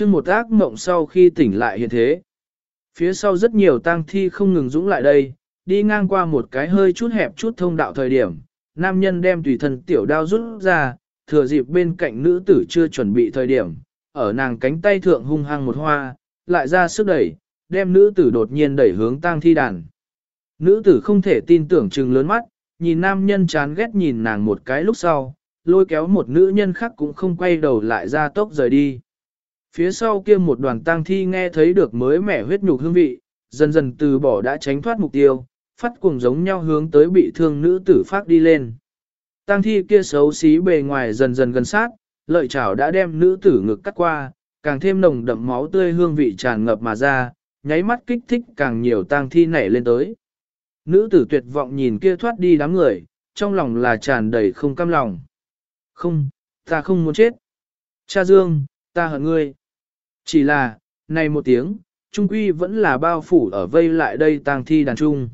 chương một ác mộng sau khi tỉnh lại hiện thế. Phía sau rất nhiều tang thi không ngừng dũng lại đây, đi ngang qua một cái hơi chút hẹp chút thông đạo thời điểm, nam nhân đem tùy thân tiểu đao rút ra, thừa dịp bên cạnh nữ tử chưa chuẩn bị thời điểm, ở nàng cánh tay thượng hung hăng một hoa, lại ra sức đẩy, đem nữ tử đột nhiên đẩy hướng tang thi đàn. Nữ tử không thể tin tưởng chừng lớn mắt, nhìn nam nhân chán ghét nhìn nàng một cái lúc sau, lôi kéo một nữ nhân khác cũng không quay đầu lại ra tốc rời đi. Phía sau kia một đoàn tang thi nghe thấy được mới mẻ huyết nhục hương vị, dần dần từ bỏ đã tránh thoát mục tiêu, phát cuồng giống nhau hướng tới bị thương nữ tử phát đi lên. Tang thi kia xấu xí bề ngoài dần dần gần sát, lợi chảo đã đem nữ tử ngực cắt qua, càng thêm nồng đậm máu tươi hương vị tràn ngập mà ra, nháy mắt kích thích càng nhiều tang thi nảy lên tới. Nữ tử tuyệt vọng nhìn kia thoát đi đám người, trong lòng là tràn đầy không cam lòng. Không, ta không muốn chết. Cha Dương, ta hận ngươi. Chỉ là, này một tiếng, trung quy vẫn là bao phủ ở vây lại đây tang thi đàn trung.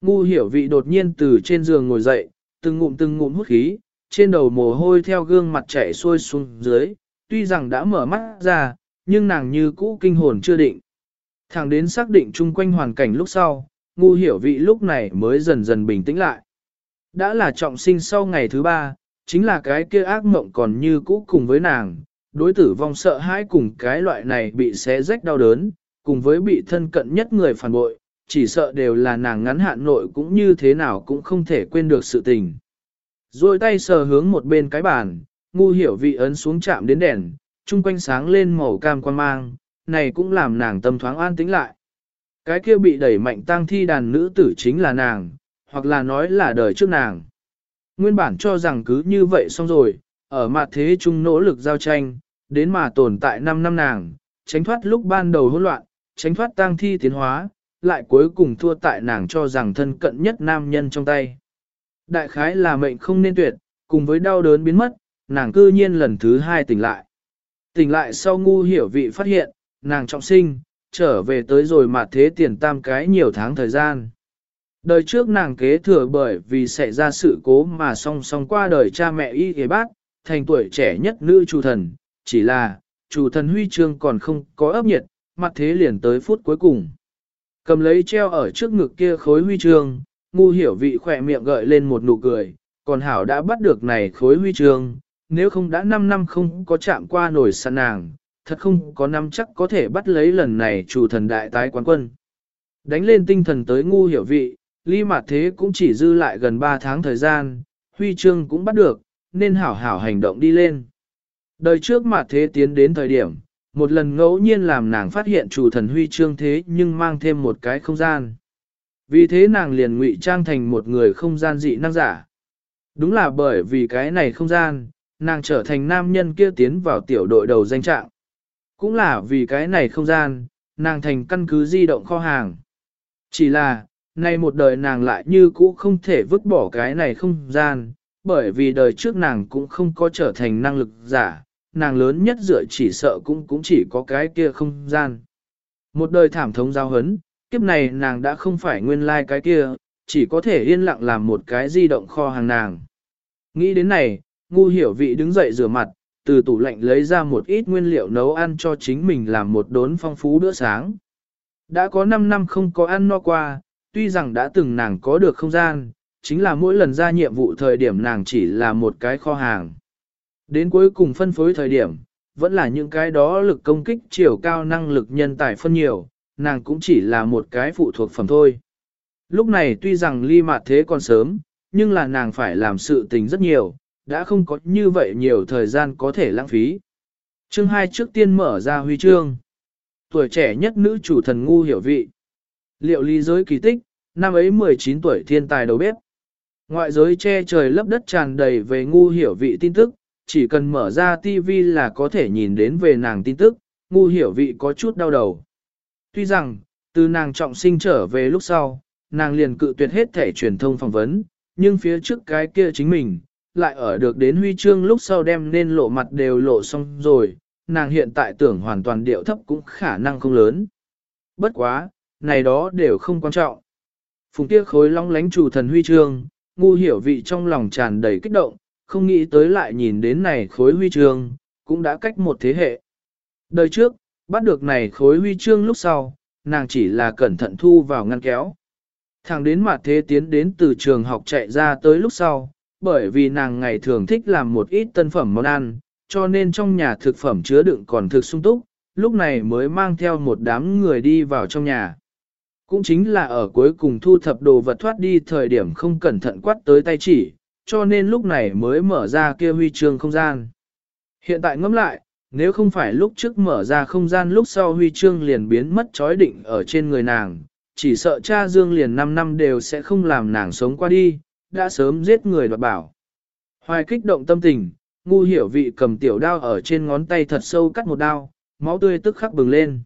Ngu hiểu vị đột nhiên từ trên giường ngồi dậy, từng ngụm từng ngụm hút khí, trên đầu mồ hôi theo gương mặt chảy xuôi xuống dưới, tuy rằng đã mở mắt ra, nhưng nàng như cũ kinh hồn chưa định. Thẳng đến xác định chung quanh hoàn cảnh lúc sau, ngu hiểu vị lúc này mới dần dần bình tĩnh lại. Đã là trọng sinh sau ngày thứ ba, chính là cái kia ác mộng còn như cũ cùng với nàng, đối tử vong sợ hãi cùng cái loại này bị xé rách đau đớn, cùng với bị thân cận nhất người phản bội, chỉ sợ đều là nàng ngắn hạn nội cũng như thế nào cũng không thể quên được sự tình. Rồi tay sờ hướng một bên cái bàn, ngu hiểu vị ấn xuống chạm đến đèn, chung quanh sáng lên màu cam quan mang, này cũng làm nàng tâm thoáng an tĩnh lại. Cái kia bị đẩy mạnh tang thi đàn nữ tử chính là nàng, hoặc là nói là đời trước nàng. Nguyên bản cho rằng cứ như vậy xong rồi, ở mặt thế chung nỗ lực giao tranh, đến mà tồn tại 5 năm nàng, tránh thoát lúc ban đầu hỗn loạn, tránh thoát tang thi tiến hóa, lại cuối cùng thua tại nàng cho rằng thân cận nhất nam nhân trong tay. Đại khái là mệnh không nên tuyệt, cùng với đau đớn biến mất, nàng cư nhiên lần thứ hai tỉnh lại. Tỉnh lại sau ngu hiểu vị phát hiện, nàng trọng sinh, trở về tới rồi mà thế tiền tam cái nhiều tháng thời gian. Đời trước nàng kế thừa bởi vì xảy ra sự cố mà song song qua đời cha mẹ y ghế bác, thành tuổi trẻ nhất nữ chủ thần, chỉ là, chủ thần huy chương còn không có ấp nhiệt, mặt thế liền tới phút cuối cùng. Cầm lấy treo ở trước ngực kia khối huy chương, ngu hiểu vị khỏe miệng gợi lên một nụ cười, còn hảo đã bắt được này khối huy chương, nếu không đã 5 năm không có chạm qua nổi sàn nàng, thật không có năm chắc có thể bắt lấy lần này chủ thần đại tái quán quân. Đánh lên tinh thần tới ngu hiểu vị, ly mặt thế cũng chỉ dư lại gần 3 tháng thời gian, huy chương cũng bắt được, nên hảo hảo hành động đi lên. Đời trước mà thế tiến đến thời điểm, một lần ngẫu nhiên làm nàng phát hiện chủ thần huy chương thế nhưng mang thêm một cái không gian. Vì thế nàng liền ngụy trang thành một người không gian dị năng giả. Đúng là bởi vì cái này không gian, nàng trở thành nam nhân kia tiến vào tiểu đội đầu danh trạng. Cũng là vì cái này không gian, nàng thành căn cứ di động kho hàng. Chỉ là, nay một đời nàng lại như cũ không thể vứt bỏ cái này không gian, bởi vì đời trước nàng cũng không có trở thành năng lực giả, nàng lớn nhất dựa chỉ sợ cũng cũng chỉ có cái kia không gian. Một đời thảm thống giao hấn, kiếp này nàng đã không phải nguyên lai like cái kia, chỉ có thể yên lặng làm một cái di động kho hàng nàng. Nghĩ đến này, ngu hiểu vị đứng dậy rửa mặt, từ tủ lạnh lấy ra một ít nguyên liệu nấu ăn cho chính mình làm một đốn phong phú bữa sáng. Đã có 5 năm không có ăn no qua, tuy rằng đã từng nàng có được không gian, chính là mỗi lần ra nhiệm vụ thời điểm nàng chỉ là một cái kho hàng. Đến cuối cùng phân phối thời điểm, vẫn là những cái đó lực công kích chiều cao năng lực nhân tài phân nhiều, nàng cũng chỉ là một cái phụ thuộc phẩm thôi. Lúc này tuy rằng ly mạt thế còn sớm, nhưng là nàng phải làm sự tình rất nhiều, đã không có như vậy nhiều thời gian có thể lãng phí. Chương 2 trước tiên mở ra huy chương. Tuổi trẻ nhất nữ chủ thần ngu hiểu vị. Liệu lý giới kỳ tích, năm ấy 19 tuổi thiên tài đầu bếp. Ngoại giới che trời lấp đất tràn đầy về ngu hiểu vị tin tức, chỉ cần mở ra TV là có thể nhìn đến về nàng tin tức, ngu hiểu vị có chút đau đầu. Tuy rằng, từ nàng trọng sinh trở về lúc sau, nàng liền cự tuyệt hết thể truyền thông phỏng vấn, nhưng phía trước cái kia chính mình, lại ở được đến huy chương lúc sau đem nên lộ mặt đều lộ xong rồi, nàng hiện tại tưởng hoàn toàn điệu thấp cũng khả năng không lớn. Bất quá, này đó đều không quan trọng. Phùng kia khối long lánh chủ thần huy chương, ngu hiểu vị trong lòng tràn đầy kích động, không nghĩ tới lại nhìn đến này khối huy chương, cũng đã cách một thế hệ. Đời trước, bắt được này khối huy chương lúc sau, nàng chỉ là cẩn thận thu vào ngăn kéo. Thẳng đến mặt thế tiến đến từ trường học chạy ra tới lúc sau, bởi vì nàng ngày thường thích làm một ít tân phẩm món ăn, cho nên trong nhà thực phẩm chứa đựng còn thực sung túc, lúc này mới mang theo một đám người đi vào trong nhà. Cũng chính là ở cuối cùng thu thập đồ vật thoát đi thời điểm không cẩn thận quát tới tay chỉ, cho nên lúc này mới mở ra kia huy chương không gian. Hiện tại ngẫm lại, nếu không phải lúc trước mở ra không gian lúc sau huy chương liền biến mất chói định ở trên người nàng, chỉ sợ cha Dương liền 5 năm đều sẽ không làm nàng sống qua đi, đã sớm giết người đoạt bảo. Hoài kích động tâm tình, ngu hiểu vị cầm tiểu đao ở trên ngón tay thật sâu cắt một đao, máu tươi tức khắc bừng lên.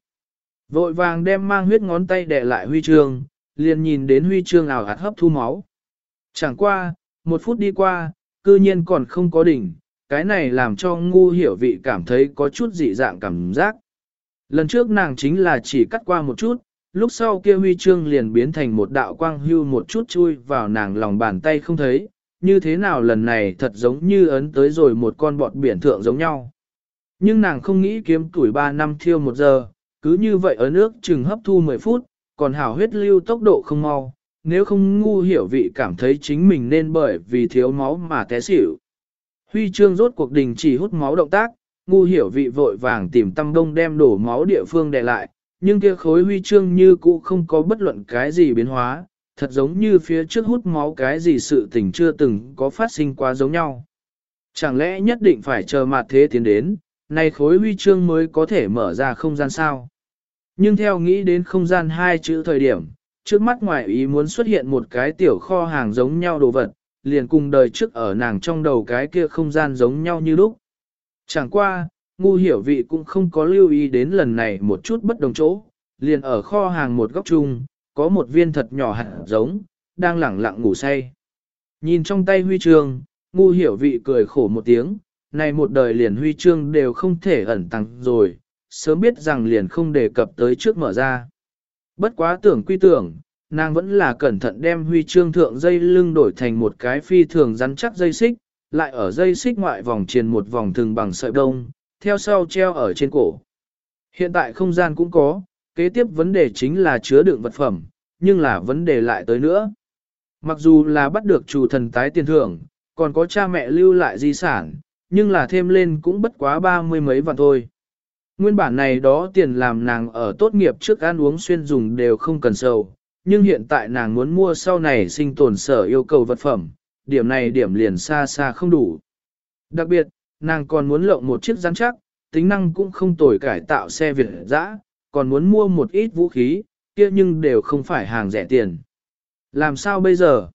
Vội vàng đem mang huyết ngón tay đè lại huy chương, liền nhìn đến huy chương ảo hạt hấp thu máu. Chẳng qua, một phút đi qua, cư nhiên còn không có đỉnh, cái này làm cho ngu hiểu vị cảm thấy có chút dị dạng cảm giác. Lần trước nàng chính là chỉ cắt qua một chút, lúc sau kia huy chương liền biến thành một đạo quang hưu một chút chui vào nàng lòng bàn tay không thấy, như thế nào lần này thật giống như ấn tới rồi một con bọt biển thượng giống nhau. Nhưng nàng không nghĩ kiếm tuổi 3 năm thiêu một giờ, cứ như vậy ở nước chừng hấp thu 10 phút, còn hảo huyết lưu tốc độ không mau, nếu không ngu hiểu vị cảm thấy chính mình nên bởi vì thiếu máu mà té xỉu. Huy chương rốt cuộc đình chỉ hút máu động tác, ngu hiểu vị vội vàng tìm tâm đông đem đổ máu địa phương để lại, nhưng kia khối huy chương như cũ không có bất luận cái gì biến hóa, thật giống như phía trước hút máu cái gì sự tình chưa từng có phát sinh quá giống nhau. Chẳng lẽ nhất định phải chờ mặt thế tiến đến, nay khối huy chương mới có thể mở ra không gian sao? Nhưng theo nghĩ đến không gian hai chữ thời điểm, trước mắt ngoài ý muốn xuất hiện một cái tiểu kho hàng giống nhau đồ vật, liền cùng đời trước ở nàng trong đầu cái kia không gian giống nhau như lúc. Chẳng qua, ngu hiểu vị cũng không có lưu ý đến lần này một chút bất đồng chỗ, liền ở kho hàng một góc chung, có một viên thật nhỏ hạt giống, đang lẳng lặng ngủ say. Nhìn trong tay huy chương, ngu hiểu vị cười khổ một tiếng, này một đời liền huy chương đều không thể ẩn tăng rồi, sớm biết rằng liền không đề cập tới trước mở ra. Bất quá tưởng quy tưởng, nàng vẫn là cẩn thận đem huy chương thượng dây lưng đổi thành một cái phi thường rắn chắc dây xích, lại ở dây xích ngoại vòng triền một vòng thường bằng sợi đông, theo sau treo ở trên cổ. Hiện tại không gian cũng có, kế tiếp vấn đề chính là chứa đựng vật phẩm, nhưng là vấn đề lại tới nữa. Mặc dù là bắt được chủ thần tái tiền thưởng, còn có cha mẹ lưu lại di sản, nhưng là thêm lên cũng bất quá ba mươi mấy vạn thôi. Nguyên bản này đó tiền làm nàng ở tốt nghiệp trước ăn uống xuyên dùng đều không cần sầu, nhưng hiện tại nàng muốn mua sau này sinh tồn sở yêu cầu vật phẩm, điểm này điểm liền xa xa không đủ. Đặc biệt, nàng còn muốn lộng một chiếc rắn chắc, tính năng cũng không tồi cải tạo xe Việt dã, còn muốn mua một ít vũ khí, kia nhưng đều không phải hàng rẻ tiền. Làm sao bây giờ?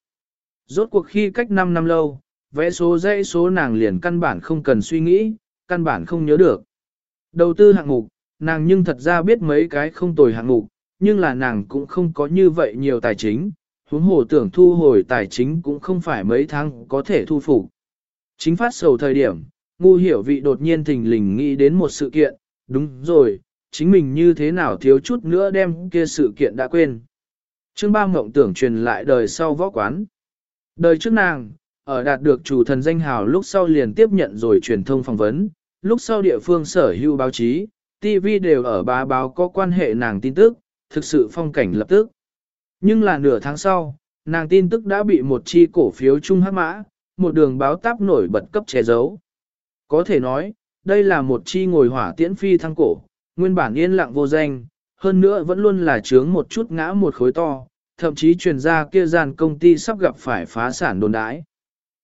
Rốt cuộc khi cách 5 năm lâu, vẽ số dãy số nàng liền căn bản không cần suy nghĩ, căn bản không nhớ được. Đầu tư hạng mục, nàng nhưng thật ra biết mấy cái không tồi hạng mục, nhưng là nàng cũng không có như vậy nhiều tài chính, huống hồ tưởng thu hồi tài chính cũng không phải mấy tháng có thể thu phục. Chính phát sầu thời điểm, ngu hiểu vị đột nhiên thình lình nghĩ đến một sự kiện, đúng rồi, chính mình như thế nào thiếu chút nữa đem kia sự kiện đã quên. Chương ba mộng tưởng truyền lại đời sau võ quán. Đời trước nàng, ở đạt được chủ thần danh hào lúc sau liền tiếp nhận rồi truyền thông phỏng vấn, lúc sau địa phương sở hữu báo chí, TV đều ở bá báo có quan hệ nàng tin tức, thực sự phong cảnh lập tức. Nhưng là nửa tháng sau, nàng tin tức đã bị một chi cổ phiếu trung hắc mã, một đường báo táp nổi bật cấp che giấu. Có thể nói, đây là một chi ngồi hỏa tiễn phi thăng cổ, nguyên bản yên lặng vô danh, hơn nữa vẫn luôn là chướng một chút ngã một khối to, thậm chí truyền ra kia gian công ty sắp gặp phải phá sản đồn đái.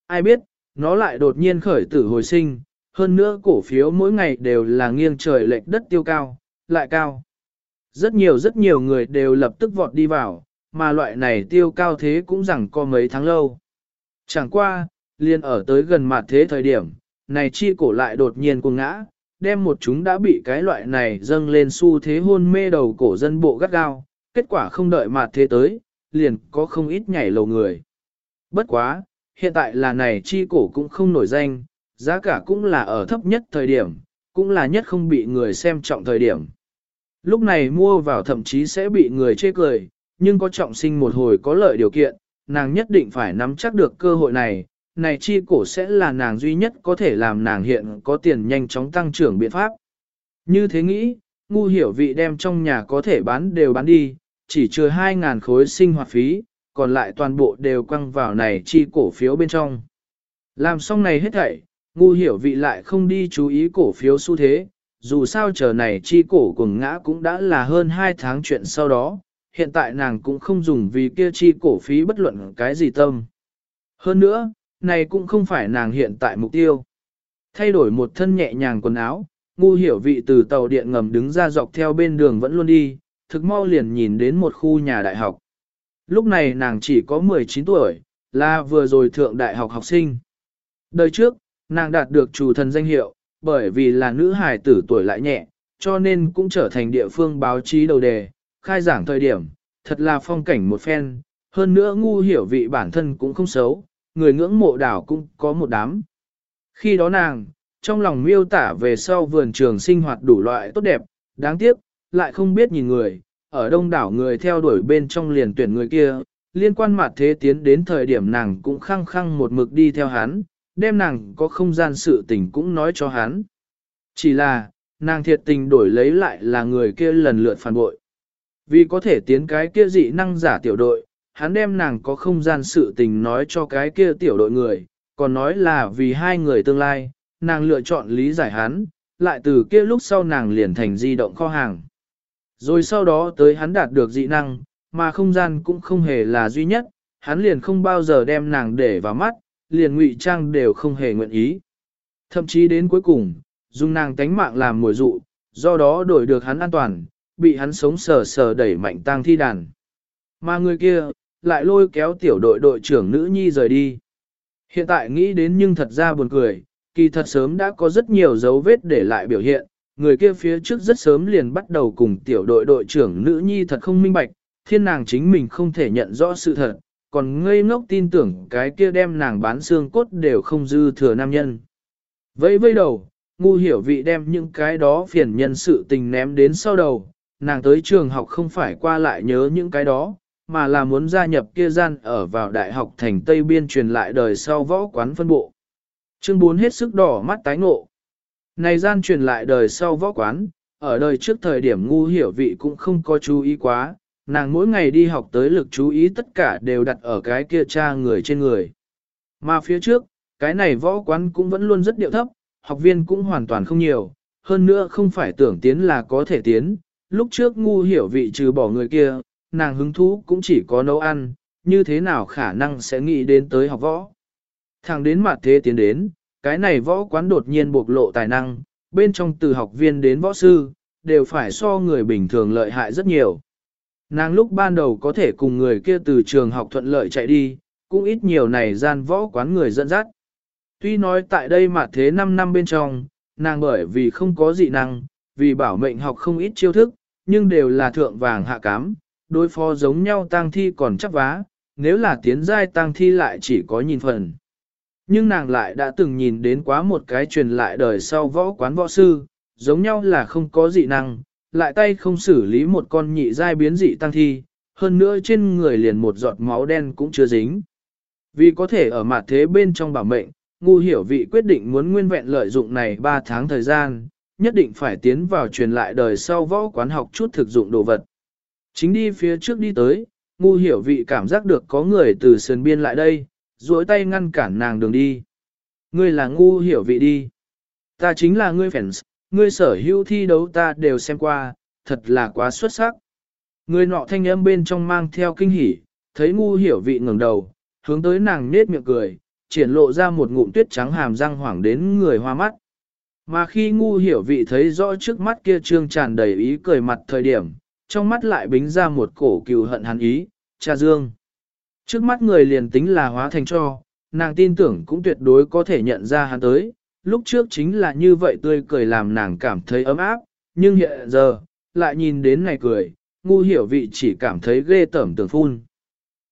Ai biết, nó lại đột nhiên khởi tử hồi sinh, hơn nữa cổ phiếu mỗi ngày đều là nghiêng trời lệch đất tiêu cao, lại cao. Rất nhiều rất nhiều người đều lập tức vọt đi vào, mà loại này tiêu cao thế cũng rằng có mấy tháng lâu. Chẳng qua, liền ở tới gần mặt thế thời điểm, này chi cổ lại đột nhiên cuồng ngã, đem một chúng đã bị cái loại này dâng lên xu thế hôn mê đầu cổ dân bộ gắt gao, kết quả không đợi mặt thế tới, liền có không ít nhảy lầu người. Bất quá, hiện tại là này chi cổ cũng không nổi danh, giá cả cũng là ở thấp nhất thời điểm, cũng là nhất không bị người xem trọng thời điểm. Lúc này mua vào thậm chí sẽ bị người chê cười, nhưng có trọng sinh một hồi có lợi điều kiện, nàng nhất định phải nắm chắc được cơ hội này, này chi cổ sẽ là nàng duy nhất có thể làm nàng hiện có tiền nhanh chóng tăng trưởng biện pháp. Như thế nghĩ, ngu hiểu vị đem trong nhà có thể bán đều bán đi, chỉ trừ 2.000 khối sinh hoạt phí, còn lại toàn bộ đều quăng vào này chi cổ phiếu bên trong. Làm xong này hết thảy, ngu hiểu vị lại không đi chú ý cổ phiếu xu thế, dù sao chờ này chi cổ cùng ngã cũng đã là hơn 2 tháng chuyện sau đó, hiện tại nàng cũng không dùng vì kia chi cổ phí bất luận cái gì tâm. Hơn nữa, này cũng không phải nàng hiện tại mục tiêu. Thay đổi một thân nhẹ nhàng quần áo, ngu hiểu vị từ tàu điện ngầm đứng ra dọc theo bên đường vẫn luôn đi, thực mau liền nhìn đến một khu nhà đại học. Lúc này nàng chỉ có 19 tuổi, là vừa rồi thượng đại học học sinh. Đời trước, nàng đạt được chủ thần danh hiệu, bởi vì là nữ hài tử tuổi lại nhẹ, cho nên cũng trở thành địa phương báo chí đầu đề, khai giảng thời điểm, thật là phong cảnh một phen, hơn nữa ngu hiểu vị bản thân cũng không xấu, người ngưỡng mộ đảo cũng có một đám. Khi đó nàng, trong lòng miêu tả về sau vườn trường sinh hoạt đủ loại tốt đẹp, đáng tiếc, lại không biết nhìn người, ở đông đảo người theo đuổi bên trong liền tuyển người kia, liên quan mặt thế tiến đến thời điểm nàng cũng khăng khăng một mực đi theo hắn, đem nàng có không gian sự tình cũng nói cho hắn. Chỉ là, nàng thiệt tình đổi lấy lại là người kia lần lượt phản bội. Vì có thể tiến cái kia dị năng giả tiểu đội, hắn đem nàng có không gian sự tình nói cho cái kia tiểu đội người, còn nói là vì hai người tương lai, nàng lựa chọn lý giải hắn, lại từ kia lúc sau nàng liền thành di động kho hàng. Rồi sau đó tới hắn đạt được dị năng, mà không gian cũng không hề là duy nhất, hắn liền không bao giờ đem nàng để vào mắt, liền ngụy trang đều không hề nguyện ý. Thậm chí đến cuối cùng, dùng nàng tánh mạng làm mồi dụ, do đó đổi được hắn an toàn, bị hắn sống sờ sờ đẩy mạnh tang thi đàn. Mà người kia, lại lôi kéo tiểu đội đội trưởng nữ nhi rời đi. Hiện tại nghĩ đến nhưng thật ra buồn cười, kỳ thật sớm đã có rất nhiều dấu vết để lại biểu hiện, người kia phía trước rất sớm liền bắt đầu cùng tiểu đội đội trưởng nữ nhi thật không minh bạch, thiên nàng chính mình không thể nhận rõ sự thật, còn ngây ngốc tin tưởng cái kia đem nàng bán xương cốt đều không dư thừa nam nhân. Vẫy vây đầu, ngu hiểu vị đem những cái đó phiền nhân sự tình ném đến sau đầu, nàng tới trường học không phải qua lại nhớ những cái đó, mà là muốn gia nhập kia gian ở vào đại học thành Tây Biên truyền lại đời sau võ quán phân bộ. Chương 4 hết sức đỏ mắt tái ngộ. Này gian truyền lại đời sau võ quán, ở đời trước thời điểm ngu hiểu vị cũng không có chú ý quá, nàng mỗi ngày đi học tới lực chú ý tất cả đều đặt ở cái kia cha người trên người. Mà phía trước, cái này võ quán cũng vẫn luôn rất điệu thấp, học viên cũng hoàn toàn không nhiều, hơn nữa không phải tưởng tiến là có thể tiến, lúc trước ngu hiểu vị trừ bỏ người kia, nàng hứng thú cũng chỉ có nấu ăn, như thế nào khả năng sẽ nghĩ đến tới học võ. Thẳng đến mặt thế tiến đến, cái này võ quán đột nhiên bộc lộ tài năng, bên trong từ học viên đến võ sư, đều phải so người bình thường lợi hại rất nhiều. Nàng lúc ban đầu có thể cùng người kia từ trường học thuận lợi chạy đi, cũng ít nhiều này gian võ quán người dẫn dắt. Tuy nói tại đây mà thế 5 năm bên trong, nàng bởi vì không có dị năng, vì bảo mệnh học không ít chiêu thức, nhưng đều là thượng vàng hạ cám, đối phó giống nhau tang thi còn chắc vá, nếu là tiến giai tang thi lại chỉ có nhìn phần. Nhưng nàng lại đã từng nhìn đến quá một cái truyền lại đời sau võ quán võ sư, giống nhau là không có dị năng, lại tay không xử lý một con nhị giai biến dị tăng thi, hơn nữa trên người liền một giọt máu đen cũng chưa dính. Vì có thể ở mặt thế bên trong bảo mệnh, ngu hiểu vị quyết định muốn nguyên vẹn lợi dụng này 3 tháng thời gian, nhất định phải tiến vào truyền lại đời sau võ quán học chút thực dụng đồ vật. Chính đi phía trước đi tới, ngu hiểu vị cảm giác được có người từ sườn biên lại đây, duỗi tay ngăn cản nàng đường đi. Ngươi là ngu hiểu vị đi. Ta chính là ngươi fans, ngươi sở hữu thi đấu ta đều xem qua, thật là quá xuất sắc. Người nọ thanh âm bên trong mang theo kinh hỉ, thấy ngu hiểu vị ngẩng đầu, hướng tới nàng nết miệng cười, triển lộ ra một ngụm tuyết trắng hàm răng hoảng đến người hoa mắt. Mà khi ngu hiểu vị thấy rõ trước mắt kia trương tràn đầy ý cười mặt thời điểm, trong mắt lại bính ra một cổ cừu hận hắn ý, cha dương. Trước mắt người liền tính là hóa thành cho, nàng tin tưởng cũng tuyệt đối có thể nhận ra hắn tới, lúc trước chính là như vậy tươi cười làm nàng cảm thấy ấm áp, nhưng hiện giờ, lại nhìn đến này cười, ngu hiểu vị chỉ cảm thấy ghê tởm tưởng phun.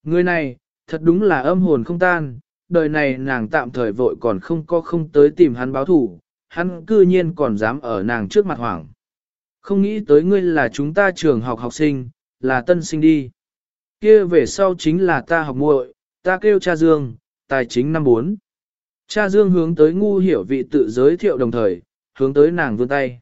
Người này, thật đúng là âm hồn không tan, đời này nàng tạm thời vội còn không có không tới tìm hắn báo thủ, hắn cư nhiên còn dám ở nàng trước mặt hoảng. Không nghĩ tới ngươi là chúng ta trường học học sinh, là tân sinh đi. Kia về sau chính là ta học muội, ta kêu cha Dương, tài chính năm bốn Cha Dương hướng tới ngu hiểu vị tự giới thiệu đồng thời, hướng tới nàng vươn tay.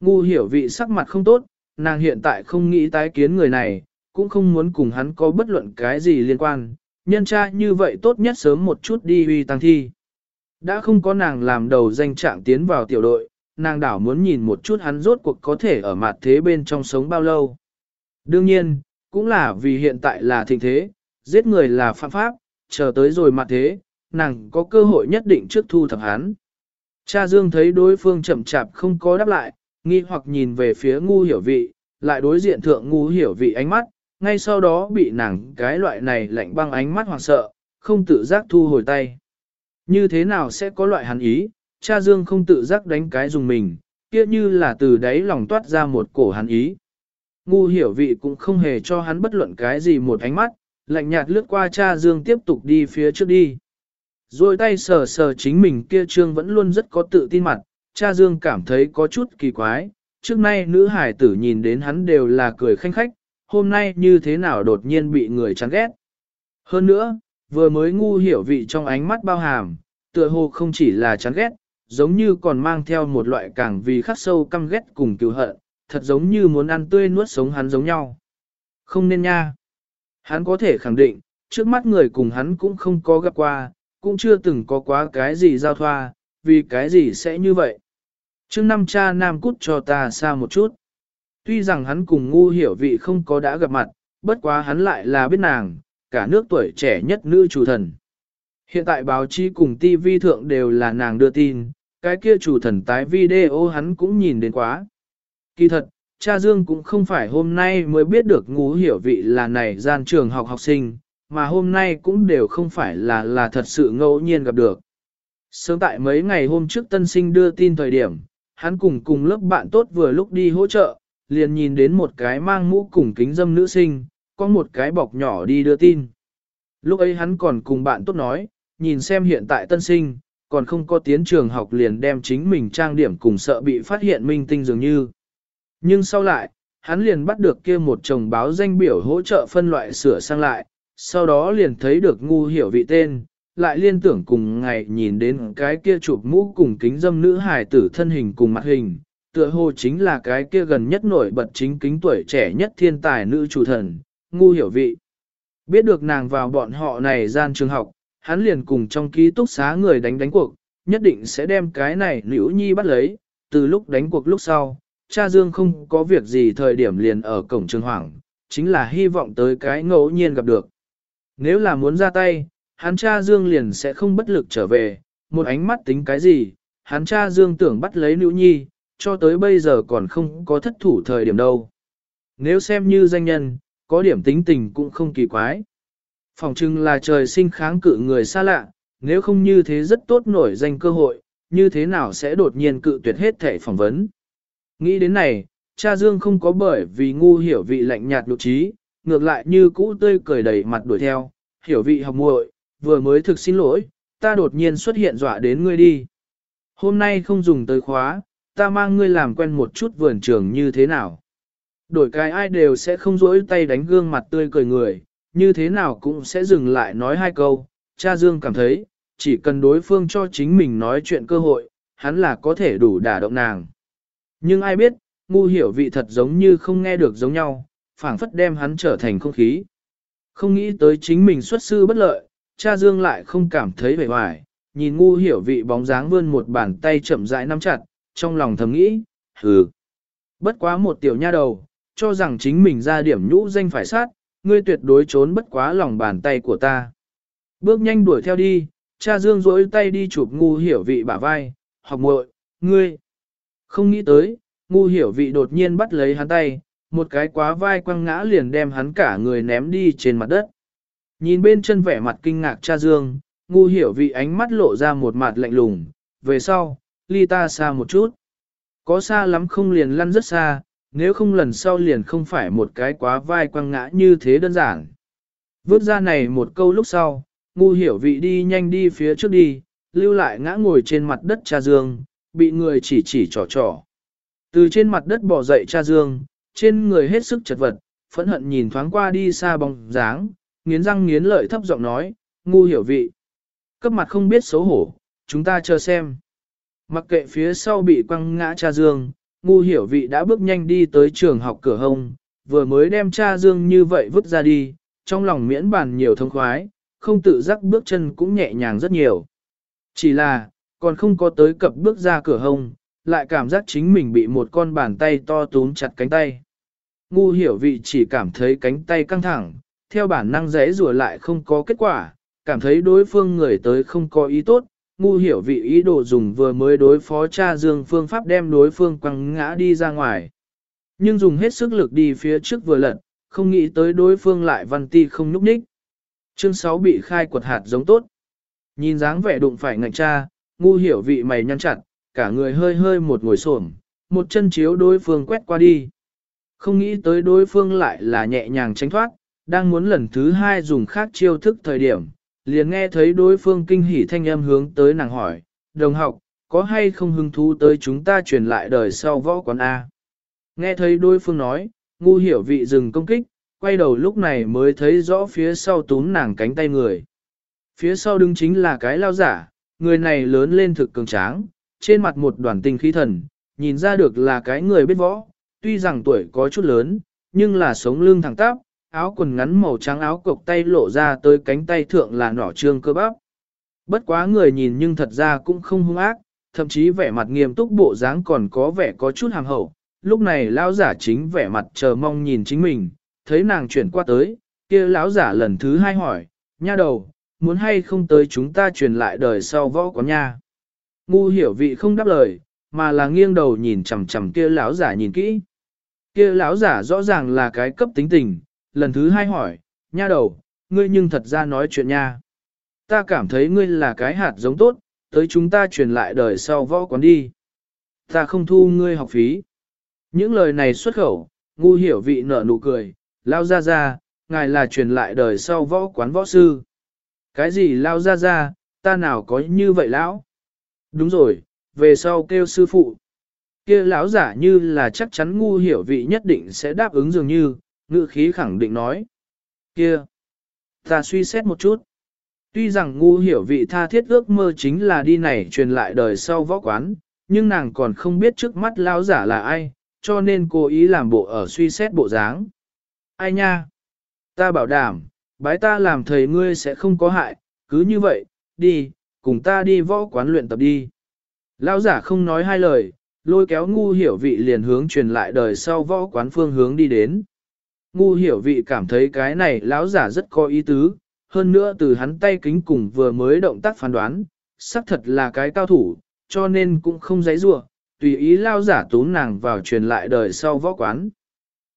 Ngu hiểu vị sắc mặt không tốt, nàng hiện tại không nghĩ tái kiến người này, cũng không muốn cùng hắn có bất luận cái gì liên quan, nhân cha như vậy tốt nhất sớm một chút đi huy tăng thi. Đã không có nàng làm đầu danh trạng tiến vào tiểu đội, nàng đảo muốn nhìn một chút hắn rốt cuộc có thể ở mặt thế bên trong sống bao lâu. Đương nhiên, cũng là vì hiện tại là thịnh thế, giết người là phạm pháp, chờ tới rồi mặt thế, nàng có cơ hội nhất định trước thu thập hắn. Cha Dương thấy đối phương chậm chạp không có đáp lại, nghi hoặc nhìn về phía ngu hiểu vị, lại đối diện thượng ngu hiểu vị ánh mắt, ngay sau đó bị nàng cái loại này lạnh băng ánh mắt hoảng sợ, không tự giác thu hồi tay. Như thế nào sẽ có loại hắn ý, cha Dương không tự giác đánh cái dùng mình, kia như là từ đáy lòng toát ra một cổ hắn ý. Ngu hiểu vị cũng không hề cho hắn bất luận cái gì một ánh mắt, lạnh nhạt lướt qua cha Dương tiếp tục đi phía trước đi. Rồi tay sờ sờ chính mình kia trương vẫn luôn rất có tự tin mặt, cha Dương cảm thấy có chút kỳ quái, trước nay nữ hải tử nhìn đến hắn đều là cười khanh khách, hôm nay như thế nào đột nhiên bị người chán ghét. Hơn nữa, vừa mới ngu hiểu vị trong ánh mắt bao hàm, tựa hồ không chỉ là chán ghét, giống như còn mang theo một loại càng vì khắc sâu căm ghét cùng cứu hận, thật giống như muốn ăn tươi nuốt sống hắn giống nhau. Không nên nha. Hắn có thể khẳng định, trước mắt người cùng hắn cũng không có gặp qua, cũng chưa từng có quá cái gì giao thoa, vì cái gì sẽ như vậy. Trước năm cha nam cút cho ta xa một chút. Tuy rằng hắn cùng ngu hiểu vị không có đã gặp mặt, bất quá hắn lại là biết nàng, cả nước tuổi trẻ nhất nữ chủ thần. Hiện tại báo chí cùng TV thượng đều là nàng đưa tin, cái kia chủ thần tái video hắn cũng nhìn đến quá. Kỳ thật, cha Dương cũng không phải hôm nay mới biết được ngu hiểu vị là này gian trường học học sinh, mà hôm nay cũng đều không phải là là thật sự ngẫu nhiên gặp được. Sớm tại mấy ngày hôm trước tân sinh đưa tin thời điểm, hắn cùng cùng lớp bạn tốt vừa lúc đi hỗ trợ, liền nhìn đến một cái mang mũ cùng kính dâm nữ sinh, có một cái bọc nhỏ đi đưa tin. Lúc ấy hắn còn cùng bạn tốt nói, nhìn xem hiện tại tân sinh, còn không có tiến trường học liền đem chính mình trang điểm cùng sợ bị phát hiện minh tinh dường như. Nhưng sau lại, hắn liền bắt được kia một chồng báo danh biểu hỗ trợ phân loại sửa sang lại, sau đó liền thấy được ngu hiểu vị tên, lại liên tưởng cùng ngày nhìn đến cái kia chụp mũ cùng kính dâm nữ hài tử thân hình cùng mặt hình, tựa hồ chính là cái kia gần nhất nổi bật chính kính tuổi trẻ nhất thiên tài nữ chủ thần, ngu hiểu vị. Biết được nàng vào bọn họ này gian trường học, hắn liền cùng trong ký túc xá người đánh đánh cuộc, nhất định sẽ đem cái này nữ nhi bắt lấy, từ lúc đánh cuộc lúc sau, cha Dương không có việc gì thời điểm liền ở cổng trường hoảng, chính là hy vọng tới cái ngẫu nhiên gặp được. Nếu là muốn ra tay, hắn cha Dương liền sẽ không bất lực trở về, một ánh mắt tính cái gì, hắn cha Dương tưởng bắt lấy nữ nhi, cho tới bây giờ còn không có thất thủ thời điểm đâu. Nếu xem như danh nhân, có điểm tính tình cũng không kỳ quái. Phòng trưng là trời sinh kháng cự người xa lạ, nếu không như thế rất tốt nổi danh cơ hội, như thế nào sẽ đột nhiên cự tuyệt hết thể phỏng vấn. Nghĩ đến này, cha Dương không có bởi vì ngu hiểu vị lạnh nhạt nhục trí, ngược lại như cũ tươi cười đầy mặt đuổi theo, hiểu vị học muội, vừa mới thực xin lỗi, ta đột nhiên xuất hiện dọa đến ngươi đi. Hôm nay không dùng tới khóa, ta mang ngươi làm quen một chút vườn trường như thế nào. Đổi cái ai đều sẽ không rỗi tay đánh gương mặt tươi cười người, như thế nào cũng sẽ dừng lại nói hai câu. Cha Dương cảm thấy, chỉ cần đối phương cho chính mình nói chuyện cơ hội, hắn là có thể đủ đả động nàng. Nhưng ai biết, ngu hiểu vị thật giống như không nghe được giống nhau, phảng phất đem hắn trở thành không khí. Không nghĩ tới chính mình xuất sư bất lợi, cha Dương lại không cảm thấy vẻ hoài, nhìn ngu hiểu vị bóng dáng vươn một bàn tay chậm rãi nắm chặt, trong lòng thầm nghĩ, hừ. Bất quá một tiểu nha đầu, cho rằng chính mình ra điểm nhũ danh phải sát, ngươi tuyệt đối trốn bất quá lòng bàn tay của ta. Bước nhanh đuổi theo đi, cha Dương rỗi tay đi chụp ngu hiểu vị bả vai, học muội, ngươi. Không nghĩ tới, ngu hiểu vị đột nhiên bắt lấy hắn tay, một cái quá vai quăng ngã liền đem hắn cả người ném đi trên mặt đất. Nhìn bên chân vẻ mặt kinh ngạc cha Dương, ngu hiểu vị ánh mắt lộ ra một mặt lạnh lùng, về sau, ly ta xa một chút. Có xa lắm không liền lăn rất xa, nếu không lần sau liền không phải một cái quá vai quăng ngã như thế đơn giản. Vớt ra này một câu lúc sau, ngu hiểu vị đi nhanh đi phía trước đi, lưu lại ngã ngồi trên mặt đất cha Dương, bị người chỉ chỉ trò trò. Từ trên mặt đất bỏ dậy cha Dương, trên người hết sức chật vật, phẫn hận nhìn thoáng qua đi xa bóng dáng, nghiến răng nghiến lợi thấp giọng nói, ngu hiểu vị. Cấp mặt không biết xấu hổ, chúng ta chờ xem. Mặc kệ phía sau bị quăng ngã cha Dương, ngu hiểu vị đã bước nhanh đi tới trường học cửa hông, vừa mới đem cha dương như vậy vứt ra đi, trong lòng miễn bàn nhiều thông khoái, không tự giác bước chân cũng nhẹ nhàng rất nhiều. Chỉ là, còn không có tới cập bước ra cửa hông, lại cảm giác chính mình bị một con bàn tay to túm chặt cánh tay. Ngu hiểu vị chỉ cảm thấy cánh tay căng thẳng, theo bản năng rẽ rùa lại không có kết quả, cảm thấy đối phương người tới không có ý tốt, ngu hiểu vị ý đồ dùng vừa mới đối phó cha dương phương pháp đem đối phương quăng ngã đi ra ngoài. Nhưng dùng hết sức lực đi phía trước vừa lật, không nghĩ tới đối phương lại văn ti không nhúc nhích. Chương 6 bị khai quật hạt giống tốt. Nhìn dáng vẻ đụng phải ngạnh cha, ngu hiểu vị mày nhăn chặt, cả người hơi hơi một ngồi xổm, một chân chiếu đối phương quét qua đi. Không nghĩ tới đối phương lại là nhẹ nhàng tránh thoát, đang muốn lần thứ hai dùng khác chiêu thức thời điểm, liền nghe thấy đối phương kinh hỉ thanh âm hướng tới nàng hỏi, đồng học, có hay không hứng thú tới chúng ta truyền lại đời sau võ quán A. Nghe thấy đối phương nói, ngu hiểu vị dừng công kích, quay đầu lúc này mới thấy rõ phía sau túm nàng cánh tay người. Phía sau đứng chính là cái lao giả, người này lớn lên thực cường tráng, trên mặt một đoàn tinh khí thần, nhìn ra được là cái người biết võ, tuy rằng tuổi có chút lớn, nhưng là sống lưng thẳng tắp, áo quần ngắn màu trắng áo cộc tay lộ ra tới cánh tay thượng là nỏ trương cơ bắp. Bất quá người nhìn nhưng thật ra cũng không hung ác, thậm chí vẻ mặt nghiêm túc bộ dáng còn có vẻ có chút hàm hậu. Lúc này lão giả chính vẻ mặt chờ mong nhìn chính mình, thấy nàng chuyển qua tới, kia lão giả lần thứ hai hỏi, nha đầu, muốn hay không tới chúng ta truyền lại đời sau võ có nha. Ngu hiểu vị không đáp lời, mà là nghiêng đầu nhìn chằm chằm kia lão giả nhìn kỹ. Kia lão giả rõ ràng là cái cấp tính tình, lần thứ hai hỏi, nha đầu, ngươi nhưng thật ra nói chuyện nha. Ta cảm thấy ngươi là cái hạt giống tốt, tới chúng ta truyền lại đời sau võ quán đi. Ta không thu ngươi học phí. Những lời này xuất khẩu, ngu hiểu vị nở nụ cười, lao ra ra, ngài là truyền lại đời sau võ quán võ sư. Cái gì lao ra ra, ta nào có như vậy lão? Đúng rồi, về sau kêu sư phụ. Kia lão giả như là chắc chắn ngu hiểu vị nhất định sẽ đáp ứng dường như, ngữ khí khẳng định nói. Kia, ta suy xét một chút. Tuy rằng ngu hiểu vị tha thiết ước mơ chính là đi này truyền lại đời sau võ quán, nhưng nàng còn không biết trước mắt lão giả là ai, cho nên cố ý làm bộ ở suy xét bộ dáng. Ai nha? Ta bảo đảm, bái ta làm thầy ngươi sẽ không có hại, cứ như vậy, đi, cùng ta đi võ quán luyện tập đi. Lão giả không nói hai lời, lôi kéo ngu hiểu vị liền hướng truyền lại đời sau võ quán phương hướng đi đến. Ngu hiểu vị cảm thấy cái này lão giả rất có ý tứ, hơn nữa từ hắn tay kính cùng vừa mới động tác phán đoán, xác thật là cái cao thủ, cho nên cũng không dãy rua, tùy ý lao giả tún nàng vào truyền lại đời sau võ quán.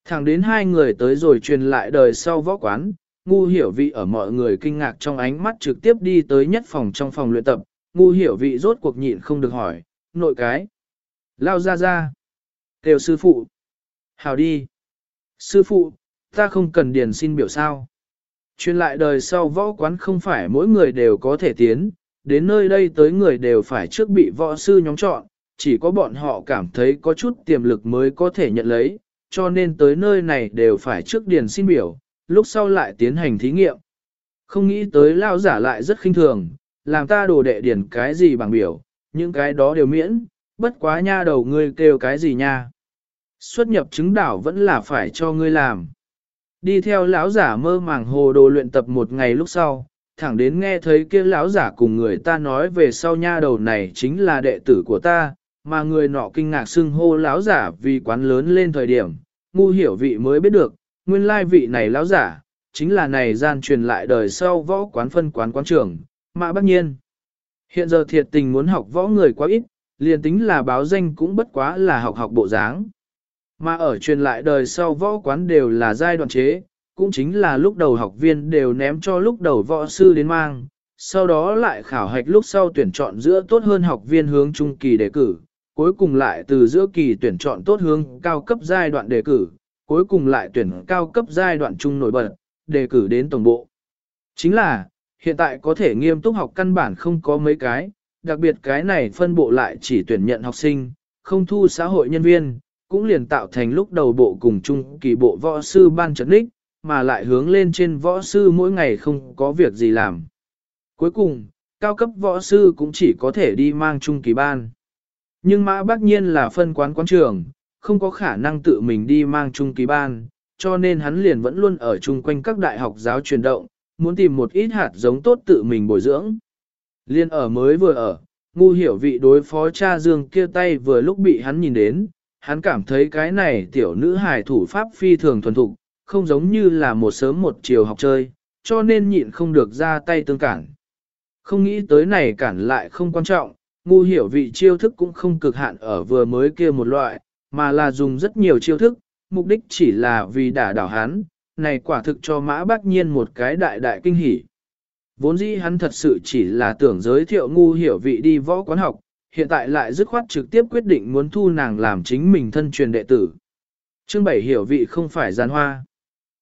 Thẳng đến hai người tới rồi truyền lại đời sau võ quán, ngu hiểu vị ở mọi người kinh ngạc trong ánh mắt trực tiếp đi tới nhất phòng trong phòng luyện tập, ngu hiểu vị rốt cuộc nhịn không được hỏi, nội cái. Lao ra ra. Kêu sư phụ. Hào đi. Sư phụ, ta không cần điền xin biểu sao. Truyền lại đời sau võ quán không phải mỗi người đều có thể tiến, đến nơi đây tới người đều phải trước bị võ sư nhóm chọn, chỉ có bọn họ cảm thấy có chút tiềm lực mới có thể nhận lấy, cho nên tới nơi này đều phải trước điền xin biểu, lúc sau lại tiến hành thí nghiệm. Không nghĩ tới lao giả lại rất khinh thường, làm ta đồ đệ điển cái gì bằng biểu, những cái đó đều miễn, bất quá nha đầu ngươi kêu cái gì nha. Xuất nhập chứng đảo vẫn là phải cho ngươi làm. Đi theo lão giả mơ màng hồ đồ luyện tập một ngày lúc sau, thẳng đến nghe thấy kia lão giả cùng người ta nói về sau nha đầu này chính là đệ tử của ta, mà người nọ kinh ngạc xưng hô lão giả vì quán lớn lên thời điểm, ngu hiểu vị mới biết được, nguyên lai vị này lão giả, chính là này gian truyền lại đời sau võ quán phân quán quán trưởng, mã bác nhiên. Hiện giờ thiệt tình muốn học võ người quá ít, liền tính là báo danh cũng bất quá là học học bộ dáng. Mà ở truyền lại đời sau võ quán đều là giai đoạn chế, cũng chính là lúc đầu học viên đều ném cho lúc đầu võ sư đến mang, sau đó lại khảo hạch lúc sau tuyển chọn giữa tốt hơn học viên hướng trung kỳ đề cử, cuối cùng lại từ giữa kỳ tuyển chọn tốt hướng cao cấp giai đoạn đề cử, cuối cùng lại tuyển cao cấp giai đoạn trung nổi bật, đề cử đến tổng bộ. Chính là, hiện tại có thể nghiêm túc học căn bản không có mấy cái, đặc biệt cái này phân bộ lại chỉ tuyển nhận học sinh, không thu xã hội nhân viên, cũng liền tạo thành lúc đầu bộ cùng chung kỳ bộ võ sư ban trấn đích, mà lại hướng lên trên võ sư mỗi ngày không có việc gì làm. Cuối cùng, cao cấp võ sư cũng chỉ có thể đi mang chung kỳ ban. Nhưng mã bác nhiên là phân quán quán trường, không có khả năng tự mình đi mang trung ký ban, cho nên hắn liền vẫn luôn ở chung quanh các đại học giáo truyền động, muốn tìm một ít hạt giống tốt tự mình bồi dưỡng. Liên ở mới vừa ở, ngu hiểu vị đối phó cha Dương kia tay vừa lúc bị hắn nhìn đến, hắn cảm thấy cái này tiểu nữ hài thủ pháp phi thường thuần thục, không giống như là một sớm một chiều học chơi, cho nên nhịn không được ra tay tương cản. Không nghĩ tới này cản lại không quan trọng, ngu hiểu vị chiêu thức cũng không cực hạn ở vừa mới kia một loại, mà là dùng rất nhiều chiêu thức, mục đích chỉ là vì đả đảo hắn, này quả thực cho mã bác nhiên một cái đại đại kinh hỉ. Vốn dĩ hắn thật sự chỉ là tưởng giới thiệu ngu hiểu vị đi võ quán học, hiện tại lại dứt khoát trực tiếp quyết định muốn thu nàng làm chính mình thân truyền đệ tử. Chương bảy hiểu vị không phải giàn hoa.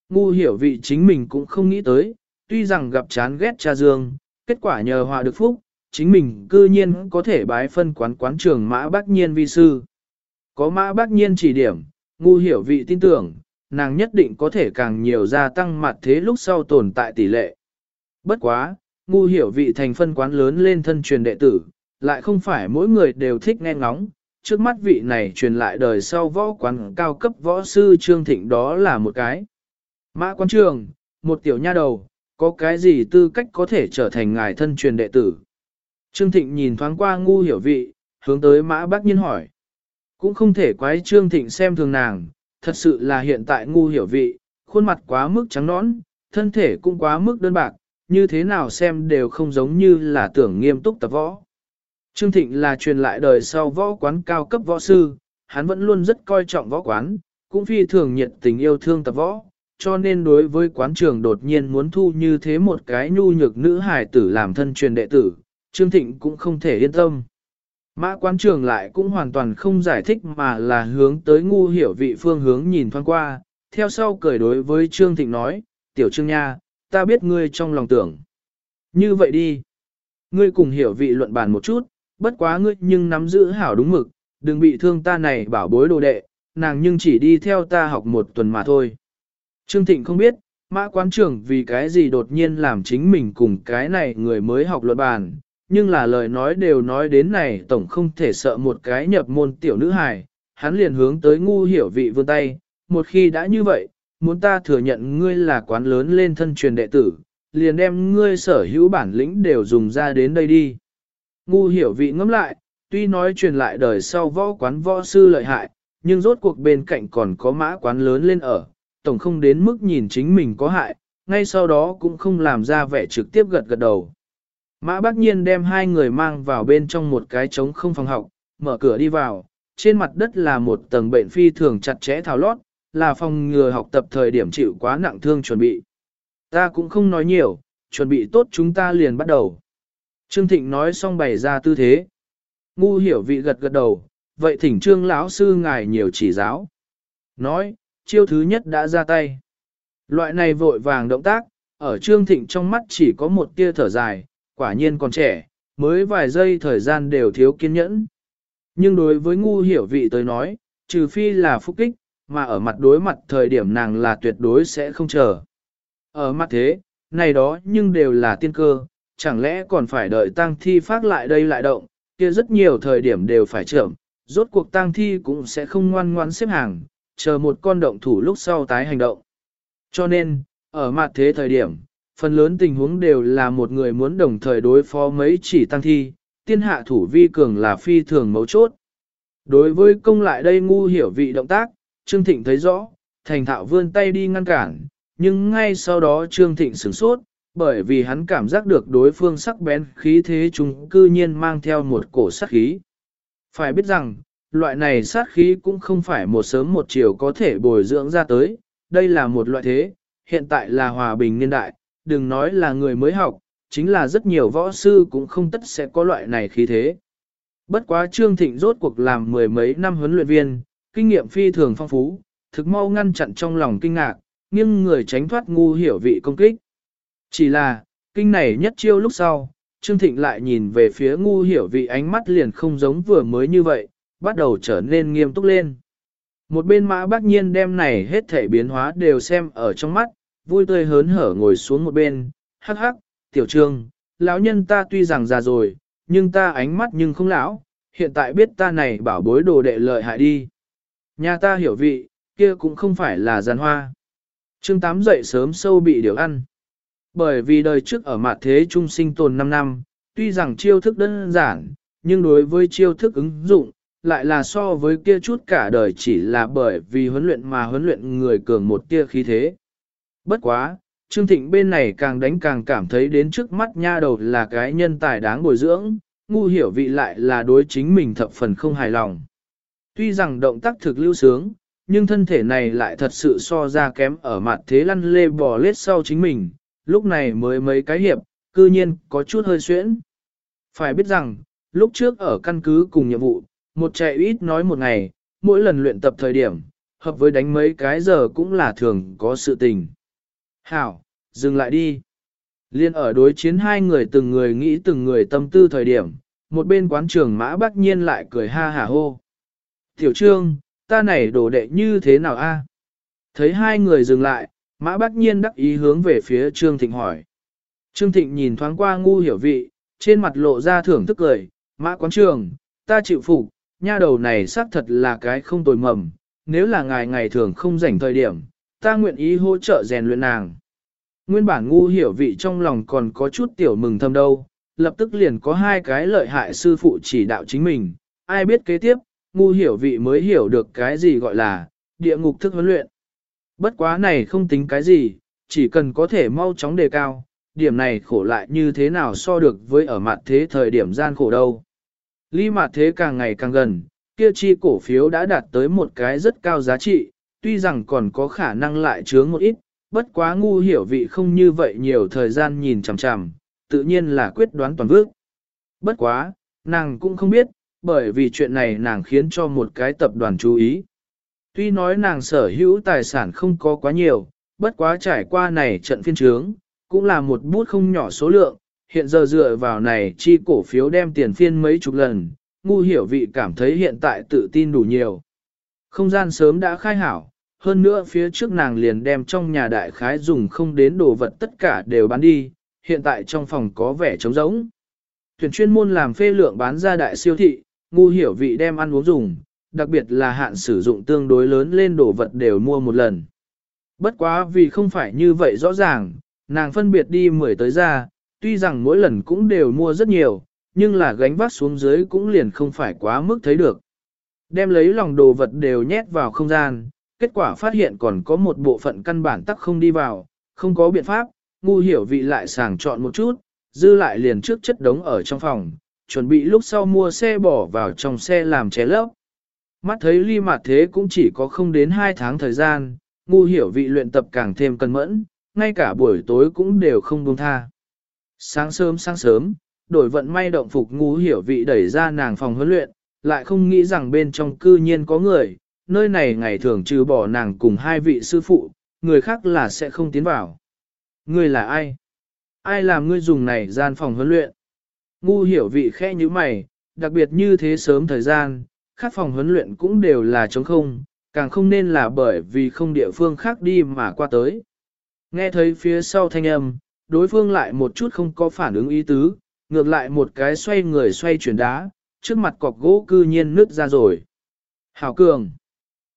Ngu hiểu vị chính mình cũng không nghĩ tới, tuy rằng gặp chán ghét cha dương, kết quả nhờ hòa được phúc, chính mình cư nhiên có thể bái phân quán quán trường mã bác nhiên vi sư. Có mã bác nhiên chỉ điểm, ngu hiểu vị tin tưởng, nàng nhất định có thể càng nhiều gia tăng mặt thế lúc sau tồn tại tỷ lệ. Bất quá, ngu hiểu vị thành phân quán lớn lên thân truyền đệ tử, lại không phải mỗi người đều thích nghe ngóng, trước mắt vị này truyền lại đời sau võ quán cao cấp võ sư Trương Thịnh đó là một cái. Mã quán trường, một tiểu nha đầu, có cái gì tư cách có thể trở thành ngài thân truyền đệ tử? Trương Thịnh nhìn thoáng qua ngu hiểu vị, hướng tới mã bác nhiên hỏi. Cũng không thể quái Trương Thịnh xem thường nàng, thật sự là hiện tại ngu hiểu vị, khuôn mặt quá mức trắng nõn, thân thể cũng quá mức đơn bạc, như thế nào xem đều không giống như là tưởng nghiêm túc tập võ. Trương Thịnh là truyền lại đời sau võ quán cao cấp võ sư, hắn vẫn luôn rất coi trọng võ quán, cũng phi thường nhiệt tình yêu thương tập võ, cho nên đối với quán trường đột nhiên muốn thu như thế một cái nhu nhược nữ hài tử làm thân truyền đệ tử, Trương Thịnh cũng không thể yên tâm. Mã quán trường lại cũng hoàn toàn không giải thích mà là hướng tới ngu hiểu vị phương hướng nhìn thoáng qua, theo sau cười đối với Trương Thịnh nói, tiểu Trương Nha, ta biết ngươi trong lòng tưởng. Như vậy đi, ngươi cùng hiểu vị luận bàn một chút, bất quá ngươi nhưng nắm giữ hảo đúng mực, đừng bị thương ta này bảo bối đồ đệ, nàng nhưng chỉ đi theo ta học một tuần mà thôi. Trương Thịnh không biết, mã quán trưởng vì cái gì đột nhiên làm chính mình cùng cái này người mới học luận bàn, nhưng là lời nói đều nói đến này tổng không thể sợ một cái nhập môn tiểu nữ hài, hắn liền hướng tới ngu hiểu vị vươn tay, một khi đã như vậy, muốn ta thừa nhận ngươi là quán lớn lên thân truyền đệ tử, liền đem ngươi sở hữu bản lĩnh đều dùng ra đến đây đi. Ngu hiểu vị ngẫm lại, tuy nói truyền lại đời sau võ quán võ sư lợi hại, nhưng rốt cuộc bên cạnh còn có mã quán lớn lên ở, tổng không đến mức nhìn chính mình có hại, ngay sau đó cũng không làm ra vẻ trực tiếp gật gật đầu. Mã bác nhiên đem hai người mang vào bên trong một cái trống không phòng học, mở cửa đi vào, trên mặt đất là một tầng bệnh phi thường chặt chẽ thảo lót, là phòng ngừa học tập thời điểm chịu quá nặng thương chuẩn bị. Ta cũng không nói nhiều, chuẩn bị tốt chúng ta liền bắt đầu. Trương Thịnh nói xong bày ra tư thế. Ngu hiểu vị gật gật đầu, vậy thỉnh trương lão sư ngài nhiều chỉ giáo. Nói, chiêu thứ nhất đã ra tay. Loại này vội vàng động tác, ở Trương Thịnh trong mắt chỉ có một tia thở dài, quả nhiên còn trẻ, mới vài giây thời gian đều thiếu kiên nhẫn. Nhưng đối với ngu hiểu vị tới nói, trừ phi là phúc kích, mà ở mặt đối mặt thời điểm nàng là tuyệt đối sẽ không chờ. Ở mặt thế, này đó nhưng đều là tiên cơ, chẳng lẽ còn phải đợi tang thi phát lại đây lại động, kia rất nhiều thời điểm đều phải chậm, rốt cuộc tang thi cũng sẽ không ngoan ngoãn xếp hàng, chờ một con động thủ lúc sau tái hành động. Cho nên, ở mặt thế thời điểm, phần lớn tình huống đều là một người muốn đồng thời đối phó mấy chỉ tăng thi, tiên hạ thủ vi cường là phi thường mấu chốt. Đối với công lại đây ngu hiểu vị động tác, Trương Thịnh thấy rõ, thành thạo vươn tay đi ngăn cản, nhưng ngay sau đó Trương Thịnh sửng sốt, bởi vì hắn cảm giác được đối phương sắc bén khí thế chúng cư nhiên mang theo một cổ sát khí. Phải biết rằng, loại này sát khí cũng không phải một sớm một chiều có thể bồi dưỡng ra tới, đây là một loại thế, hiện tại là hòa bình niên đại, đừng nói là người mới học, chính là rất nhiều võ sư cũng không tất sẽ có loại này khí thế. Bất quá Trương Thịnh rốt cuộc làm mười mấy năm huấn luyện viên, kinh nghiệm phi thường phong phú, thực mau ngăn chặn trong lòng kinh ngạc, nhưng người tránh thoát ngu hiểu vị công kích. Chỉ là, kinh này nhất chiêu lúc sau, Trương Thịnh lại nhìn về phía ngu hiểu vị ánh mắt liền không giống vừa mới như vậy, bắt đầu trở nên nghiêm túc lên. Một bên mã bác nhiên đem này hết thể biến hóa đều xem ở trong mắt, vui tươi hớn hở ngồi xuống một bên, hắc hắc, tiểu trương, lão nhân ta tuy rằng già rồi, nhưng ta ánh mắt nhưng không lão, hiện tại biết ta này bảo bối đồ đệ lợi hại đi. Nhà ta hiểu vị, kia cũng không phải là giàn hoa. Trương Tám dậy sớm sâu bị điều ăn. Bởi vì đời trước ở mặt thế trung sinh tồn 5 năm, tuy rằng chiêu thức đơn giản, nhưng đối với chiêu thức ứng dụng, lại là so với kia chút cả đời chỉ là bởi vì huấn luyện mà huấn luyện người cường một tia khí thế. Bất quá, Trương Thịnh bên này càng đánh càng cảm thấy đến trước mắt nha đầu là cái nhân tài đáng bồi dưỡng, ngu hiểu vị lại là đối chính mình thập phần không hài lòng. Tuy rằng động tác thực lưu sướng, nhưng thân thể này lại thật sự so ra kém ở mặt thế lăn lê bò lết sau chính mình, lúc này mới mấy cái hiệp, cư nhiên có chút hơi xuyễn. Phải biết rằng, lúc trước ở căn cứ cùng nhiệm vụ, một chạy ít nói một ngày, mỗi lần luyện tập thời điểm, hợp với đánh mấy cái giờ cũng là thường có sự tình. Hảo, dừng lại đi. Liên ở đối chiến hai người từng người nghĩ từng người tâm tư thời điểm, một bên quán trưởng mã bác nhiên lại cười ha hả hô. Tiểu trương, ta này đổ đệ như thế nào a? Thấy hai người dừng lại, mã bác nhiên đắc ý hướng về phía Trương Thịnh hỏi. Trương Thịnh nhìn thoáng qua ngu hiểu vị, trên mặt lộ ra thưởng thức cười, mã quán trường, ta chịu phục, nha đầu này xác thật là cái không tồi mầm, nếu là ngài ngày thường không rảnh thời điểm, ta nguyện ý hỗ trợ rèn luyện nàng. Nguyên bản ngu hiểu vị trong lòng còn có chút tiểu mừng thâm đâu, lập tức liền có hai cái lợi hại sư phụ chỉ đạo chính mình, ai biết kế tiếp, ngu hiểu vị mới hiểu được cái gì gọi là địa ngục thức huấn luyện. Bất quá này không tính cái gì, chỉ cần có thể mau chóng đề cao, điểm này khổ lại như thế nào so được với ở mặt thế thời điểm gian khổ đâu. Ly mặt thế càng ngày càng gần, kia chi cổ phiếu đã đạt tới một cái rất cao giá trị, tuy rằng còn có khả năng lại chướng một ít, bất quá ngu hiểu vị không như vậy nhiều thời gian nhìn chằm chằm, tự nhiên là quyết đoán toàn vước. Bất quá, nàng cũng không biết, bởi vì chuyện này nàng khiến cho một cái tập đoàn chú ý. Tuy nói nàng sở hữu tài sản không có quá nhiều, bất quá trải qua này trận phiên trướng, cũng là một bút không nhỏ số lượng, hiện giờ dựa vào này chi cổ phiếu đem tiền phiên mấy chục lần, ngu hiểu vị cảm thấy hiện tại tự tin đủ nhiều. Không gian sớm đã khai hảo, hơn nữa phía trước nàng liền đem trong nhà đại khái dùng không đến đồ vật tất cả đều bán đi, hiện tại trong phòng có vẻ trống rỗng. Tuyển chuyên môn làm phê lượng bán ra đại siêu thị, ngu hiểu vị đem ăn uống dùng, đặc biệt là hạn sử dụng tương đối lớn lên đồ vật đều mua một lần. Bất quá vì không phải như vậy rõ ràng, nàng phân biệt đi mười tới ra, tuy rằng mỗi lần cũng đều mua rất nhiều, nhưng là gánh vác xuống dưới cũng liền không phải quá mức thấy được. Đem lấy lòng đồ vật đều nhét vào không gian, kết quả phát hiện còn có một bộ phận căn bản tắc không đi vào, không có biện pháp, ngu hiểu vị lại sàng chọn một chút, dư lại liền trước chất đống ở trong phòng, chuẩn bị lúc sau mua xe bỏ vào trong xe làm ché lấp. Mắt thấy ly mặt thế cũng chỉ có không đến 2 tháng thời gian, ngu hiểu vị luyện tập càng thêm cân mẫn, ngay cả buổi tối cũng đều không buông tha. Sáng sớm sáng sớm, đổi vận may động phục ngu hiểu vị đẩy ra nàng phòng huấn luyện, lại không nghĩ rằng bên trong cư nhiên có người, nơi này ngày thường trừ bỏ nàng cùng hai vị sư phụ, người khác là sẽ không tiến vào. Ngươi là ai? Ai làm ngươi dùng này gian phòng huấn luyện? Ngu hiểu vị khẽ như mày, đặc biệt như thế sớm thời gian, khác phòng huấn luyện cũng đều là trống không, càng không nên là bởi vì không địa phương khác đi mà qua tới. Nghe thấy phía sau thanh âm, đối phương lại một chút không có phản ứng ý tứ, ngược lại một cái xoay người xoay chuyển đá, trước mặt cọc gỗ cư nhiên nứt ra rồi. Hảo cường!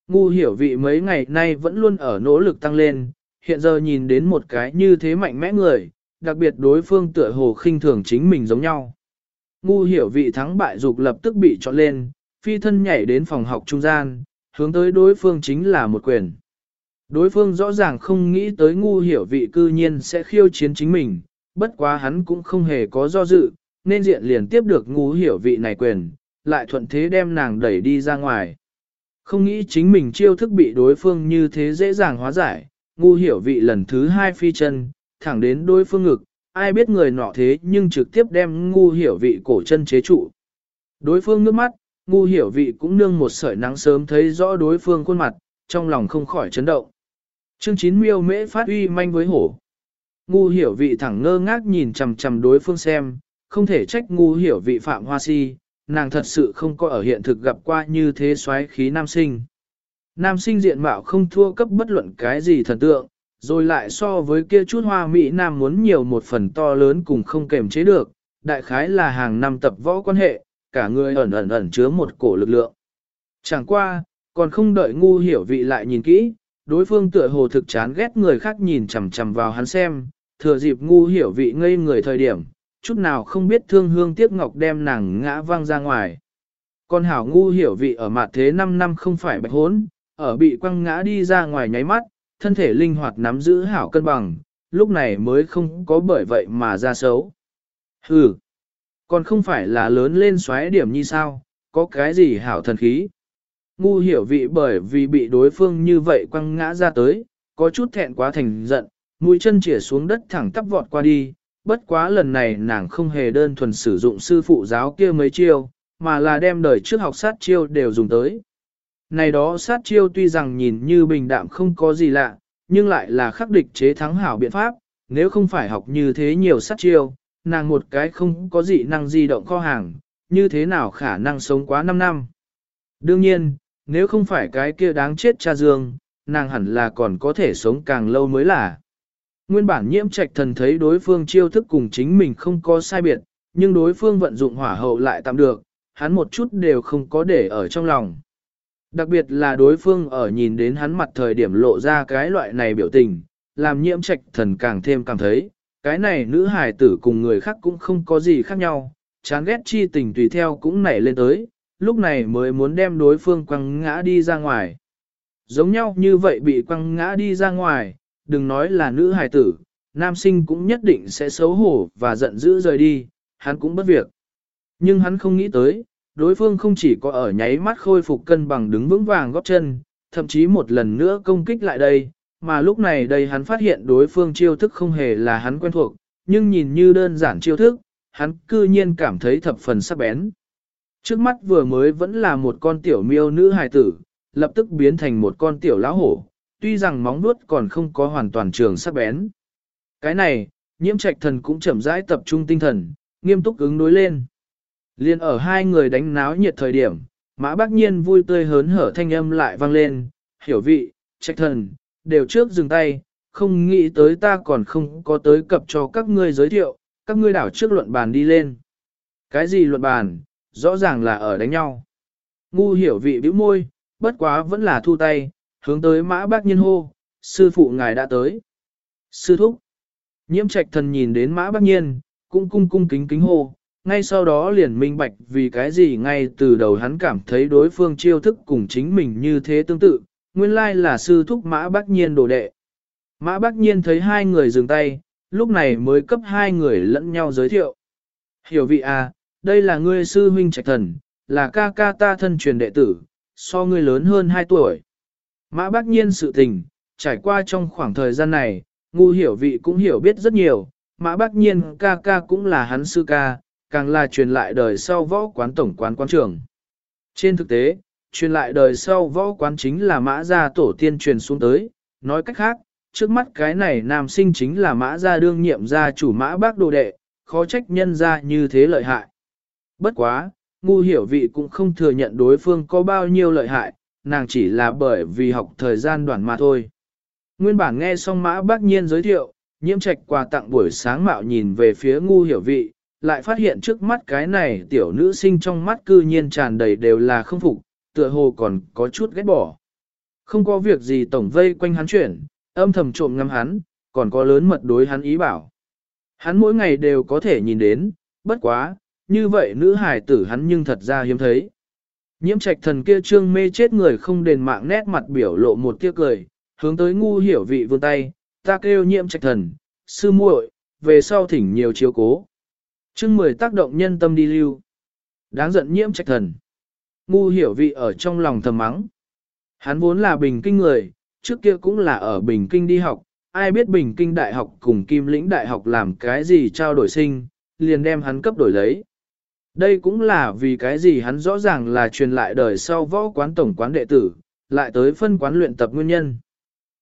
Ngu hiểu vị mấy ngày nay vẫn luôn ở nỗ lực tăng lên, hiện giờ nhìn đến một cái như thế mạnh mẽ người, đặc biệt đối phương tựa hồ khinh thường chính mình giống nhau. Ngu hiểu vị thắng bại dục lập tức bị chọn lên, phi thân nhảy đến phòng học trung gian, hướng tới đối phương chính là một quyền. Đối phương rõ ràng không nghĩ tới ngu hiểu vị cư nhiên sẽ khiêu chiến chính mình, bất quá hắn cũng không hề có do dự, nên diện liền tiếp được ngu hiểu vị này quyền, lại thuận thế đem nàng đẩy đi ra ngoài. Không nghĩ chính mình chiêu thức bị đối phương như thế dễ dàng hóa giải, ngu hiểu vị lần thứ hai phi chân, thẳng đến đối phương ngực, ai biết người nọ thế nhưng trực tiếp đem ngu hiểu vị cổ chân chế trụ. Đối phương nước mắt, ngu hiểu vị cũng nương một sợi nắng sớm thấy rõ đối phương khuôn mặt, trong lòng không khỏi chấn động. Chương 9 miêu mễ phát uy manh với hổ. Ngu hiểu vị thẳng ngơ ngác nhìn chằm chằm đối phương xem, không thể trách ngu hiểu vị phạm hoa si, nàng thật sự không có ở hiện thực gặp qua như thế xoáy khí nam sinh. Nam sinh diện mạo không thua cấp bất luận cái gì thần tượng, rồi lại so với kia chút hoa mỹ nam muốn nhiều một phần to lớn cùng không kềm chế được, đại khái là hàng năm tập võ quan hệ, cả người ẩn ẩn ẩn chứa một cổ lực lượng. Chẳng qua, Còn không đợi ngu hiểu vị lại nhìn kỹ, đối phương tựa hồ thực chán ghét người khác nhìn chằm chằm vào hắn xem, thừa dịp ngu hiểu vị ngây người thời điểm, chút nào không biết thương hương tiếc ngọc đem nàng ngã văng ra ngoài. Con hảo ngu hiểu vị ở mặt thế 5 năm không phải bạch hốn, ở bị quăng ngã đi ra ngoài nháy mắt, thân thể linh hoạt nắm giữ hảo cân bằng, lúc này mới không có bởi vậy mà ra xấu. Hừ, còn không phải là lớn lên xoáy điểm như sao, có cái gì hảo thần khí. Ngu hiểu vị bởi vì bị đối phương như vậy quăng ngã ra tới, có chút thẹn quá thành giận, mũi chân chỉa xuống đất thẳng tắp vọt qua đi, bất quá lần này nàng không hề đơn thuần sử dụng sư phụ giáo kia mấy chiêu, mà là đem đời trước học sát chiêu đều dùng tới. Này đó sát chiêu tuy rằng nhìn như bình đạm không có gì lạ, nhưng lại là khắc địch chế thắng hảo biện pháp, nếu không phải học như thế nhiều sát chiêu, nàng một cái không có gì năng di động kho hàng, như thế nào khả năng sống quá 5 năm. Đương nhiên, nếu không phải cái kia đáng chết cha dương, nàng hẳn là còn có thể sống càng lâu mới là. Nguyên bản nhiễm trạch thần thấy đối phương chiêu thức cùng chính mình không có sai biệt, nhưng đối phương vận dụng hỏa hậu lại tạm được, hắn một chút đều không có để ở trong lòng. Đặc biệt là đối phương ở nhìn đến hắn mặt thời điểm lộ ra cái loại này biểu tình, làm nhiễm trạch thần càng thêm cảm thấy, cái này nữ hài tử cùng người khác cũng không có gì khác nhau, chán ghét chi tình tùy theo cũng nảy lên tới, lúc này mới muốn đem đối phương quăng ngã đi ra ngoài. Giống nhau như vậy bị quăng ngã đi ra ngoài, đừng nói là nữ hài tử, nam sinh cũng nhất định sẽ xấu hổ và giận dữ rời đi, hắn cũng bất việc. Nhưng hắn không nghĩ tới, đối phương không chỉ có ở nháy mắt khôi phục cân bằng đứng vững vàng góp chân, thậm chí một lần nữa công kích lại đây, mà lúc này đây hắn phát hiện đối phương chiêu thức không hề là hắn quen thuộc, nhưng nhìn như đơn giản chiêu thức, hắn cư nhiên cảm thấy thập phần sắc bén. Trước mắt vừa mới vẫn là một con tiểu miêu nữ hài tử, lập tức biến thành một con tiểu lão hổ, tuy rằng móng vuốt còn không có hoàn toàn trường sắc bén. Cái này, nhiễm trạch thần cũng chậm rãi tập trung tinh thần, nghiêm túc ứng đối lên. Liên ở hai người đánh náo nhiệt thời điểm, mã bác nhiên vui tươi hớn hở thanh âm lại vang lên, hiểu vị, trạch thần, đều trước dừng tay, không nghĩ tới ta còn không có tới cập cho các ngươi giới thiệu, các ngươi đảo trước luận bàn đi lên. Cái gì luận bàn, rõ ràng là ở đánh nhau. Ngu hiểu vị bĩu môi, bất quá vẫn là thu tay, hướng tới mã bác nhiên hô, sư phụ ngài đã tới. Sư thúc. Nhiễm trạch thần nhìn đến mã bác nhiên, cũng cung cung kính kính hô, ngay sau đó liền minh bạch vì cái gì ngay từ đầu hắn cảm thấy đối phương chiêu thức cùng chính mình như thế tương tự, nguyên lai là sư thúc mã bác nhiên đồ đệ. Mã bác nhiên thấy hai người dừng tay, lúc này mới cấp hai người lẫn nhau giới thiệu. Hiểu vị à, đây là ngươi sư huynh trạch thần, là ca ca ta thân truyền đệ tử, so ngươi lớn hơn 2 tuổi. Mã bác nhiên sự tình, trải qua trong khoảng thời gian này, ngu hiểu vị cũng hiểu biết rất nhiều, mã bác nhiên ca ca cũng là hắn sư ca, càng là truyền lại đời sau võ quán tổng quán quán trưởng. Trên thực tế, truyền lại đời sau võ quán chính là mã gia tổ tiên truyền xuống tới, nói cách khác, trước mắt cái này nam sinh chính là mã gia đương nhiệm gia chủ mã bác đồ đệ, khó trách nhân gia như thế lợi hại. Bất quá, ngu hiểu vị cũng không thừa nhận đối phương có bao nhiêu lợi hại, nàng chỉ là bởi vì học thời gian đoạn mà thôi. Nguyên bản nghe xong mã bác nhiên giới thiệu, nhiễm trạch quà tặng buổi sáng mạo nhìn về phía ngu hiểu vị, lại phát hiện trước mắt cái này tiểu nữ sinh trong mắt cư nhiên tràn đầy đều là không phục, tựa hồ còn có chút ghét bỏ. Không có việc gì tổng vây quanh hắn chuyển, âm thầm trộm ngắm hắn, còn có lớn mật đối hắn ý bảo. Hắn mỗi ngày đều có thể nhìn đến, bất quá, như vậy nữ hài tử hắn nhưng thật ra hiếm thấy. Nhiễm trạch thần kia trương mê chết người không đền mạng nét mặt biểu lộ một tiếc cười, hướng tới ngu hiểu vị vươn tay, ta kêu nhiễm trạch thần, sư muội, về sau thỉnh nhiều chiếu cố. chương mười tác động nhân tâm đi lưu. Đáng giận nhiễm trạch thần. Ngu hiểu vị ở trong lòng thầm mắng. Hắn vốn là bình kinh người, trước kia cũng là ở bình kinh đi học, ai biết bình kinh đại học cùng kim lĩnh đại học làm cái gì trao đổi sinh, liền đem hắn cấp đổi lấy. Đây cũng là vì cái gì hắn rõ ràng là truyền lại đời sau võ quán tổng quán đệ tử, lại tới phân quán luyện tập nguyên nhân.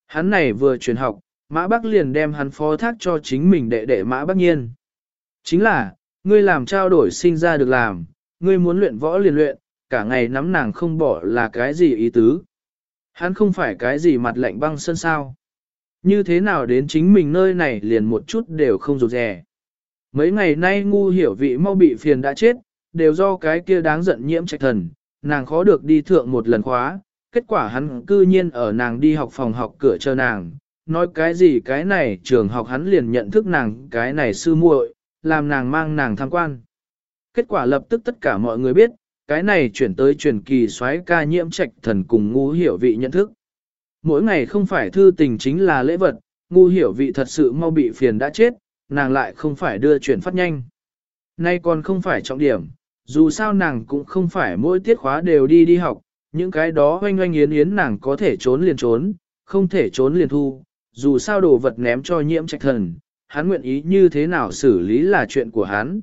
Hắn này vừa truyền học, Mã Bắc liền đem hắn phó thác cho chính mình đệ đệ Mã Bắc Nhiên. Chính là, ngươi làm trao đổi sinh ra được làm, ngươi muốn luyện võ liền luyện, cả ngày nắm nàng không bỏ là cái gì ý tứ. Hắn không phải cái gì mặt lạnh băng sân sao. Như thế nào đến chính mình nơi này liền một chút đều không rụt rè. Mấy ngày nay ngu hiểu vị mau bị phiền đã chết, đều do cái kia đáng giận nhiễm trạch thần, nàng khó được đi thượng một lần khóa, kết quả hắn cư nhiên ở nàng đi học phòng học cửa chờ nàng, nói cái gì cái này trường học hắn liền nhận thức nàng cái này sư muội, làm nàng mang nàng tham quan. Kết quả lập tức tất cả mọi người biết, cái này chuyển tới truyền kỳ xoáy ca nhiễm trạch thần cùng ngu hiểu vị nhận thức. Mỗi ngày không phải thư tình chính là lễ vật, ngu hiểu vị thật sự mau bị phiền đã chết, nàng lại không phải đưa chuyển phát nhanh. Nay còn không phải trọng điểm, dù sao nàng cũng không phải mỗi tiết khóa đều đi đi học, những cái đó oanh oanh yến yến nàng có thể trốn liền trốn, không thể trốn liền thu, dù sao đồ vật ném cho nhiễm trạch thần, hắn nguyện ý như thế nào xử lý là chuyện của hắn.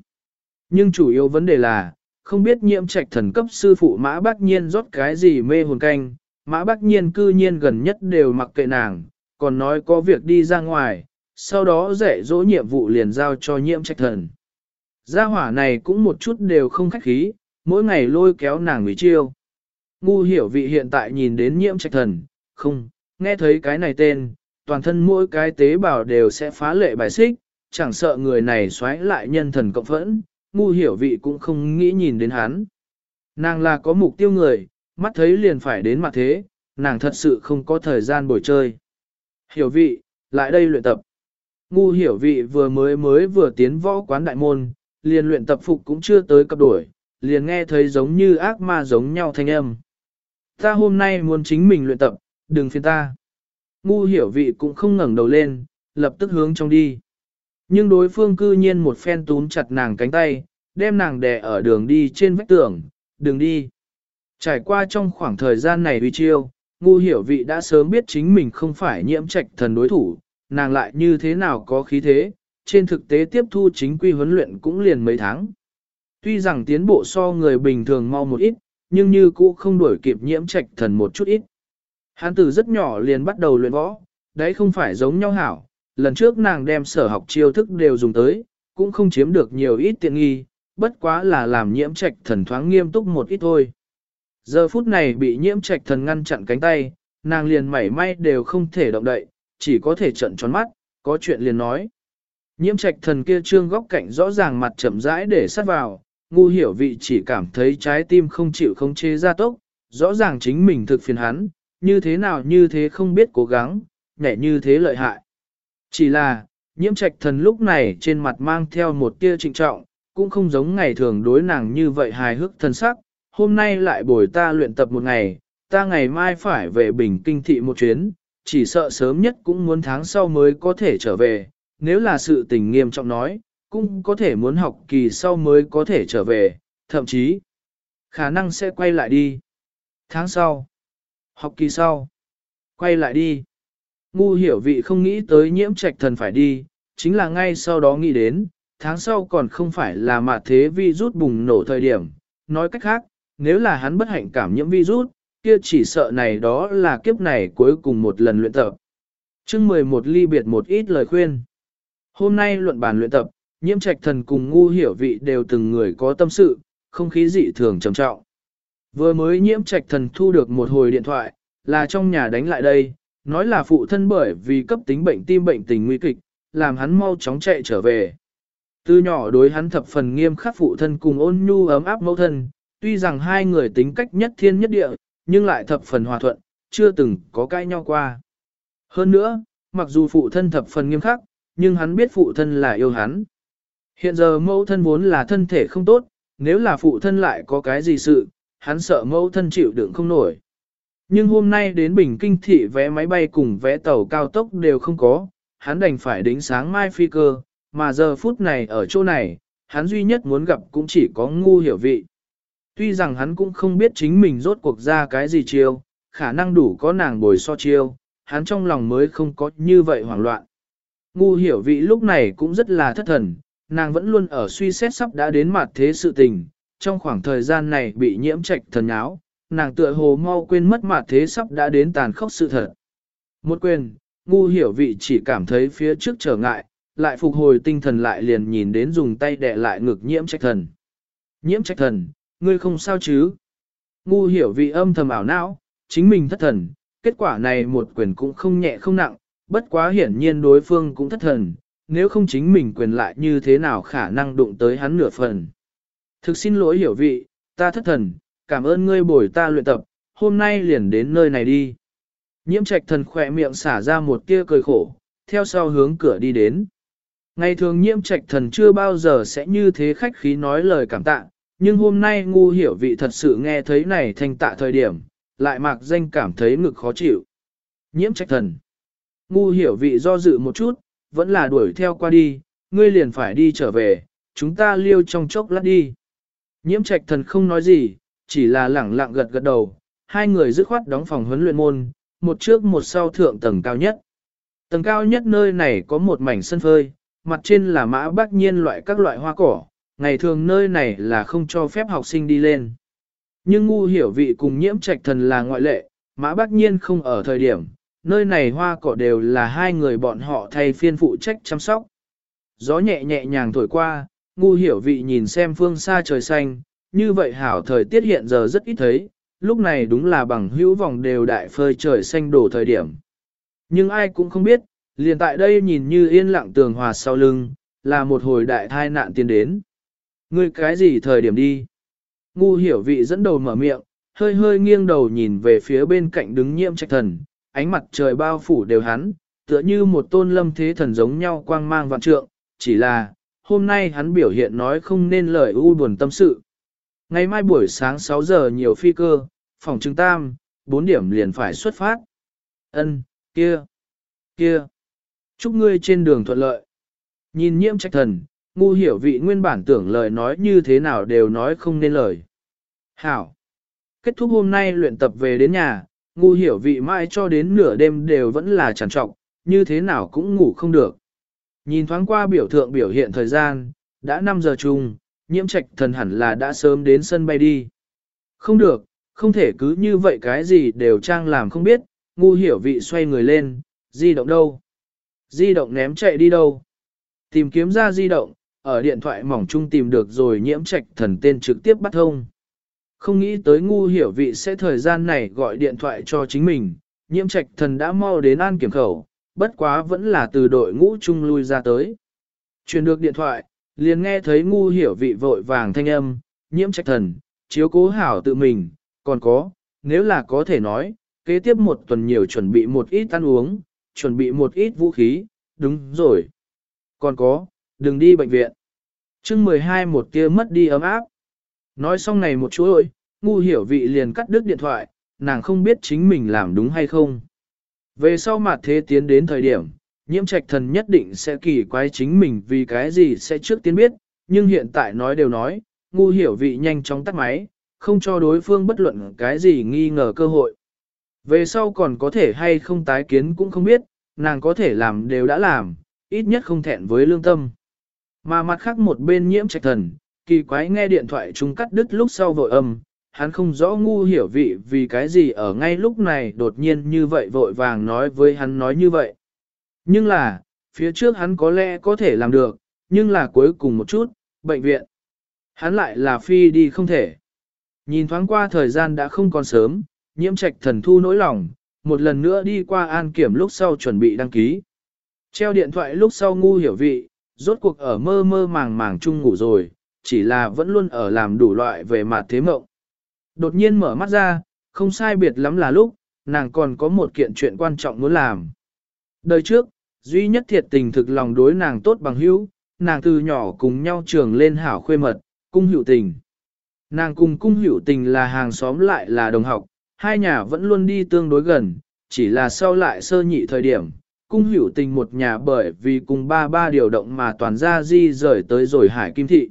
Nhưng chủ yếu vấn đề là, không biết nhiễm trạch thần cấp sư phụ mã bác nhiên rót cái gì mê hồn canh, mã bác nhiên cư nhiên gần nhất đều mặc kệ nàng, còn nói có việc đi ra ngoài, sau đó dạy dỗ nhiệm vụ liền giao cho nhiễm trạch thần. Gia hỏa này cũng một chút đều không khách khí, mỗi ngày lôi kéo nàng ủy chiêu. Ngu hiểu vị hiện tại nhìn đến nhiễm trạch thần, không, nghe thấy cái này tên, toàn thân mỗi cái tế bào đều sẽ phá lệ bài xích, chẳng sợ người này xoáy lại nhân thần cộng phẫn, ngu hiểu vị cũng không nghĩ nhìn đến hắn. Nàng là có mục tiêu người, mắt thấy liền phải đến mặt thế, nàng thật sự không có thời gian bồi chơi. Hiểu vị, lại đây luyện tập. Ngu hiểu vị vừa mới mới vừa tiến võ quán đại môn, liền luyện tập phục cũng chưa tới cấp đổi, liền nghe thấy giống như ác ma giống nhau thanh âm. Ta hôm nay muốn chính mình luyện tập, đừng phiền ta. Ngu hiểu vị cũng không ngẩng đầu lên, lập tức hướng trong đi. Nhưng đối phương cư nhiên một phen túm chặt nàng cánh tay, đem nàng đè ở đường đi trên vách tường, đừng đi. Trải qua trong khoảng thời gian này uy chiêu, ngu hiểu vị đã sớm biết chính mình không phải nhiễm trạch thần đối thủ, nàng lại như thế nào có khí thế, trên thực tế tiếp thu chính quy huấn luyện cũng liền mấy tháng. Tuy rằng tiến bộ so người bình thường mau một ít, nhưng như cũ không đuổi kịp nhiễm trạch thần một chút ít. Hán tử rất nhỏ liền bắt đầu luyện võ, đấy không phải giống nhau hảo, lần trước nàng đem sở học chiêu thức đều dùng tới, cũng không chiếm được nhiều ít tiện nghi, bất quá là làm nhiễm trạch thần thoáng nghiêm túc một ít thôi. Giờ phút này bị nhiễm trạch thần ngăn chặn cánh tay, nàng liền mảy may đều không thể động đậy, chỉ có thể trận tròn mắt, có chuyện liền nói. Nhiễm trạch thần kia trương góc cạnh rõ ràng mặt chậm rãi để sát vào, ngu hiểu vị chỉ cảm thấy trái tim không chịu không chế ra tốc, rõ ràng chính mình thực phiền hắn, như thế nào như thế không biết cố gắng, nhảy như thế lợi hại. Chỉ là, nhiễm trạch thần lúc này trên mặt mang theo một tia trịnh trọng, cũng không giống ngày thường đối nàng như vậy hài hước thân sắc, hôm nay lại bồi ta luyện tập một ngày, ta ngày mai phải về Bình Kinh Thị một chuyến, chỉ sợ sớm nhất cũng muốn tháng sau mới có thể trở về, nếu là sự tình nghiêm trọng nói, cũng có thể muốn học kỳ sau mới có thể trở về, thậm chí khả năng sẽ quay lại đi. Tháng sau, học kỳ sau, quay lại đi. Ngu hiểu vị không nghĩ tới nhiễm trạch thần phải đi, chính là ngay sau đó nghĩ đến, tháng sau còn không phải là mà thế vi rút bùng nổ thời điểm. Nói cách khác, nếu là hắn bất hạnh cảm nhiễm virus, kia chỉ sợ này đó là kiếp này cuối cùng một lần luyện tập. chương 11 ly biệt một ít lời khuyên. Hôm nay luận bàn luyện tập, nhiễm trạch thần cùng ngu hiểu vị đều từng người có tâm sự, không khí dị thường trầm trọng. Vừa mới nhiễm trạch thần thu được một hồi điện thoại, là trong nhà đánh lại đây, nói là phụ thân bởi vì cấp tính bệnh tim bệnh tình nguy kịch, làm hắn mau chóng chạy trở về. Từ nhỏ đối hắn thập phần nghiêm khắc phụ thân cùng ôn nhu ấm áp mẫu thân, tuy rằng hai người tính cách nhất thiên nhất địa, nhưng lại thập phần hòa thuận, chưa từng có cãi nhau qua. Hơn nữa, mặc dù phụ thân thập phần nghiêm khắc, nhưng hắn biết phụ thân là yêu hắn. Hiện giờ mẫu thân vốn là thân thể không tốt, nếu là phụ thân lại có cái gì sự, hắn sợ mẫu thân chịu đựng không nổi. Nhưng hôm nay đến Bình Kinh thị vé máy bay cùng vé tàu cao tốc đều không có, hắn đành phải đính sáng mai phi cơ, mà giờ phút này ở chỗ này, hắn duy nhất muốn gặp cũng chỉ có ngu hiểu vị. Tuy rằng hắn cũng không biết chính mình rốt cuộc ra cái gì chiêu, khả năng đủ có nàng bồi so chiêu, hắn trong lòng mới không có như vậy hoảng loạn. Ngu hiểu vị lúc này cũng rất là thất thần, nàng vẫn luôn ở suy xét sắp đã đến mặt thế sự tình, trong khoảng thời gian này bị nhiễm trạch thần áo, nàng tựa hồ mau quên mất mặt thế sắp đã đến tàn khốc sự thật. Một quên, ngu hiểu vị chỉ cảm thấy phía trước trở ngại, lại phục hồi tinh thần lại liền nhìn đến dùng tay đè lại ngực nhiễm trạch thần. Nhiễm trạch thần, ngươi không sao chứ? Ngu hiểu vị âm thầm ảo não, chính mình thất thần, kết quả này một quyền cũng không nhẹ không nặng, bất quá hiển nhiên đối phương cũng thất thần, nếu không chính mình quyền lại như thế nào khả năng đụng tới hắn nửa phần. Thực xin lỗi hiểu vị, ta thất thần, cảm ơn ngươi bồi ta luyện tập, hôm nay liền đến nơi này đi. Nhiễm trạch thần khỏe miệng xả ra một tia cười khổ, theo sau hướng cửa đi đến. Ngày thường nhiễm trạch thần chưa bao giờ sẽ như thế khách khí nói lời cảm tạ, nhưng hôm nay ngu hiểu vị thật sự nghe thấy này thanh tạ thời điểm, lại mạc danh cảm thấy ngực khó chịu. Nhiễm trạch thần. Ngu hiểu vị do dự một chút, vẫn là đuổi theo qua đi, ngươi liền phải đi trở về, chúng ta liêu trong chốc lát đi. Nhiễm trạch thần không nói gì, chỉ là lẳng lặng gật gật đầu, hai người dứt khoát đóng phòng huấn luyện môn, một trước một sau thượng tầng cao nhất. Tầng cao nhất nơi này có một mảnh sân phơi, mặt trên là mã bác nhiên loại các loại hoa cỏ, ngày thường nơi này là không cho phép học sinh đi lên. Nhưng ngu hiểu vị cùng nhiễm trạch thần là ngoại lệ, mã bác nhiên không ở thời điểm, nơi này hoa cỏ đều là hai người bọn họ thay phiên phụ trách chăm sóc. Gió nhẹ nhẹ nhàng thổi qua, ngu hiểu vị nhìn xem phương xa trời xanh, như vậy hảo thời tiết hiện giờ rất ít thấy, lúc này đúng là bằng hữu vòng đều đại phơi trời xanh đổ thời điểm. Nhưng ai cũng không biết, liền tại đây nhìn như yên lặng tường hòa sau lưng, là một hồi đại thai nạn tiến đến. Ngươi cái gì thời điểm đi? Ngu hiểu vị dẫn đầu mở miệng, hơi hơi nghiêng đầu nhìn về phía bên cạnh đứng nhiễm trạch thần, ánh mặt trời bao phủ đều hắn, tựa như một tôn lâm thế thần giống nhau quang mang vạn trượng, chỉ là, hôm nay hắn biểu hiện nói không nên lời u buồn tâm sự. Ngày mai buổi sáng 6 giờ nhiều phi cơ, phòng trưng tam, 4 điểm liền phải xuất phát. Ân, kia, kia. Chúc ngươi trên đường thuận lợi. Nhìn nhiễm trạch thần, ngu hiểu vị nguyên bản tưởng lời nói như thế nào đều nói không nên lời. Hảo. Kết thúc hôm nay luyện tập về đến nhà, ngu hiểu vị mãi cho đến nửa đêm đều vẫn là trằn trọc, như thế nào cũng ngủ không được. Nhìn thoáng qua biểu thượng biểu hiện thời gian, đã 5 giờ chung, nhiễm trạch thần hẳn là đã sớm đến sân bay đi. Không được, không thể cứ như vậy cái gì đều trang làm không biết, ngu hiểu vị xoay người lên, di động đâu? Di động ném chạy đi đâu? Tìm kiếm ra di động, ở điện thoại mỏng chung tìm được rồi nhiễm trạch thần tên trực tiếp bắt thông. Không nghĩ tới ngu hiểu vị sẽ thời gian này gọi điện thoại cho chính mình, nhiễm trạch thần đã mau đến an kiểm khẩu, bất quá vẫn là từ đội ngũ chung lui ra tới. Truyền được điện thoại, liền nghe thấy ngu hiểu vị vội vàng thanh âm, nhiễm trạch thần, chiếu cố hảo tự mình, còn có, nếu là có thể nói, kế tiếp một tuần nhiều chuẩn bị một ít ăn uống, chuẩn bị một ít vũ khí, đúng rồi. Còn có, đừng đi bệnh viện. chương 12 một tia mất đi ấm áp. Nói xong này một chú ơi, ngu hiểu vị liền cắt đứt điện thoại, nàng không biết chính mình làm đúng hay không. Về sau mặt thế tiến đến thời điểm, nhiễm trạch thần nhất định sẽ kỳ quái chính mình vì cái gì sẽ trước tiên biết, nhưng hiện tại nói đều nói, ngu hiểu vị nhanh chóng tắt máy, không cho đối phương bất luận cái gì nghi ngờ cơ hội. Về sau còn có thể hay không tái kiến cũng không biết, nàng có thể làm đều đã làm, ít nhất không thẹn với lương tâm. Mà mặt khác một bên nhiễm trạch thần, kỳ quái nghe điện thoại chúng cắt đứt lúc sau vội âm, hắn không rõ ngu hiểu vị vì cái gì ở ngay lúc này đột nhiên như vậy vội vàng nói với hắn nói như vậy. Nhưng là, phía trước hắn có lẽ có thể làm được, nhưng là cuối cùng một chút, bệnh viện. Hắn lại là phi đi không thể. Nhìn thoáng qua thời gian đã không còn sớm, nhiễm trạch thần thu nỗi lòng, một lần nữa đi qua an kiểm lúc sau chuẩn bị đăng ký. Treo điện thoại lúc sau ngu hiểu vị, rốt cuộc ở mơ mơ màng màng chung ngủ rồi, chỉ là vẫn luôn ở làm đủ loại về mặt thế mộng. Đột nhiên mở mắt ra, không sai biệt lắm là lúc, nàng còn có một kiện chuyện quan trọng muốn làm. Đời trước, duy nhất thiệt tình thực lòng đối nàng tốt bằng hữu, nàng từ nhỏ cùng nhau trường lên hảo khuê mật, cung hữu tình. Nàng cùng cung hữu tình là hàng xóm lại là đồng học, hai nhà vẫn luôn đi tương đối gần, chỉ là sau lại sơ nhị thời điểm, cung hữu tình một nhà bởi vì cùng ba ba điều động mà toàn ra di rời tới rồi hải kim thị.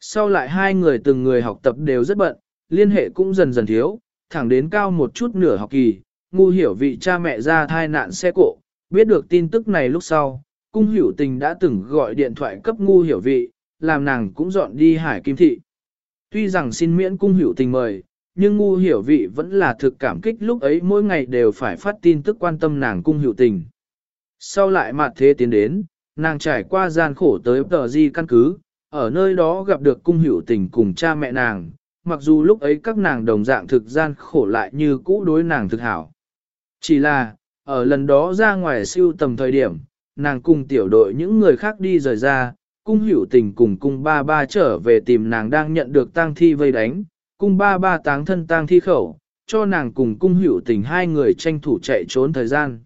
Sau lại hai người từng người học tập đều rất bận, liên hệ cũng dần dần thiếu, thẳng đến cao một chút nửa học kỳ, ngu hiểu vị cha mẹ ra thai nạn xe cộ, biết được tin tức này lúc sau, cung hiểu tình đã từng gọi điện thoại cấp ngu hiểu vị, làm nàng cũng dọn đi hải kim thị. Tuy rằng xin miễn cung hiểu tình mời, nhưng ngu hiểu vị vẫn là thực cảm kích lúc ấy mỗi ngày đều phải phát tin tức quan tâm nàng cung hiểu tình. Sau lại mặt thế tiến đến, nàng trải qua gian khổ tới tờ di căn cứ, ở nơi đó gặp được cung hữu tình cùng cha mẹ nàng, mặc dù lúc ấy các nàng đồng dạng thực gian khổ lại như cũ đối nàng thực hảo. Chỉ là, ở lần đó ra ngoài siêu tầm thời điểm, nàng cùng tiểu đội những người khác đi rời ra, cung hữu tình cùng cung ba ba trở về tìm nàng đang nhận được tang thi vây đánh, cung ba ba táng thân tang thi khẩu, cho nàng cùng cung hữu tình hai người tranh thủ chạy trốn thời gian.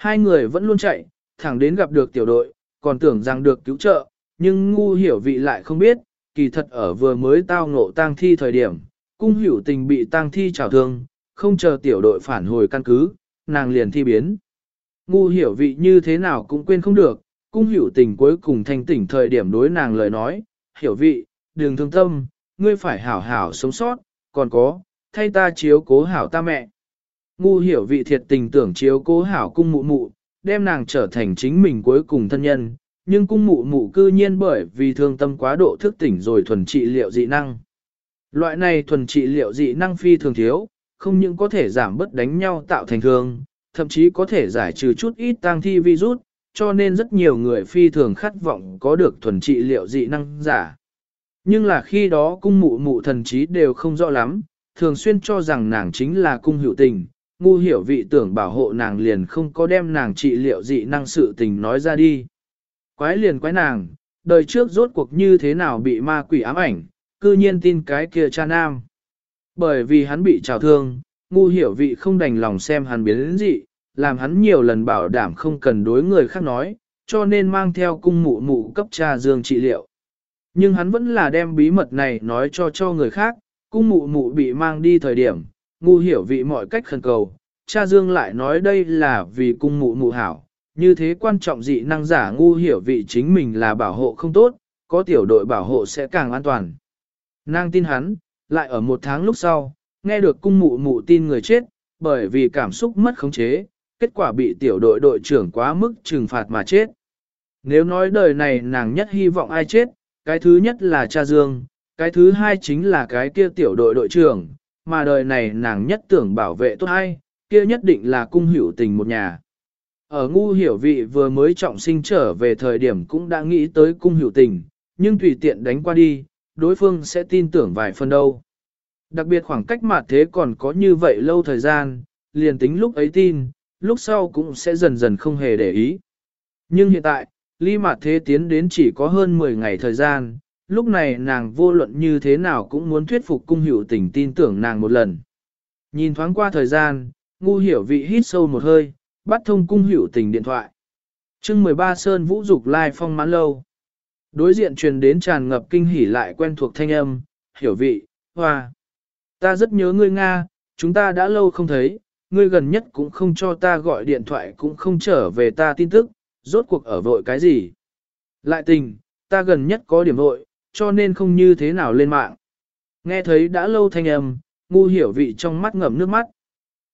Hai người vẫn luôn chạy, thẳng đến gặp được tiểu đội, còn tưởng rằng được cứu trợ, nhưng ngu hiểu vị lại không biết, kỳ thật ở vừa mới tao ngộ tang thi thời điểm, cung hiểu tình bị tang thi trào thương, không chờ tiểu đội phản hồi căn cứ, nàng liền thi biến. Ngu hiểu vị như thế nào cũng quên không được, cung hiểu tình cuối cùng thanh tỉnh thời điểm đối nàng lời nói, hiểu vị, đừng thương tâm, ngươi phải hảo hảo sống sót, còn có, thay ta chiếu cố hảo ta mẹ. Ngu hiểu vị thiệt tình tưởng chiếu cố hảo cung mụ mụ, đem nàng trở thành chính mình cuối cùng thân nhân, nhưng cung mụ mụ cư nhiên bởi vì thương tâm quá độ thức tỉnh rồi thuần trị liệu dị năng. Loại này thuần trị liệu dị năng phi thường thiếu, không những có thể giảm bớt đánh nhau tạo thành thương, thậm chí có thể giải trừ chút ít tăng thi virus, cho nên rất nhiều người phi thường khát vọng có được thuần trị liệu dị năng giả. Nhưng là khi đó cung mụ mụ thần trí đều không rõ lắm, thường xuyên cho rằng nàng chính là cung hữu tình, ngu hiểu vị tưởng bảo hộ nàng liền không có đem nàng trị liệu dị năng sự tình nói ra đi. Quái liền quái nàng, đời trước rốt cuộc như thế nào bị ma quỷ ám ảnh, cư nhiên tin cái kia cha nam. Bởi vì hắn bị trào thương, ngu hiểu vị không đành lòng xem hắn biến đến dị, làm hắn nhiều lần bảo đảm không cần đối người khác nói, cho nên mang theo cung mụ mụ cấp cha dương trị liệu. Nhưng hắn vẫn là đem bí mật này nói cho cho người khác, cung mụ mụ bị mang đi thời điểm, ngu hiểu vị mọi cách khẩn cầu, cha dương lại nói đây là vì cung mụ mụ hảo, như thế quan trọng dị năng giả ngu hiểu vị chính mình là bảo hộ không tốt, có tiểu đội bảo hộ sẽ càng an toàn. Nàng tin hắn, lại ở một tháng lúc sau, nghe được cung mụ mụ tin người chết, bởi vì cảm xúc mất khống chế, kết quả bị tiểu đội đội trưởng quá mức trừng phạt mà chết. Nếu nói đời này nàng nhất hy vọng ai chết, cái thứ nhất là cha Dương, cái thứ hai chính là cái kia tiểu đội đội trưởng, mà đời này nàng nhất tưởng bảo vệ tốt hay kia nhất định là cung hữu tình một nhà. Ở ngu hiểu vị vừa mới trọng sinh trở về thời điểm cũng đã nghĩ tới cung hữu tình, nhưng tùy tiện đánh qua đi, đối phương sẽ tin tưởng vài phần đâu. Đặc biệt khoảng cách mà thế còn có như vậy lâu thời gian, liền tính lúc ấy tin, lúc sau cũng sẽ dần dần không hề để ý. Nhưng hiện tại, ly mặt thế tiến đến chỉ có hơn 10 ngày thời gian, lúc này nàng vô luận như thế nào cũng muốn thuyết phục cung hiểu tình tin tưởng nàng một lần. Nhìn thoáng qua thời gian, ngu hiểu vị hít sâu một hơi, bắt thông cung hiểu tình điện thoại. chương 13 Sơn Vũ Dục Lai Phong mãn lâu. Đối diện truyền đến tràn ngập kinh hỉ lại quen thuộc thanh âm, hiểu vị, hoa. Ta rất nhớ ngươi Nga, chúng ta đã lâu không thấy, ngươi gần nhất cũng không cho ta gọi điện thoại cũng không trở về ta tin tức, rốt cuộc ở vội cái gì. Lại tình, ta gần nhất có điểm vội, cho nên không như thế nào lên mạng. Nghe thấy đã lâu thanh âm, ngu hiểu vị trong mắt ngậm nước mắt.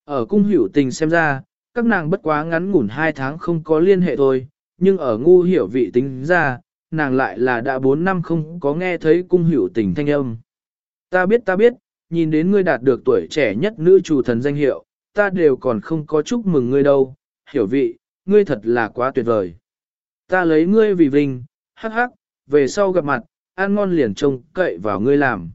Ở cung hiểu tình xem ra, các nàng bất quá ngắn ngủn hai tháng không có liên hệ thôi, nhưng ở ngu hiểu vị tính ra, nàng lại là đã bốn năm không có nghe thấy cung hiểu tình thanh âm. Ta biết ta biết, nhìn đến ngươi đạt được tuổi trẻ nhất nữ chủ thần danh hiệu, ta đều còn không có chúc mừng ngươi đâu, hiểu vị, ngươi thật là quá tuyệt vời. Ta lấy ngươi vì vinh, hắc hắc, về sau gặp mặt, ăn ngon liền trông cậy vào ngươi làm.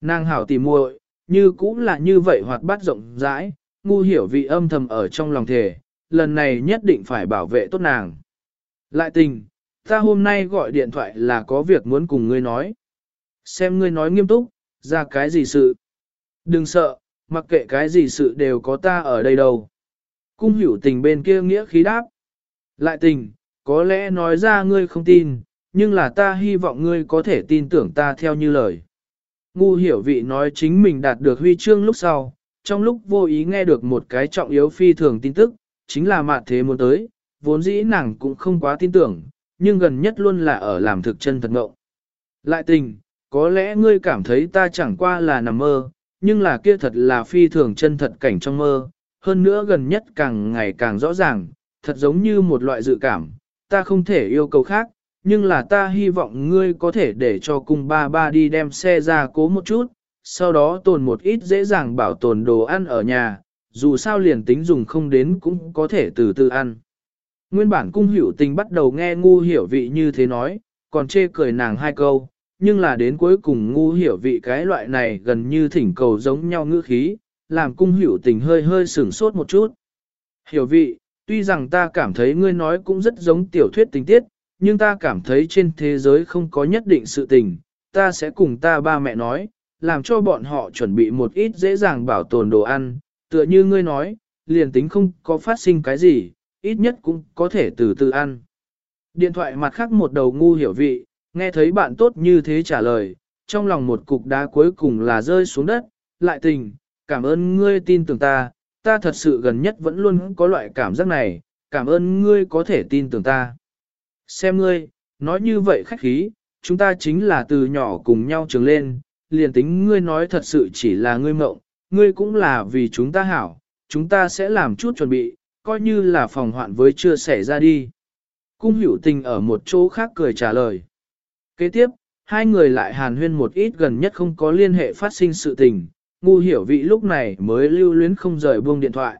Nàng hảo tìm muội, như cũng là như vậy hoạt bát rộng rãi, ngu hiểu vị âm thầm ở trong lòng thể, lần này nhất định phải bảo vệ tốt nàng. Lại tình, ta hôm nay gọi điện thoại là có việc muốn cùng ngươi nói. Xem ngươi nói nghiêm túc, ra cái gì sự. Đừng sợ, mặc kệ cái gì sự đều có ta ở đây đâu. Cung hiểu tình bên kia nghĩa khí đáp. Lại tình, có lẽ nói ra ngươi không tin, nhưng là ta hy vọng ngươi có thể tin tưởng ta theo như lời. Ngu hiểu vị nói chính mình đạt được huy chương lúc sau, trong lúc vô ý nghe được một cái trọng yếu phi thường tin tức, chính là mạn thế muốn tới, vốn dĩ nàng cũng không quá tin tưởng, nhưng gần nhất luôn là ở làm thực chân thật ngộng. Lại tình, có lẽ ngươi cảm thấy ta chẳng qua là nằm mơ, nhưng là kia thật là phi thường chân thật cảnh trong mơ, hơn nữa gần nhất càng ngày càng rõ ràng, thật giống như một loại dự cảm, ta không thể yêu cầu khác, nhưng là ta hy vọng ngươi có thể để cho cung ba ba đi đem xe ra cố một chút, sau đó tồn một ít dễ dàng bảo tồn đồ ăn ở nhà, dù sao liền tính dùng không đến cũng có thể từ từ ăn. Nguyên bản cung hiểu tình bắt đầu nghe ngu hiểu vị như thế nói, còn chê cười nàng hai câu, nhưng là đến cuối cùng ngu hiểu vị cái loại này gần như thỉnh cầu giống nhau ngữ khí, làm cung hiểu tình hơi hơi sửng sốt một chút. Hiểu vị, tuy rằng ta cảm thấy ngươi nói cũng rất giống tiểu thuyết tình tiết, nhưng ta cảm thấy trên thế giới không có nhất định sự tình, ta sẽ cùng ta ba mẹ nói, làm cho bọn họ chuẩn bị một ít dễ dàng bảo tồn đồ ăn, tựa như ngươi nói, liền tính không có phát sinh cái gì, ít nhất cũng có thể từ từ ăn. Điện thoại mặt khác một đầu ngu hiểu vị, nghe thấy bạn tốt như thế trả lời, trong lòng một cục đá cuối cùng là rơi xuống đất, lại tình, cảm ơn ngươi tin tưởng ta, ta thật sự gần nhất vẫn luôn có loại cảm giác này, cảm ơn ngươi có thể tin tưởng ta. Xem ngươi, nói như vậy khách khí, chúng ta chính là từ nhỏ cùng nhau trường lên, liền tính ngươi nói thật sự chỉ là ngươi mộng, ngươi cũng là vì chúng ta hảo, chúng ta sẽ làm chút chuẩn bị, coi như là phòng hoạn với chưa xảy ra đi. Cung hữu tình ở một chỗ khác cười trả lời. Kế tiếp, hai người lại hàn huyên một ít gần nhất không có liên hệ phát sinh sự tình, ngu hiểu vị lúc này mới lưu luyến không rời buông điện thoại.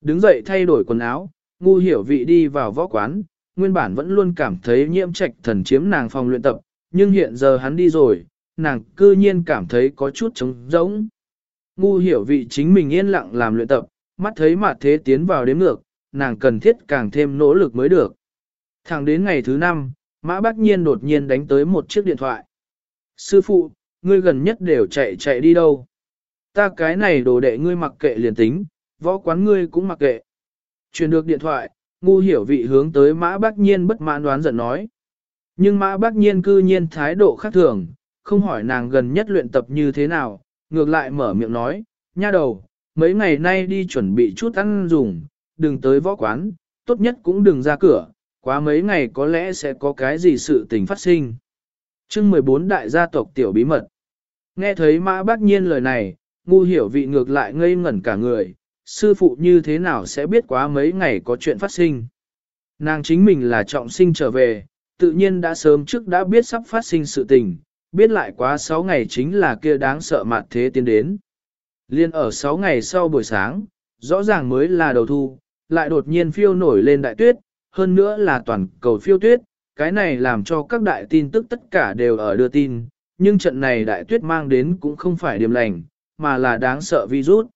Đứng dậy thay đổi quần áo, ngu hiểu vị đi vào võ quán, nguyên bản vẫn luôn cảm thấy nhiễm trạch thần chiếm nàng phòng luyện tập, nhưng hiện giờ hắn đi rồi, nàng cư nhiên cảm thấy có chút trống rỗng. Ngu hiểu vị chính mình yên lặng làm luyện tập, mắt thấy mặt thế tiến vào đếm ngược, nàng cần thiết càng thêm nỗ lực mới được. Thẳng đến ngày thứ năm, Mã Bác Nhiên đột nhiên đánh tới một chiếc điện thoại. Sư phụ, ngươi gần nhất đều chạy chạy đi đâu? Ta cái này đồ đệ ngươi mặc kệ liền tính, võ quán ngươi cũng mặc kệ. Truyền được điện thoại, ngu hiểu vị hướng tới Mã Bác Nhiên bất mãn đoán giận nói. Nhưng Mã Bác Nhiên cư nhiên thái độ khác thường, không hỏi nàng gần nhất luyện tập như thế nào, ngược lại mở miệng nói, nha đầu, mấy ngày nay đi chuẩn bị chút ăn dùng, đừng tới võ quán, tốt nhất cũng đừng ra cửa, quá mấy ngày có lẽ sẽ có cái gì sự tình phát sinh. chương 14 đại gia tộc tiểu bí mật. Nghe thấy mã bác nhiên lời này, ngu hiểu vị ngược lại ngây ngẩn cả người, sư phụ như thế nào sẽ biết quá mấy ngày có chuyện phát sinh. Nàng chính mình là trọng sinh trở về, tự nhiên đã sớm trước đã biết sắp phát sinh sự tình, biết lại quá 6 ngày chính là kia đáng sợ mặt thế tiến đến. Liên ở 6 ngày sau buổi sáng, rõ ràng mới là đầu thu, lại đột nhiên phiêu nổi lên đại tuyết, hơn nữa là toàn cầu phiêu tuyết, cái này làm cho các đại tin tức tất cả đều ở đưa tin, nhưng trận này đại tuyết mang đến cũng không phải điểm lành, mà là đáng sợ virus.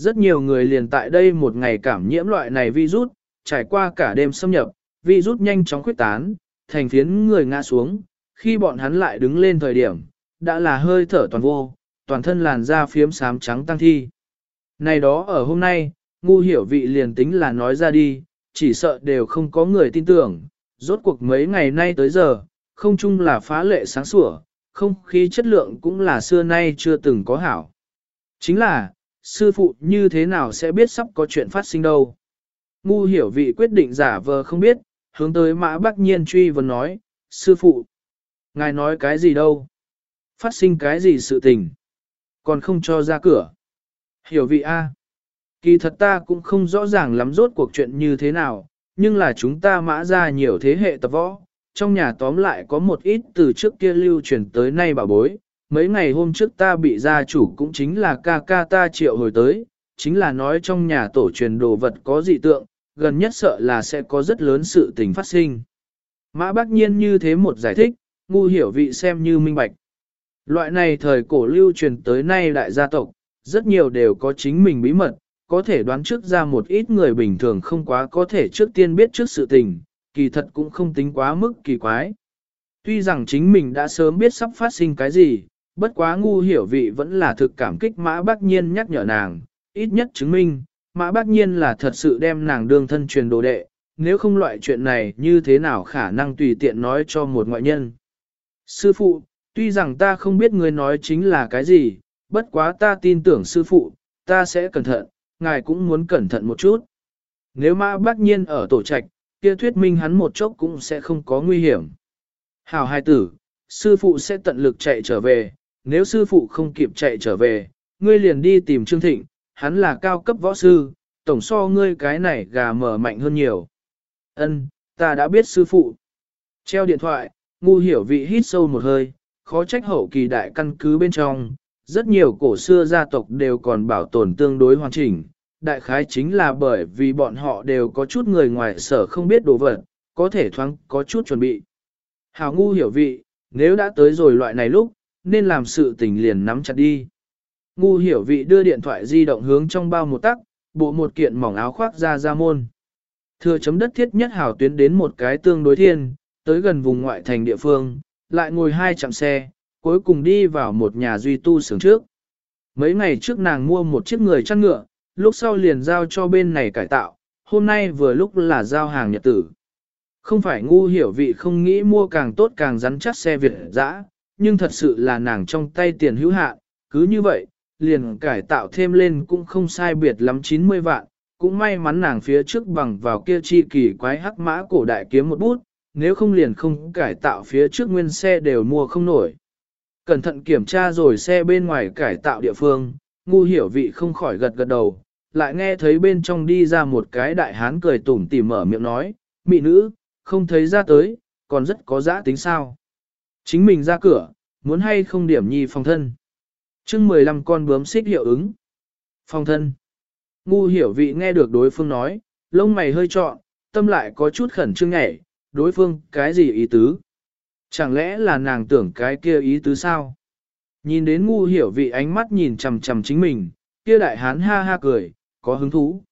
Rất nhiều người liền tại đây một ngày cảm nhiễm loại này virus, trải qua cả đêm xâm nhập, virus nhanh chóng khuyết tán, thành phiến người ngã xuống, khi bọn hắn lại đứng lên thời điểm, đã là hơi thở toàn vô, toàn thân làn da phiếm xám trắng tăng thi. Này đó ở hôm nay, ngu hiểu vị liền tính là nói ra đi, chỉ sợ đều không có người tin tưởng, rốt cuộc mấy ngày nay tới giờ, không chung là phá lệ sáng sủa, không khí chất lượng cũng là xưa nay chưa từng có hảo. Chính là, sư phụ như thế nào sẽ biết sắp có chuyện phát sinh đâu. Ngu hiểu vị quyết định giả vờ không biết, hướng tới mã bác nhiên truy vấn nói, sư phụ, ngài nói cái gì đâu? Phát sinh cái gì sự tình? Còn không cho ra cửa. Hiểu vị A. Kỳ thật ta cũng không rõ ràng lắm rốt cuộc chuyện như thế nào, nhưng là chúng ta mã ra nhiều thế hệ tập võ, trong nhà tóm lại có một ít từ trước kia lưu truyền tới nay bảo bối. Mấy ngày hôm trước ta bị gia chủ cũng chính là ca ca ta triệu hồi tới, chính là nói trong nhà tổ truyền đồ vật có dị tượng, gần nhất sợ là sẽ có rất lớn sự tình phát sinh. Mã bác nhiên như thế một giải thích, ngu hiểu vị xem như minh bạch. Loại này thời cổ lưu truyền tới nay đại gia tộc, rất nhiều đều có chính mình bí mật, có thể đoán trước ra một ít người bình thường không quá có thể trước tiên biết trước sự tình, kỳ thật cũng không tính quá mức kỳ quái. Tuy rằng chính mình đã sớm biết sắp phát sinh cái gì, bất quá ngu hiểu vị vẫn là thực cảm kích mã bác nhiên nhắc nhở nàng, ít nhất chứng minh, mã bác nhiên là thật sự đem nàng đương thân truyền đồ đệ, nếu không loại chuyện này như thế nào khả năng tùy tiện nói cho một ngoại nhân. Sư phụ, tuy rằng ta không biết người nói chính là cái gì, bất quá ta tin tưởng sư phụ, ta sẽ cẩn thận, ngài cũng muốn cẩn thận một chút. Nếu mã bác nhiên ở tổ trạch, kia thuyết minh hắn một chốc cũng sẽ không có nguy hiểm. Hảo hai tử, sư phụ sẽ tận lực chạy trở về, nếu sư phụ không kịp chạy trở về, ngươi liền đi tìm Trương Thịnh, hắn là cao cấp võ sư, tổng so ngươi cái này gà mở mạnh hơn nhiều. Ân, ta đã biết sư phụ. Treo điện thoại, ngu hiểu vị hít sâu một hơi, khó trách hậu kỳ đại căn cứ bên trong, rất nhiều cổ xưa gia tộc đều còn bảo tồn tương đối hoàn chỉnh. Đại khái chính là bởi vì bọn họ đều có chút người ngoài sở không biết đồ vật, có thể thoáng có chút chuẩn bị. Hào ngu hiểu vị, nếu đã tới rồi loại này lúc, nên làm sự tình liền nắm chặt đi. Ngu hiểu vị đưa điện thoại di động hướng trong bao một tắc, bộ một kiện mỏng áo khoác ra ra môn. Thừa chấm đất thiết nhất hảo tuyến đến một cái tương đối thiên, tới gần vùng ngoại thành địa phương, lại ngồi hai chặng xe, cuối cùng đi vào một nhà duy tu sướng trước. Mấy ngày trước nàng mua một chiếc người chăn ngựa, lúc sau liền giao cho bên này cải tạo, hôm nay vừa lúc là giao hàng nhật tử. Không phải ngu hiểu vị không nghĩ mua càng tốt càng rắn chắc xe Việt dã, nhưng thật sự là nàng trong tay tiền hữu hạn, cứ như vậy, liền cải tạo thêm lên cũng không sai biệt lắm 90 vạn, cũng may mắn nàng phía trước bằng vào kia chi kỳ quái hắc mã cổ đại kiếm một bút, nếu không liền không cải tạo phía trước nguyên xe đều mua không nổi. Cẩn thận kiểm tra rồi xe bên ngoài cải tạo địa phương, ngu hiểu vị không khỏi gật gật đầu, lại nghe thấy bên trong đi ra một cái đại hán cười tủm tỉm mở miệng nói, mị nữ, không thấy ra tới, còn rất có giá tính sao. Chính mình ra cửa, muốn hay không điểm nhi phòng thân. chương 15 con bướm xích hiệu ứng. Phòng thân. Ngu hiểu vị nghe được đối phương nói, lông mày hơi trọn, tâm lại có chút khẩn trương nhảy, đối phương cái gì ý tứ? Chẳng lẽ là nàng tưởng cái kia ý tứ sao? Nhìn đến ngu hiểu vị ánh mắt nhìn chầm chầm chính mình, kia đại hán ha ha cười, có hứng thú.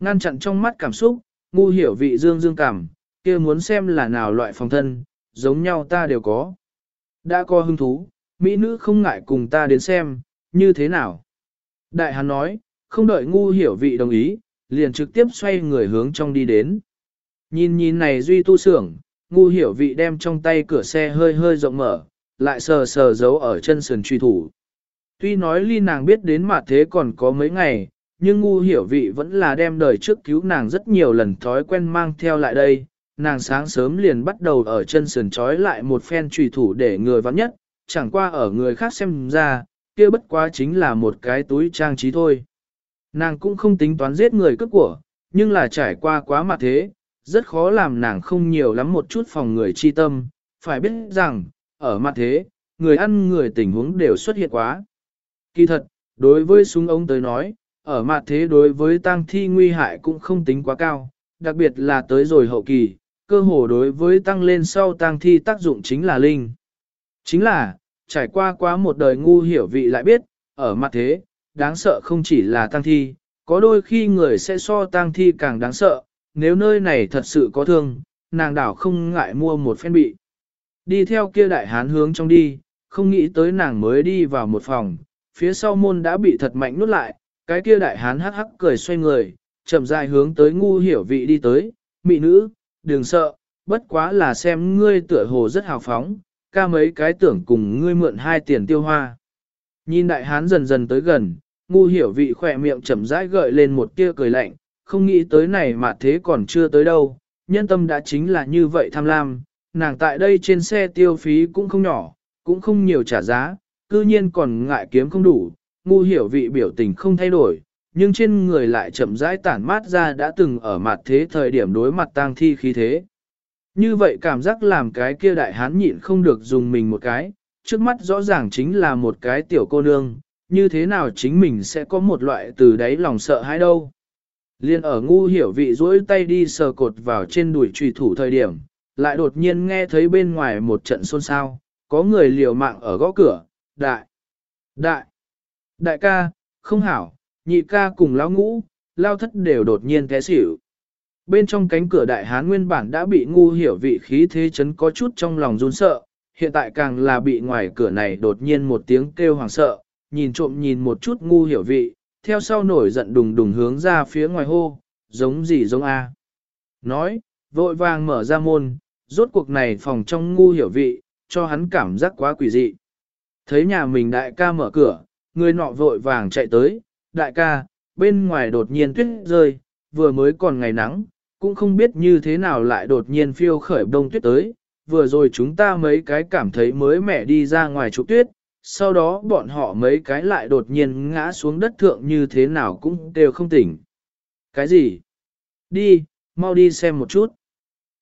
Ngăn chặn trong mắt cảm xúc, ngu hiểu vị dương dương cảm, kia muốn xem là nào loại phòng thân, giống nhau ta đều có. Đã có hứng thú, mỹ nữ không ngại cùng ta đến xem, như thế nào? Đại hán nói, không đợi ngu hiểu vị đồng ý, liền trực tiếp xoay người hướng trong đi đến. Nhìn nhìn này duy tu sưởng, ngu hiểu vị đem trong tay cửa xe hơi hơi rộng mở, lại sờ sờ giấu ở chân sườn truy thủ. Tuy nói ly nàng biết đến mặt thế còn có mấy ngày, nhưng ngu hiểu vị vẫn là đem đời trước cứu nàng rất nhiều lần thói quen mang theo lại đây. Nàng sáng sớm liền bắt đầu ở chân sườn trói lại một phen trùy thủ để người vắng nhất, chẳng qua ở người khác xem ra, kia bất quá chính là một cái túi trang trí thôi. Nàng cũng không tính toán giết người cướp của, nhưng là trải qua quá mặt thế, rất khó làm nàng không nhiều lắm một chút phòng người chi tâm, phải biết rằng, ở mặt thế, người ăn người tình huống đều xuất hiện quá. Kỳ thật, đối với súng ống tới nói, ở mặt thế đối với tang thi nguy hại cũng không tính quá cao, đặc biệt là tới rồi hậu kỳ, cơ hồ đối với tăng lên sau tăng thi tác dụng chính là linh. Chính là, trải qua quá một đời ngu hiểu vị lại biết, ở mặt thế, đáng sợ không chỉ là tăng thi, có đôi khi người sẽ so tăng thi càng đáng sợ, nếu nơi này thật sự có thương, nàng đảo không ngại mua một phen bị. Đi theo kia đại hán hướng trong đi, không nghĩ tới nàng mới đi vào một phòng, phía sau môn đã bị thật mạnh nút lại, cái kia đại hán hắc hắc cười xoay người, chậm rãi hướng tới ngu hiểu vị đi tới, mị nữ, đừng sợ, bất quá là xem ngươi tựa hồ rất hào phóng, ca mấy cái tưởng cùng ngươi mượn hai tiền tiêu hoa. Nhìn đại hán dần dần tới gần, ngu hiểu vị khỏe miệng chậm rãi gợi lên một tia cười lạnh, không nghĩ tới này mà thế còn chưa tới đâu, nhân tâm đã chính là như vậy tham lam, nàng tại đây trên xe tiêu phí cũng không nhỏ, cũng không nhiều trả giá, cư nhiên còn ngại kiếm không đủ, ngu hiểu vị biểu tình không thay đổi, nhưng trên người lại chậm rãi tản mát ra đã từng ở mặt thế thời điểm đối mặt tang thi khí thế. Như vậy cảm giác làm cái kia đại hán nhịn không được dùng mình một cái, trước mắt rõ ràng chính là một cái tiểu cô nương, như thế nào chính mình sẽ có một loại từ đáy lòng sợ hãi đâu. Liên ở ngu hiểu vị duỗi tay đi sờ cột vào trên đùi trùy thủ thời điểm, lại đột nhiên nghe thấy bên ngoài một trận xôn xao, có người liều mạng ở gõ cửa, đại, đại, đại ca, không hảo, nhị ca cùng lão ngũ, lao thất đều đột nhiên té xỉu. Bên trong cánh cửa đại hán nguyên bản đã bị ngu hiểu vị khí thế chấn có chút trong lòng run sợ, hiện tại càng là bị ngoài cửa này đột nhiên một tiếng kêu hoàng sợ, nhìn trộm nhìn một chút ngu hiểu vị, theo sau nổi giận đùng đùng hướng ra phía ngoài hô, giống gì giống A. Nói, vội vàng mở ra môn, rốt cuộc này phòng trong ngu hiểu vị, cho hắn cảm giác quá quỷ dị. Thấy nhà mình đại ca mở cửa, người nọ vội vàng chạy tới, đại ca, bên ngoài đột nhiên tuyết rơi, vừa mới còn ngày nắng, cũng không biết như thế nào lại đột nhiên phiêu khởi đông tuyết tới, vừa rồi chúng ta mấy cái cảm thấy mới mẻ đi ra ngoài trụ tuyết, sau đó bọn họ mấy cái lại đột nhiên ngã xuống đất thượng như thế nào cũng đều không tỉnh. Cái gì? Đi, mau đi xem một chút.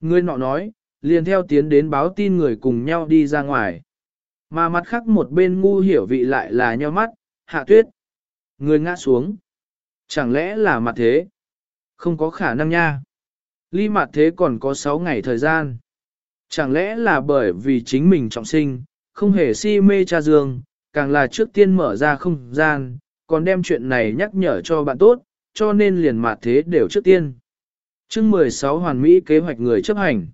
Người nọ nói, liền theo tiến đến báo tin người cùng nhau đi ra ngoài. Mà mặt khác một bên ngu hiểu vị lại là nhau mắt, hạ tuyết. Người ngã xuống. Chẳng lẽ là mặt thế? Không có khả năng nha. Ly mặt thế còn có 6 ngày thời gian. Chẳng lẽ là bởi vì chính mình trọng sinh, không hề si mê cha dương, càng là trước tiên mở ra không gian, còn đem chuyện này nhắc nhở cho bạn tốt, cho nên liền mặt thế đều trước tiên. chương 16 hoàn mỹ kế hoạch người chấp hành.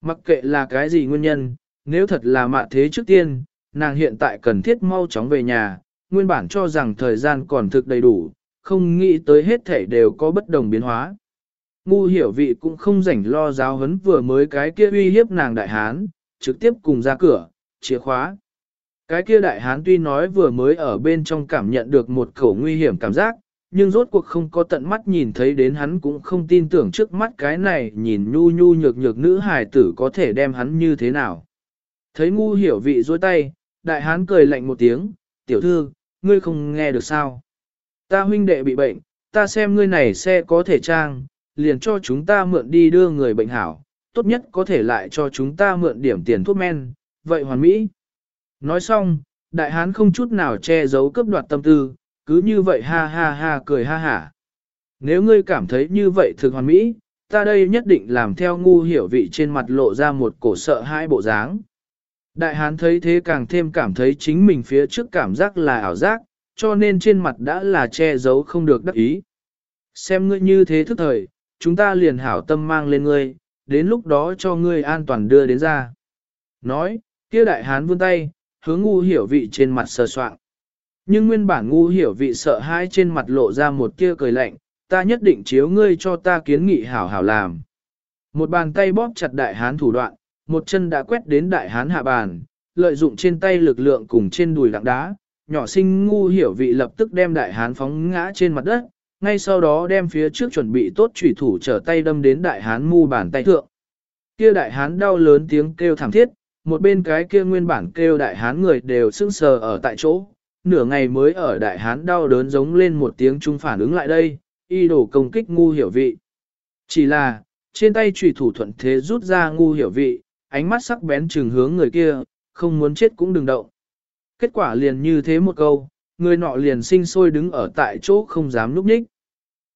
Mặc kệ là cái gì nguyên nhân, nếu thật là mạ thế trước tiên, nàng hiện tại cần thiết mau chóng về nhà, nguyên bản cho rằng thời gian còn thực đầy đủ, không nghĩ tới hết thể đều có bất đồng biến hóa. Ngu hiểu vị cũng không rảnh lo giáo huấn vừa mới cái kia uy hiếp nàng đại hán, trực tiếp cùng ra cửa, chìa khóa. Cái kia đại hán tuy nói vừa mới ở bên trong cảm nhận được một khẩu nguy hiểm cảm giác, nhưng rốt cuộc không có tận mắt nhìn thấy đến hắn cũng không tin tưởng trước mắt cái này nhìn nhu nhu nhược nhược nữ hài tử có thể đem hắn như thế nào. Thấy ngu hiểu vị dôi tay, đại hán cười lạnh một tiếng, tiểu thư, ngươi không nghe được sao. Ta huynh đệ bị bệnh, ta xem ngươi này xe có thể trang, liền cho chúng ta mượn đi đưa người bệnh hảo, tốt nhất có thể lại cho chúng ta mượn điểm tiền thuốc men, vậy hoàn mỹ. Nói xong, đại hán không chút nào che giấu cướp đoạt tâm tư, cứ như vậy ha ha ha cười ha hả. Nếu ngươi cảm thấy như vậy thực hoàn mỹ, ta đây nhất định làm theo ngu hiểu vị trên mặt lộ ra một cổ sợ hai bộ dáng. Đại hán thấy thế càng thêm cảm thấy chính mình phía trước cảm giác là ảo giác, cho nên trên mặt đã là che giấu không được đắc ý. Xem ngươi như thế thức thời, chúng ta liền hảo tâm mang lên ngươi, đến lúc đó cho ngươi an toàn đưa đến ra. Nói, kia đại hán vươn tay, hướng ngu hiểu vị trên mặt sờ soạn. Nhưng nguyên bản ngu hiểu vị sợ hãi trên mặt lộ ra một tia cười lạnh, ta nhất định chiếu ngươi cho ta kiến nghị hảo hảo làm. Một bàn tay bóp chặt đại hán thủ đoạn, một chân đã quét đến đại hán hạ bàn, lợi dụng trên tay lực lượng cùng trên đùi lặng đá, nhỏ sinh ngu hiểu vị lập tức đem đại hán phóng ngã trên mặt đất, ngay sau đó đem phía trước chuẩn bị tốt chủy thủ trở tay đâm đến đại hán mu bàn tay thượng. Kia đại hán đau lớn tiếng kêu thảm thiết, một bên cái kia nguyên bản kêu đại hán người đều sững sờ ở tại chỗ, nửa ngày mới ở đại hán đau đớn giống lên một tiếng trung phản ứng lại đây, y đổ công kích ngu hiểu vị. Chỉ là, trên tay trùy thủ thuận thế rút ra ngu hiểu vị, ánh mắt sắc bén trừng hướng người kia, không muốn chết cũng đừng động. Kết quả liền như thế một câu, người nọ liền sinh sôi đứng ở tại chỗ không dám núp nhích.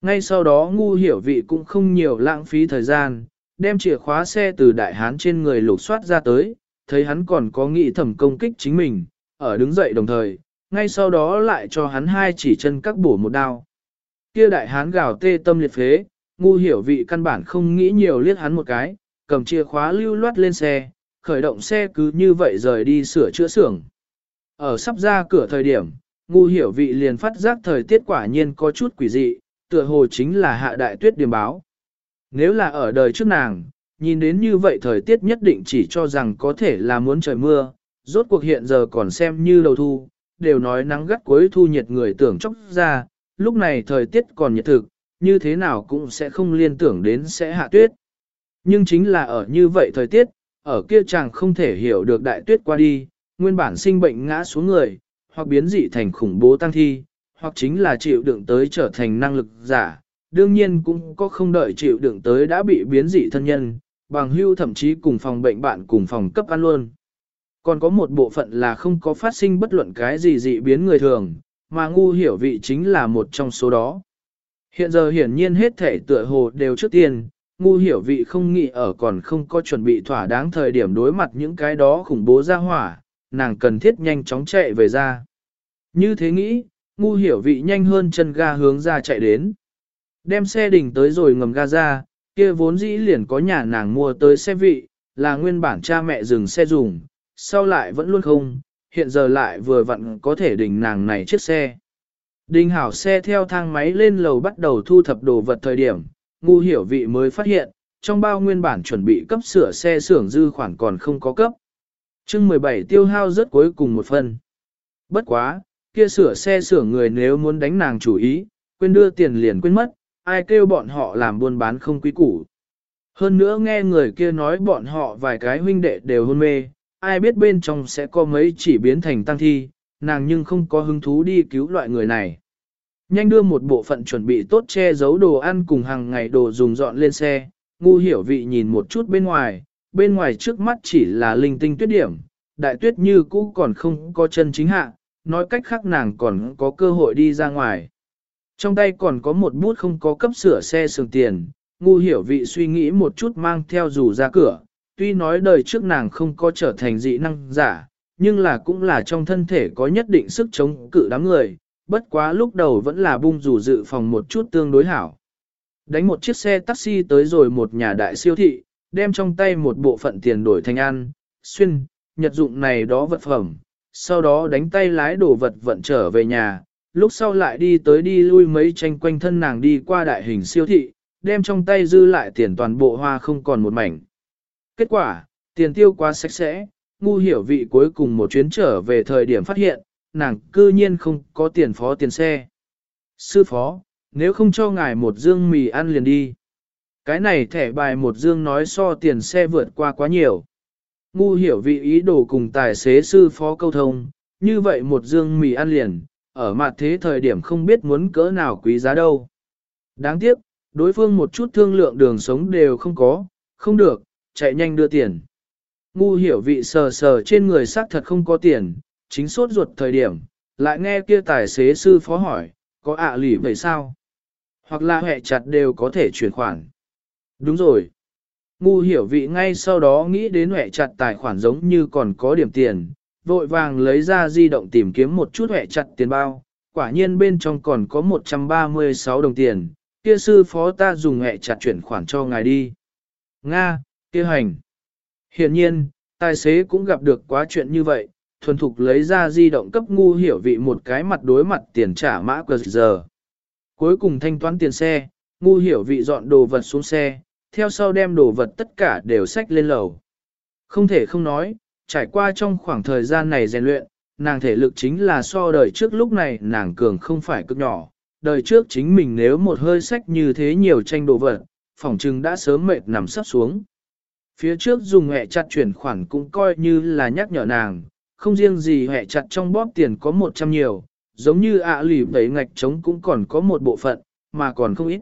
Ngay sau đó ngu hiểu vị cũng không nhiều lãng phí thời gian, đem chìa khóa xe từ đại hán trên người lục soát ra tới, thấy hắn còn có nghĩ thẩm công kích chính mình, ở đứng dậy đồng thời, ngay sau đó lại cho hắn hai chỉ chân cắt bổ một đao. Kia đại hán gào tê tâm liệt phế, ngu hiểu vị căn bản không nghĩ nhiều liếc hắn một cái, cầm chìa khóa lưu loát lên xe, khởi động xe cứ như vậy rời đi sửa chữa xưởng. Ở sắp ra cửa thời điểm, ngu hiểu vị liền phát giác thời tiết quả nhiên có chút quỷ dị, tựa hồ chính là hạ đại tuyết điểm báo. Nếu là ở đời trước nàng, nhìn đến như vậy thời tiết nhất định chỉ cho rằng có thể là muốn trời mưa, rốt cuộc hiện giờ còn xem như đầu thu, đều nói nắng gắt cuối thu nhiệt người tưởng chốc ra, lúc này thời tiết còn nhiệt thực, như thế nào cũng sẽ không liên tưởng đến sẽ hạ tuyết. Nhưng chính là ở như vậy thời tiết, ở kia chàng không thể hiểu được đại tuyết qua đi, nguyên bản sinh bệnh ngã xuống người, hoặc biến dị thành khủng bố tăng thi, hoặc chính là chịu đựng tới trở thành năng lực giả, đương nhiên cũng có không đợi chịu đựng tới đã bị biến dị thân nhân, bằng hưu thậm chí cùng phòng bệnh bạn cùng phòng cấp ăn luôn. Còn có một bộ phận là không có phát sinh bất luận cái gì dị biến người thường, mà ngu hiểu vị chính là một trong số đó. Hiện giờ hiển nhiên hết thể tựa hồ đều trước tiên, ngu hiểu vị không nghĩ ở còn không có chuẩn bị thỏa đáng thời điểm đối mặt những cái đó khủng bố ra hỏa, nàng cần thiết nhanh chóng chạy về ra. Như thế nghĩ, ngu hiểu vị nhanh hơn chân ga hướng ra chạy đến. Đem xe đỉnh tới rồi ngầm ga ra, kia vốn dĩ liền có nhà nàng mua tới xe vị, là nguyên bản cha mẹ dừng xe dùng, sau lại vẫn luôn không, hiện giờ lại vừa vặn có thể đỉnh nàng này chiếc xe. Đình hảo xe theo thang máy lên lầu bắt đầu thu thập đồ vật thời điểm, ngu hiểu vị mới phát hiện, trong bao nguyên bản chuẩn bị cấp sửa xe xưởng dư khoản còn không có cấp. chương 17 tiêu hao rất cuối cùng một phần. Bất quá, kia sửa xe xưởng người nếu muốn đánh nàng chủ ý, quên đưa tiền liền quên mất, ai kêu bọn họ làm buôn bán không quý củ. Hơn nữa nghe người kia nói bọn họ vài cái huynh đệ đều hôn mê, ai biết bên trong sẽ có mấy chỉ biến thành tăng thi, nàng nhưng không có hứng thú đi cứu loại người này. Nhanh đưa một bộ phận chuẩn bị tốt che giấu đồ ăn cùng hàng ngày đồ dùng dọn lên xe, ngu hiểu vị nhìn một chút bên ngoài, bên ngoài trước mắt chỉ là linh tinh tuyết điểm, đại tuyết như cũ còn không có chân chính hạ, nói cách khác nàng còn có cơ hội đi ra ngoài. Trong tay còn có một bút không có cấp sửa xe sườn tiền, ngu hiểu vị suy nghĩ một chút mang theo dù ra cửa, tuy nói đời trước nàng không có trở thành dị năng giả, nhưng là cũng là trong thân thể có nhất định sức chống cự đám người, bất quá lúc đầu vẫn là bung rủ dự phòng một chút tương đối hảo. Đánh một chiếc xe taxi tới rồi một nhà đại siêu thị, đem trong tay một bộ phận tiền đổi thành ăn, xuyên, nhật dụng này đó vật phẩm, sau đó đánh tay lái đồ vật vận trở về nhà, lúc sau lại đi tới đi lui mấy tranh quanh thân nàng đi qua đại hình siêu thị, đem trong tay dư lại tiền toàn bộ hoa không còn một mảnh. Kết quả, tiền tiêu quá sạch sẽ, ngu hiểu vị cuối cùng một chuyến trở về thời điểm phát hiện, nàng cư nhiên không có tiền phó tiền xe. Sư phó, nếu không cho ngài một dương mì ăn liền đi. Cái này thẻ bài một dương nói so tiền xe vượt qua quá nhiều. Ngu hiểu vị ý đồ cùng tài xế sư phó câu thông, như vậy một dương mì ăn liền, ở mặt thế thời điểm không biết muốn cỡ nào quý giá đâu. Đáng tiếc, đối phương một chút thương lượng đường sống đều không có, không được, chạy nhanh đưa tiền. Ngu hiểu vị sờ sờ trên người xác thật không có tiền, chính sốt ruột thời điểm, lại nghe kia tài xế sư phó hỏi, có ạ lỉ vậy sao? Hoặc là hẹ chặt đều có thể chuyển khoản. Đúng rồi. Ngu hiểu vị ngay sau đó nghĩ đến hẹ chặt tài khoản giống như còn có điểm tiền, vội vàng lấy ra di động tìm kiếm một chút hẹ chặt tiền bao, quả nhiên bên trong còn có 136 đồng tiền, kia sư phó ta dùng hẹ chặt chuyển khoản cho ngài đi. Nga, kia hành. Hiện nhiên, tài xế cũng gặp được quá chuyện như vậy, thuần thục lấy ra di động cấp ngu hiểu vị một cái mặt đối mặt tiền trả mã cờ giờ. Cuối cùng thanh toán tiền xe, ngu hiểu vị dọn đồ vật xuống xe, theo sau đem đồ vật tất cả đều xách lên lầu. Không thể không nói, trải qua trong khoảng thời gian này rèn luyện, nàng thể lực chính là so đời trước lúc này nàng cường không phải cực nhỏ. Đời trước chính mình nếu một hơi sách như thế nhiều tranh đồ vật, phòng trừng đã sớm mệt nằm sắp xuống. Phía trước dùng hẹ chặt chuyển khoản cũng coi như là nhắc nhở nàng, không riêng gì hẹ chặt trong bóp tiền có 100 nhiều, giống như ạ à lì bấy ngạch trống cũng còn có một bộ phận, mà còn không ít.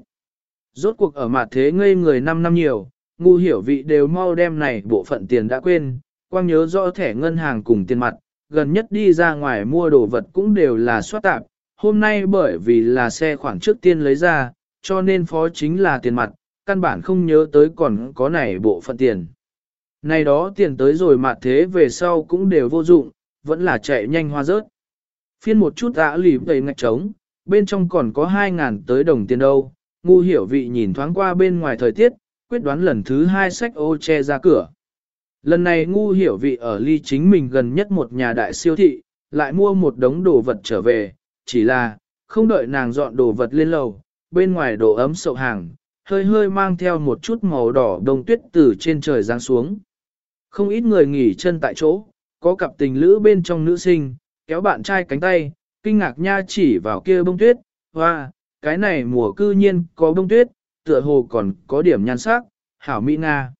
Rốt cuộc ở mặt thế ngây người 5 năm nhiều, ngu hiểu vị đều mau đem này bộ phận tiền đã quên, quang nhớ rõ thẻ ngân hàng cùng tiền mặt, gần nhất đi ra ngoài mua đồ vật cũng đều là soát tạp, hôm nay bởi vì là xe khoảng trước tiên lấy ra, cho nên phó chính là tiền mặt, căn bản không nhớ tới còn có này bộ phận tiền. Này đó tiền tới rồi mà thế về sau cũng đều vô dụng, vẫn là chạy nhanh hoa rớt. Phiên một chút đã lì đầy ngạch trống, bên trong còn có 2.000 tới đồng tiền đâu, ngu hiểu vị nhìn thoáng qua bên ngoài thời tiết, quyết đoán lần thứ hai sách ô che ra cửa. Lần này ngu hiểu vị ở ly chính mình gần nhất một nhà đại siêu thị, lại mua một đống đồ vật trở về, chỉ là, không đợi nàng dọn đồ vật lên lầu, bên ngoài độ ấm sậu hàng, hơi hơi mang theo một chút màu đỏ đông tuyết từ trên trời giáng xuống. Không ít người nghỉ chân tại chỗ, có cặp tình lữ bên trong nữ sinh, kéo bạn trai cánh tay, kinh ngạc nha chỉ vào kia bông tuyết, hoa, cái này mùa cư nhiên có bông tuyết, tựa hồ còn có điểm nhan sắc, hảo mỹ nga.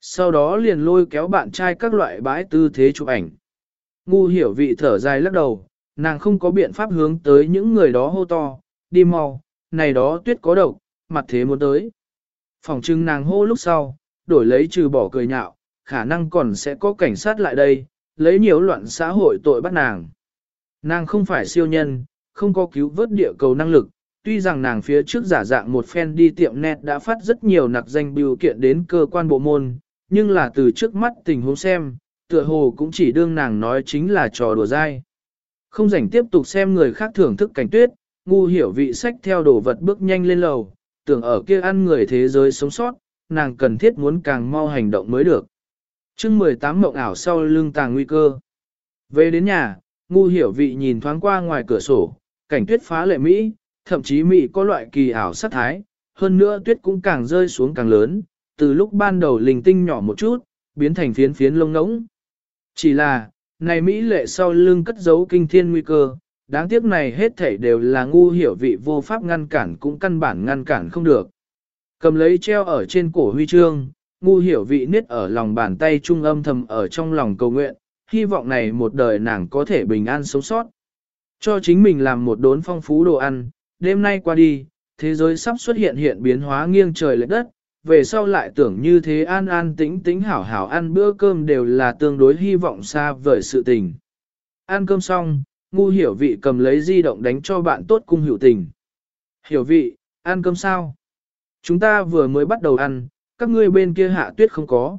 Sau đó liền lôi kéo bạn trai các loại bãi tư thế chụp ảnh. Ngu hiểu vị thở dài lắc đầu, nàng không có biện pháp hướng tới những người đó hô to, đi mau, này đó tuyết có độc, mặt thế muốn tới. Phòng trưng nàng hô lúc sau, đổi lấy trừ bỏ cười nhạo, khả năng còn sẽ có cảnh sát lại đây, lấy nhiều loạn xã hội tội bắt nàng. Nàng không phải siêu nhân, không có cứu vớt địa cầu năng lực, tuy rằng nàng phía trước giả dạng một phen đi tiệm net đã phát rất nhiều nặc danh biểu kiện đến cơ quan bộ môn, nhưng là từ trước mắt tình huống xem, tựa hồ cũng chỉ đương nàng nói chính là trò đùa dai. Không rảnh tiếp tục xem người khác thưởng thức cảnh tuyết, ngu hiểu vị sách theo đồ vật bước nhanh lên lầu, tưởng ở kia ăn người thế giới sống sót, nàng cần thiết muốn càng mau hành động mới được chương 18 mộng ảo sau lưng tàng nguy cơ. Về đến nhà, ngu hiểu vị nhìn thoáng qua ngoài cửa sổ, cảnh tuyết phá lệ Mỹ, thậm chí Mỹ có loại kỳ ảo sát thái, hơn nữa tuyết cũng càng rơi xuống càng lớn, từ lúc ban đầu linh tinh nhỏ một chút, biến thành phiến phiến lông ngỗng. Chỉ là, này Mỹ lệ sau lưng cất giấu kinh thiên nguy cơ, đáng tiếc này hết thảy đều là ngu hiểu vị vô pháp ngăn cản cũng căn bản ngăn cản không được. Cầm lấy treo ở trên cổ huy chương, ngu hiểu vị niết ở lòng bàn tay trung âm thầm ở trong lòng cầu nguyện, hy vọng này một đời nàng có thể bình an sống sót. Cho chính mình làm một đốn phong phú đồ ăn, đêm nay qua đi, thế giới sắp xuất hiện hiện biến hóa nghiêng trời lệch đất, về sau lại tưởng như thế an an tĩnh tĩnh hảo hảo ăn bữa cơm đều là tương đối hy vọng xa vời sự tình. Ăn cơm xong, ngu hiểu vị cầm lấy di động đánh cho bạn tốt cung hiểu tình. Hiểu vị, ăn cơm sao? Chúng ta vừa mới bắt đầu ăn, các ngươi bên kia hạ tuyết không có.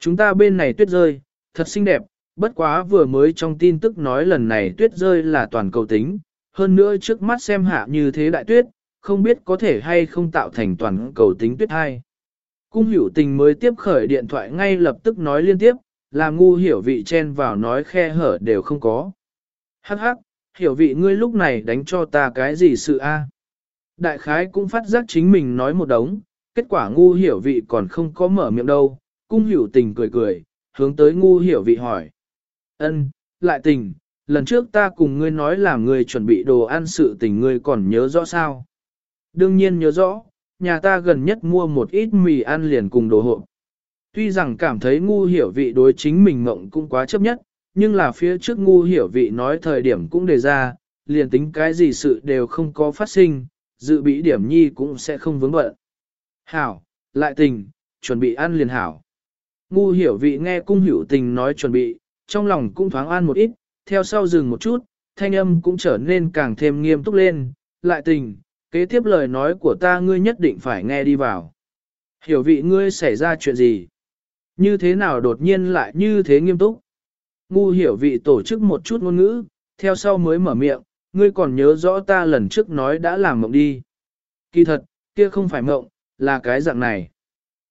Chúng ta bên này tuyết rơi, thật xinh đẹp, bất quá vừa mới trong tin tức nói lần này tuyết rơi là toàn cầu tính, hơn nữa trước mắt xem hạ như thế đại tuyết, không biết có thể hay không tạo thành toàn cầu tính tuyết hay. Cung hữu tình mới tiếp khởi điện thoại ngay lập tức nói liên tiếp, làm ngu hiểu vị chen vào nói khe hở đều không có. Hắc hắc, hiểu vị ngươi lúc này đánh cho ta cái gì sự a? Đại khái cũng phát giác chính mình nói một đống, kết quả ngu hiểu vị còn không có mở miệng đâu, cung hiểu tình cười cười, hướng tới ngu hiểu vị hỏi. ân lại tình, lần trước ta cùng ngươi nói là ngươi chuẩn bị đồ ăn sự tình ngươi còn nhớ rõ sao? Đương nhiên nhớ rõ, nhà ta gần nhất mua một ít mì ăn liền cùng đồ hộp. Tuy rằng cảm thấy ngu hiểu vị đối chính mình mộng cũng quá chấp nhất, nhưng là phía trước ngu hiểu vị nói thời điểm cũng đề ra, liền tính cái gì sự đều không có phát sinh, dự bị điểm nhi cũng sẽ không vướng bận. Hảo, lại tình, chuẩn bị ăn liền hảo. Ngu hiểu vị nghe cung hiểu tình nói chuẩn bị, trong lòng cũng thoáng an một ít, theo sau dừng một chút, thanh âm cũng trở nên càng thêm nghiêm túc lên, lại tình, kế tiếp lời nói của ta ngươi nhất định phải nghe đi vào. Hiểu vị ngươi xảy ra chuyện gì? Như thế nào đột nhiên lại như thế nghiêm túc? Ngu hiểu vị tổ chức một chút ngôn ngữ, theo sau mới mở miệng, ngươi còn nhớ rõ ta lần trước nói đã làm mộng đi. Kỳ thật, kia không phải mộng, là cái dạng này.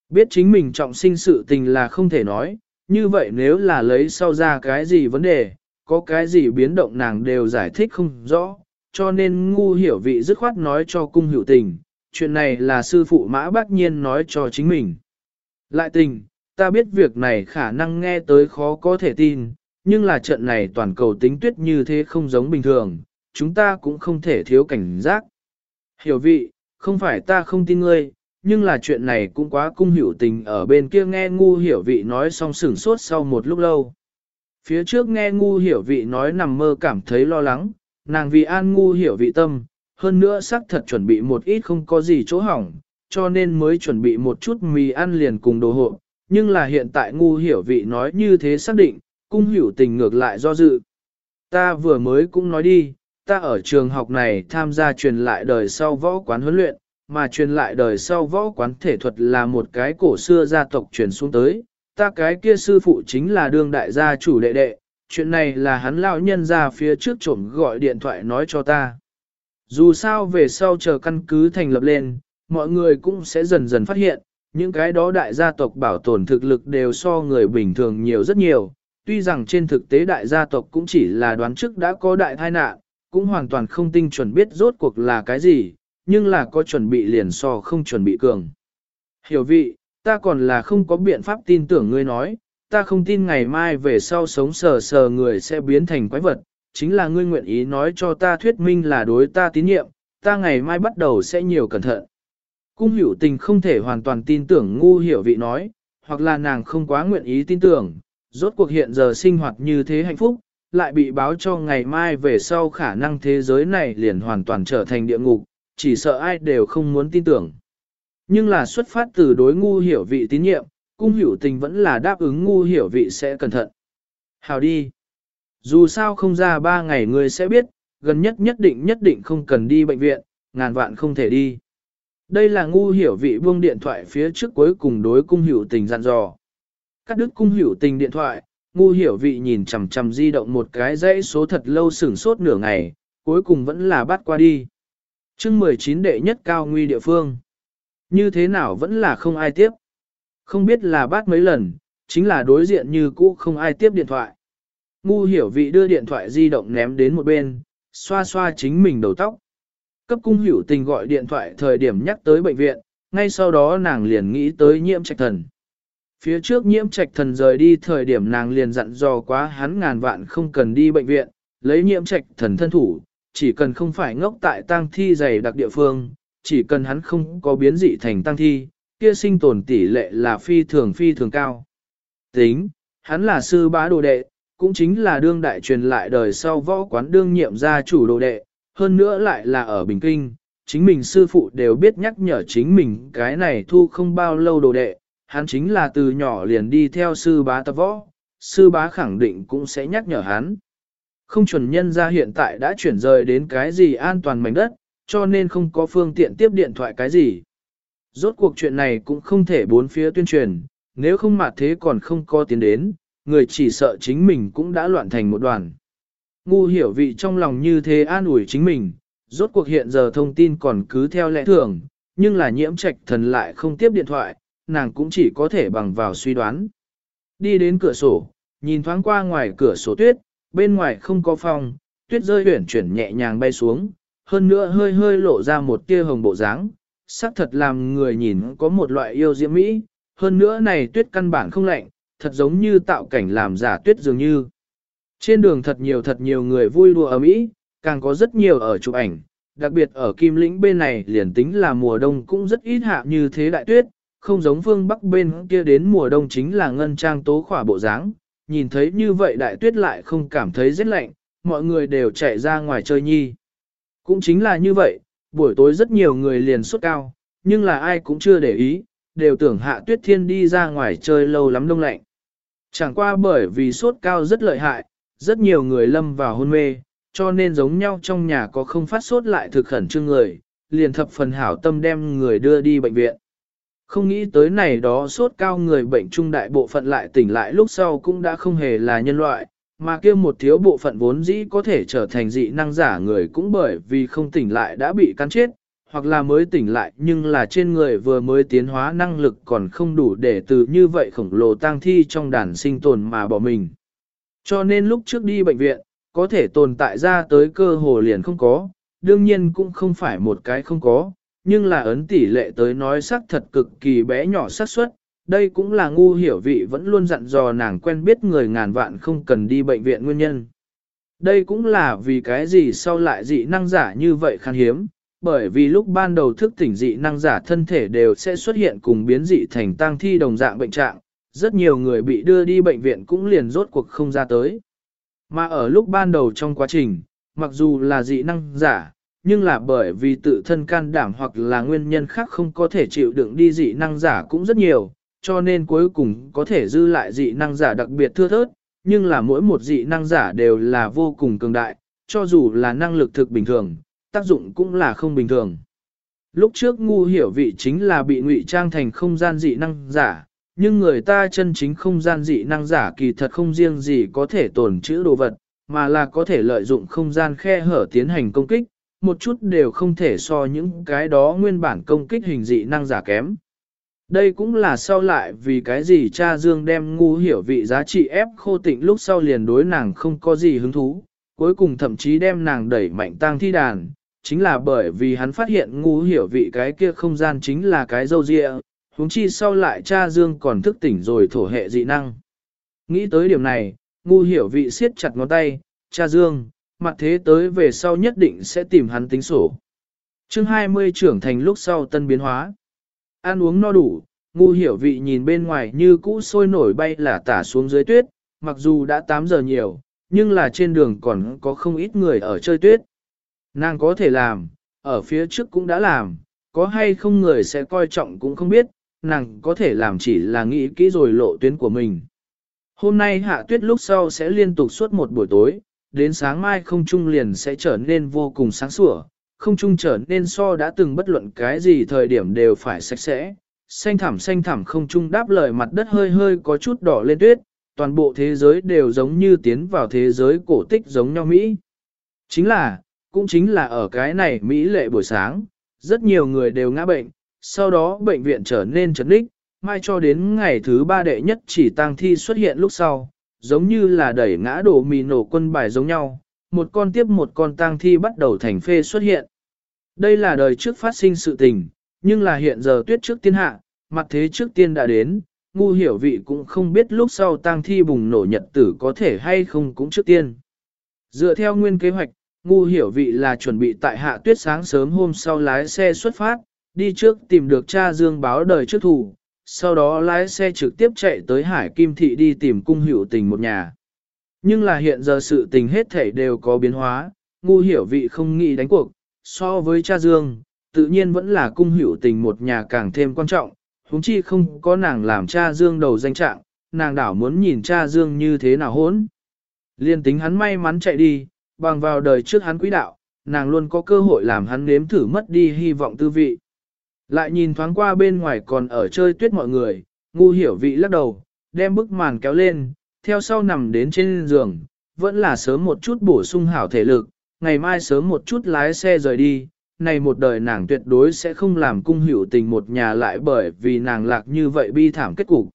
Biết chính mình trọng sinh sự tình là không thể nói, như vậy nếu là lấy sau ra cái gì vấn đề, có cái gì biến động nàng đều giải thích không rõ, cho nên ngu hiểu vị dứt khoát nói cho cung hiểu tình, chuyện này là sư phụ mã bác nhiên nói cho chính mình. Lại tình, ta biết việc này khả năng nghe tới khó có thể tin, nhưng là trận này toàn cầu tính tuyết như thế không giống bình thường, chúng ta cũng không thể thiếu cảnh giác. Hiểu vị, không phải ta không tin ngươi, nhưng là chuyện này cũng quá cung hiểu tình ở bên kia nghe ngu hiểu vị nói xong sửng sốt sau một lúc lâu. Phía trước nghe ngu hiểu vị nói nằm mơ cảm thấy lo lắng, nàng vì an ngu hiểu vị tâm, hơn nữa xác thật chuẩn bị một ít không có gì chỗ hỏng, cho nên mới chuẩn bị một chút mì ăn liền cùng đồ hộ. Nhưng là hiện tại ngu hiểu vị nói như thế xác định, cung hiểu tình ngược lại do dự. Ta vừa mới cũng nói đi, ta ở trường học này tham gia truyền lại đời sau võ quán huấn luyện, mà truyền lại đời sau võ quán thể thuật là một cái cổ xưa gia tộc truyền xuống tới. Ta cái kia sư phụ chính là đương đại gia chủ đệ đệ, chuyện này là hắn lão nhân ra phía trước trộm gọi điện thoại nói cho ta. Dù sao về sau chờ căn cứ thành lập lên, mọi người cũng sẽ dần dần phát hiện, những cái đó đại gia tộc bảo tồn thực lực đều so người bình thường nhiều rất nhiều. Tuy rằng trên thực tế đại gia tộc cũng chỉ là đoán trước đã có đại tai nạn, cũng hoàn toàn không tinh chuẩn biết rốt cuộc là cái gì, nhưng là có chuẩn bị liền so không chuẩn bị cường. Hiểu vị, ta còn là không có biện pháp tin tưởng ngươi nói, ta không tin ngày mai về sau sống sờ sờ người sẽ biến thành quái vật, chính là ngươi nguyện ý nói cho ta thuyết minh là đối ta tín nhiệm, ta ngày mai bắt đầu sẽ nhiều cẩn thận. Cung hiểu tình không thể hoàn toàn tin tưởng ngu hiểu vị nói, hoặc là nàng không quá nguyện ý tin tưởng, rốt cuộc hiện giờ sinh hoạt như thế hạnh phúc, lại bị báo cho ngày mai về sau khả năng thế giới này liền hoàn toàn trở thành địa ngục, chỉ sợ ai đều không muốn tin tưởng. Nhưng là xuất phát từ đối ngu hiểu vị tín nhiệm, cung hiểu tình vẫn là đáp ứng ngu hiểu vị sẽ cẩn thận. Hào đi. Dù sao không ra ba ngày ngươi sẽ biết, gần nhất nhất định nhất định không cần đi bệnh viện, ngàn vạn không thể đi. Đây là ngu hiểu vị buông điện thoại phía trước cuối cùng đối cung hiểu tình dặn dò. Cắt đứt cung hiểu tình điện thoại, ngu hiểu vị nhìn chằm chằm di động một cái dãy số thật lâu sửng sốt nửa ngày, cuối cùng vẫn là bắt qua đi chương 19 đệ nhất cao nguy địa phương. Như thế nào vẫn là không ai tiếp. Không biết là bát mấy lần, chính là đối diện như cũ không ai tiếp điện thoại. Ngu hiểu vị đưa điện thoại di động ném đến một bên, xoa xoa chính mình đầu tóc. Cấp cung hiểu tình gọi điện thoại thời điểm nhắc tới bệnh viện, ngay sau đó nàng liền nghĩ tới nhiễm trạch thần. Phía trước nhiễm trạch thần rời đi thời điểm nàng liền dặn dò quá hắn ngàn vạn không cần đi bệnh viện, lấy nhiễm trạch thần thân thủ, chỉ cần không phải ngốc tại tang thi dày đặc địa phương, chỉ cần hắn không có biến dị thành tang thi, kia sinh tồn tỷ lệ là phi thường phi thường cao. Tính, hắn là sư bá đồ đệ, cũng chính là đương đại truyền lại đời sau võ quán đương nhiệm gia chủ đồ đệ, hơn nữa lại là ở Bình Kinh, chính mình sư phụ đều biết nhắc nhở chính mình cái này thu không bao lâu đồ đệ, hắn chính là từ nhỏ liền đi theo sư bá tập võ, sư bá khẳng định cũng sẽ nhắc nhở hắn. Không chuẩn nhân ra hiện tại đã chuyển rời đến cái gì an toàn mảnh đất, cho nên không có phương tiện tiếp điện thoại cái gì. Rốt cuộc chuyện này cũng không thể bốn phía tuyên truyền, nếu không mà thế còn không có tiến đến, người chỉ sợ chính mình cũng đã loạn thành một đoàn. Ngu hiểu vị trong lòng như thế an ủi chính mình, rốt cuộc hiện giờ thông tin còn cứ theo lẽ thường, nhưng là nhiễm trạch thần lại không tiếp điện thoại, nàng cũng chỉ có thể bằng vào suy đoán. Đi đến cửa sổ, nhìn thoáng qua ngoài cửa sổ tuyết, bên ngoài không có phòng, tuyết rơi huyển chuyển nhẹ nhàng bay xuống, hơn nữa hơi hơi lộ ra một tia hồng bộ dáng, sắc thật làm người nhìn có một loại yêu diễm mỹ, hơn nữa này tuyết căn bản không lạnh, thật giống như tạo cảnh làm giả tuyết dường như. Trên đường thật nhiều thật nhiều người vui đùa ở Mỹ, càng có rất nhiều ở chụp ảnh, đặc biệt ở Kim Lĩnh bên này liền tính là mùa đông cũng rất ít hạ như thế đại tuyết, không giống phương Bắc bên kia đến mùa đông chính là ngân trang tố khỏa bộ dáng, nhìn thấy như vậy đại tuyết lại không cảm thấy rất lạnh, mọi người đều chạy ra ngoài chơi nhi. Cũng chính là như vậy, buổi tối rất nhiều người liền sốt cao, nhưng là ai cũng chưa để ý, đều tưởng hạ tuyết thiên đi ra ngoài chơi lâu lắm đông lạnh. Chẳng qua bởi vì sốt cao rất lợi hại, rất nhiều người lâm vào hôn mê, cho nên giống nhau trong nhà có không phát sốt lại thực khẩn trương người, liền thập phần hảo tâm đem người đưa đi bệnh viện. Không nghĩ tới này đó sốt cao người bệnh trung đại bộ phận lại tỉnh lại lúc sau cũng đã không hề là nhân loại, mà kia một thiếu bộ phận vốn dĩ có thể trở thành dị năng giả người cũng bởi vì không tỉnh lại đã bị cắn chết, hoặc là mới tỉnh lại nhưng là trên người vừa mới tiến hóa năng lực còn không đủ để từ như vậy khổng lồ tang thi trong đàn sinh tồn mà bỏ mình. Cho nên lúc trước đi bệnh viện, có thể tồn tại ra tới cơ hồ liền không có, đương nhiên cũng không phải một cái không có, nhưng là ấn tỷ lệ tới nói xác thật cực kỳ bé nhỏ xác suất. Đây cũng là ngu hiểu vị vẫn luôn dặn dò nàng quen biết người ngàn vạn không cần đi bệnh viện nguyên nhân. Đây cũng là vì cái gì sau lại dị năng giả như vậy khan hiếm, bởi vì lúc ban đầu thức tỉnh dị năng giả thân thể đều sẽ xuất hiện cùng biến dị thành tang thi đồng dạng bệnh trạng, rất nhiều người bị đưa đi bệnh viện cũng liền rốt cuộc không ra tới. Mà ở lúc ban đầu trong quá trình, mặc dù là dị năng giả, nhưng là bởi vì tự thân can đảm hoặc là nguyên nhân khác không có thể chịu đựng đi dị năng giả cũng rất nhiều, cho nên cuối cùng có thể dư lại dị năng giả đặc biệt thưa thớt, nhưng là mỗi một dị năng giả đều là vô cùng cường đại, cho dù là năng lực thực bình thường, tác dụng cũng là không bình thường. Lúc trước ngu hiểu vị chính là bị ngụy trang thành không gian dị năng giả, nhưng người ta chân chính không gian dị năng giả kỳ thật không riêng gì có thể tồn trữ đồ vật, mà là có thể lợi dụng không gian khe hở tiến hành công kích, một chút đều không thể so những cái đó nguyên bản công kích hình dị năng giả kém. Đây cũng là sau lại vì cái gì cha Dương đem ngu hiểu vị giá trị ép khô tịnh lúc sau liền đối nàng không có gì hứng thú, cuối cùng thậm chí đem nàng đẩy mạnh tang thi đàn, chính là bởi vì hắn phát hiện ngu hiểu vị cái kia không gian chính là cái dâu dịa, huống chi sau lại cha Dương còn thức tỉnh rồi thổ hệ dị năng. Nghĩ tới điểm này, ngu hiểu vị siết chặt ngón tay, cha Dương, mặt thế tới về sau nhất định sẽ tìm hắn tính sổ. chương 20 trưởng thành lúc sau tân biến hóa. Ăn uống no đủ, ngu hiểu vị nhìn bên ngoài như cũ sôi nổi bay là tả xuống dưới tuyết, mặc dù đã 8 giờ nhiều, nhưng là trên đường còn có không ít người ở chơi tuyết. Nàng có thể làm, ở phía trước cũng đã làm, có hay không người sẽ coi trọng cũng không biết, nàng có thể làm chỉ là nghĩ kỹ rồi lộ tuyến của mình. Hôm nay hạ tuyết lúc sau sẽ liên tục suốt một buổi tối, đến sáng mai không trung liền sẽ trở nên vô cùng sáng sủa, không trung trở nên so đã từng bất luận cái gì thời điểm đều phải sạch sẽ. Xanh thảm xanh thảm không trung đáp lời mặt đất hơi hơi có chút đỏ lên tuyết, toàn bộ thế giới đều giống như tiến vào thế giới cổ tích giống nhau Mỹ. Chính là, cũng chính là ở cái này Mỹ lệ buổi sáng, rất nhiều người đều ngã bệnh, sau đó bệnh viện trở nên chấn đích, mai cho đến ngày thứ ba đệ nhất chỉ tang thi xuất hiện lúc sau, giống như là đẩy ngã đổ mì nổ quân bài giống nhau, một con tiếp một con tang thi bắt đầu thành phê xuất hiện. Đây là đời trước phát sinh sự tình, nhưng là hiện giờ tuyết trước tiên hạ, mặt thế trước tiên đã đến, ngu hiểu vị cũng không biết lúc sau tang thi bùng nổ nhật tử có thể hay không cũng trước tiên. Dựa theo nguyên kế hoạch, ngu hiểu vị là chuẩn bị tại hạ tuyết sáng sớm hôm sau lái xe xuất phát, đi trước tìm được cha Dương báo đời trước thủ, sau đó lái xe trực tiếp chạy tới Hải Kim Thị đi tìm cung hữu tình một nhà. Nhưng là hiện giờ sự tình hết thảy đều có biến hóa, ngu hiểu vị không nghĩ đánh cuộc, so với cha Dương, tự nhiên vẫn là cung hữu tình một nhà càng thêm quan trọng, huống chi không có nàng làm cha Dương đầu danh trạng, nàng đảo muốn nhìn cha Dương như thế nào hốn. Liên tính hắn may mắn chạy đi, bằng vào đời trước hắn quý đạo, nàng luôn có cơ hội làm hắn nếm thử mất đi hy vọng tư vị. Lại nhìn thoáng qua bên ngoài còn ở chơi tuyết mọi người, ngu hiểu vị lắc đầu, đem bức màn kéo lên, theo sau nằm đến trên giường, vẫn là sớm một chút bổ sung hảo thể lực, ngày mai sớm một chút lái xe rời đi, này một đời nàng tuyệt đối sẽ không làm cung hiểu tình một nhà lại bởi vì nàng lạc như vậy bi thảm kết cục.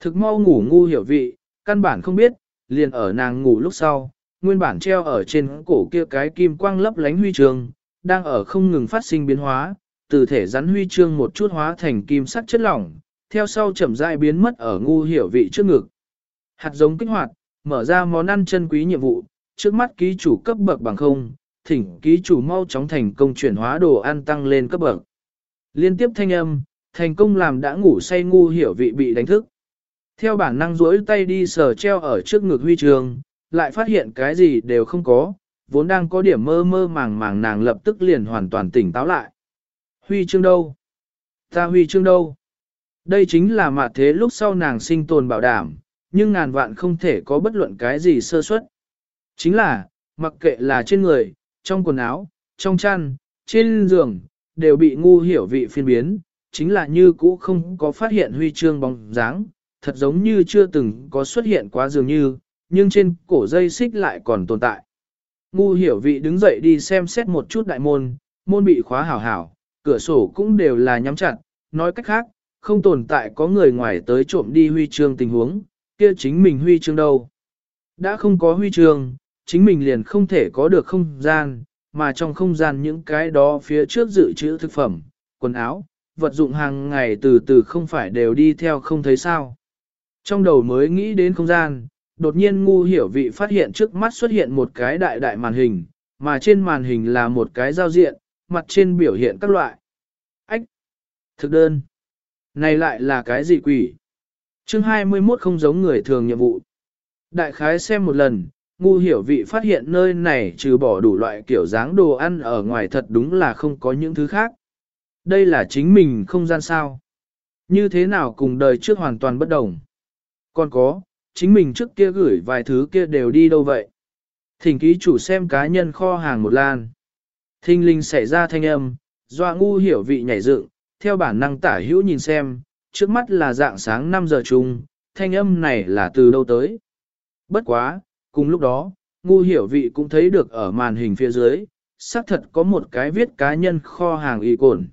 Thực mau ngủ ngu hiểu vị, căn bản không biết, liền ở nàng ngủ lúc sau, nguyên bản treo ở trên cổ kia cái kim quang lấp lánh huy trường, đang ở không ngừng phát sinh biến hóa, từ thể rắn huy chương một chút hóa thành kim sắc chất lỏng, theo sau chậm rãi biến mất ở ngu hiểu vị trước ngực. Hạt giống kích hoạt, mở ra món ăn chân quý nhiệm vụ, trước mắt ký chủ cấp bậc bằng không, thỉnh ký chủ mau chóng thành công chuyển hóa đồ ăn tăng lên cấp bậc. Liên tiếp thanh âm, thành công làm đã ngủ say ngu hiểu vị bị đánh thức. Theo bản năng duỗi tay đi sờ treo ở trước ngực huy trường, lại phát hiện cái gì đều không có, vốn đang có điểm mơ mơ màng màng nàng lập tức liền hoàn toàn tỉnh táo lại. Huy chương đâu? Ta huy chương đâu? Đây chính là mặt thế lúc sau nàng sinh tồn bảo đảm, nhưng ngàn vạn không thể có bất luận cái gì sơ suất. Chính là, mặc kệ là trên người, trong quần áo, trong chăn, trên giường, đều bị ngu hiểu vị phiên biến, chính là như cũ không có phát hiện huy chương bóng dáng, thật giống như chưa từng có xuất hiện quá dường như, nhưng trên cổ dây xích lại còn tồn tại. Ngu hiểu vị đứng dậy đi xem xét một chút đại môn, môn bị khóa hảo hảo, cửa sổ cũng đều là nhắm chặt, nói cách khác, không tồn tại có người ngoài tới trộm đi huy chương tình huống, kia chính mình huy chương đâu. Đã không có huy chương, chính mình liền không thể có được không gian, mà trong không gian những cái đó phía trước dự trữ thực phẩm, quần áo, vật dụng hàng ngày từ từ không phải đều đi theo không thấy sao. Trong đầu mới nghĩ đến không gian, đột nhiên ngu hiểu vị phát hiện trước mắt xuất hiện một cái đại đại màn hình, mà trên màn hình là một cái giao diện, mặt trên biểu hiện các loại. Ách! Thực đơn! Này lại là cái gì quỷ? chương 21 không giống người thường nhiệm vụ. Đại khái xem một lần, ngu hiểu vị phát hiện nơi này trừ bỏ đủ loại kiểu dáng đồ ăn ở ngoài thật đúng là không có những thứ khác. Đây là chính mình không gian sao. Như thế nào cùng đời trước hoàn toàn bất đồng. Còn có, chính mình trước kia gửi vài thứ kia đều đi đâu vậy? Thỉnh ký chủ xem cá nhân kho hàng một lan. Thinh linh xảy ra thanh âm, doa ngu hiểu vị nhảy dựng, theo bản năng tả hữu nhìn xem, trước mắt là dạng sáng 5 giờ chung, thanh âm này là từ đâu tới. Bất quá, cùng lúc đó, ngu hiểu vị cũng thấy được ở màn hình phía dưới, xác thật có một cái viết cá nhân kho hàng y cồn.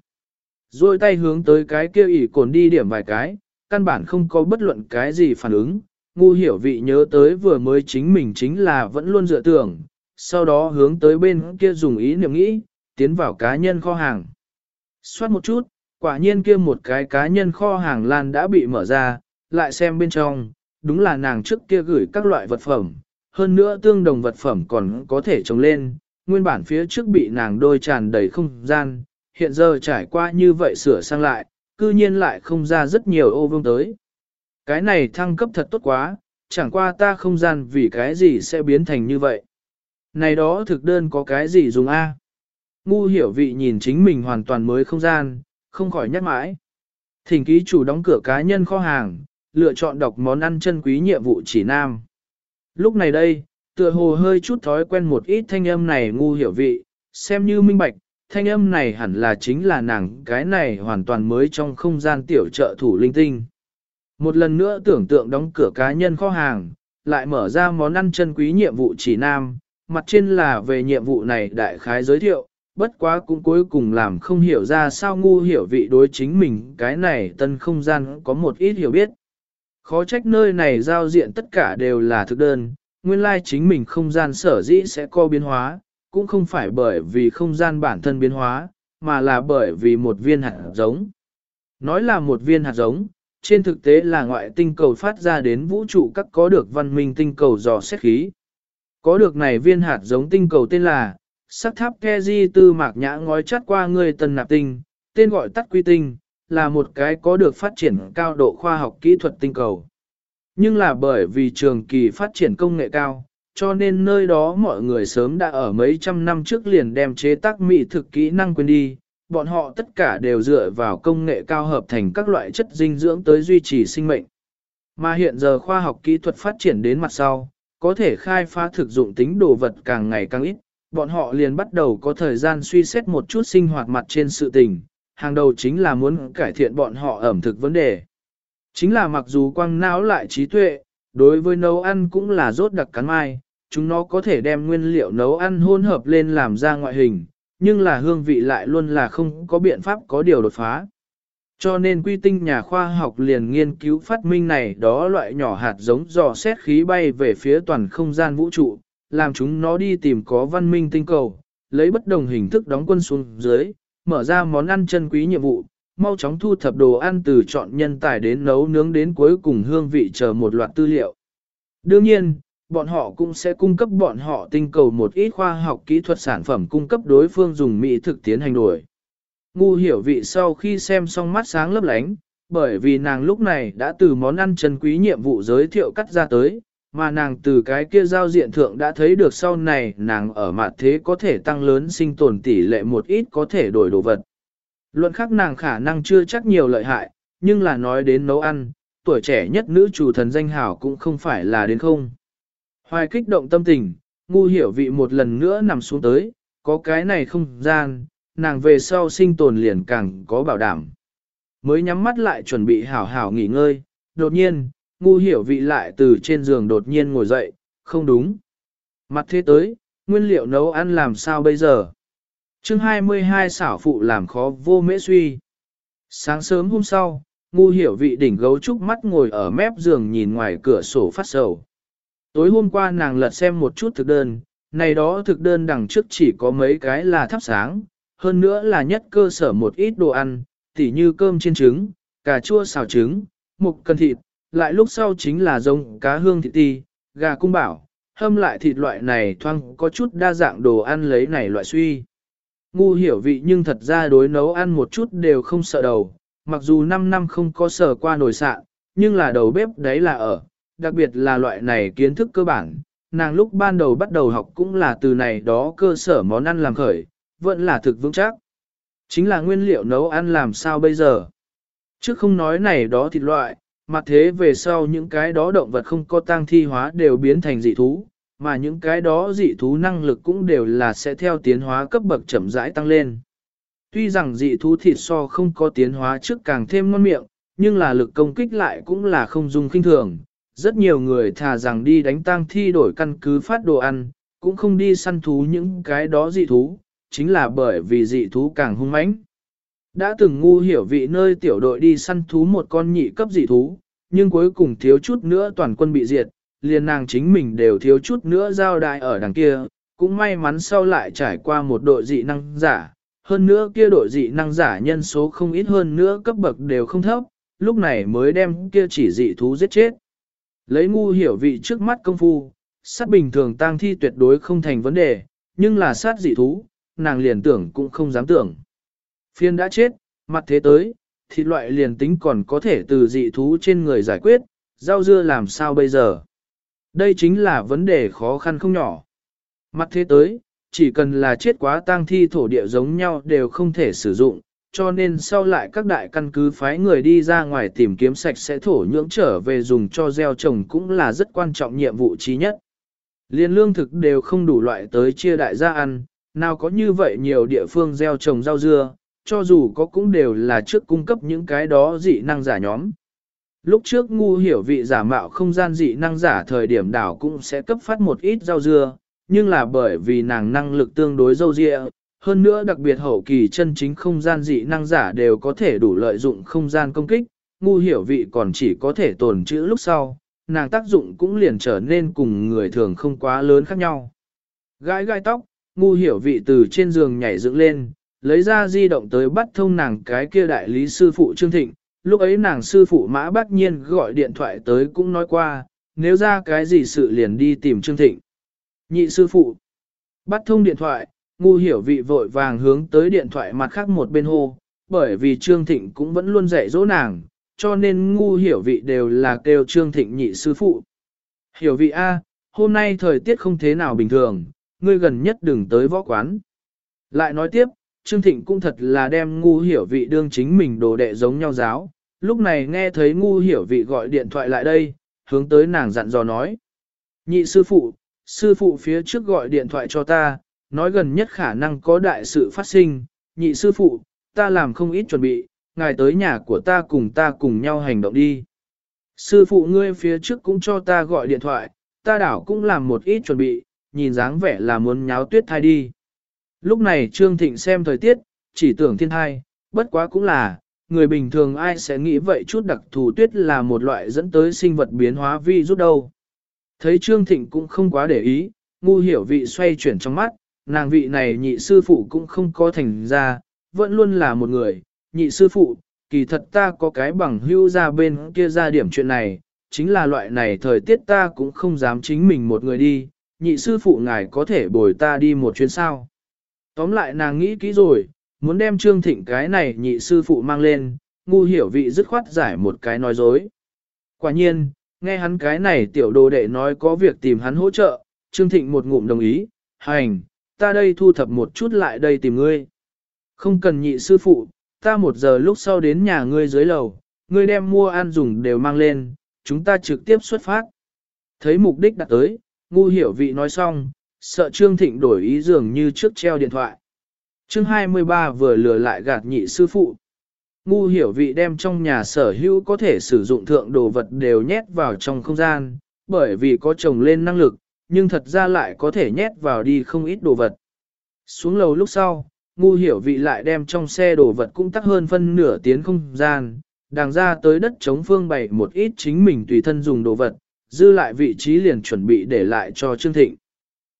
Rồi tay hướng tới cái kia ỉ cồn đi điểm vài cái, căn bản không có bất luận cái gì phản ứng, ngu hiểu vị nhớ tới vừa mới chính mình chính là vẫn luôn dựa tưởng, sau đó hướng tới bên kia dùng ý niệm nghĩ, tiến vào cá nhân kho hàng. Xoát một chút, quả nhiên kia một cái cá nhân kho hàng lan đã bị mở ra, lại xem bên trong, đúng là nàng trước kia gửi các loại vật phẩm, hơn nữa tương đồng vật phẩm còn có thể trồng lên, nguyên bản phía trước bị nàng đôi tràn đầy không gian, hiện giờ trải qua như vậy sửa sang lại, cư nhiên lại không ra rất nhiều ô vương tới. Cái này thăng cấp thật tốt quá, chẳng qua ta không gian vì cái gì sẽ biến thành như vậy. Này đó thực đơn có cái gì dùng A. Ngu hiểu vị nhìn chính mình hoàn toàn mới không gian, không khỏi nhắc mãi. Thỉnh ký chủ đóng cửa cá nhân kho hàng, lựa chọn đọc món ăn chân quý nhiệm vụ chỉ nam. Lúc này đây, tựa hồ hơi chút thói quen một ít thanh âm này ngu hiểu vị, xem như minh bạch, thanh âm này hẳn là chính là nàng cái này hoàn toàn mới trong không gian tiểu trợ thủ linh tinh. Một lần nữa tưởng tượng đóng cửa cá nhân kho hàng, lại mở ra món ăn chân quý nhiệm vụ chỉ nam, mặt trên là về nhiệm vụ này đại khái giới thiệu, bất quá cũng cuối cùng làm không hiểu ra sao ngu hiểu vị đối chính mình cái này tân không gian có một ít hiểu biết. Khó trách nơi này giao diện tất cả đều là thực đơn, nguyên lai chính mình không gian sở dĩ sẽ co biến hóa, cũng không phải bởi vì không gian bản thân biến hóa, mà là bởi vì một viên hạt giống. Nói là một viên hạt giống, trên thực tế là ngoại tinh cầu phát ra đến vũ trụ các có được văn minh tinh cầu dò xét khí. Có được này viên hạt giống tinh cầu tên là sắc tháp Keji tư mạc nhã ngói chắt qua người tần nạp tinh, tên gọi tắt quy tinh, là một cái có được phát triển cao độ khoa học kỹ thuật tinh cầu. Nhưng là bởi vì trường kỳ phát triển công nghệ cao, cho nên nơi đó mọi người sớm đã ở mấy trăm năm trước liền đem chế tác mỹ thực kỹ năng quên đi, bọn họ tất cả đều dựa vào công nghệ cao hợp thành các loại chất dinh dưỡng tới duy trì sinh mệnh. Mà hiện giờ khoa học kỹ thuật phát triển đến mặt sau, có thể khai phá thực dụng tính đồ vật càng ngày càng ít, bọn họ liền bắt đầu có thời gian suy xét một chút sinh hoạt mặt trên sự tình, hàng đầu chính là muốn cải thiện bọn họ ẩm thực vấn đề. Chính là mặc dù quăng não lại trí tuệ, đối với nấu ăn cũng là rốt đặc cắn mai, chúng nó có thể đem nguyên liệu nấu ăn hỗn hợp lên làm ra ngoại hình, nhưng là hương vị lại luôn là không có biện pháp có điều đột phá. Cho nên quy tinh nhà khoa học liền nghiên cứu phát minh này đó loại nhỏ hạt giống dò xét khí bay về phía toàn không gian vũ trụ, làm chúng nó đi tìm có văn minh tinh cầu, lấy bất đồng hình thức đóng quân xuống dưới, mở ra món ăn chân quý nhiệm vụ, mau chóng thu thập đồ ăn từ chọn nhân tài đến nấu nướng đến cuối cùng hương vị chờ một loạt tư liệu. Đương nhiên, bọn họ cũng sẽ cung cấp bọn họ tinh cầu một ít khoa học kỹ thuật sản phẩm cung cấp đối phương dùng mỹ thực tiến hành đổi. Ngu hiểu vị sau khi xem xong mắt sáng lấp lánh, bởi vì nàng lúc này đã từ món ăn chân quý nhiệm vụ giới thiệu cắt ra tới, mà nàng từ cái kia giao diện thượng đã thấy được sau này nàng ở mặt thế có thể tăng lớn sinh tồn tỷ lệ một ít có thể đổi đồ vật. Luận khác nàng khả năng chưa chắc nhiều lợi hại, nhưng là nói đến nấu ăn, tuổi trẻ nhất nữ chủ thần danh hảo cũng không phải là đến không. Hoài kích động tâm tình, ngu hiểu vị một lần nữa nằm xuống tới, có cái này không gian, nàng về sau sinh tồn liền càng có bảo đảm. Mới nhắm mắt lại chuẩn bị hảo hảo nghỉ ngơi, đột nhiên, ngu hiểu vị lại từ trên giường đột nhiên ngồi dậy, không đúng. Mặt thế tới, nguyên liệu nấu ăn làm sao bây giờ? chương 22 xảo phụ làm khó vô mễ suy. Sáng sớm hôm sau, ngu hiểu vị đỉnh gấu trúc mắt ngồi ở mép giường nhìn ngoài cửa sổ phát sầu. Tối hôm qua nàng lật xem một chút thực đơn, này đó thực đơn đằng trước chỉ có mấy cái là thắp sáng, hơn nữa là nhất cơ sở một ít đồ ăn, tỉ như cơm chiên trứng, cà chua xào trứng, mục cần thịt, lại lúc sau chính là giống cá hương thịt ti, gà cung bảo, hâm lại thịt loại này thoang có chút đa dạng đồ ăn lấy này loại suy. Ngu hiểu vị nhưng thật ra đối nấu ăn một chút đều không sợ đầu, mặc dù 5 năm không có sở qua nồi sạn, nhưng là đầu bếp đấy là ở, đặc biệt là loại này kiến thức cơ bản. Nàng lúc ban đầu bắt đầu học cũng là từ này đó cơ sở món ăn làm khởi, vẫn là thực vững chắc. Chính là nguyên liệu nấu ăn làm sao bây giờ. Trước không nói này đó thịt loại, mà thế về sau những cái đó động vật không có tang thi hóa đều biến thành dị thú, mà những cái đó dị thú năng lực cũng đều là sẽ theo tiến hóa cấp bậc chậm rãi tăng lên. Tuy rằng dị thú thịt so không có tiến hóa trước càng thêm ngon miệng, nhưng là lực công kích lại cũng là không dùng kinh thường. Rất nhiều người thà rằng đi đánh tang thi đổi căn cứ phát đồ ăn, cũng không đi săn thú những cái đó dị thú, chính là bởi vì dị thú càng hung mãnh. Đã từng ngu hiểu vị nơi tiểu đội đi săn thú một con nhị cấp dị thú, nhưng cuối cùng thiếu chút nữa toàn quân bị diệt, liền nàng chính mình đều thiếu chút nữa giao đại ở đằng kia, cũng may mắn sau lại trải qua một đội dị năng giả, hơn nữa kia đội dị năng giả nhân số không ít hơn nữa cấp bậc đều không thấp, lúc này mới đem kia chỉ dị thú giết chết. Lấy ngu hiểu vị trước mắt công phu, sát bình thường tang thi tuyệt đối không thành vấn đề, nhưng là sát dị thú, nàng liền tưởng cũng không dám tưởng. Phiên đã chết, mặt thế tới, thịt loại liền tính còn có thể từ dị thú trên người giải quyết, rau dưa làm sao bây giờ? Đây chính là vấn đề khó khăn không nhỏ. Mặt thế tới, chỉ cần là chết quá tang thi thổ địa giống nhau đều không thể sử dụng, cho nên sau lại các đại căn cứ phái người đi ra ngoài tìm kiếm sạch sẽ thổ nhưỡng trở về dùng cho gieo trồng cũng là rất quan trọng nhiệm vụ trí nhất. Liên lương thực đều không đủ loại tới chia đại gia ăn, nào có như vậy nhiều địa phương gieo trồng rau dưa, cho dù có cũng đều là trước cung cấp những cái đó dị năng giả nhóm. Lúc trước ngu hiểu vị giả mạo không gian dị năng giả thời điểm đảo cũng sẽ cấp phát một ít rau dưa, nhưng là bởi vì nàng năng lực tương đối dâu dịa, hơn nữa đặc biệt hậu kỳ chân chính không gian dị năng giả đều có thể đủ lợi dụng không gian công kích, ngu hiểu vị còn chỉ có thể tồn trữ lúc sau, nàng tác dụng cũng liền trở nên cùng người thường không quá lớn khác nhau. Gái gai tóc, ngu hiểu vị từ trên giường nhảy dựng lên, lấy ra di động tới bắt thông nàng cái kia đại lý sư phụ Trương Thịnh, lúc ấy nàng sư phụ mã bác nhiên gọi điện thoại tới cũng nói qua, nếu ra cái gì sự liền đi tìm Trương Thịnh. Nhị sư phụ, bắt thông điện thoại, ngu hiểu vị vội vàng hướng tới điện thoại mặt khác một bên hô, bởi vì Trương Thịnh cũng vẫn luôn dạy dỗ nàng, cho nên ngu hiểu vị đều là kêu Trương Thịnh nhị sư phụ. Hiểu vị A, hôm nay thời tiết không thế nào bình thường, ngươi gần nhất đừng tới võ quán. Lại nói tiếp, Trương Thịnh cũng thật là đem ngu hiểu vị đương chính mình đồ đệ giống nhau giáo, lúc này nghe thấy ngu hiểu vị gọi điện thoại lại đây, hướng tới nàng dặn dò nói. Nhị sư phụ, sư phụ phía trước gọi điện thoại cho ta, nói gần nhất khả năng có đại sự phát sinh, nhị sư phụ, ta làm không ít chuẩn bị, ngài tới nhà của ta cùng ta cùng nhau hành động đi. Sư phụ ngươi phía trước cũng cho ta gọi điện thoại, ta đảo cũng làm một ít chuẩn bị, nhìn dáng vẻ là muốn nháo tuyết thai đi. Lúc này Trương Thịnh xem thời tiết, chỉ tưởng thiên thai, bất quá cũng là, người bình thường ai sẽ nghĩ vậy chút đặc thù tuyết là một loại dẫn tới sinh vật biến hóa vi rút đâu. Thấy Trương Thịnh cũng không quá để ý, ngu hiểu vị xoay chuyển trong mắt, nàng vị này nhị sư phụ cũng không có thành ra, vẫn luôn là một người, nhị sư phụ, kỳ thật ta có cái bằng hưu ra bên kia ra điểm chuyện này, chính là loại này thời tiết ta cũng không dám chính mình một người đi, nhị sư phụ ngài có thể bồi ta đi một chuyến sao. Tóm lại nàng nghĩ kỹ rồi, muốn đem Trương Thịnh cái này nhị sư phụ mang lên, ngu hiểu vị dứt khoát giải một cái nói dối. Quả nhiên, nghe hắn cái này tiểu đồ đệ nói có việc tìm hắn hỗ trợ, Trương Thịnh một ngụm đồng ý, hành, ta đây thu thập một chút lại đây tìm ngươi. Không cần nhị sư phụ, ta một giờ lúc sau đến nhà ngươi dưới lầu, ngươi đem mua ăn dùng đều mang lên, chúng ta trực tiếp xuất phát. Thấy mục đích đã tới, ngu hiểu vị nói xong, sợ Trương Thịnh đổi ý dường như trước treo điện thoại. Chương 23 vừa lừa lại gạt nhị sư phụ. Ngu hiểu vị đem trong nhà sở hữu có thể sử dụng thượng đồ vật đều nhét vào trong không gian, bởi vì có chồng lên năng lực, nhưng thật ra lại có thể nhét vào đi không ít đồ vật. Xuống lầu lúc sau, ngu hiểu vị lại đem trong xe đồ vật cũng tắc hơn phân nửa tiến không gian, đàng ra tới đất chống phương bày một ít chính mình tùy thân dùng đồ vật, dư lại vị trí liền chuẩn bị để lại cho Trương Thịnh.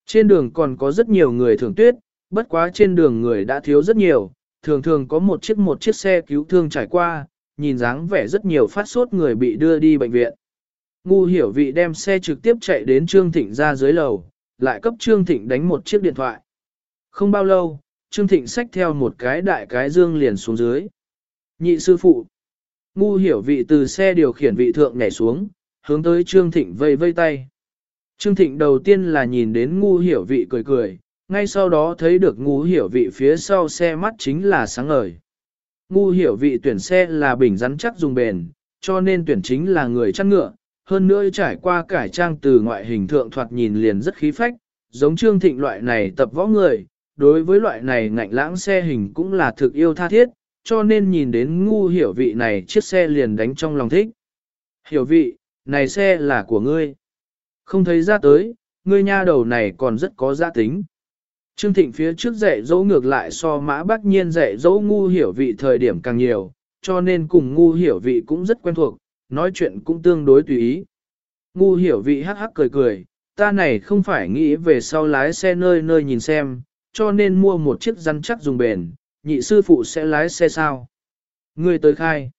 Trên đường còn có rất nhiều người thường tuyết, bất quá trên đường người đã thiếu rất nhiều, thường thường có một chiếc một chiếc xe cứu thương trải qua, nhìn dáng vẻ rất nhiều phát sốt người bị đưa đi bệnh viện. Ngu hiểu vị đem xe trực tiếp chạy đến Trương Thịnh ra dưới lầu, lại cấp Trương Thịnh đánh một chiếc điện thoại. Không bao lâu, Trương Thịnh xách theo một cái đại cái dương liền xuống dưới. Nhị sư phụ. Ngu hiểu vị từ xe điều khiển vị thượng nhảy xuống, hướng tới Trương Thịnh vây vây tay. Trương Thịnh đầu tiên là nhìn đến ngu hiểu vị cười cười, ngay sau đó thấy được ngu hiểu vị phía sau xe mắt chính là sáng ngời. Ngu hiểu vị tuyển xe là bình rắn chắc dùng bền, cho nên tuyển chính là người chăn ngựa, hơn nữa trải qua cải trang từ ngoại hình thượng thoạt nhìn liền rất khí phách, giống Trương Thịnh loại này tập võ người, đối với loại này ngạnh lãng xe hình cũng là thực yêu tha thiết, cho nên nhìn đến ngu hiểu vị này chiếc xe liền đánh trong lòng thích. Hiểu vị, này xe là của ngươi. Không thấy ra tới, ngươi nha đầu này còn rất có giá tính. Trương Thịnh phía trước dạy dỗ ngược lại so mã bác nhiên dạy dỗ ngu hiểu vị thời điểm càng nhiều, cho nên cùng ngu hiểu vị cũng rất quen thuộc, nói chuyện cũng tương đối tùy ý. Ngu hiểu vị hắc hắc cười cười, ta này không phải nghĩ về sau lái xe nơi nơi nhìn xem, cho nên mua một chiếc rắn chắc dùng bền, nhị sư phụ sẽ lái xe sao. Ngươi tới khai.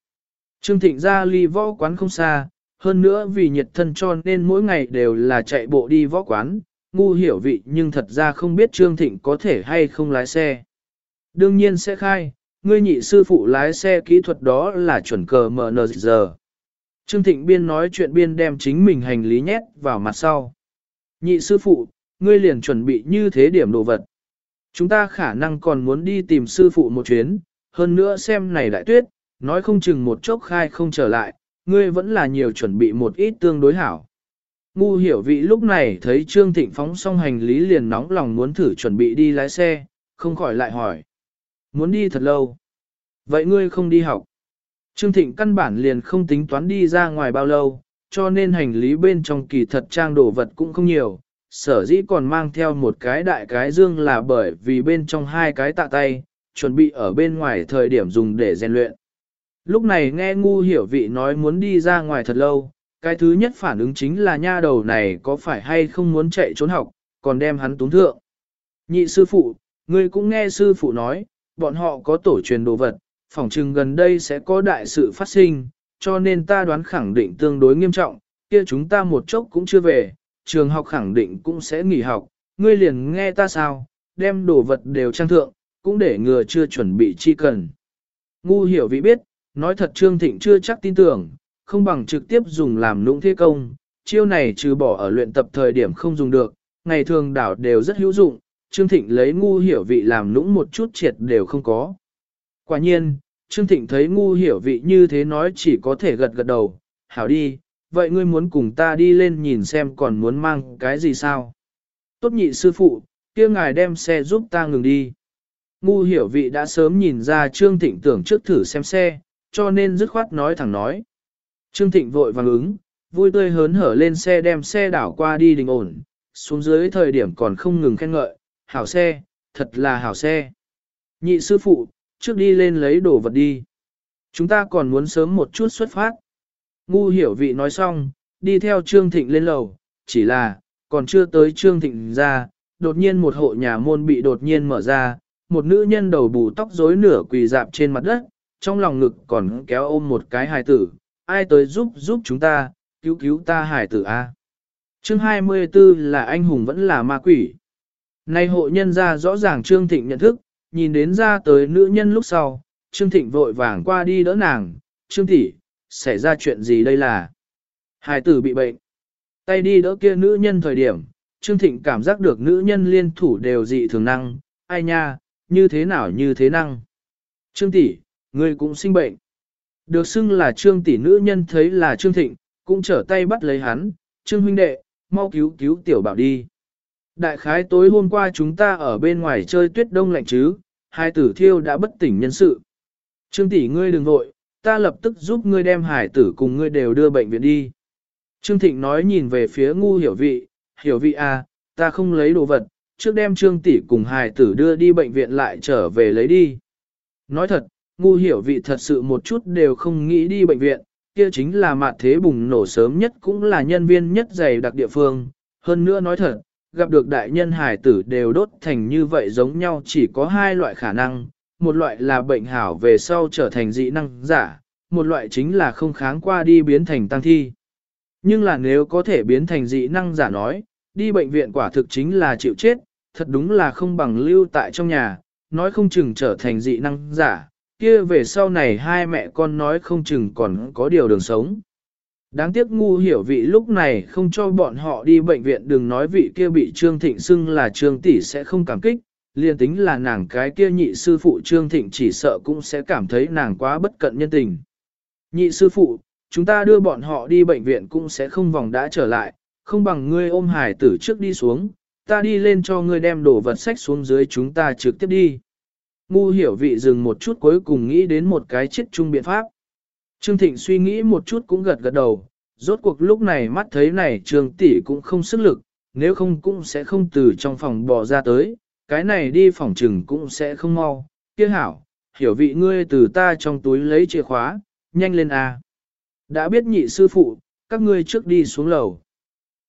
Trương Thịnh ra ly võ quán không xa, hơn nữa vì nhiệt thân cho nên mỗi ngày đều là chạy bộ đi võ quán, ngu hiểu vị nhưng thật ra không biết Trương Thịnh có thể hay không lái xe. Đương nhiên sẽ khai, ngươi nhị sư phụ lái xe kỹ thuật đó là chuẩn cờ MN giờ. Trương Thịnh Biên nói chuyện Biên đem chính mình hành lý nhét vào mặt sau. Nhị sư phụ, ngươi liền chuẩn bị như thế điểm đồ vật. Chúng ta khả năng còn muốn đi tìm sư phụ một chuyến, hơn nữa xem này đại tuyết, nói không chừng một chốc khai không trở lại, ngươi vẫn là nhiều chuẩn bị một ít tương đối hảo. Ngu hiểu vị lúc này thấy Trương Thịnh phóng xong hành lý liền nóng lòng muốn thử chuẩn bị đi lái xe, không khỏi lại hỏi. Muốn đi thật lâu. Vậy ngươi không đi học. Trương Thịnh căn bản liền không tính toán đi ra ngoài bao lâu, cho nên hành lý bên trong kỳ thật trang đồ vật cũng không nhiều. Sở dĩ còn mang theo một cái đại cái dương là bởi vì bên trong hai cái tạ tay, chuẩn bị ở bên ngoài thời điểm dùng để rèn luyện. Lúc này nghe ngu hiểu vị nói muốn đi ra ngoài thật lâu, cái thứ nhất phản ứng chính là nha đầu này có phải hay không muốn chạy trốn học, còn đem hắn túng thượng. Nhị sư phụ, ngươi cũng nghe sư phụ nói, bọn họ có tổ truyền đồ vật, phỏng chừng gần đây sẽ có đại sự phát sinh, cho nên ta đoán khẳng định tương đối nghiêm trọng, kia chúng ta một chốc cũng chưa về, trường học khẳng định cũng sẽ nghỉ học, ngươi liền nghe ta sao, đem đồ vật đều trang thượng, cũng để ngừa chưa chuẩn bị chi cần. Ngu hiểu vị biết, nói thật Trương Thịnh chưa chắc tin tưởng, không bằng trực tiếp dùng làm lũng thế công, chiêu này trừ bỏ ở luyện tập thời điểm không dùng được, ngày thường đảo đều rất hữu dụng, Trương Thịnh lấy ngu hiểu vị làm lũng một chút triệt đều không có. Quả nhiên, Trương Thịnh thấy ngu hiểu vị như thế nói chỉ có thể gật gật đầu, hảo đi, vậy ngươi muốn cùng ta đi lên nhìn xem còn muốn mang cái gì sao? Tốt nhị sư phụ, kia ngài đem xe giúp ta ngừng đi. Ngu hiểu vị đã sớm nhìn ra Trương Thịnh tưởng trước thử xem xe, cho nên dứt khoát nói thẳng nói. Trương Thịnh vội vàng ứng, vui tươi hớn hở lên xe đem xe đảo qua đi đình ổn, xuống dưới thời điểm còn không ngừng khen ngợi, hảo xe, thật là hảo xe. Nhị sư phụ, trước đi lên lấy đồ vật đi. Chúng ta còn muốn sớm một chút xuất phát. Ngu hiểu vị nói xong, đi theo Trương Thịnh lên lầu, chỉ là, còn chưa tới Trương Thịnh ra, đột nhiên một hộ nhà môn bị đột nhiên mở ra, một nữ nhân đầu bù tóc rối nửa quỳ dạp trên mặt đất, trong lòng ngực còn kéo ôm một cái hài tử, ai tới giúp giúp chúng ta, cứu cứu ta hài tử a. Chương 24 là anh hùng vẫn là ma quỷ. Nay hộ nhân ra rõ ràng Trương Thịnh nhận thức, nhìn đến ra tới nữ nhân lúc sau, Trương Thịnh vội vàng qua đi đỡ nàng, Trương Thị, xảy ra chuyện gì đây là? Hài tử bị bệnh. Tay đi đỡ kia nữ nhân thời điểm, Trương Thịnh cảm giác được nữ nhân liên thủ đều dị thường năng, ai nha, như thế nào như thế năng. Trương tỷ, ngươi cũng sinh bệnh. Được xưng là Trương tỷ nữ nhân thấy là Trương Thịnh, cũng trở tay bắt lấy hắn, Trương huynh đệ, mau cứu cứu tiểu bảo đi. Đại khái tối hôm qua chúng ta ở bên ngoài chơi tuyết đông lạnh chứ, hai tử thiêu đã bất tỉnh nhân sự. Trương tỷ ngươi đừng vội, ta lập tức giúp ngươi đem hải tử cùng ngươi đều đưa bệnh viện đi. Trương Thịnh nói nhìn về phía ngu hiểu vị, hiểu vị à, ta không lấy đồ vật, trước đem Trương tỷ cùng hải tử đưa đi bệnh viện lại trở về lấy đi. Nói thật, ngu hiểu vị thật sự một chút đều không nghĩ đi bệnh viện, kia chính là mạt thế bùng nổ sớm nhất cũng là nhân viên nhất dày đặc địa phương. Hơn nữa nói thật, gặp được đại nhân hải tử đều đốt thành như vậy giống nhau chỉ có hai loại khả năng, một loại là bệnh hảo về sau trở thành dị năng giả, một loại chính là không kháng qua đi biến thành tăng thi. Nhưng là nếu có thể biến thành dị năng giả nói, đi bệnh viện quả thực chính là chịu chết, thật đúng là không bằng lưu tại trong nhà, nói không chừng trở thành dị năng giả, kia về sau này hai mẹ con nói không chừng còn có điều đường sống. Đáng tiếc ngu hiểu vị lúc này không cho bọn họ đi bệnh viện đừng nói vị kia bị Trương Thịnh xưng là Trương Tỷ sẽ không cảm kích, liền tính là nàng cái kia nhị sư phụ Trương Thịnh chỉ sợ cũng sẽ cảm thấy nàng quá bất cận nhân tình. Nhị sư phụ, chúng ta đưa bọn họ đi bệnh viện cũng sẽ không vòng đã trở lại, không bằng ngươi ôm hải tử trước đi xuống, ta đi lên cho ngươi đem đồ vật sách xuống dưới chúng ta trực tiếp đi. Ngu hiểu vị dừng một chút cuối cùng nghĩ đến một cái chết chung biện pháp. Trương Thịnh suy nghĩ một chút cũng gật gật đầu, rốt cuộc lúc này mắt thấy này Trương Tỷ cũng không sức lực, nếu không cũng sẽ không từ trong phòng bỏ ra tới, cái này đi phòng trừng cũng sẽ không mau. Kia hảo, hiểu vị ngươi từ ta trong túi lấy chìa khóa, nhanh lên a. Đã biết nhị sư phụ, các ngươi trước đi xuống lầu.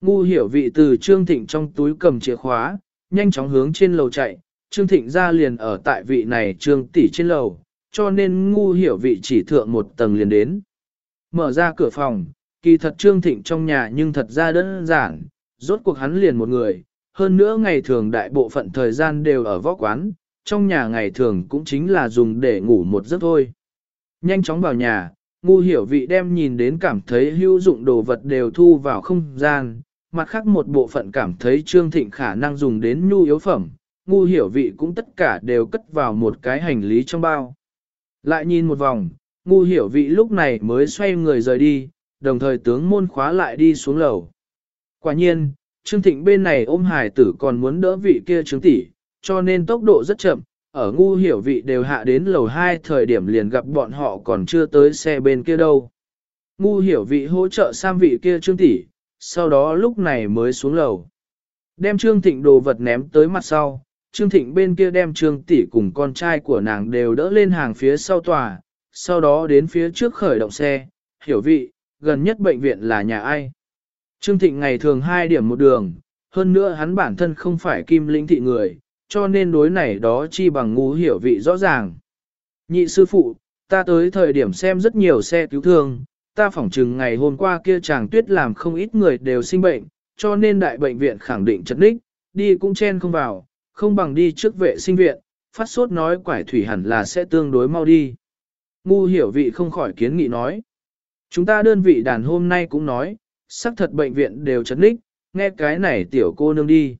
Ngu hiểu vị từ Trương Thịnh trong túi cầm chìa khóa, nhanh chóng hướng trên lầu chạy, Trương Thịnh ra liền ở tại vị này Trương tỷ trên lầu, cho nên ngu hiểu vị chỉ thượng một tầng liền đến. Mở ra cửa phòng, kỳ thật Trương Thịnh trong nhà nhưng thật ra đơn giản, rốt cuộc hắn liền một người, hơn nữa ngày thường đại bộ phận thời gian đều ở võ quán, trong nhà ngày thường cũng chính là dùng để ngủ một giấc thôi. Nhanh chóng vào nhà, ngu hiểu vị đem nhìn đến cảm thấy hữu dụng đồ vật đều thu vào không gian, mặt khác một bộ phận cảm thấy Trương Thịnh khả năng dùng đến nhu yếu phẩm, ngu hiểu vị cũng tất cả đều cất vào một cái hành lý trong bao. Lại nhìn một vòng, ngu hiểu vị lúc này mới xoay người rời đi, đồng thời tướng môn khóa lại đi xuống lầu. Quả nhiên, Trương Thịnh bên này ôm hải tử còn muốn đỡ vị kia trứng tỷ, cho nên tốc độ rất chậm, ở ngu hiểu vị đều hạ đến lầu 2 thời điểm liền gặp bọn họ còn chưa tới xe bên kia đâu. Ngu hiểu vị hỗ trợ sang vị kia trương tỷ, sau đó lúc này mới xuống lầu. Đem Trương Thịnh đồ vật ném tới mặt sau, Trương Thịnh bên kia đem Trương Tỷ cùng con trai của nàng đều đỡ lên hàng phía sau tòa, sau đó đến phía trước khởi động xe, hiểu vị, gần nhất bệnh viện là nhà ai. Trương Thịnh ngày thường hai điểm một đường, hơn nữa hắn bản thân không phải kim lĩnh thị người, cho nên đối này đó chi bằng ngu hiểu vị rõ ràng. Nhị sư phụ, ta tới thời điểm xem rất nhiều xe cứu thương, ta phỏng chừng ngày hôm qua kia chàng tuyết làm không ít người đều sinh bệnh, cho nên đại bệnh viện khẳng định chất ních, đi cũng chen không vào, không bằng đi trước vệ sinh viện, phát sốt nói quải thủy hẳn là sẽ tương đối mau đi. Ngu hiểu vị không khỏi kiến nghị nói. Chúng ta đơn vị đàn hôm nay cũng nói, xác thật bệnh viện đều chấn đích, nghe cái này tiểu cô nương đi.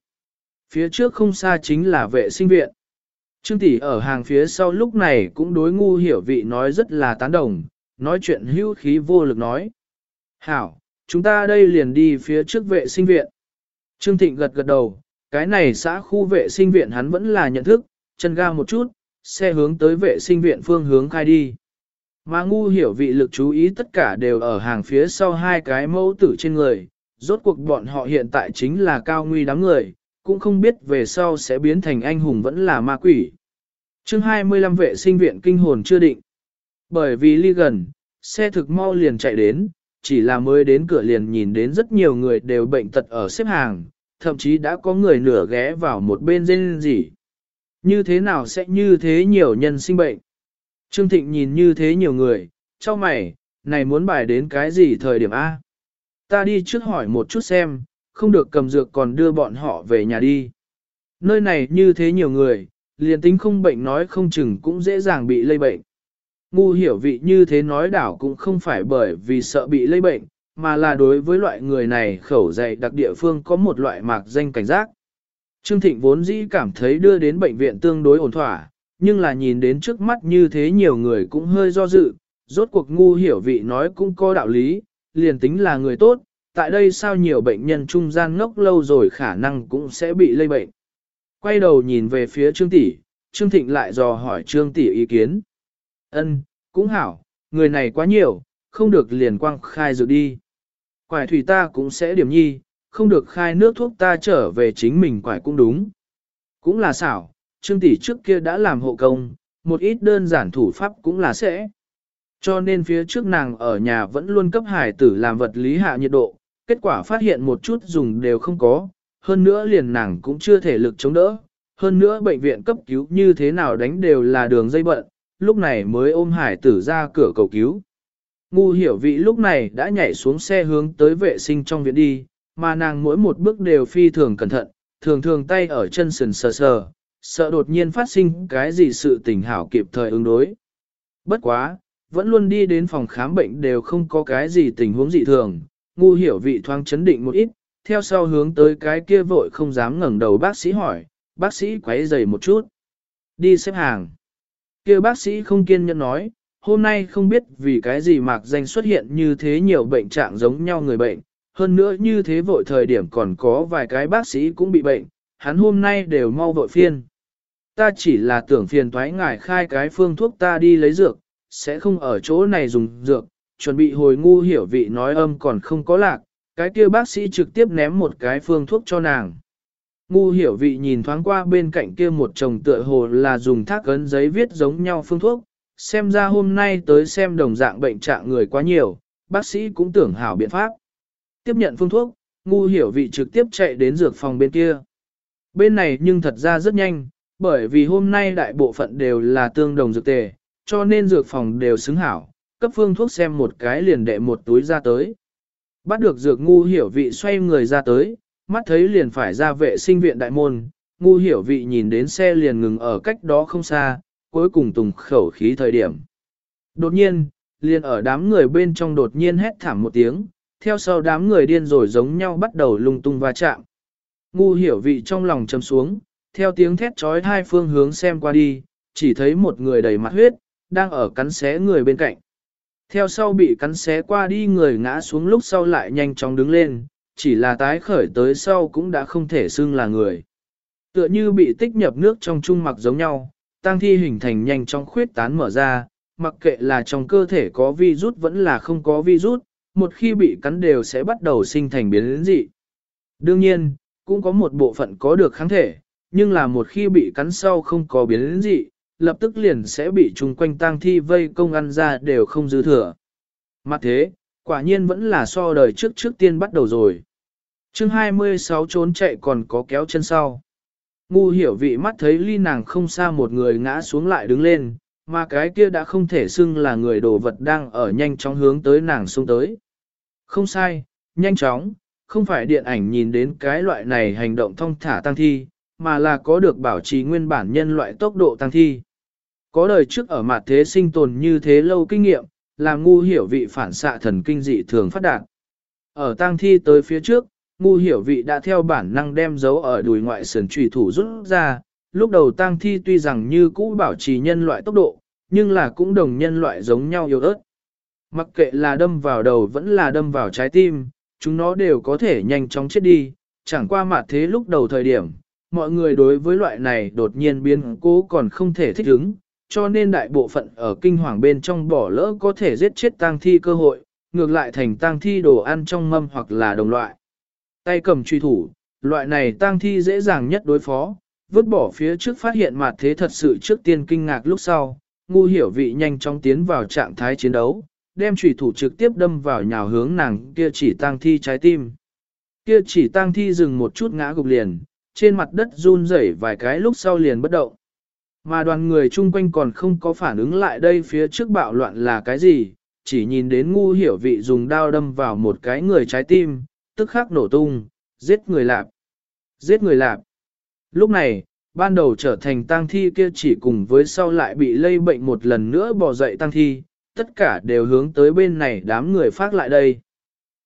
Phía trước không xa chính là vệ sinh viện. Trương tỷ ở hàng phía sau lúc này cũng đối ngu hiểu vị nói rất là tán đồng, nói chuyện hữu khí vô lực nói. Hảo, chúng ta đây liền đi phía trước vệ sinh viện. Trương Thịnh gật gật đầu, cái này xã khu vệ sinh viện hắn vẫn là nhận thức, chân ga một chút, xe hướng tới vệ sinh viện phương hướng khai đi. Mà ngu hiểu vị lực chú ý tất cả đều ở hàng phía sau hai cái mẫu tử trên người, rốt cuộc bọn họ hiện tại chính là cao nguy đám người, cũng không biết về sau sẽ biến thành anh hùng vẫn là ma quỷ. chương 25 vệ sinh viện kinh hồn chưa định. Bởi vì ly gần, xe thực mau liền chạy đến, chỉ là mới đến cửa liền nhìn đến rất nhiều người đều bệnh tật ở xếp hàng, thậm chí đã có người nửa ghé vào một bên dên gì. Như thế nào sẽ như thế nhiều nhân sinh bệnh? Trương Thịnh nhìn như thế nhiều người, cho mày, này muốn bài đến cái gì thời điểm A? Ta đi trước hỏi một chút xem, không được cầm dược còn đưa bọn họ về nhà đi. Nơi này như thế nhiều người, liền tính không bệnh nói không chừng cũng dễ dàng bị lây bệnh. Ngu hiểu vị như thế nói đảo cũng không phải bởi vì sợ bị lây bệnh, mà là đối với loại người này khẩu dạy đặc địa phương có một loại mạc danh cảnh giác. Trương Thịnh vốn dĩ cảm thấy đưa đến bệnh viện tương đối ổn thỏa, nhưng là nhìn đến trước mắt như thế nhiều người cũng hơi do dự, rốt cuộc ngu hiểu vị nói cũng có đạo lý, liền tính là người tốt, tại đây sao nhiều bệnh nhân trung gian ngốc lâu rồi khả năng cũng sẽ bị lây bệnh. Quay đầu nhìn về phía Trương Tỷ, Trương Thịnh lại dò hỏi Trương Tỷ ý kiến. Ân, cũng hảo, người này quá nhiều, không được liền quang khai dự đi. Quải thủy ta cũng sẽ điểm nhi, không được khai nước thuốc ta trở về chính mình quải cũng đúng. Cũng là xảo, Trương Tỷ trước kia đã làm hộ công, một ít đơn giản thủ pháp cũng là sẽ. Cho nên phía trước nàng ở nhà vẫn luôn cấp hải tử làm vật lý hạ nhiệt độ, kết quả phát hiện một chút dùng đều không có, hơn nữa liền nàng cũng chưa thể lực chống đỡ, hơn nữa bệnh viện cấp cứu như thế nào đánh đều là đường dây bận, lúc này mới ôm hải tử ra cửa cầu cứu. Ngu hiểu vị lúc này đã nhảy xuống xe hướng tới vệ sinh trong viện đi, mà nàng mỗi một bước đều phi thường cẩn thận, thường thường tay ở chân sườn sờ sờ, sợ đột nhiên phát sinh cái gì sự tình hảo kịp thời ứng đối. Bất quá, vẫn luôn đi đến phòng khám bệnh đều không có cái gì tình huống dị thường, ngu hiểu vị thoáng chấn định một ít, theo sau hướng tới cái kia vội không dám ngẩng đầu bác sĩ hỏi, bác sĩ quấy giày một chút. Đi xếp hàng. kia bác sĩ không kiên nhẫn nói, hôm nay không biết vì cái gì mạc danh xuất hiện như thế nhiều bệnh trạng giống nhau người bệnh, hơn nữa như thế vội thời điểm còn có vài cái bác sĩ cũng bị bệnh, hắn hôm nay đều mau vội phiên. Ta chỉ là tưởng phiền thoái ngài khai cái phương thuốc ta đi lấy dược, sẽ không ở chỗ này dùng dược, chuẩn bị hồi ngu hiểu vị nói âm còn không có lạc, cái kia bác sĩ trực tiếp ném một cái phương thuốc cho nàng. Ngu hiểu vị nhìn thoáng qua bên cạnh kia một chồng tựa hồ là dùng thác ấn giấy viết giống nhau phương thuốc, xem ra hôm nay tới xem đồng dạng bệnh trạng người quá nhiều, bác sĩ cũng tưởng hảo biện pháp. Tiếp nhận phương thuốc, ngu hiểu vị trực tiếp chạy đến dược phòng bên kia. Bên này nhưng thật ra rất nhanh, bởi vì hôm nay đại bộ phận đều là tương đồng dược tề, cho nên dược phòng đều xứng hảo, cấp phương thuốc xem một cái liền đệ một túi ra tới. Bắt được dược ngu hiểu vị xoay người ra tới, mắt thấy liền phải ra vệ sinh viện đại môn, ngu hiểu vị nhìn đến xe liền ngừng ở cách đó không xa, cuối cùng tùng khẩu khí thời điểm. Đột nhiên, liền ở đám người bên trong đột nhiên hét thảm một tiếng, theo sau đám người điên rồi giống nhau bắt đầu lung tung va chạm. Ngu hiểu vị trong lòng châm xuống, theo tiếng thét trói hai phương hướng xem qua đi, chỉ thấy một người đầy mặt huyết, đang ở cắn xé người bên cạnh. Theo sau bị cắn xé qua đi người ngã xuống lúc sau lại nhanh chóng đứng lên, chỉ là tái khởi tới sau cũng đã không thể xưng là người. Tựa như bị tích nhập nước trong trung mặc giống nhau, tăng thi hình thành nhanh chóng khuyết tán mở ra, mặc kệ là trong cơ thể có virus vẫn là không có virus, một khi bị cắn đều sẽ bắt đầu sinh thành biến dị. Đương nhiên, cũng có một bộ phận có được kháng thể, nhưng là một khi bị cắn sau không có biến dị, lập tức liền sẽ bị chung quanh tang thi vây công ăn ra đều không dư thừa. Mặt thế, quả nhiên vẫn là so đời trước trước tiên bắt đầu rồi. chương 26 trốn chạy còn có kéo chân sau. Ngu hiểu vị mắt thấy ly nàng không xa một người ngã xuống lại đứng lên, mà cái kia đã không thể xưng là người đồ vật đang ở nhanh chóng hướng tới nàng xuống tới. Không sai, nhanh chóng, không phải điện ảnh nhìn đến cái loại này hành động thông thả tăng thi, mà là có được bảo trì nguyên bản nhân loại tốc độ tăng thi. Có đời trước ở mặt thế sinh tồn như thế lâu kinh nghiệm, làm ngu hiểu vị phản xạ thần kinh dị thường phát đạt. Ở tăng thi tới phía trước, ngu hiểu vị đã theo bản năng đem dấu ở đùi ngoại sườn trùy thủ rút ra, lúc đầu tang thi tuy rằng như cũ bảo trì nhân loại tốc độ, nhưng là cũng đồng nhân loại giống nhau yếu ớt. Mặc kệ là đâm vào đầu vẫn là đâm vào trái tim, chúng nó đều có thể nhanh chóng chết đi, chẳng qua mặt thế lúc đầu thời điểm, mọi người đối với loại này đột nhiên biến cố còn không thể thích ứng, cho nên đại bộ phận ở kinh hoàng bên trong bỏ lỡ có thể giết chết tang thi cơ hội, ngược lại thành tang thi đồ ăn trong mâm hoặc là đồng loại. Tay cầm truy thủ, loại này tang thi dễ dàng nhất đối phó, vứt bỏ phía trước phát hiện mặt thế thật sự trước tiên kinh ngạc lúc sau, ngu hiểu vị nhanh chóng tiến vào trạng thái chiến đấu, đem trùy thủ trực tiếp đâm vào nhào hướng nàng kia chỉ tang thi trái tim. Kia chỉ tang thi dừng một chút ngã gục liền, trên mặt đất run rẩy vài cái lúc sau liền bất động. Mà đoàn người chung quanh còn không có phản ứng lại đây phía trước bạo loạn là cái gì, chỉ nhìn đến ngu hiểu vị dùng đao đâm vào một cái người trái tim, tức khắc nổ tung, giết người lạp. Giết người lạp. Lúc này, ban đầu trở thành tang thi kia chỉ cùng với sau lại bị lây bệnh một lần nữa bò dậy tang thi, tất cả đều hướng tới bên này đám người phát lại đây.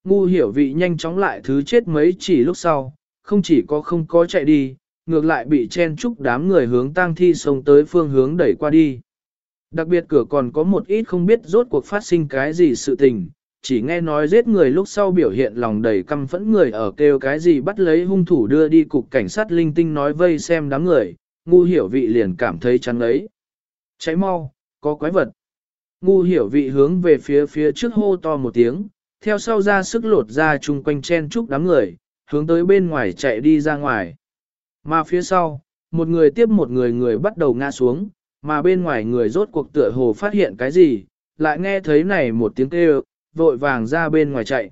Ngu hiểu vị nhanh chóng lại thứ chết mấy chỉ lúc sau, không chỉ có không có chạy đi, ngược lại bị chen chúc đám người hướng tang thi xông tới phương hướng đẩy qua đi. Đặc biệt cửa còn có một ít không biết rốt cuộc phát sinh cái gì sự tình, chỉ nghe nói giết người lúc sau biểu hiện lòng đầy căm phẫn người ở kêu cái gì bắt lấy hung thủ đưa đi cục cảnh sát linh tinh nói vây xem đám người, ngu hiểu vị liền cảm thấy chắn ấy. Cháy mau, có quái vật. Ngu hiểu vị hướng về phía phía trước hô to một tiếng, theo sau ra sức lột ra chung quanh chen chúc đám người, hướng tới bên ngoài chạy đi ra ngoài. Mà phía sau, một người tiếp một người người bắt đầu ngã xuống, mà bên ngoài người rốt cuộc tựa hồ phát hiện cái gì, lại nghe thấy này một tiếng kêu, vội vàng ra bên ngoài chạy.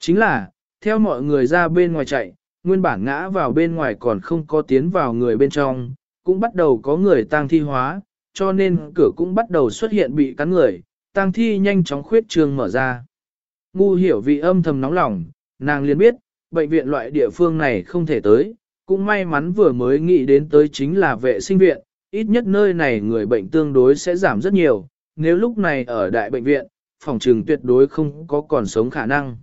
Chính là, theo mọi người ra bên ngoài chạy, nguyên bản ngã vào bên ngoài còn không có tiến vào người bên trong, cũng bắt đầu có người tang thi hóa, cho nên cửa cũng bắt đầu xuất hiện bị cắn người, tang thi nhanh chóng khuyết trường mở ra. Ngu hiểu vị âm thầm nóng lòng, nàng liền biết, bệnh viện loại địa phương này không thể tới, cũng may mắn vừa mới nghĩ đến tới chính là vệ sinh viện, ít nhất nơi này người bệnh tương đối sẽ giảm rất nhiều, nếu lúc này ở đại bệnh viện, phòng trừng tuyệt đối không có còn sống khả năng.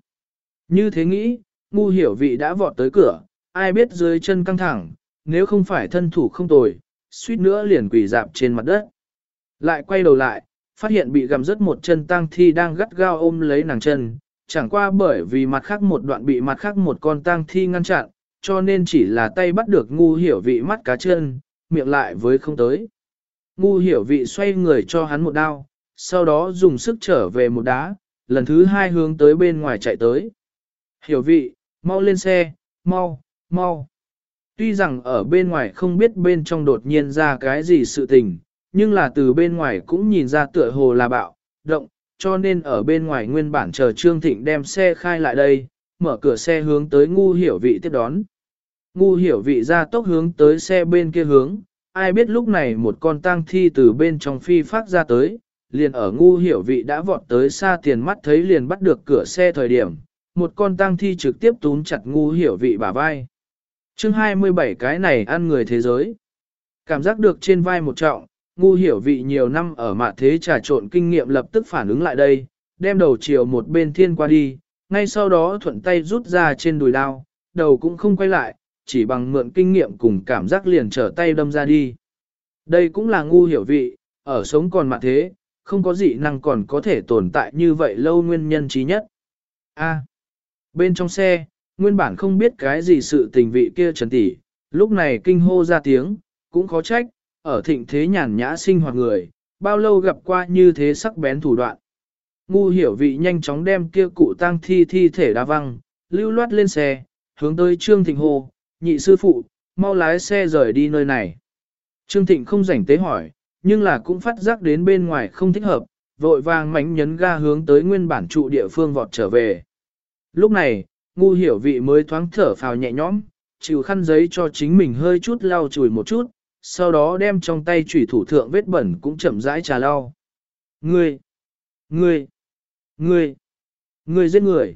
Như thế nghĩ, ngu hiểu vị đã vọt tới cửa, ai biết dưới chân căng thẳng, nếu không phải thân thủ không tồi, suýt nữa liền quỳ dạp trên mặt đất. Lại quay đầu lại, phát hiện bị gầm rớt một chân tang thi đang gắt gao ôm lấy nàng chân, chẳng qua bởi vì mặt khác một đoạn bị mặt khác một con tang thi ngăn chặn, cho nên chỉ là tay bắt được ngu hiểu vị mắt cá chân, miệng lại với không tới. Ngu hiểu vị xoay người cho hắn một đao, sau đó dùng sức trở về một đá, lần thứ hai hướng tới bên ngoài chạy tới. Hiểu vị, mau lên xe, mau, mau. Tuy rằng ở bên ngoài không biết bên trong đột nhiên ra cái gì sự tình, nhưng là từ bên ngoài cũng nhìn ra tựa hồ là bạo, động, cho nên ở bên ngoài nguyên bản chờ Trương Thịnh đem xe khai lại đây, mở cửa xe hướng tới ngu hiểu vị tiếp đón. Ngu hiểu vị ra tốc hướng tới xe bên kia hướng, ai biết lúc này một con tang thi từ bên trong phi phát ra tới, liền ở ngu hiểu vị đã vọt tới xa tiền mắt thấy liền bắt được cửa xe thời điểm, một con tang thi trực tiếp túm chặt ngu hiểu vị bả vai. chương 27 cái này ăn người thế giới. Cảm giác được trên vai một trọng, ngu hiểu vị nhiều năm ở mạ thế trà trộn kinh nghiệm lập tức phản ứng lại đây, đem đầu chiều một bên thiên qua đi, ngay sau đó thuận tay rút ra trên đùi đao, đầu cũng không quay lại, chỉ bằng mượn kinh nghiệm cùng cảm giác liền trở tay đâm ra đi. Đây cũng là ngu hiểu vị, ở sống còn mạ thế, không có dị năng còn có thể tồn tại như vậy lâu nguyên nhân trí nhất. A. bên trong xe, nguyên bản không biết cái gì sự tình vị kia trần tỷ, lúc này kinh hô ra tiếng, cũng khó trách, ở thịnh thế nhàn nhã sinh hoạt người, bao lâu gặp qua như thế sắc bén thủ đoạn. Ngu hiểu vị nhanh chóng đem kia cụ tang thi thi thể đa văng, lưu loát lên xe, hướng tới Trương Thịnh hô, nhị sư phụ, mau lái xe rời đi nơi này. Trương Thịnh không rảnh tế hỏi, nhưng là cũng phát giác đến bên ngoài không thích hợp, vội vàng mánh nhấn ga hướng tới nguyên bản trụ địa phương vọt trở về. Lúc này, ngu hiểu vị mới thoáng thở phào nhẹ nhõm, chịu khăn giấy cho chính mình hơi chút lau chùi một chút, sau đó đem trong tay chủy thủ thượng vết bẩn cũng chậm rãi trà lau. Ngươi! Ngươi! Ngươi! Ngươi giết người!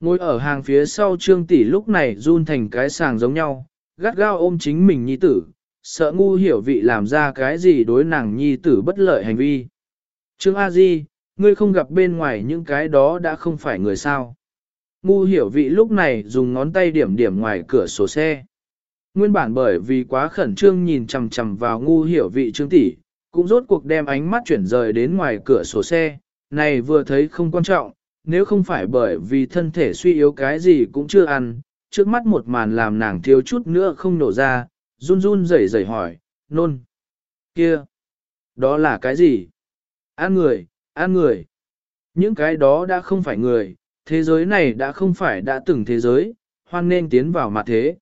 Ngồi ở hàng phía sau trương tỷ lúc này run thành cái sàng giống nhau, gắt gao ôm chính mình nhi tử, sợ ngu hiểu vị làm ra cái gì đối nàng nhi tử bất lợi hành vi. Trương A Di, ngươi không gặp bên ngoài những cái đó đã không phải người sao. Ngu hiểu vị lúc này dùng ngón tay điểm điểm ngoài cửa sổ xe. Nguyên bản bởi vì quá khẩn trương nhìn chằm chằm vào ngu hiểu vị trương tỷ, cũng rốt cuộc đem ánh mắt chuyển rời đến ngoài cửa sổ xe, này vừa thấy không quan trọng, nếu không phải bởi vì thân thể suy yếu cái gì cũng chưa ăn, trước mắt một màn làm nàng thiếu chút nữa không nổ ra, run run rẩy rẩy hỏi, nôn. Kia, đó là cái gì? An người, an người. Những cái đó đã không phải người, thế giới này đã không phải đã từng thế giới, hoan nên tiến vào mặt thế.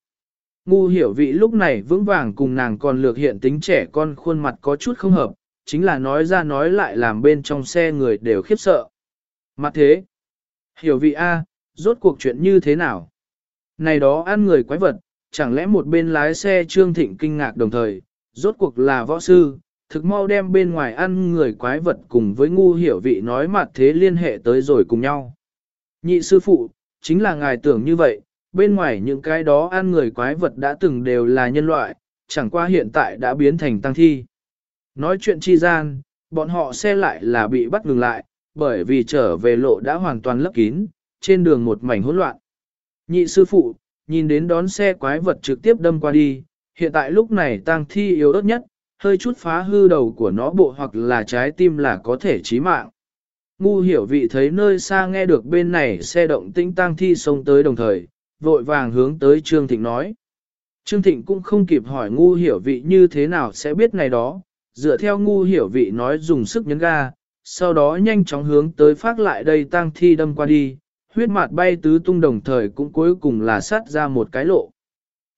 Ngu hiểu vị lúc này vững vàng cùng nàng còn lược hiện tính trẻ con khuôn mặt có chút không hợp, chính là nói ra nói lại làm bên trong xe người đều khiếp sợ. Mặt thế, hiểu vị A, rốt cuộc chuyện như thế nào? Này đó ăn người quái vật, chẳng lẽ một bên lái xe Trương Thịnh kinh ngạc đồng thời, rốt cuộc là võ sư, thực mau đem bên ngoài ăn người quái vật cùng với ngu hiểu vị nói mặt thế liên hệ tới rồi cùng nhau. Nhị sư phụ, chính là ngài tưởng như vậy, bên ngoài những cái đó ăn người quái vật đã từng đều là nhân loại, chẳng qua hiện tại đã biến thành tăng thi. Nói chuyện chi gian, bọn họ xe lại là bị bắt ngừng lại, bởi vì trở về lộ đã hoàn toàn lấp kín, trên đường một mảnh hỗn loạn. Nhị sư phụ, nhìn đến đón xe quái vật trực tiếp đâm qua đi, hiện tại lúc này tang thi yếu ớt nhất, hơi chút phá hư đầu của nó bộ hoặc là trái tim là có thể chí mạng. Ngu hiểu vị thấy nơi xa nghe được bên này xe động tĩnh tang thi xông tới đồng thời, vội vàng hướng tới Trương Thịnh nói. Trương Thịnh cũng không kịp hỏi ngu hiểu vị như thế nào sẽ biết này đó, dựa theo ngu hiểu vị nói dùng sức nhấn ga, sau đó nhanh chóng hướng tới phát lại đây tang thi đâm qua đi, huyết mạt bay tứ tung đồng thời cũng cuối cùng là sát ra một cái lộ.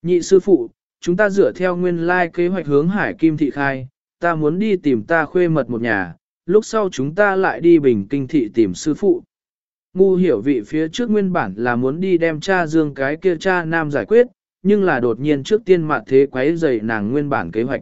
Nhị sư phụ, chúng ta dựa theo nguyên lai kế hoạch hướng hải kim thị khai, ta muốn đi tìm ta khuê mật một nhà, lúc sau chúng ta lại đi bình kinh thị tìm sư phụ. Ngu hiểu vị phía trước nguyên bản là muốn đi đem cha dương cái kia cha nam giải quyết, nhưng là đột nhiên trước tiên mặt thế quấy dày nàng nguyên bản kế hoạch.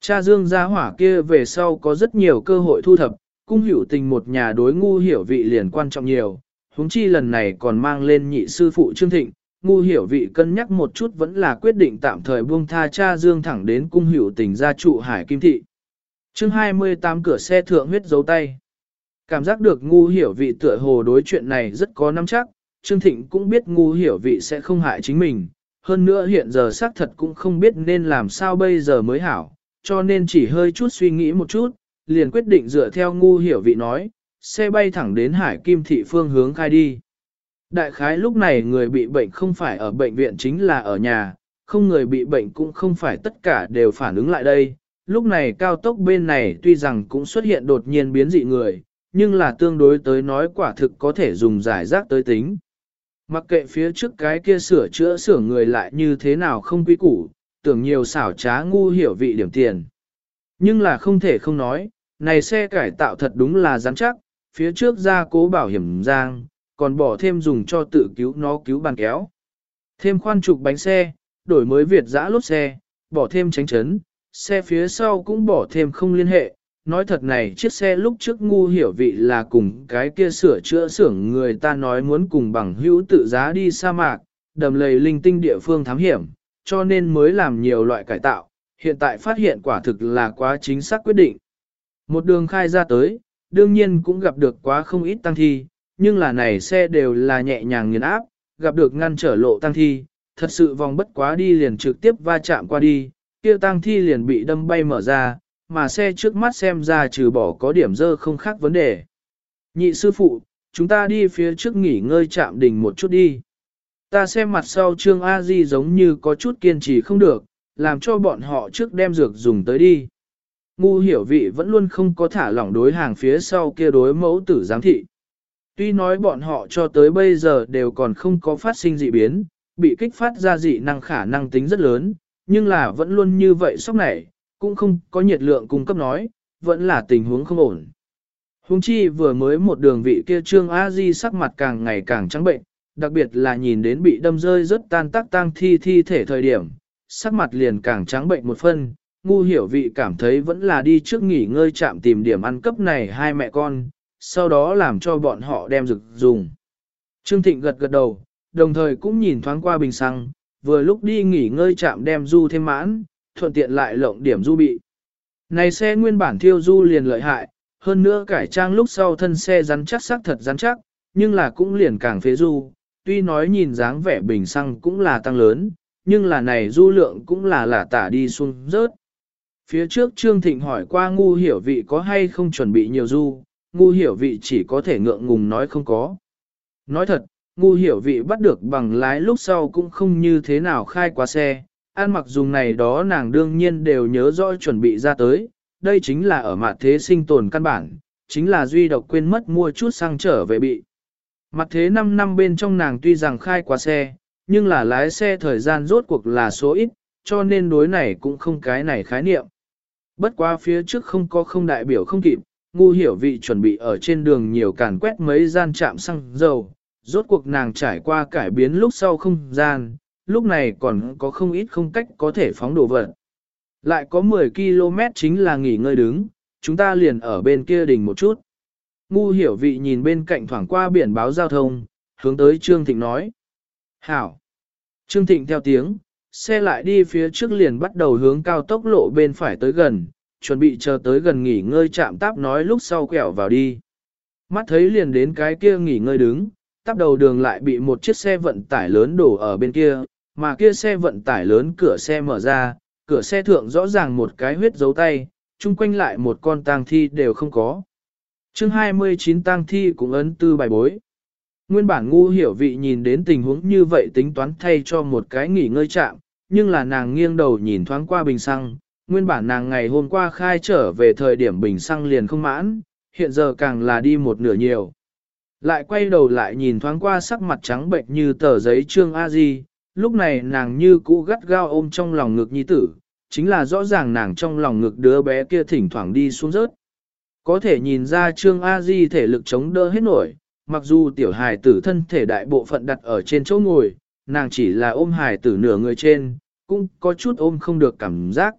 Cha dương gia hỏa kia về sau có rất nhiều cơ hội thu thập, cung hiểu tình một nhà đối ngu hiểu vị liền quan trọng nhiều, huống chi lần này còn mang lên nhị sư phụ Trương Thịnh, ngu hiểu vị cân nhắc một chút vẫn là quyết định tạm thời buông tha cha dương thẳng đến cung hiểu tình gia trụ hải kim thị. chương 28 cửa xe thượng huyết dấu tay. Cảm giác được ngu hiểu vị tựa hồ đối chuyện này rất có nắm chắc, Trương Thịnh cũng biết ngu hiểu vị sẽ không hại chính mình, hơn nữa hiện giờ xác thật cũng không biết nên làm sao bây giờ mới hảo, cho nên chỉ hơi chút suy nghĩ một chút, liền quyết định dựa theo ngu hiểu vị nói, xe bay thẳng đến hải kim thị phương hướng khai đi. Đại khái lúc này người bị bệnh không phải ở bệnh viện chính là ở nhà, không người bị bệnh cũng không phải tất cả đều phản ứng lại đây. Lúc này cao tốc bên này tuy rằng cũng xuất hiện đột nhiên biến dị người, nhưng là tương đối tới nói quả thực có thể dùng giải rác tới tính. Mặc kệ phía trước cái kia sửa chữa sửa người lại như thế nào không quý củ, tưởng nhiều xảo trá ngu hiểu vị điểm tiền. Nhưng là không thể không nói, này xe cải tạo thật đúng là rắn chắc, phía trước ra cố bảo hiểm giang, còn bỏ thêm dùng cho tự cứu nó cứu bàn kéo. Thêm khoan trục bánh xe, đổi mới Việt giã lốt xe, bỏ thêm tránh chấn, xe phía sau cũng bỏ thêm không liên hệ. Nói thật này chiếc xe lúc trước ngu hiểu vị là cùng cái kia sửa chữa xưởng người ta nói muốn cùng bằng hữu tự giá đi sa mạc, đầm lầy linh tinh địa phương thám hiểm, cho nên mới làm nhiều loại cải tạo. Hiện tại phát hiện quả thực là quá chính xác quyết định. Một đường khai ra tới, đương nhiên cũng gặp được quá không ít tăng thi, nhưng là này xe đều là nhẹ nhàng nghiền áp, gặp được ngăn trở lộ tăng thi, thật sự vòng bất quá đi liền trực tiếp va chạm qua đi, kia tăng thi liền bị đâm bay mở ra, mà xe trước mắt xem ra trừ bỏ có điểm dơ không khác vấn đề. Nhị sư phụ, chúng ta đi phía trước nghỉ ngơi chạm đỉnh một chút đi. Ta xem mặt sau Trương A Di giống như có chút kiên trì không được, làm cho bọn họ trước đem dược dùng tới đi. Ngu hiểu vị vẫn luôn không có thả lỏng đối hàng phía sau kia đối mẫu tử giám thị. Tuy nói bọn họ cho tới bây giờ đều còn không có phát sinh dị biến, bị kích phát ra dị năng khả năng tính rất lớn, nhưng là vẫn luôn như vậy sốc này, cũng không có nhiệt lượng cung cấp nói, vẫn là tình huống không ổn. Hùng chi vừa mới một đường vị kia trương a di sắc mặt càng ngày càng trắng bệnh, đặc biệt là nhìn đến bị đâm rơi rất tan tác tang thi thi thể thời điểm, sắc mặt liền càng trắng bệnh một phân, ngu hiểu vị cảm thấy vẫn là đi trước nghỉ ngơi chạm tìm điểm ăn cấp này hai mẹ con, sau đó làm cho bọn họ đem rực dùng. Trương Thịnh gật gật đầu, đồng thời cũng nhìn thoáng qua bình xăng, vừa lúc đi nghỉ ngơi chạm đem du thêm mãn, thuận tiện lại lộng điểm du bị. Này xe nguyên bản thiêu du liền lợi hại, hơn nữa cải trang lúc sau thân xe rắn chắc sắc thật rắn chắc, nhưng là cũng liền càng phế du, tuy nói nhìn dáng vẻ bình xăng cũng là tăng lớn, nhưng là này du lượng cũng là lả tả đi xuống rớt. Phía trước Trương Thịnh hỏi qua ngu hiểu vị có hay không chuẩn bị nhiều du, ngu hiểu vị chỉ có thể ngượng ngùng nói không có. Nói thật, ngu hiểu vị bắt được bằng lái lúc sau cũng không như thế nào khai qua xe, ăn mặc dùng này đó nàng đương nhiên đều nhớ rõ chuẩn bị ra tới, đây chính là ở mặt thế sinh tồn căn bản, chính là duy độc quên mất mua chút xăng trở về bị. Mặt thế 5 năm bên trong nàng tuy rằng khai qua xe, nhưng là lái xe thời gian rốt cuộc là số ít, cho nên đối này cũng không cái này khái niệm. Bất quá phía trước không có không đại biểu không kịp, ngu hiểu vị chuẩn bị ở trên đường nhiều càn quét mấy gian trạm xăng dầu, rốt cuộc nàng trải qua cải biến lúc sau không gian, lúc này còn có không ít không cách có thể phóng đồ vật. Lại có 10 km chính là nghỉ ngơi đứng, chúng ta liền ở bên kia đỉnh một chút. Ngu hiểu vị nhìn bên cạnh thoảng qua biển báo giao thông, hướng tới Trương Thịnh nói. Hảo! Trương Thịnh theo tiếng, xe lại đi phía trước liền bắt đầu hướng cao tốc lộ bên phải tới gần, chuẩn bị chờ tới gần nghỉ ngơi chạm táp nói lúc sau quẹo vào đi. Mắt thấy liền đến cái kia nghỉ ngơi đứng, tắp đầu đường lại bị một chiếc xe vận tải lớn đổ ở bên kia, mà kia xe vận tải lớn cửa xe mở ra, cửa xe thượng rõ ràng một cái huyết dấu tay, chung quanh lại một con tang thi đều không có. chương 29 tang thi cũng ấn tư bài bối. Nguyên bản ngu hiểu vị nhìn đến tình huống như vậy tính toán thay cho một cái nghỉ ngơi chạm, nhưng là nàng nghiêng đầu nhìn thoáng qua bình xăng, nguyên bản nàng ngày hôm qua khai trở về thời điểm bình xăng liền không mãn, hiện giờ càng là đi một nửa nhiều. Lại quay đầu lại nhìn thoáng qua sắc mặt trắng bệnh như tờ giấy trương A Di, lúc này nàng như cũ gắt gao ôm trong lòng ngực nhi tử, chính là rõ ràng nàng trong lòng ngực đứa bé kia thỉnh thoảng đi xuống rớt. Có thể nhìn ra trương A Di thể lực chống đỡ hết nổi, mặc dù tiểu hài tử thân thể đại bộ phận đặt ở trên chỗ ngồi, nàng chỉ là ôm hài tử nửa người trên, cũng có chút ôm không được cảm giác.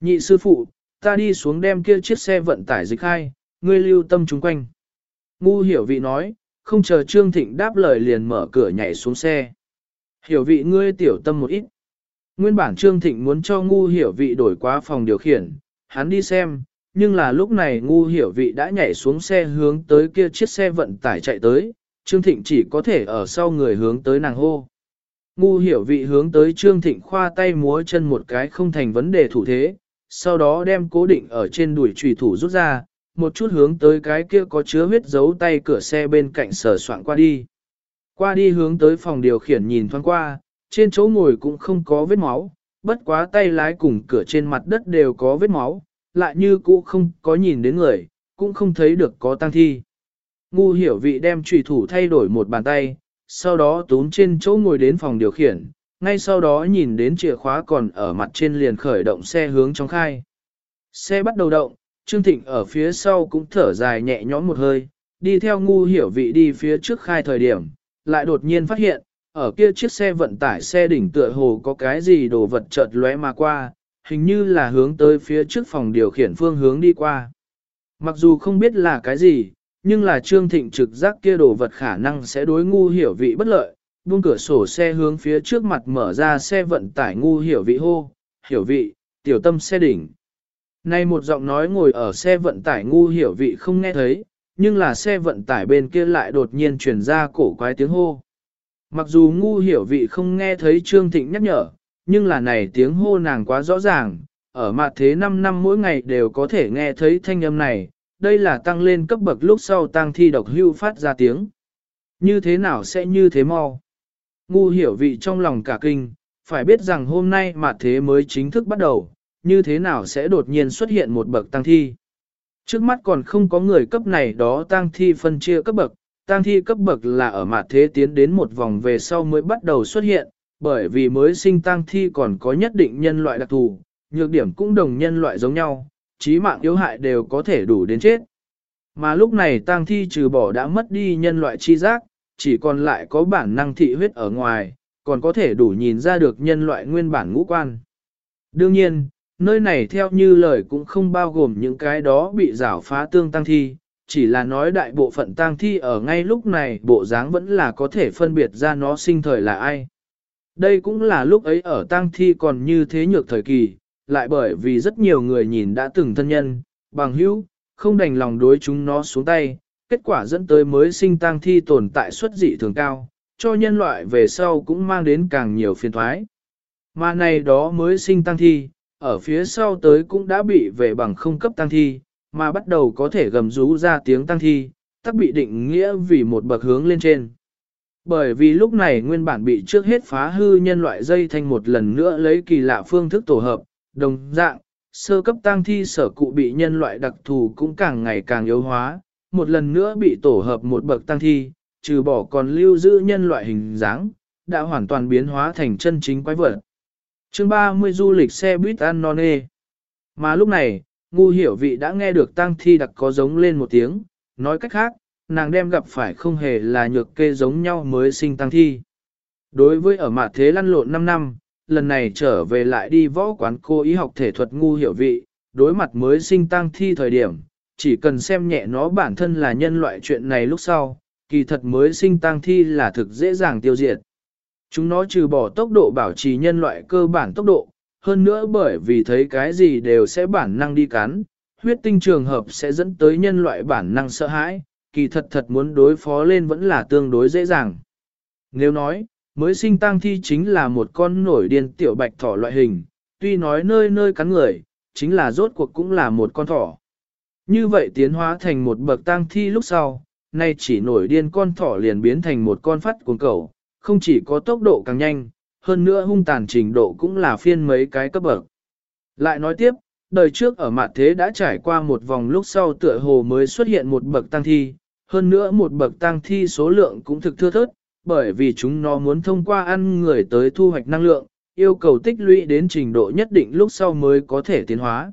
Nhị sư phụ, ta đi xuống đem kia chiếc xe vận tải dịch khai, ngươi lưu tâm chúng quanh. Ngu hiểu vị nói, không chờ Trương Thịnh đáp lời liền mở cửa nhảy xuống xe. Hiểu vị ngươi tiểu tâm một ít. Nguyên bản Trương Thịnh muốn cho ngu hiểu vị đổi qua phòng điều khiển, hắn đi xem, nhưng là lúc này ngu hiểu vị đã nhảy xuống xe hướng tới kia chiếc xe vận tải chạy tới, Trương Thịnh chỉ có thể ở sau người hướng tới nàng hô. Ngu hiểu vị hướng tới Trương Thịnh khoa tay múa chân một cái không thành vấn đề thủ thế, sau đó đem cố định ở trên đùi trùy thủ rút ra, một chút hướng tới cái kia có chứa huyết dấu tay cửa xe bên cạnh sở soạn qua đi. Qua đi hướng tới phòng điều khiển nhìn thoáng qua, trên chỗ ngồi cũng không có vết máu, bất quá tay lái cùng cửa trên mặt đất đều có vết máu, lại như cũ không có nhìn đến người, cũng không thấy được có tăng thi. Ngu hiểu vị đem trùy thủ thay đổi một bàn tay, sau đó tún trên chỗ ngồi đến phòng điều khiển, ngay sau đó nhìn đến chìa khóa còn ở mặt trên liền khởi động xe hướng trong khai. Xe bắt đầu động, Trương Thịnh ở phía sau cũng thở dài nhẹ nhõm một hơi, đi theo ngu hiểu vị đi phía trước khai thời điểm, lại đột nhiên phát hiện, ở kia chiếc xe vận tải xe đỉnh tựa hồ có cái gì đồ vật chợt lóe mà qua, hình như là hướng tới phía trước phòng điều khiển phương hướng đi qua. Mặc dù không biết là cái gì, nhưng là Trương Thịnh trực giác kia đồ vật khả năng sẽ đối ngu hiểu vị bất lợi, buông cửa sổ xe hướng phía trước mặt mở ra xe vận tải ngu hiểu vị hô, hiểu vị, tiểu tâm xe đỉnh. Nay một giọng nói ngồi ở xe vận tải ngu hiểu vị không nghe thấy, nhưng là xe vận tải bên kia lại đột nhiên truyền ra cổ quái tiếng hô. Mặc dù ngu hiểu vị không nghe thấy Trương Thịnh nhắc nhở, nhưng là này tiếng hô nàng quá rõ ràng, ở mặt thế 5 năm mỗi ngày đều có thể nghe thấy thanh âm này, đây là tăng lên cấp bậc lúc sau tăng thi độc hưu phát ra tiếng. Như thế nào sẽ như thế mau? Ngu hiểu vị trong lòng cả kinh, phải biết rằng hôm nay mà thế mới chính thức bắt đầu, như thế nào sẽ đột nhiên xuất hiện một bậc tăng thi. Trước mắt còn không có người cấp này đó tăng thi phân chia cấp bậc, tăng thi cấp bậc là ở mặt thế tiến đến một vòng về sau mới bắt đầu xuất hiện, bởi vì mới sinh tăng thi còn có nhất định nhân loại đặc thù, nhược điểm cũng đồng nhân loại giống nhau, trí mạng yếu hại đều có thể đủ đến chết. Mà lúc này tang thi trừ bỏ đã mất đi nhân loại chi giác, chỉ còn lại có bản năng thị huyết ở ngoài, còn có thể đủ nhìn ra được nhân loại nguyên bản ngũ quan. Đương nhiên, nơi này theo như lời cũng không bao gồm những cái đó bị rảo phá tương tăng thi, chỉ là nói đại bộ phận tang thi ở ngay lúc này bộ dáng vẫn là có thể phân biệt ra nó sinh thời là ai. Đây cũng là lúc ấy ở tang thi còn như thế nhược thời kỳ, lại bởi vì rất nhiều người nhìn đã từng thân nhân, bằng hữu, không đành lòng đối chúng nó xuống tay, kết quả dẫn tới mới sinh tang thi tồn tại suất dị thường cao, cho nhân loại về sau cũng mang đến càng nhiều phiền thoái. Mà này đó mới sinh tăng thi, ở phía sau tới cũng đã bị về bằng không cấp tăng thi, mà bắt đầu có thể gầm rú ra tiếng tăng thi, tắc bị định nghĩa vì một bậc hướng lên trên. Bởi vì lúc này nguyên bản bị trước hết phá hư nhân loại dây thành một lần nữa lấy kỳ lạ phương thức tổ hợp, đồng dạng, sơ cấp tang thi sở cụ bị nhân loại đặc thù cũng càng ngày càng yếu hóa, một lần nữa bị tổ hợp một bậc tang thi, trừ bỏ còn lưu giữ nhân loại hình dáng, đã hoàn toàn biến hóa thành chân chính quái vật. Chương 30 du lịch xe buýt ăn non nê. Mà lúc này, ngu hiểu vị đã nghe được tang thi đặc có giống lên một tiếng, nói cách khác, nàng đem gặp phải không hề là nhược kê giống nhau mới sinh tang thi. Đối với ở mặt thế lăn lộn 5 năm, lần này trở về lại đi võ quán cô ý học thể thuật ngu hiểu vị, đối mặt mới sinh tăng thi thời điểm, chỉ cần xem nhẹ nó bản thân là nhân loại chuyện này lúc sau, kỳ thật mới sinh tăng thi là thực dễ dàng tiêu diệt. Chúng nó trừ bỏ tốc độ bảo trì nhân loại cơ bản tốc độ, hơn nữa bởi vì thấy cái gì đều sẽ bản năng đi cắn, huyết tinh trường hợp sẽ dẫn tới nhân loại bản năng sợ hãi, kỳ thật thật muốn đối phó lên vẫn là tương đối dễ dàng. Nếu nói, mới sinh tang thi chính là một con nổi điên tiểu bạch thỏ loại hình, tuy nói nơi nơi cắn người, chính là rốt cuộc cũng là một con thỏ. Như vậy tiến hóa thành một bậc tang thi lúc sau, nay chỉ nổi điên con thỏ liền biến thành một con phát cuồng cầu, không chỉ có tốc độ càng nhanh, hơn nữa hung tàn trình độ cũng là phiên mấy cái cấp bậc. Lại nói tiếp, đời trước ở mạn thế đã trải qua một vòng lúc sau tựa hồ mới xuất hiện một bậc tăng thi, hơn nữa một bậc tăng thi số lượng cũng thực thưa thớt, bởi vì chúng nó muốn thông qua ăn người tới thu hoạch năng lượng, yêu cầu tích lũy đến trình độ nhất định lúc sau mới có thể tiến hóa.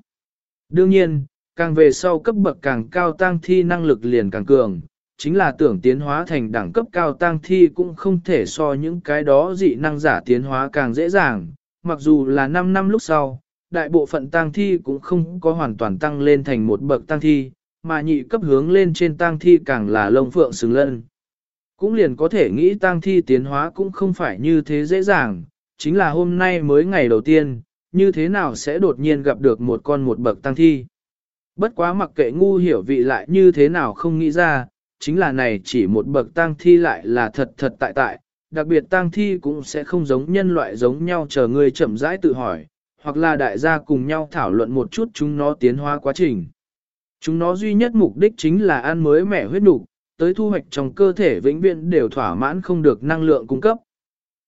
Đương nhiên, càng về sau cấp bậc càng cao tăng thi năng lực liền càng cường, chính là tưởng tiến hóa thành đẳng cấp cao tăng thi cũng không thể so những cái đó dị năng giả tiến hóa càng dễ dàng, mặc dù là 5 năm lúc sau, đại bộ phận tăng thi cũng không có hoàn toàn tăng lên thành một bậc tăng thi, mà nhị cấp hướng lên trên tăng thi càng là lông phượng xứng lân. Cũng liền có thể nghĩ tăng thi tiến hóa cũng không phải như thế dễ dàng, chính là hôm nay mới ngày đầu tiên, như thế nào sẽ đột nhiên gặp được một con một bậc tăng thi. Bất quá mặc kệ ngu hiểu vị lại như thế nào không nghĩ ra, chính là này chỉ một bậc tang thi lại là thật thật tại tại, đặc biệt tang thi cũng sẽ không giống nhân loại giống nhau chờ người chậm rãi tự hỏi, hoặc là đại gia cùng nhau thảo luận một chút chúng nó tiến hóa quá trình. Chúng nó duy nhất mục đích chính là ăn mới mẻ huyết nục, tới thu hoạch trong cơ thể vĩnh viễn đều thỏa mãn không được năng lượng cung cấp.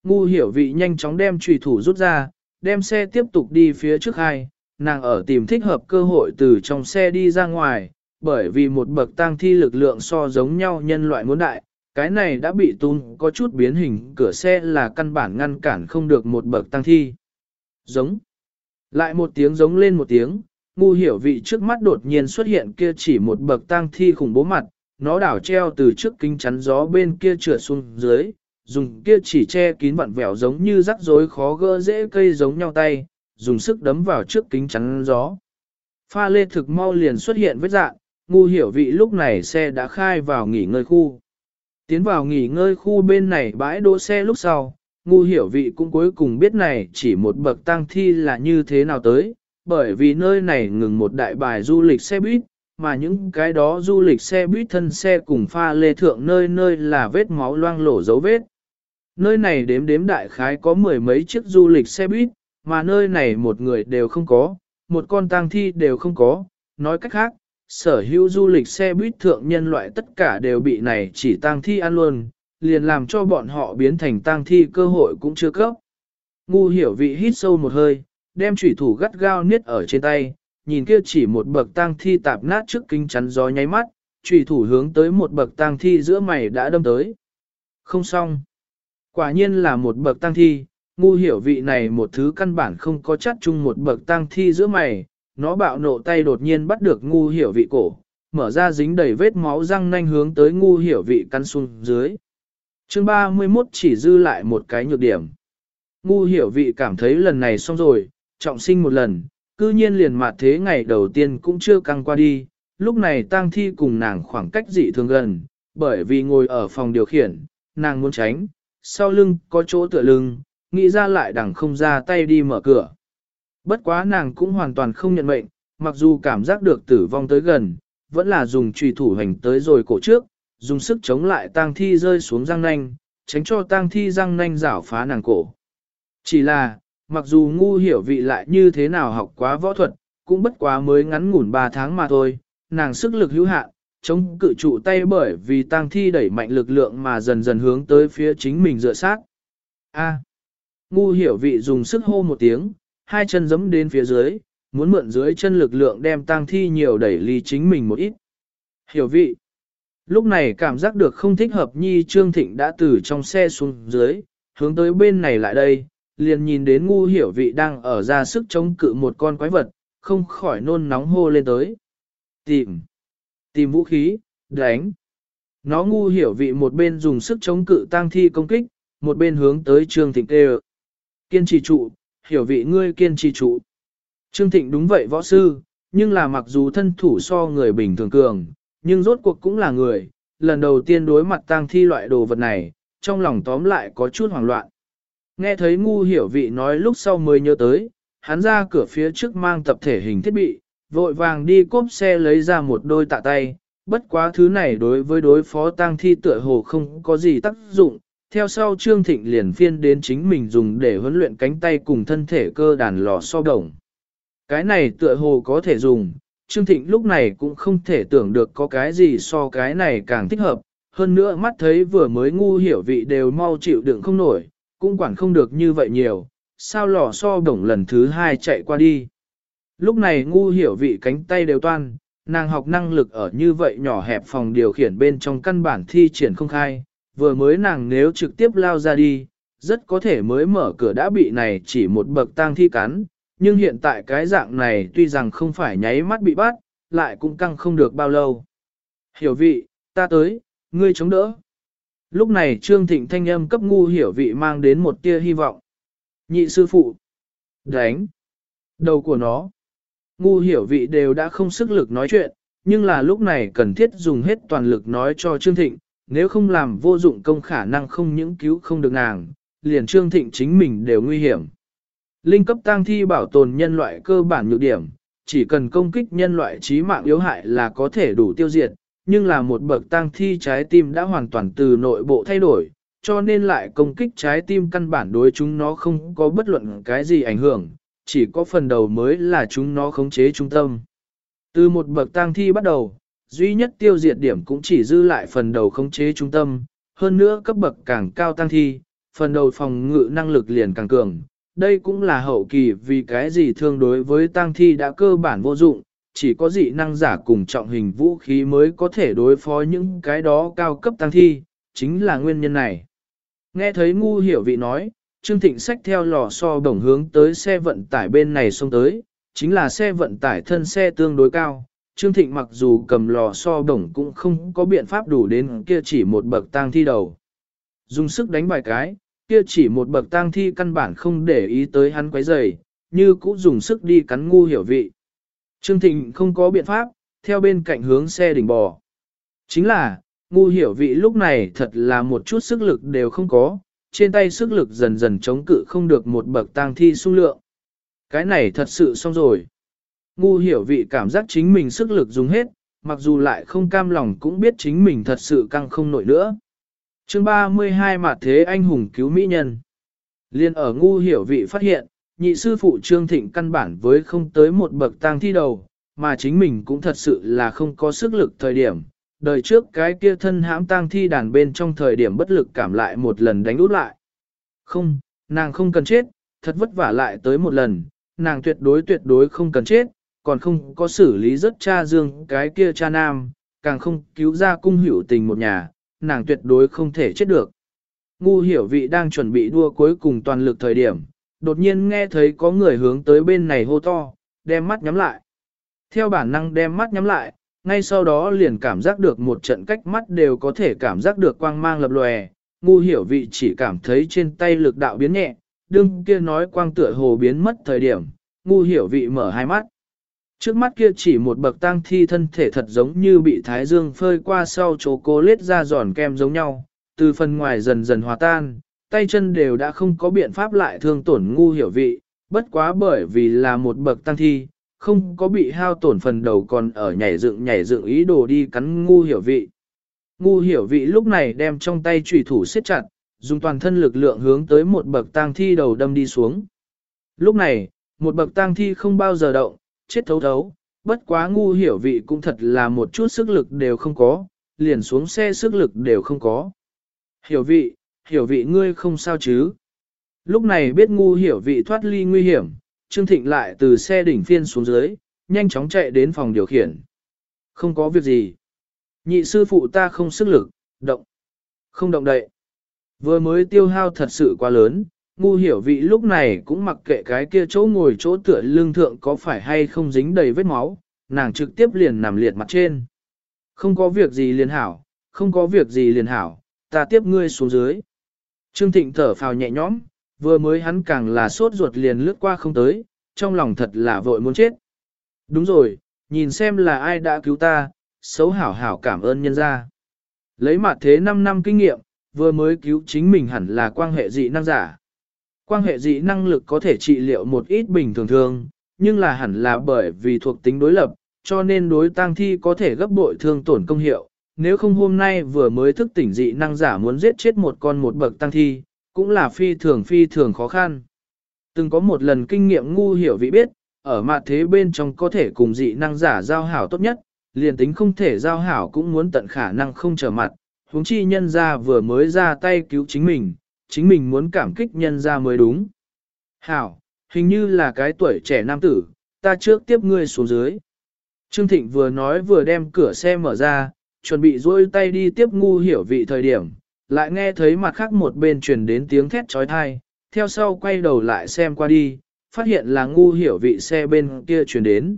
Ngu hiểu vị nhanh chóng đem trùy thủ rút ra, đem xe tiếp tục đi phía trước hai, nàng ở tìm thích hợp cơ hội từ trong xe đi ra ngoài, bởi vì một bậc tăng thi lực lượng so giống nhau nhân loại muốn đại, cái này đã bị tung có chút biến hình cửa xe là căn bản ngăn cản không được một bậc tăng thi. Giống. Lại một tiếng giống lên một tiếng, ngu hiểu vị trước mắt đột nhiên xuất hiện kia chỉ một bậc tăng thi khủng bố mặt, nó đảo treo từ trước kính chắn gió bên kia trượt xuống dưới, dùng kia chỉ che kín vặn vẹo giống như rắc rối khó gỡ dễ cây giống nhau tay, dùng sức đấm vào trước kính chắn gió. Pha lê thực mau liền xuất hiện vết dạng, ngu hiểu vị lúc này xe đã khai vào nghỉ ngơi khu. Tiến vào nghỉ ngơi khu bên này bãi đỗ xe lúc sau, ngu hiểu vị cũng cuối cùng biết này chỉ một bậc tăng thi là như thế nào tới, bởi vì nơi này ngừng một đại bài du lịch xe buýt, mà những cái đó du lịch xe buýt thân xe cùng pha lê thượng nơi nơi là vết máu loang lổ dấu vết. Nơi này đếm đếm đại khái có mười mấy chiếc du lịch xe buýt, mà nơi này một người đều không có, một con tang thi đều không có, nói cách khác, sở hữu du lịch xe buýt thượng nhân loại tất cả đều bị này chỉ tang thi ăn luôn, liền làm cho bọn họ biến thành tang thi cơ hội cũng chưa cấp. Ngu hiểu vị hít sâu một hơi, đem chủy thủ gắt gao niết ở trên tay, nhìn kia chỉ một bậc tang thi tạp nát trước kính chắn gió nháy mắt, trùy thủ hướng tới một bậc tang thi giữa mày đã đâm tới. Không xong. Quả nhiên là một bậc tang thi, ngu hiểu vị này một thứ căn bản không có chắc chung một bậc tang thi giữa mày, nó bạo nộ tay đột nhiên bắt được ngu hiểu vị cổ, mở ra dính đầy vết máu răng nanh hướng tới ngu hiểu vị căn xuống dưới. chương 31 chỉ dư lại một cái nhược điểm. Ngu hiểu vị cảm thấy lần này xong rồi, trọng sinh một lần, cư nhiên liền mặt thế ngày đầu tiên cũng chưa căng qua đi, lúc này tang thi cùng nàng khoảng cách dị thường gần, bởi vì ngồi ở phòng điều khiển, nàng muốn tránh, sau lưng có chỗ tựa lưng, nghĩ ra lại đằng không ra tay đi mở cửa. Bất quá nàng cũng hoàn toàn không nhận mệnh, mặc dù cảm giác được tử vong tới gần, vẫn là dùng trùy thủ hành tới rồi cổ trước, dùng sức chống lại tang thi rơi xuống răng nanh, tránh cho tang thi răng nanh rảo phá nàng cổ. Chỉ là, mặc dù ngu hiểu vị lại như thế nào học quá võ thuật, cũng bất quá mới ngắn ngủn 3 tháng mà thôi, nàng sức lực hữu hạn, chống cự trụ tay bởi vì tang thi đẩy mạnh lực lượng mà dần dần hướng tới phía chính mình dựa sát. A. ngu hiểu vị dùng sức hô một tiếng, hai chân giẫm đến phía dưới, muốn mượn dưới chân lực lượng đem tang thi nhiều đẩy ly chính mình một ít. Hiểu vị. Lúc này cảm giác được không thích hợp nhi Trương Thịnh đã từ trong xe xuống dưới, hướng tới bên này lại đây, liền nhìn đến ngu hiểu vị đang ở ra sức chống cự một con quái vật, không khỏi nôn nóng hô lên tới. Tìm, tìm vũ khí, đánh. Nó ngu hiểu vị một bên dùng sức chống cự tang thi công kích, một bên hướng tới Trương Thịnh kêu. Kiên trì trụ, hiểu vị ngươi kiên trì trụ. Trương Thịnh đúng vậy võ sư, nhưng là mặc dù thân thủ so người bình thường cường, nhưng rốt cuộc cũng là người, lần đầu tiên đối mặt tang thi loại đồ vật này, trong lòng tóm lại có chút hoảng loạn. Nghe thấy ngu hiểu vị nói lúc sau mới nhớ tới, hắn ra cửa phía trước mang tập thể hình thiết bị, vội vàng đi cốp xe lấy ra một đôi tạ tay, bất quá thứ này đối với đối phó tang thi tựa hồ không có gì tác dụng, theo sau Trương Thịnh liền phiên đến chính mình dùng để huấn luyện cánh tay cùng thân thể cơ đàn lò so đồng. Cái này tựa hồ có thể dùng, Trương Thịnh lúc này cũng không thể tưởng được có cái gì so cái này càng thích hợp, hơn nữa mắt thấy vừa mới ngu hiểu vị đều mau chịu đựng không nổi, cũng quản không được như vậy nhiều, sao lò so đồng lần thứ hai chạy qua đi. Lúc này ngu hiểu vị cánh tay đều toan, nàng học năng lực ở như vậy nhỏ hẹp phòng điều khiển bên trong căn bản thi triển không khai, vừa mới nàng nếu trực tiếp lao ra đi, rất có thể mới mở cửa đã bị này chỉ một bậc tang thi cắn, nhưng hiện tại cái dạng này tuy rằng không phải nháy mắt bị bắt, lại cũng căng không được bao lâu. Hiểu vị, ta tới, ngươi chống đỡ. Lúc này Trương Thịnh thanh âm cấp ngu hiểu vị mang đến một tia hy vọng. Nhị sư phụ. Đánh. Đầu của nó. Ngu hiểu vị đều đã không sức lực nói chuyện, nhưng là lúc này cần thiết dùng hết toàn lực nói cho Trương Thịnh, nếu không làm vô dụng công khả năng không những cứu không được nàng, liền Trương Thịnh chính mình đều nguy hiểm. Linh cấp tăng thi bảo tồn nhân loại cơ bản nhược điểm, chỉ cần công kích nhân loại trí mạng yếu hại là có thể đủ tiêu diệt, nhưng là một bậc tang thi trái tim đã hoàn toàn từ nội bộ thay đổi, cho nên lại công kích trái tim căn bản đối chúng nó không có bất luận cái gì ảnh hưởng, chỉ có phần đầu mới là chúng nó khống chế trung tâm. Từ một bậc tang thi bắt đầu, duy nhất tiêu diệt điểm cũng chỉ dư lại phần đầu khống chế trung tâm, hơn nữa cấp bậc càng cao tăng thi, phần đầu phòng ngự năng lực liền càng cường. Đây cũng là hậu kỳ vì cái gì thương đối với tăng thi đã cơ bản vô dụng, chỉ có dị năng giả cùng trọng hình vũ khí mới có thể đối phó những cái đó cao cấp tăng thi, chính là nguyên nhân này. Nghe thấy ngu hiểu vị nói, Trương Thịnh sách theo lò so đồng hướng tới xe vận tải bên này xông tới, chính là xe vận tải thân xe tương đối cao, Trương Thịnh mặc dù cầm lò so đồng cũng không có biện pháp đủ đến kia chỉ một bậc tang thi đầu. Dùng sức đánh vài cái, kia chỉ một bậc tang thi căn bản không để ý tới hắn quấy rầy, như cũ dùng sức đi cắn ngu hiểu vị. Trương Thịnh không có biện pháp, theo bên cạnh hướng xe đỉnh bò. Chính là, ngu hiểu vị lúc này thật là một chút sức lực đều không có, trên tay sức lực dần dần chống cự không được một bậc tang thi sung lượng. Cái này thật sự xong rồi. Ngu hiểu vị cảm giác chính mình sức lực dùng hết, mặc dù lại không cam lòng cũng biết chính mình thật sự căng không nổi nữa. chương 32 mà thế anh hùng cứu mỹ nhân. Liên ở ngu hiểu vị phát hiện, nhị sư phụ Trương Thịnh căn bản với không tới một bậc tang thi đầu, mà chính mình cũng thật sự là không có sức lực thời điểm. Đời trước cái kia thân hãm tang thi đàn bên trong thời điểm bất lực cảm lại một lần đánh út lại. Không, nàng không cần chết, thật vất vả lại tới một lần, nàng tuyệt đối tuyệt đối không cần chết, còn không có xử lý rất cha dương cái kia cha nam, càng không cứu ra cung hữu tình một nhà, nàng tuyệt đối không thể chết được. Ngu hiểu vị đang chuẩn bị đua cuối cùng toàn lực thời điểm, đột nhiên nghe thấy có người hướng tới bên này hô to, đem mắt nhắm lại. Theo bản năng đem mắt nhắm lại, ngay sau đó liền cảm giác được một trận cách mắt đều có thể cảm giác được quang mang lập lòe, ngu hiểu vị chỉ cảm thấy trên tay lực đạo biến nhẹ, đương kia nói quang tựa hồ biến mất thời điểm, ngu hiểu vị mở hai mắt. Trước mắt kia chỉ một bậc tang thi thân thể thật giống như bị thái dương phơi qua sau chỗ cô lết ra giòn kem giống nhau, từ phần ngoài dần dần hòa tan, tay chân đều đã không có biện pháp lại thương tổn ngu hiểu vị, bất quá bởi vì là một bậc tăng thi, không có bị hao tổn phần đầu còn ở nhảy dựng nhảy dựng ý đồ đi cắn ngu hiểu vị. Ngu hiểu vị lúc này đem trong tay trùy thủ siết chặt, dùng toàn thân lực lượng hướng tới một bậc tang thi đầu đâm đi xuống. Lúc này, một bậc tang thi không bao giờ động, chết thấu thấu, bất quá ngu hiểu vị cũng thật là một chút sức lực đều không có, liền xuống xe sức lực đều không có. Hiểu vị, hiểu vị ngươi không sao chứ. Lúc này biết ngu hiểu vị thoát ly nguy hiểm, Trương Thịnh lại từ xe đỉnh phiên xuống dưới, nhanh chóng chạy đến phòng điều khiển. Không có việc gì. Nhị sư phụ ta không sức lực, động. Không động đậy. Vừa mới tiêu hao thật sự quá lớn, ngu hiểu vị lúc này cũng mặc kệ cái kia chỗ ngồi chỗ tựa lưng thượng có phải hay không dính đầy vết máu, nàng trực tiếp liền nằm liệt mặt trên. Không có việc gì liền hảo, không có việc gì liền hảo, ta tiếp ngươi xuống dưới. Trương Thịnh thở phào nhẹ nhõm, vừa mới hắn càng là sốt ruột liền lướt qua không tới, trong lòng thật là vội muốn chết. Đúng rồi, nhìn xem là ai đã cứu ta, xấu hảo hảo cảm ơn nhân gia. Lấy mặt thế 5 năm kinh nghiệm, vừa mới cứu chính mình hẳn là quan hệ dị năng giả. Quan hệ dị năng lực có thể trị liệu một ít bình thường thường, nhưng là hẳn là bởi vì thuộc tính đối lập, cho nên đối tang thi có thể gấp bội thương tổn công hiệu. Nếu không hôm nay vừa mới thức tỉnh dị năng giả muốn giết chết một con một bậc tăng thi, cũng là phi thường phi thường khó khăn. Từng có một lần kinh nghiệm ngu hiểu vị biết, ở mặt thế bên trong có thể cùng dị năng giả giao hảo tốt nhất, liền tính không thể giao hảo cũng muốn tận khả năng không trở mặt, huống chi nhân ra vừa mới ra tay cứu chính mình, chính mình muốn cảm kích nhân ra mới đúng. Hảo, hình như là cái tuổi trẻ nam tử, ta trước tiếp ngươi xuống dưới. Trương Thịnh vừa nói vừa đem cửa xe mở ra, chuẩn bị duỗi tay đi tiếp ngu hiểu vị thời điểm, lại nghe thấy mặt khác một bên truyền đến tiếng thét trói thai, theo sau quay đầu lại xem qua đi, phát hiện là ngu hiểu vị xe bên kia truyền đến.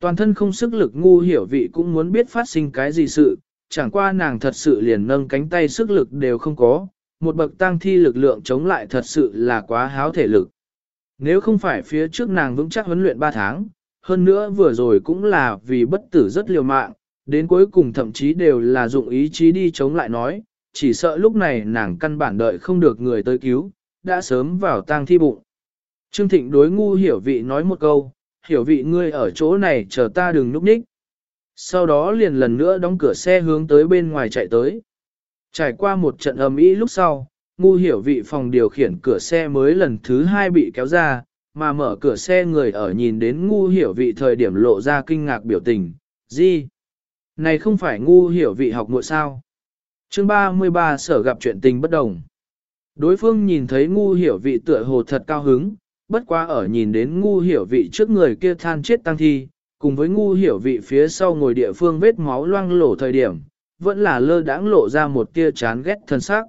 Toàn thân không sức lực ngu hiểu vị cũng muốn biết phát sinh cái gì sự, chẳng qua nàng thật sự liền nâng cánh tay sức lực đều không có, một bậc tăng thi lực lượng chống lại thật sự là quá háo thể lực. Nếu không phải phía trước nàng vững chắc huấn luyện 3 tháng, hơn nữa vừa rồi cũng là vì bất tử rất liều mạng, đến cuối cùng thậm chí đều là dụng ý chí đi chống lại nói, chỉ sợ lúc này nàng căn bản đợi không được người tới cứu, đã sớm vào tang thi bụng. Trương Thịnh đối ngu hiểu vị nói một câu, hiểu vị ngươi ở chỗ này chờ ta đừng núp nhích. Sau đó liền lần nữa đóng cửa xe hướng tới bên ngoài chạy tới. Trải qua một trận ầm ĩ lúc sau, ngu hiểu vị phòng điều khiển cửa xe mới lần thứ hai bị kéo ra, mà mở cửa xe người ở nhìn đến ngu hiểu vị thời điểm lộ ra kinh ngạc biểu tình, gì? Này không phải ngu hiểu vị học muội sao? chương 33 sở gặp chuyện tình bất đồng. Đối phương nhìn thấy ngu hiểu vị tựa hồ thật cao hứng, bất quá ở nhìn đến ngu hiểu vị trước người kia than chết tăng thi, cùng với ngu hiểu vị phía sau ngồi địa phương vết máu loang lổ thời điểm, vẫn là lơ đãng lộ ra một tia chán ghét thân xác.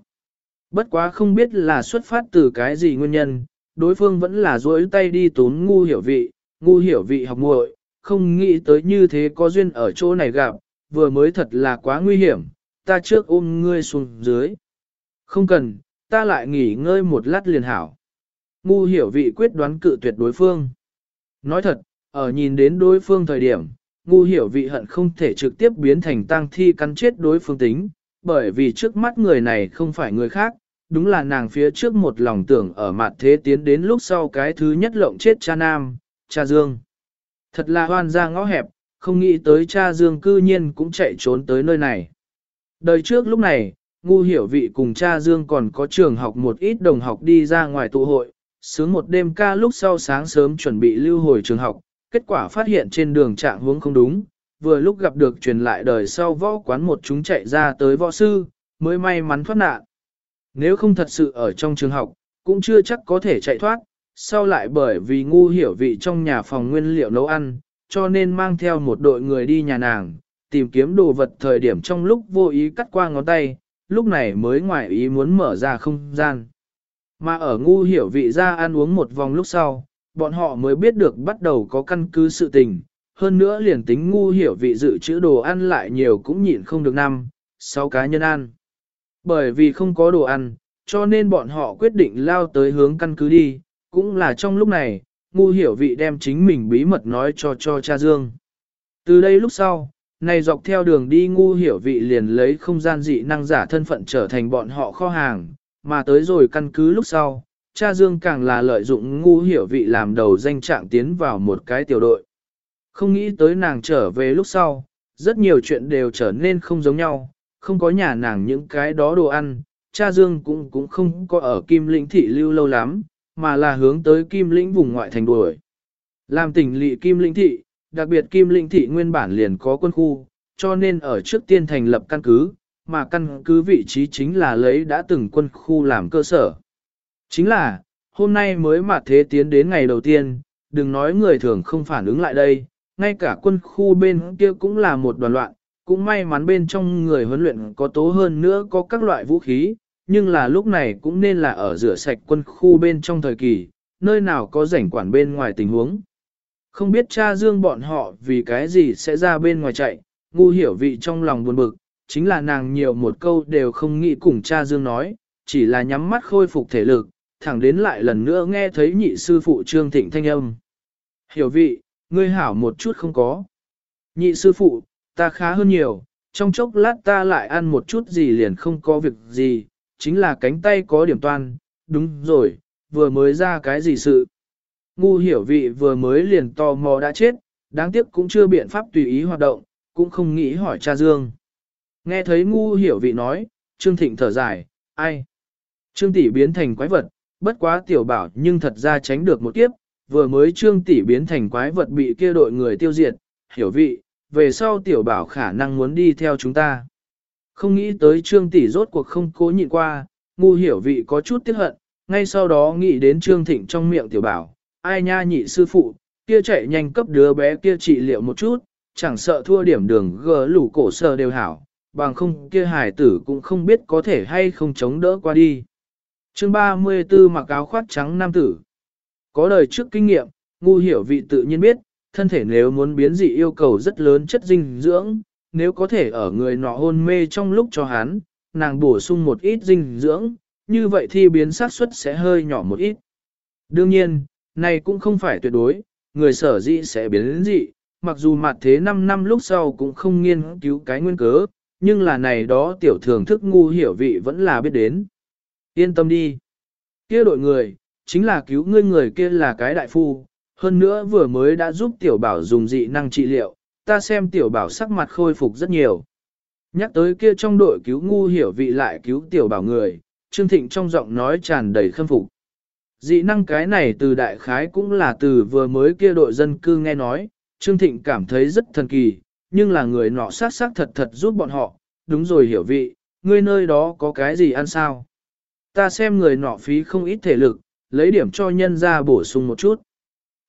Bất quá không biết là xuất phát từ cái gì nguyên nhân, đối phương vẫn là duỗi tay đi tốn ngu hiểu vị, ngu hiểu vị học muội, không nghĩ tới như thế có duyên ở chỗ này gặp, vừa mới thật là quá nguy hiểm, ta trước ôm ngươi xuống dưới. Không cần, ta lại nghỉ ngơi một lát liền hảo. Ngu hiểu vị quyết đoán cự tuyệt đối phương. Nói thật, ở nhìn đến đối phương thời điểm, ngu hiểu vị hận không thể trực tiếp biến thành tang thi cắn chết đối phương tính, bởi vì trước mắt người này không phải người khác, đúng là nàng phía trước một lòng tưởng ở mặt thế tiến đến lúc sau cái thứ nhất lộng chết cha nam, cha Dương. Thật là hoan ra ngõ hẹp, không nghĩ tới cha Dương cư nhiên cũng chạy trốn tới nơi này. Đời trước lúc này, ngu hiểu vị cùng cha Dương còn có trường học một ít đồng học đi ra ngoài tụ hội, sướng một đêm ca lúc sau sáng sớm chuẩn bị lưu hồi trường học, kết quả phát hiện trên đường trạng hướng không đúng, vừa lúc gặp được truyền lại đời sau võ quán một chúng chạy ra tới võ sư, mới may mắn thoát nạn. Nếu không thật sự ở trong trường học, cũng chưa chắc có thể chạy thoát, sau lại bởi vì ngu hiểu vị trong nhà phòng nguyên liệu nấu ăn, cho nên mang theo một đội người đi nhà nàng, tìm kiếm đồ vật thời điểm trong lúc vô ý cắt qua ngón tay, lúc này mới ngoài ý muốn mở ra không gian. Mà ở ngu hiểu vị ra ăn uống một vòng lúc sau, bọn họ mới biết được bắt đầu có căn cứ sự tình, hơn nữa liền tính ngu hiểu vị dự trữ đồ ăn lại nhiều cũng nhịn không được năm, sáu cá nhân ăn. Bởi vì không có đồ ăn, cho nên bọn họ quyết định lao tới hướng căn cứ đi, cũng là trong lúc này, ngu hiểu vị đem chính mình bí mật nói cho cho cha Dương. Từ đây lúc sau, này dọc theo đường đi ngu hiểu vị liền lấy không gian dị năng giả thân phận trở thành bọn họ kho hàng, mà tới rồi căn cứ lúc sau, cha Dương càng là lợi dụng ngu hiểu vị làm đầu danh trạng tiến vào một cái tiểu đội. Không nghĩ tới nàng trở về lúc sau, rất nhiều chuyện đều trở nên không giống nhau, không có nhà nàng những cái đó đồ ăn, cha Dương cũng cũng không có ở Kim Lĩnh thị lưu lâu lắm, mà là hướng tới Kim Lĩnh vùng ngoại thành đuổi. Làm tỉnh lỵ Kim Lĩnh thị, đặc biệt Kim Lĩnh thị nguyên bản liền có quân khu, cho nên ở trước tiên thành lập căn cứ, mà căn cứ vị trí chính là lấy đã từng quân khu làm cơ sở. Chính là, hôm nay mới mà thế tiến đến ngày đầu tiên, đừng nói người thường không phản ứng lại đây, ngay cả quân khu bên kia cũng là một đoàn loạn, cũng may mắn bên trong người huấn luyện có tố hơn nữa có các loại vũ khí, nhưng là lúc này cũng nên là ở rửa sạch quân khu bên trong thời kỳ, nơi nào có rảnh quản bên ngoài tình huống. Không biết cha dương bọn họ vì cái gì sẽ ra bên ngoài chạy, ngu hiểu vị trong lòng buồn bực, chính là nàng nhiều một câu đều không nghĩ cùng cha dương nói, chỉ là nhắm mắt khôi phục thể lực, thẳng đến lại lần nữa nghe thấy nhị sư phụ Trương Thịnh thanh âm. Hiểu vị, ngươi hảo một chút không có. Nhị sư phụ, ta khá hơn nhiều, trong chốc lát ta lại ăn một chút gì liền không có việc gì, chính là cánh tay có điểm toan, đúng rồi, vừa mới ra cái gì sự. Ngu hiểu vị vừa mới liền tò mò đã chết, đáng tiếc cũng chưa biện pháp tùy ý hoạt động, cũng không nghĩ hỏi cha Dương. Nghe thấy ngu hiểu vị nói, Trương Thịnh thở dài, ai? Trương Tỷ biến thành quái vật, bất quá tiểu bảo nhưng thật ra tránh được một kiếp, vừa mới Trương Tỷ biến thành quái vật bị kia đội người tiêu diệt, hiểu vị, về sau tiểu bảo khả năng muốn đi theo chúng ta. Không nghĩ tới Trương Tỷ rốt cuộc không cố nhịn qua, ngu hiểu vị có chút tiếc hận, ngay sau đó nghĩ đến Trương Thịnh trong miệng tiểu bảo, ai nha nhị sư phụ, kia chạy nhanh cấp đứa bé kia trị liệu một chút, chẳng sợ thua điểm đường gờ lủ cổ sơ đều hảo, bằng không kia hải tử cũng không biết có thể hay không chống đỡ qua đi. chương 34 mặc áo khoác trắng nam tử. Có đời trước kinh nghiệm, ngu hiểu vị tự nhiên biết, thân thể nếu muốn biến dị yêu cầu rất lớn chất dinh dưỡng, nếu có thể ở người nọ hôn mê trong lúc cho hắn, nàng bổ sung một ít dinh dưỡng, như vậy thì biến xác suất sẽ hơi nhỏ một ít. Đương nhiên, này cũng không phải tuyệt đối, người sở dị sẽ biến dị, mặc dù mặt thế 5 năm lúc sau cũng không nghiên cứu cái nguyên cớ, nhưng là này đó tiểu thường thức ngu hiểu vị vẫn là biết đến. Yên tâm đi. Kia đội người, chính là cứu ngươi người kia là cái đại phu, hơn nữa vừa mới đã giúp tiểu bảo dùng dị năng trị liệu, ta xem tiểu bảo sắc mặt khôi phục rất nhiều. Nhắc tới kia trong đội cứu ngu hiểu vị lại cứu tiểu bảo người, Trương Thịnh trong giọng nói tràn đầy khâm phục. Dị năng cái này từ đại khái cũng là từ vừa mới kia đội dân cư nghe nói, Trương Thịnh cảm thấy rất thần kỳ, nhưng là người nọ sát sát thật thật giúp bọn họ, đúng rồi hiểu vị, ngươi nơi đó có cái gì ăn sao? Ta xem người nọ phí không ít thể lực, lấy điểm cho nhân ra bổ sung một chút.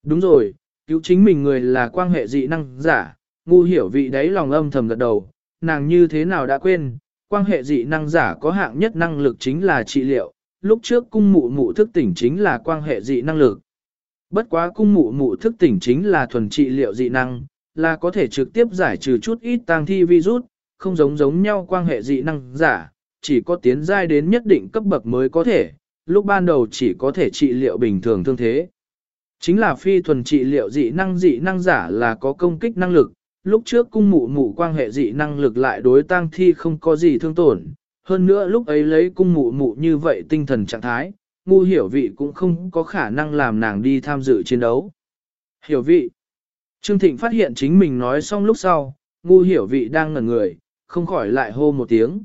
Đúng rồi, cứu chính mình người là quan hệ dị năng giả, ngu hiểu vị đấy lòng âm thầm gật đầu, nàng như thế nào đã quên, quan hệ dị năng giả có hạng nhất năng lực chính là trị liệu, lúc trước cung mụ mụ thức tỉnh chính là quan hệ dị năng lực. Bất quá cung mụ mụ thức tỉnh chính là thuần trị liệu dị năng, là có thể trực tiếp giải trừ chút ít tang thi virus, không giống giống nhau quan hệ dị năng giả, chỉ có tiến giai đến nhất định cấp bậc mới có thể, lúc ban đầu chỉ có thể trị liệu bình thường thương thế. Chính là phi thuần trị liệu dị năng dị năng giả là có công kích năng lực, lúc trước cung mụ mụ quan hệ dị năng lực lại đối tang thi không có gì thương tổn, hơn nữa lúc ấy lấy cung mụ mụ như vậy tinh thần trạng thái, ngu hiểu vị cũng không có khả năng làm nàng đi tham dự chiến đấu. Hiểu vị. Trương Thịnh phát hiện chính mình nói xong lúc sau, ngu hiểu vị đang ngẩn người, không khỏi lại hô một tiếng.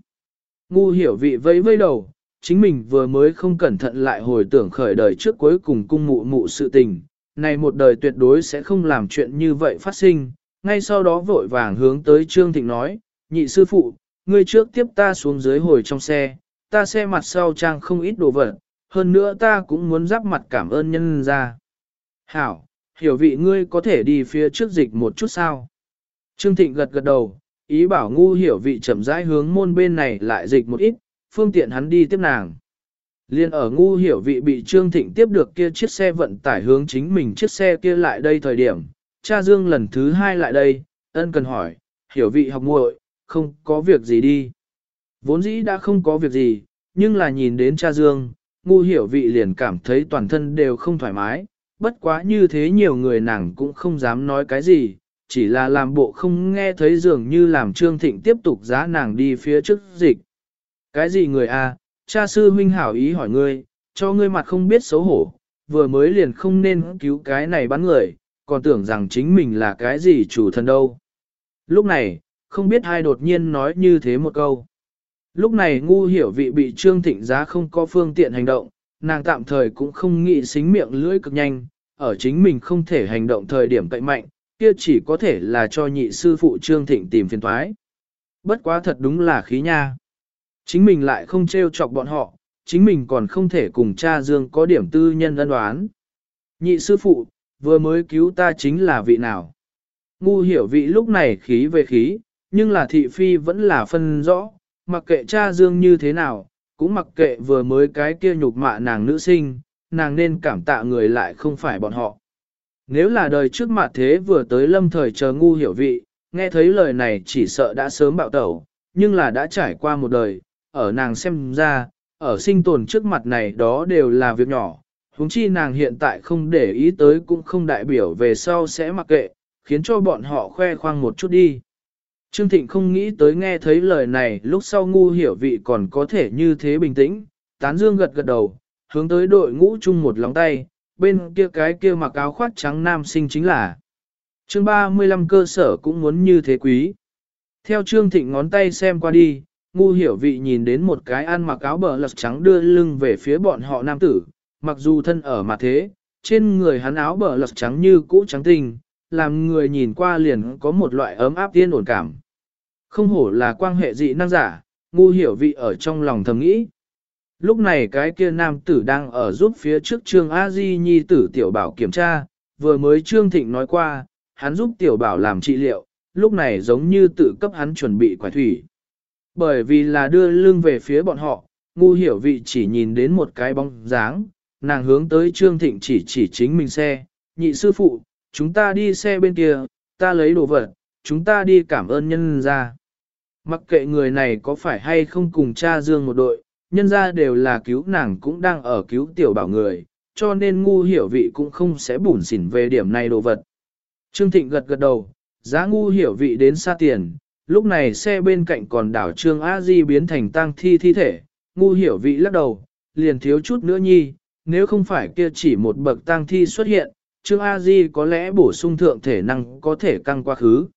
Ngu hiểu vị vẫy vẫy đầu, chính mình vừa mới không cẩn thận lại hồi tưởng khởi đời trước cuối cùng cung mụ mụ sự tình, này một đời tuyệt đối sẽ không làm chuyện như vậy phát sinh, ngay sau đó vội vàng hướng tới Trương Thịnh nói, nhị sư phụ, ngươi trước tiếp ta xuống dưới hồi trong xe, ta xe mặt sau trang không ít đồ vật, hơn nữa ta cũng muốn giáp mặt cảm ơn nhân ra. Hảo, hiểu vị ngươi có thể đi phía trước dịch một chút sao? Trương Thịnh gật gật đầu, ý bảo ngu hiểu vị chậm rãi hướng môn bên này lại dịch một ít, phương tiện hắn đi tiếp nàng. Liên ở ngu hiểu vị bị Trương Thịnh tiếp được kia chiếc xe vận tải hướng chính mình chiếc xe kia lại đây thời điểm, cha Dương lần thứ hai lại đây, ân cần hỏi, hiểu vị học muội, không có việc gì đi. Vốn dĩ đã không có việc gì, nhưng là nhìn đến cha Dương, ngu hiểu vị liền cảm thấy toàn thân đều không thoải mái, bất quá như thế nhiều người nàng cũng không dám nói cái gì, chỉ là làm bộ không nghe thấy dường như làm Trương Thịnh tiếp tục giá nàng đi phía trước dịch. Cái gì người a? À? cha sư huynh hảo ý hỏi ngươi, cho ngươi mặt không biết xấu hổ, vừa mới liền không nên cứu cái này bắn người, còn tưởng rằng chính mình là cái gì chủ thần đâu. Lúc này, không biết ai đột nhiên nói như thế một câu. Lúc này ngu hiểu vị bị trương thịnh giá không có phương tiện hành động, nàng tạm thời cũng không nghĩ xính miệng lưỡi cực nhanh, ở chính mình không thể hành động thời điểm cậy mạnh, kia chỉ có thể là cho nhị sư phụ trương thịnh tìm phiền thoái. Bất quá thật đúng là khí nha. Chính mình lại không trêu chọc bọn họ, chính mình còn không thể cùng cha Dương có điểm tư nhân ân đoán. Nhị sư phụ, vừa mới cứu ta chính là vị nào? Ngu hiểu vị lúc này khí về khí, nhưng là thị phi vẫn là phân rõ, mặc kệ cha Dương như thế nào, cũng mặc kệ vừa mới cái kia nhục mạ nàng nữ sinh, nàng nên cảm tạ người lại không phải bọn họ. Nếu là đời trước mặt thế vừa tới lâm thời chờ ngu hiểu vị, nghe thấy lời này chỉ sợ đã sớm bạo tẩu, nhưng là đã trải qua một đời, ở nàng xem ra, ở sinh tồn trước mặt này đó đều là việc nhỏ, huống chi nàng hiện tại không để ý tới cũng không đại biểu về sau sẽ mặc kệ, khiến cho bọn họ khoe khoang một chút đi. Trương Thịnh không nghĩ tới nghe thấy lời này lúc sau ngu hiểu vị còn có thể như thế bình tĩnh, tán dương gật gật đầu, hướng tới đội ngũ chung một lòng tay, bên kia cái kia mặc áo khoác trắng nam sinh chính là. Chương 35 cơ sở cũng muốn như thế quý. Theo Trương Thịnh ngón tay xem qua đi, ngu hiểu vị nhìn đến một cái ăn mặc áo bờ lật trắng đưa lưng về phía bọn họ nam tử, mặc dù thân ở mặt thế, trên người hắn áo bờ lật trắng như cũ trắng tinh, làm người nhìn qua liền có một loại ấm áp tiên ổn cảm. Không hổ là quan hệ dị năng giả, ngu hiểu vị ở trong lòng thầm nghĩ. Lúc này cái kia nam tử đang ở giúp phía trước trương A Di Nhi tử tiểu bảo kiểm tra, vừa mới trương thịnh nói qua, hắn giúp tiểu bảo làm trị liệu, lúc này giống như tự cấp hắn chuẩn bị quả thủy. Bởi vì là đưa lưng về phía bọn họ, ngu hiểu vị chỉ nhìn đến một cái bóng dáng, nàng hướng tới trương thịnh chỉ chỉ chính mình xe, nhị sư phụ, chúng ta đi xe bên kia, ta lấy đồ vật, chúng ta đi cảm ơn nhân ra. Mặc kệ người này có phải hay không cùng cha Dương một đội, nhân ra đều là cứu nàng cũng đang ở cứu tiểu bảo người, cho nên ngu hiểu vị cũng không sẽ bủn xỉn về điểm này đồ vật. Trương Thịnh gật gật đầu, giá ngu hiểu vị đến xa tiền, lúc này xe bên cạnh còn đảo Trương A Di biến thành tang thi thi thể, ngu hiểu vị lắc đầu, liền thiếu chút nữa nhi, nếu không phải kia chỉ một bậc tang thi xuất hiện, Trương A Di có lẽ bổ sung thượng thể năng có thể căng quá khứ.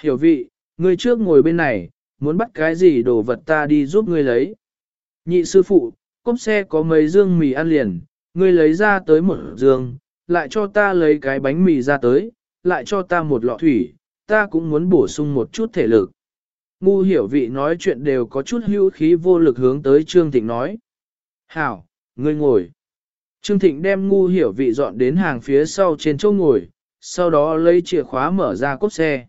Hiểu vị, ngươi trước ngồi bên này, muốn bắt cái gì đồ vật ta đi giúp ngươi lấy. Nhị sư phụ, cốp xe có mấy dương mì ăn liền, ngươi lấy ra tới một dương, lại cho ta lấy cái bánh mì ra tới, lại cho ta một lọ thủy, ta cũng muốn bổ sung một chút thể lực. Ngu hiểu vị nói chuyện đều có chút hữu khí vô lực hướng tới Trương Thịnh nói. Hảo, ngươi ngồi. Trương Thịnh đem ngu hiểu vị dọn đến hàng phía sau trên chỗ ngồi, sau đó lấy chìa khóa mở ra cốt xe.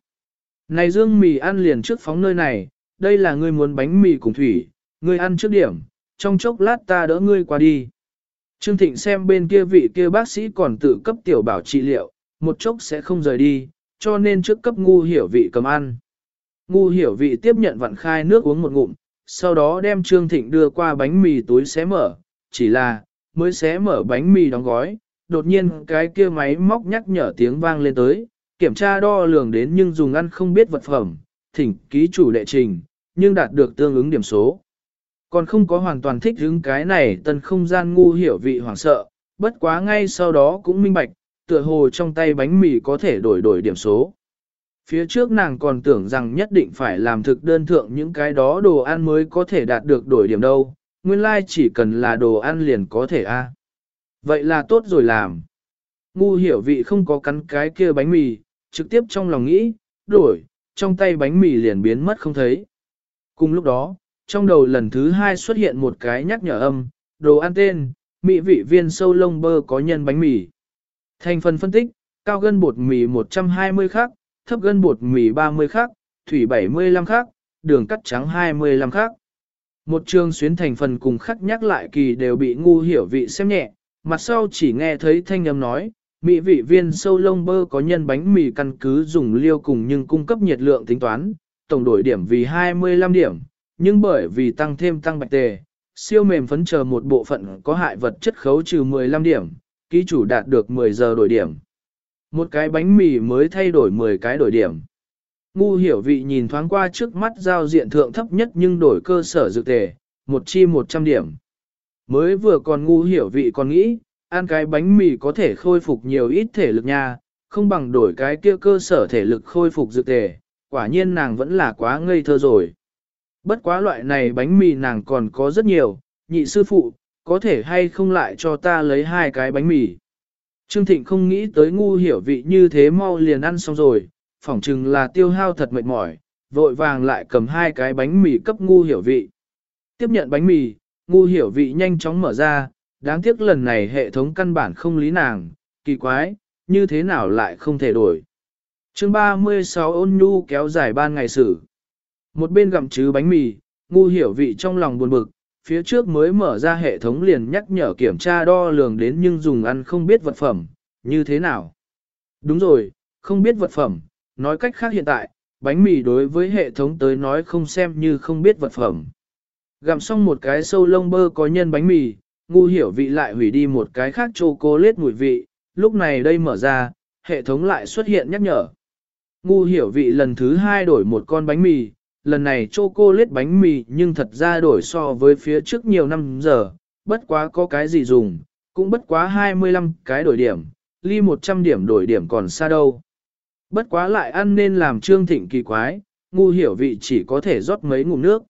Này dương mì ăn liền trước phóng nơi này, đây là ngươi muốn bánh mì cùng thủy, ngươi ăn trước điểm, trong chốc lát ta đỡ ngươi qua đi. Trương Thịnh xem bên kia vị kia bác sĩ còn tự cấp tiểu bảo trị liệu, một chốc sẽ không rời đi, cho nên trước cấp ngu hiểu vị cầm ăn. Ngu hiểu vị tiếp nhận vặn khai nước uống một ngụm, sau đó đem Trương Thịnh đưa qua bánh mì túi xé mở, chỉ là, mới xé mở bánh mì đóng gói, đột nhiên cái kia máy móc nhắc nhở tiếng vang lên tới, kiểm tra đo lường đến nhưng dùng ăn không biết vật phẩm, thỉnh ký chủ đệ trình, nhưng đạt được tương ứng điểm số. Còn không có hoàn toàn thích hứng cái này tân không gian ngu hiểu vị hoảng sợ, bất quá ngay sau đó cũng minh bạch, tựa hồ trong tay bánh mì có thể đổi đổi điểm số. Phía trước nàng còn tưởng rằng nhất định phải làm thực đơn thượng những cái đó đồ ăn mới có thể đạt được đổi điểm đâu, nguyên lai like chỉ cần là đồ ăn liền có thể a. Vậy là tốt rồi làm. Ngu hiểu vị không có cắn cái kia bánh mì, trực tiếp trong lòng nghĩ, đổi, trong tay bánh mì liền biến mất không thấy. Cùng lúc đó, trong đầu lần thứ hai xuất hiện một cái nhắc nhở âm, đồ ăn tên, mỹ vị viên sâu lông bơ có nhân bánh mì. Thành phần phân tích, cao gân bột mì 120 khắc, thấp gân bột mì 30 khắc, thủy 75 khắc, đường cắt trắng 25 khắc. Một trường xuyến thành phần cùng khắc nhắc lại kỳ đều bị ngu hiểu vị xem nhẹ, mặt sau chỉ nghe thấy thanh âm nói, mỹ vị viên sâu lông bơ có nhân bánh mì căn cứ dùng liêu cùng nhưng cung cấp nhiệt lượng tính toán, tổng đổi điểm vì 25 điểm, nhưng bởi vì tăng thêm tăng bạch tề, siêu mềm phấn chờ một bộ phận có hại vật chất khấu trừ 15 điểm, ký chủ đạt được 10 giờ đổi điểm. Một cái bánh mì mới thay đổi 10 cái đổi điểm. Ngu hiểu vị nhìn thoáng qua trước mắt giao diện thượng thấp nhất nhưng đổi cơ sở dự tề, một chi 100 điểm. Mới vừa còn ngu hiểu vị còn nghĩ, ăn cái bánh mì có thể khôi phục nhiều ít thể lực nha, không bằng đổi cái kia cơ sở thể lực khôi phục dự tề, quả nhiên nàng vẫn là quá ngây thơ rồi. Bất quá loại này bánh mì nàng còn có rất nhiều, nhị sư phụ, có thể hay không lại cho ta lấy hai cái bánh mì. Trương Thịnh không nghĩ tới ngu hiểu vị như thế mau liền ăn xong rồi, phỏng chừng là tiêu hao thật mệt mỏi, vội vàng lại cầm hai cái bánh mì cấp ngu hiểu vị. Tiếp nhận bánh mì, ngu hiểu vị nhanh chóng mở ra, đáng tiếc lần này hệ thống căn bản không lý nàng, kỳ quái, như thế nào lại không thể đổi. chương 36 ôn nhu kéo dài ban ngày sử. Một bên gặm chứ bánh mì, ngu hiểu vị trong lòng buồn bực, phía trước mới mở ra hệ thống liền nhắc nhở kiểm tra đo lường đến nhưng dùng ăn không biết vật phẩm, như thế nào. Đúng rồi, không biết vật phẩm, nói cách khác hiện tại, bánh mì đối với hệ thống tới nói không xem như không biết vật phẩm. Gặm xong một cái sâu lông bơ có nhân bánh mì, ngu hiểu vị lại hủy đi một cái khác chocolate mùi vị, lúc này đây mở ra, hệ thống lại xuất hiện nhắc nhở. Ngu hiểu vị lần thứ hai đổi một con bánh mì, lần này chocolate bánh mì nhưng thật ra đổi so với phía trước nhiều năm giờ, bất quá có cái gì dùng, cũng bất quá 25 cái đổi điểm, ly 100 điểm đổi điểm còn xa đâu. Bất quá lại ăn nên làm trương thịnh kỳ quái, ngu hiểu vị chỉ có thể rót mấy ngụm nước.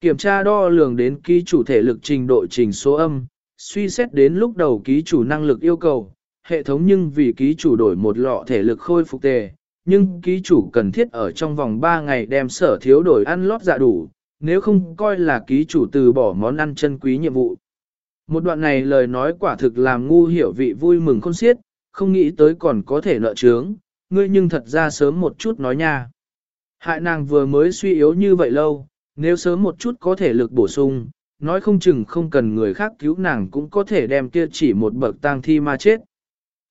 Kiểm tra đo lường đến ký chủ thể lực trình độ trình số âm, suy xét đến lúc đầu ký chủ năng lực yêu cầu, hệ thống nhưng vì ký chủ đổi một lọ thể lực khôi phục tề, nhưng ký chủ cần thiết ở trong vòng 3 ngày đem sở thiếu đổi ăn lót dạ đủ, nếu không coi là ký chủ từ bỏ món ăn chân quý nhiệm vụ. Một đoạn này lời nói quả thực làm ngu hiểu vị vui mừng khôn xiết, không nghĩ tới còn có thể nợ trướng, ngươi nhưng thật ra sớm một chút nói nha. Hại nàng vừa mới suy yếu như vậy lâu, nếu sớm một chút có thể lực bổ sung, nói không chừng không cần người khác cứu nàng cũng có thể đem kia chỉ một bậc tang thi ma chết.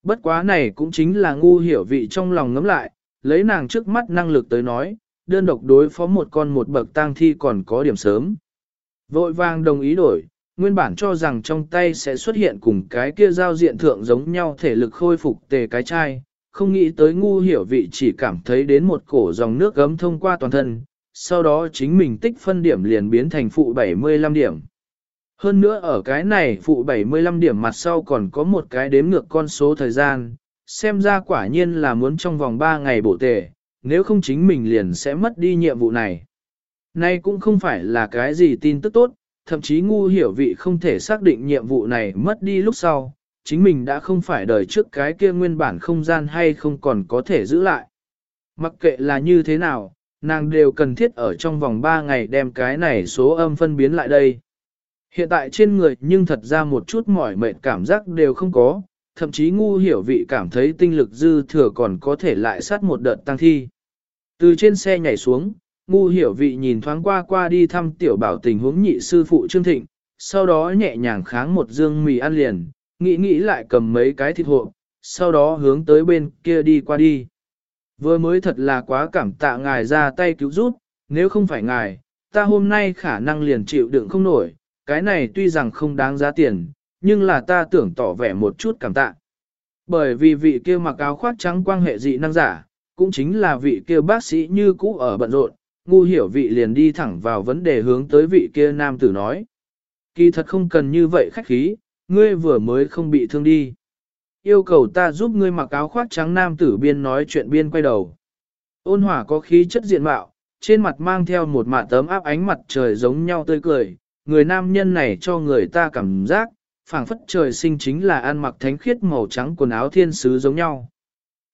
Bất quá này cũng chính là ngu hiểu vị trong lòng ngấm lại, lấy nàng trước mắt năng lực tới nói, đơn độc đối phó một con một bậc tang thi còn có điểm sớm. Vội vàng đồng ý đổi, nguyên bản cho rằng trong tay sẽ xuất hiện cùng cái kia giao diện thượng giống nhau thể lực khôi phục tề cái chai, không nghĩ tới ngu hiểu vị chỉ cảm thấy đến một cổ dòng nước gấm thông qua toàn thân, sau đó chính mình tích phân điểm liền biến thành phụ 75 điểm. Hơn nữa ở cái này phụ 75 điểm mặt sau còn có một cái đếm ngược con số thời gian, xem ra quả nhiên là muốn trong vòng 3 ngày bổ tề, nếu không chính mình liền sẽ mất đi nhiệm vụ này. Nay cũng không phải là cái gì tin tức tốt, thậm chí ngu hiểu vị không thể xác định nhiệm vụ này mất đi lúc sau, chính mình đã không phải đời trước cái kia nguyên bản không gian hay không còn có thể giữ lại. Mặc kệ là như thế nào, nàng đều cần thiết ở trong vòng 3 ngày đem cái này số âm phân biến lại đây. Hiện tại trên người nhưng thật ra một chút mỏi mệt cảm giác đều không có, thậm chí ngu hiểu vị cảm thấy tinh lực dư thừa còn có thể lại sát một đợt tăng thi. Từ trên xe nhảy xuống, ngu hiểu vị nhìn thoáng qua qua đi thăm tiểu bảo tình huống nhị sư phụ Trương Thịnh, sau đó nhẹ nhàng kháng một dương mì ăn liền, nghĩ nghĩ lại cầm mấy cái thịt hộ, sau đó hướng tới bên kia đi qua đi. Vừa mới thật là quá cảm tạ ngài ra tay cứu giúp, nếu không phải ngài, ta hôm nay khả năng liền chịu đựng không nổi, cái này tuy rằng không đáng giá tiền, nhưng là ta tưởng tỏ vẻ một chút cảm tạ. Bởi vì vị kia mặc áo khoác trắng quang hệ dị năng giả, cũng chính là vị kia bác sĩ như cũ ở bận rộn, ngu hiểu vị liền đi thẳng vào vấn đề hướng tới vị kia nam tử nói. Kỳ thật không cần như vậy khách khí, ngươi vừa mới không bị thương đi. Yêu cầu ta giúp ngươi mặc áo khoác trắng nam tử biên nói chuyện biên quay đầu. Ôn hỏa có khí chất diện mạo, trên mặt mang theo một mạ tấm áp ánh mặt trời giống nhau tươi cười. Người nam nhân này cho người ta cảm giác, phảng phất trời sinh chính là ăn mặc thánh khiết màu trắng quần áo thiên sứ giống nhau.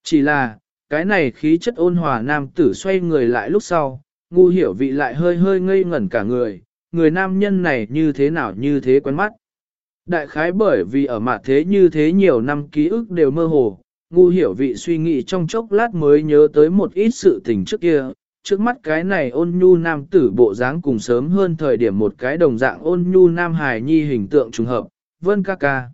Chỉ là, cái này khí chất ôn hòa nam tử xoay người lại lúc sau, ngu hiểu vị lại hơi hơi ngây ngẩn cả người, người nam nhân này như thế nào như thế quen mắt. Đại khái bởi vì ở mặt thế như thế nhiều năm ký ức đều mơ hồ, ngu hiểu vị suy nghĩ trong chốc lát mới nhớ tới một ít sự tình trước kia. Trước mắt cái này ôn nhu nam tử bộ dáng cùng sớm hơn thời điểm một cái đồng dạng ôn nhu nam hài nhi hình tượng trùng hợp, vân ca ca.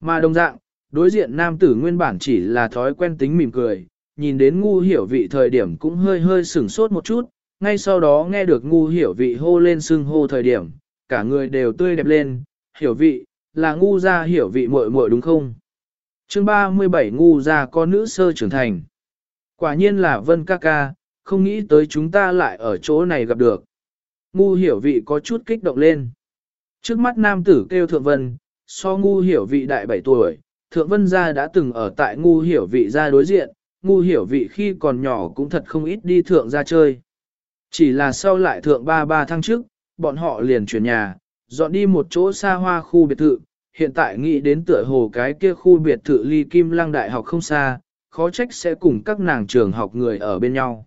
Mà đồng dạng, đối diện nam tử nguyên bản chỉ là thói quen tính mỉm cười, nhìn đến ngu hiểu vị thời điểm cũng hơi hơi sửng sốt một chút, ngay sau đó nghe được ngu hiểu vị hô lên sưng hô thời điểm, cả người đều tươi đẹp lên, hiểu vị, là ngu gia hiểu vị muội muội đúng không? chương 37 ngu gia có nữ sơ trưởng thành. Quả nhiên là vân ca ca, không nghĩ tới chúng ta lại ở chỗ này gặp được. Ngu hiểu vị có chút kích động lên. Trước mắt nam tử kêu thượng vân, so ngu hiểu vị đại 7 tuổi, thượng vân gia đã từng ở tại ngu hiểu vị gia đối diện, ngu hiểu vị khi còn nhỏ cũng thật không ít đi thượng gia chơi. Chỉ là sau lại thượng ba ba tháng trước, bọn họ liền chuyển nhà, dọn đi một chỗ xa hoa khu biệt thự, hiện tại nghĩ đến tựa hồ cái kia khu biệt thự ly kim lăng đại học không xa, khó trách sẽ cùng các nàng trường học người ở bên nhau.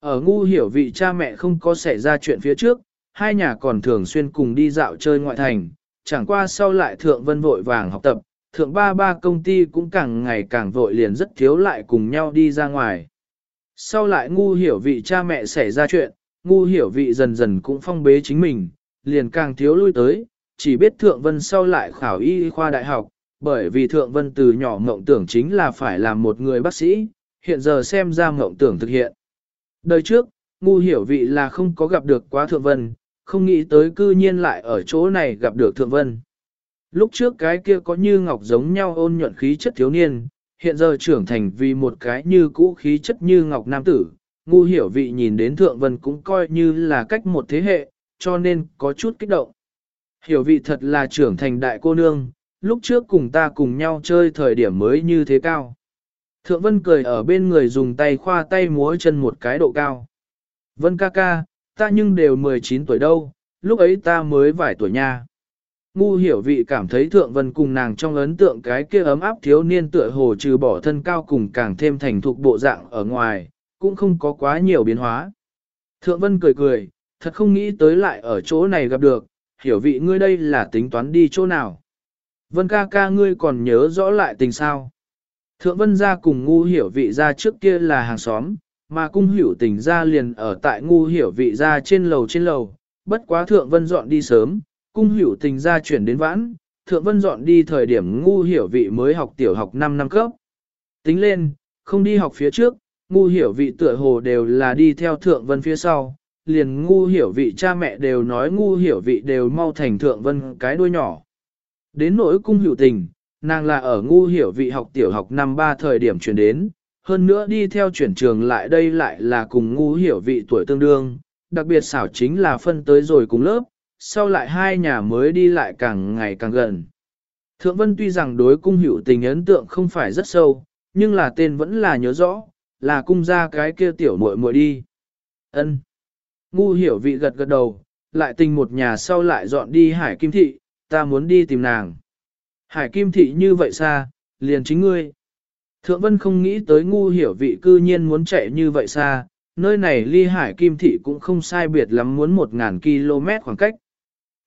Ở ngu hiểu vị cha mẹ không có xảy ra chuyện phía trước, hai nhà còn thường xuyên cùng đi dạo chơi ngoại thành, chẳng qua sau lại thượng vân vội vàng học tập, thượng ba ba công ty cũng càng ngày càng vội liền rất thiếu lại cùng nhau đi ra ngoài. Sau lại ngu hiểu vị cha mẹ xảy ra chuyện, ngu hiểu vị dần dần cũng phong bế chính mình, liền càng thiếu lui tới, chỉ biết Thượng Vân sau lại khảo y khoa đại học, bởi vì Thượng Vân từ nhỏ mộng tưởng chính là phải làm một người bác sĩ, hiện giờ xem ra mộng tưởng thực hiện. Đời trước, ngu hiểu vị là không có gặp được quá Thượng Vân, không nghĩ tới cư nhiên lại ở chỗ này gặp được Thượng Vân. Lúc trước cái kia có như ngọc giống nhau ôn nhuận khí chất thiếu niên, hiện giờ trưởng thành vì một cái như cũ khí chất như ngọc nam tử, ngu hiểu vị nhìn đến Thượng Vân cũng coi như là cách một thế hệ, cho nên có chút kích động. Hiểu vị thật là trưởng thành đại cô nương, lúc trước cùng ta cùng nhau chơi thời điểm mới như thế cao. Thượng Vân cười ở bên người dùng tay khoa tay múa chân một cái độ cao. Vân ca ca, ta nhưng đều 19 tuổi đâu, lúc ấy ta mới vài tuổi nha. Ngu hiểu vị cảm thấy Thượng Vân cùng nàng trong ấn tượng cái kia ấm áp thiếu niên tựa hồ trừ bỏ thân cao cùng càng thêm thành thục bộ dạng ở ngoài, cũng không có quá nhiều biến hóa. Thượng Vân cười cười, thật không nghĩ tới lại ở chỗ này gặp được, hiểu vị ngươi đây là tính toán đi chỗ nào. Vân ca ca ngươi còn nhớ rõ lại tình sao. Thượng Vân gia cùng ngu hiểu vị gia trước kia là hàng xóm, mà cung hiểu tình gia liền ở tại ngu hiểu vị gia trên lầu trên lầu, bất quá Thượng Vân dọn đi sớm, cung hiểu tình gia chuyển đến vãn, Thượng Vân dọn đi thời điểm ngu hiểu vị mới học tiểu học 5 năm cấp. Tính lên, không đi học phía trước, ngu hiểu vị tựa hồ đều là đi theo Thượng Vân phía sau, liền ngu hiểu vị cha mẹ đều nói ngu hiểu vị đều mau thành Thượng Vân cái đuôi nhỏ. Đến nỗi cung hiểu tình, nàng là ở ngu hiểu vị học tiểu học năm ba thời điểm chuyển đến, hơn nữa đi theo chuyển trường lại đây lại là cùng ngu hiểu vị tuổi tương đương, đặc biệt xảo chính là phân tới rồi cùng lớp, sau lại hai nhà mới đi lại càng ngày càng gần. Thượng Vân tuy rằng đối cung hiểu tình ấn tượng không phải rất sâu, nhưng là tên vẫn là nhớ rõ, là cung ra cái kia tiểu muội muội đi. Ân. Ngu hiểu vị gật gật đầu, lại tình một nhà sau lại dọn đi hải kim thị, ta muốn đi tìm nàng. Hải kim thị như vậy xa, liền chính ngươi. Thượng Vân không nghĩ tới ngu hiểu vị cư nhiên muốn chạy như vậy xa, nơi này ly hải kim thị cũng không sai biệt lắm muốn một ngàn km khoảng cách.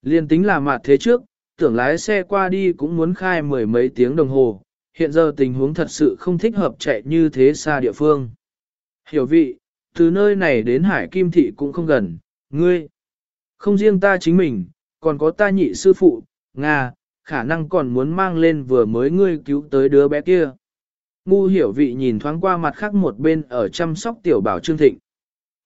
Liền tính là mặt thế trước, tưởng lái xe qua đi cũng muốn khai mười mấy tiếng đồng hồ, hiện giờ tình huống thật sự không thích hợp chạy như thế xa địa phương. Hiểu vị, từ nơi này đến hải kim thị cũng không gần, ngươi. Không riêng ta chính mình, còn có ta nhị sư phụ, Nga, khả năng còn muốn mang lên vừa mới ngươi cứu tới đứa bé kia. Ngu hiểu vị nhìn thoáng qua mặt khác một bên ở chăm sóc tiểu bảo Trương Thịnh.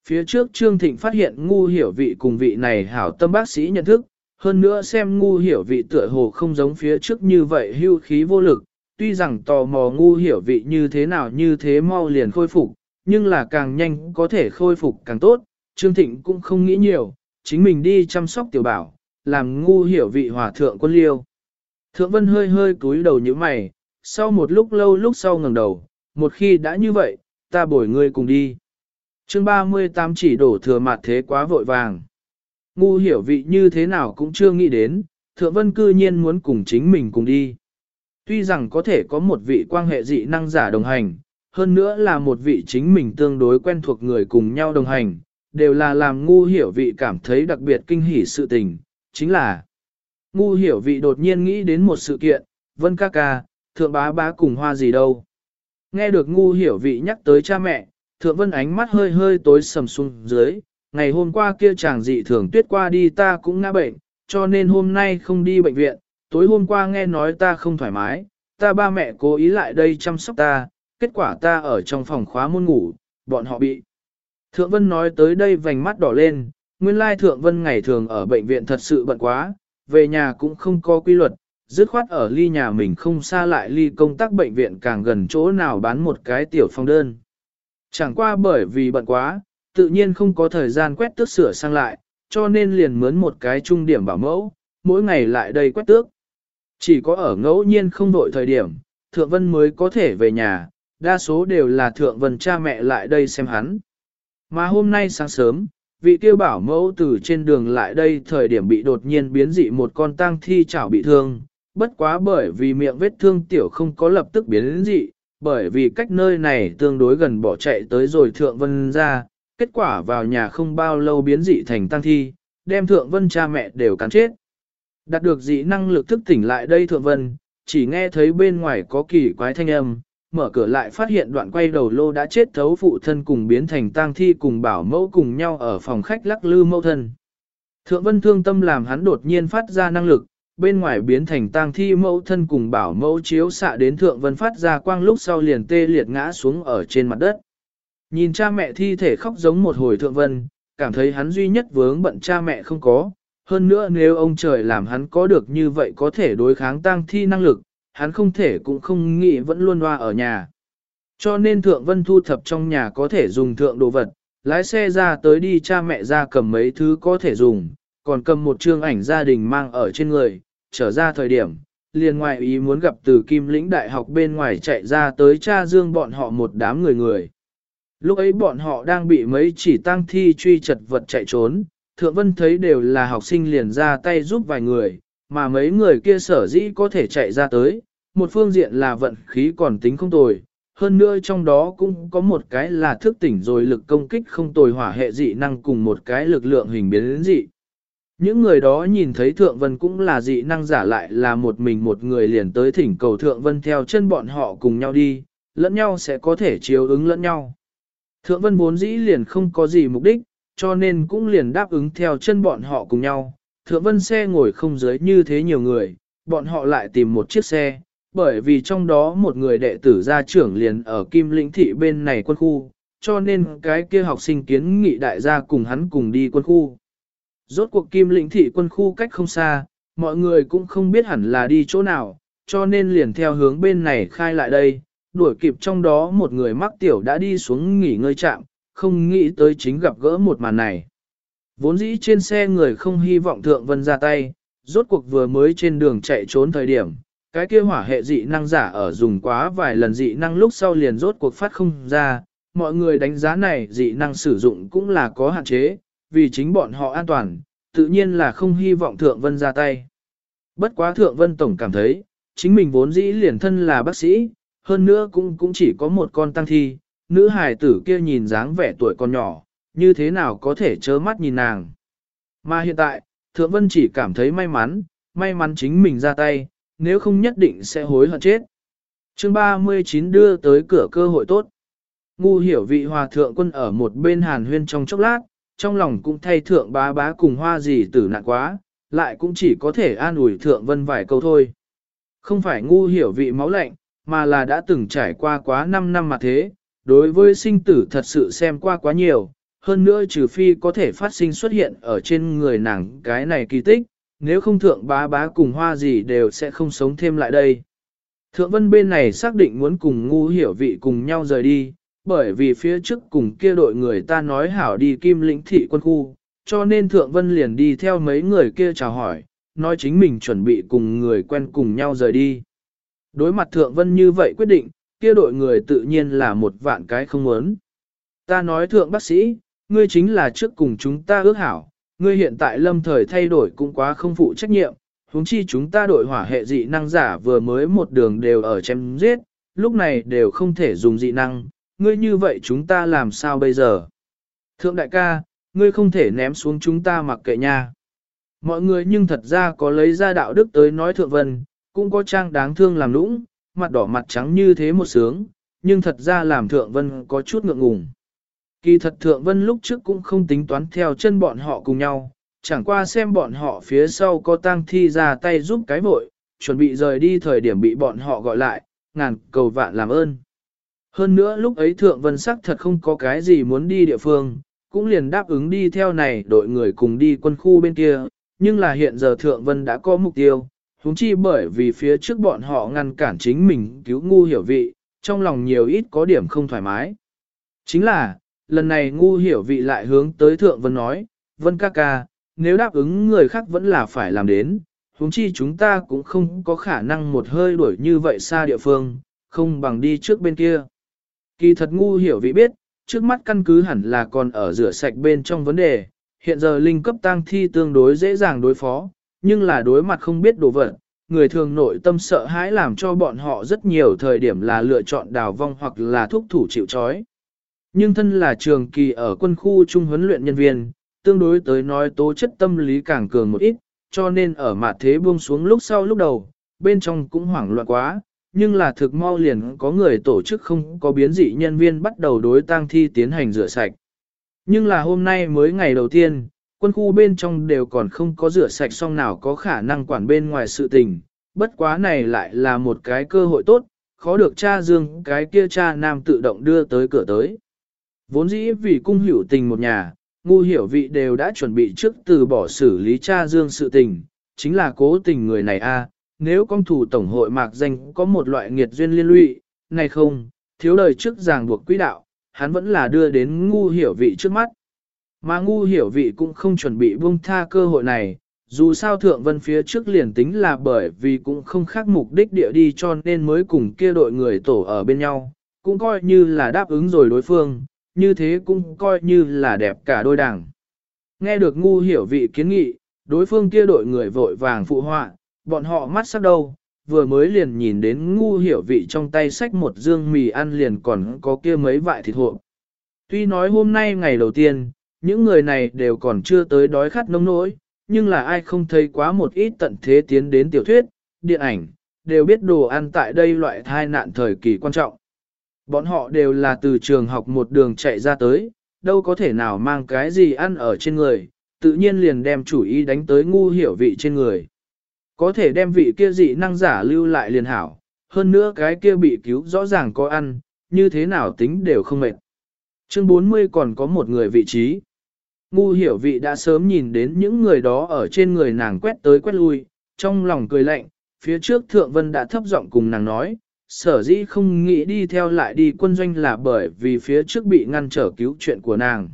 Phía trước Trương Thịnh phát hiện ngu hiểu vị cùng vị này hảo tâm bác sĩ nhận thức, hơn nữa xem ngu hiểu vị tựa hồ không giống phía trước như vậy hưu khí vô lực, tuy rằng tò mò ngu hiểu vị như thế nào như thế mau liền khôi phục, nhưng là càng nhanh có thể khôi phục càng tốt, Trương Thịnh cũng không nghĩ nhiều, chính mình đi chăm sóc tiểu bảo, làm ngu hiểu vị hòa thượng quân liêu. Thượng Vân hơi hơi cúi đầu như mày, sau một lúc lâu lúc sau ngẩng đầu, một khi đã như vậy, ta bồi ngươi cùng đi. chương 38 chỉ đổ thừa mặt thế quá vội vàng. Ngu hiểu vị như thế nào cũng chưa nghĩ đến, Thượng Vân cư nhiên muốn cùng chính mình cùng đi. Tuy rằng có thể có một vị quan hệ dị năng giả đồng hành, hơn nữa là một vị chính mình tương đối quen thuộc người cùng nhau đồng hành, đều là làm ngu hiểu vị cảm thấy đặc biệt kinh hỉ sự tình, chính là ngu hiểu vị đột nhiên nghĩ đến một sự kiện, vân ca ca, thượng bá bá cùng hoa gì đâu. Nghe được ngu hiểu vị nhắc tới cha mẹ, thượng vân ánh mắt hơi hơi tối sầm xuống dưới, ngày hôm qua kia chàng dị thường tuyết qua đi ta cũng ngã bệnh, cho nên hôm nay không đi bệnh viện, tối hôm qua nghe nói ta không thoải mái, ta ba mẹ cố ý lại đây chăm sóc ta, kết quả ta ở trong phòng khóa môn ngủ, bọn họ bị. Thượng Vân nói tới đây vành mắt đỏ lên, nguyên lai Thượng Vân ngày thường ở bệnh viện thật sự bận quá, về nhà cũng không có quy luật, dứt khoát ở ly nhà mình không xa lại ly công tác bệnh viện càng gần chỗ nào bán một cái tiểu phong đơn. Chẳng qua bởi vì bận quá, tự nhiên không có thời gian quét tước sửa sang lại, cho nên liền mướn một cái trung điểm bảo mẫu, mỗi ngày lại đây quét tước. Chỉ có ở ngẫu nhiên không đội thời điểm, Thượng Vân mới có thể về nhà, đa số đều là Thượng Vân cha mẹ lại đây xem hắn. Mà hôm nay sáng sớm, vị tiêu bảo mẫu từ trên đường lại đây thời điểm bị đột nhiên biến dị một con tang thi chảo bị thương, bất quá bởi vì miệng vết thương tiểu không có lập tức biến dị, bởi vì cách nơi này tương đối gần bỏ chạy tới rồi Thượng Vân ra, kết quả vào nhà không bao lâu biến dị thành tang thi, đem Thượng Vân cha mẹ đều cắn chết. Đạt được dị năng lực thức tỉnh lại đây Thượng Vân, chỉ nghe thấy bên ngoài có kỳ quái thanh âm, mở cửa lại phát hiện đoạn quay đầu lô đã chết thấu phụ thân cùng biến thành tang thi cùng bảo mẫu cùng nhau ở phòng khách lắc lư mẫu thân. Thượng vân thương tâm làm hắn đột nhiên phát ra năng lực, bên ngoài biến thành tang thi mẫu thân cùng bảo mẫu chiếu xạ đến thượng vân phát ra quang lúc sau liền tê liệt ngã xuống ở trên mặt đất. Nhìn cha mẹ thi thể khóc giống một hồi thượng vân, cảm thấy hắn duy nhất vướng bận cha mẹ không có. Hơn nữa nếu ông trời làm hắn có được như vậy có thể đối kháng tang thi năng lực, hắn không thể cũng không nghĩ vẫn luôn loa ở nhà. Cho nên thượng vân thu thập trong nhà có thể dùng thượng đồ vật, lái xe ra tới đi cha mẹ ra cầm mấy thứ có thể dùng, còn cầm một chương ảnh gia đình mang ở trên người, trở ra thời điểm, liền ngoại ý muốn gặp từ kim lĩnh đại học bên ngoài chạy ra tới cha dương bọn họ một đám người người. Lúc ấy bọn họ đang bị mấy chỉ tăng thi truy chật vật chạy trốn, Thượng Vân thấy đều là học sinh liền ra tay giúp vài người, mà mấy người kia sở dĩ có thể chạy ra tới, một phương diện là vận khí còn tính không tồi, hơn nữa trong đó cũng có một cái là thức tỉnh rồi lực công kích không tồi hỏa hệ dị năng cùng một cái lực lượng hình biến dị. Những người đó nhìn thấy Thượng Vân cũng là dị năng giả lại là một mình một người liền tới thỉnh cầu Thượng Vân theo chân bọn họ cùng nhau đi, lẫn nhau sẽ có thể chiếu ứng lẫn nhau. Thượng Vân vốn dĩ liền không có gì mục đích, cho nên cũng liền đáp ứng theo chân bọn họ cùng nhau. Thượng Vân xe ngồi không dưới như thế nhiều người, bọn họ lại tìm một chiếc xe, bởi vì trong đó một người đệ tử gia trưởng liền ở Kim Lĩnh Thị bên này quân khu, cho nên cái kia học sinh kiến nghị đại gia cùng hắn cùng đi quân khu. Rốt cuộc Kim Lĩnh Thị quân khu cách không xa, mọi người cũng không biết hẳn là đi chỗ nào, cho nên liền theo hướng bên này khai lại đây, đuổi kịp trong đó một người mắc tiểu đã đi xuống nghỉ ngơi trạm, không nghĩ tới chính gặp gỡ một màn này. Vốn dĩ trên xe người không hy vọng Thượng Vân ra tay, rốt cuộc vừa mới trên đường chạy trốn thời điểm, cái kia hỏa hệ dị năng giả ở dùng quá vài lần dị năng lúc sau liền rốt cuộc phát không ra, mọi người đánh giá này dị năng sử dụng cũng là có hạn chế, vì chính bọn họ an toàn, tự nhiên là không hy vọng Thượng Vân ra tay. Bất quá Thượng Vân Tổng cảm thấy, chính mình vốn dĩ liền thân là bác sĩ, hơn nữa cũng cũng chỉ có một con tăng thi, nữ hài tử kia nhìn dáng vẻ tuổi còn nhỏ, như thế nào có thể chớ mắt nhìn nàng. Mà hiện tại, Thượng Vân chỉ cảm thấy may mắn, may mắn chính mình ra tay, nếu không nhất định sẽ hối hận chết. chương 39 đưa tới cửa cơ hội tốt. Ngu hiểu vị hòa thượng quân ở một bên hàn huyên trong chốc lát, trong lòng cũng thay thượng bá bá cùng hoa gì tử nạn quá, lại cũng chỉ có thể an ủi thượng vân vài câu thôi. Không phải ngu hiểu vị máu lạnh, mà là đã từng trải qua quá 5 năm mà thế, đối với sinh tử thật sự xem qua quá nhiều, hơn nữa trừ phi có thể phát sinh xuất hiện ở trên người nàng cái này kỳ tích, nếu không thượng bá bá cùng hoa gì đều sẽ không sống thêm lại đây. Thượng vân bên này xác định muốn cùng ngu hiểu vị cùng nhau rời đi, bởi vì phía trước cùng kia đội người ta nói hảo đi kim lĩnh thị quân khu, cho nên thượng vân liền đi theo mấy người kia chào hỏi, nói chính mình chuẩn bị cùng người quen cùng nhau rời đi. Đối mặt thượng vân như vậy quyết định, kia đội người tự nhiên là một vạn cái không muốn. Ta nói thượng bác sĩ, ngươi chính là trước cùng chúng ta ước hảo, ngươi hiện tại lâm thời thay đổi cũng quá không phụ trách nhiệm, huống chi chúng ta đội hỏa hệ dị năng giả vừa mới một đường đều ở chém giết, lúc này đều không thể dùng dị năng, ngươi như vậy chúng ta làm sao bây giờ? Thượng đại ca, ngươi không thể ném xuống chúng ta mặc kệ nha. Mọi người nhưng thật ra có lấy ra đạo đức tới nói thượng vân, cũng có trang đáng thương làm lũng, mặt đỏ mặt trắng như thế một sướng, nhưng thật ra làm thượng vân có chút ngượng ngùng. Kỳ thật thượng vân lúc trước cũng không tính toán theo chân bọn họ cùng nhau, chẳng qua xem bọn họ phía sau có tang thi ra tay giúp cái vội, chuẩn bị rời đi thời điểm bị bọn họ gọi lại, ngàn cầu vạn làm ơn. Hơn nữa lúc ấy thượng vân sắc thật không có cái gì muốn đi địa phương, cũng liền đáp ứng đi theo này đội người cùng đi quân khu bên kia, nhưng là hiện giờ thượng vân đã có mục tiêu, huống chi bởi vì phía trước bọn họ ngăn cản chính mình cứu ngu hiểu vị, trong lòng nhiều ít có điểm không thoải mái. Chính là, lần này ngu hiểu vị lại hướng tới thượng vân nói, vân ca ca, nếu đáp ứng người khác vẫn là phải làm đến, huống chi chúng ta cũng không có khả năng một hơi đuổi như vậy xa địa phương, không bằng đi trước bên kia. Kỳ thật ngu hiểu vị biết, trước mắt căn cứ hẳn là còn ở rửa sạch bên trong vấn đề, hiện giờ linh cấp tăng thi tương đối dễ dàng đối phó, nhưng là đối mặt không biết đồ vật, người thường nội tâm sợ hãi làm cho bọn họ rất nhiều thời điểm là lựa chọn đào vong hoặc là thúc thủ chịu trói. Nhưng thân là trường kỳ ở quân khu trung huấn luyện nhân viên, tương đối tới nói tố chất tâm lý càng cường một ít, cho nên ở mặt thế buông xuống lúc sau lúc đầu, bên trong cũng hoảng loạn quá, nhưng là thực mau liền có người tổ chức không có biến dị nhân viên bắt đầu đối tang thi tiến hành rửa sạch. Nhưng là hôm nay mới ngày đầu tiên, quân khu bên trong đều còn không có rửa sạch xong nào có khả năng quản bên ngoài sự tình, bất quá này lại là một cái cơ hội tốt, khó được cha dương cái kia cha nam tự động đưa tới cửa tới. Vốn dĩ vì cung hiểu tình một nhà, ngu hiểu vị đều đã chuẩn bị trước từ bỏ xử lý cha dương sự tình, chính là cố tình người này a nếu công thủ tổng hội mạc danh có một loại nghiệt duyên liên lụy, này không, thiếu lời trước ràng buộc quỹ đạo, hắn vẫn là đưa đến ngu hiểu vị trước mắt. Mà ngu hiểu vị cũng không chuẩn bị buông tha cơ hội này, dù sao thượng vân phía trước liền tính là bởi vì cũng không khác mục đích địa đi cho nên mới cùng kia đội người tổ ở bên nhau, cũng coi như là đáp ứng rồi đối phương, như thế cũng coi như là đẹp cả đôi đảng. Nghe được ngu hiểu vị kiến nghị, đối phương kia đội người vội vàng phụ họa, bọn họ mắt sắc đâu, vừa mới liền nhìn đến ngu hiểu vị trong tay sách một dương mì ăn liền còn có kia mấy vại thịt hộp. Tuy nói hôm nay ngày đầu tiên, những người này đều còn chưa tới đói khát nông nỗi, nhưng là ai không thấy quá một ít tận thế tiến đến tiểu thuyết, điện ảnh, đều biết đồ ăn tại đây loại thai nạn thời kỳ quan trọng. Bọn họ đều là từ trường học một đường chạy ra tới, đâu có thể nào mang cái gì ăn ở trên người, tự nhiên liền đem chủ ý đánh tới ngu hiểu vị trên người. Có thể đem vị kia dị năng giả lưu lại liền hảo, hơn nữa cái kia bị cứu rõ ràng có ăn, như thế nào tính đều không mệt. Chương 40 còn có một người vị trí. Ngu hiểu vị đã sớm nhìn đến những người đó ở trên người nàng quét tới quét lui, trong lòng cười lạnh, phía trước thượng vân đã thấp giọng cùng nàng nói, sở dĩ không nghĩ đi theo lại đi quân doanh là bởi vì phía trước bị ngăn trở cứu chuyện của nàng.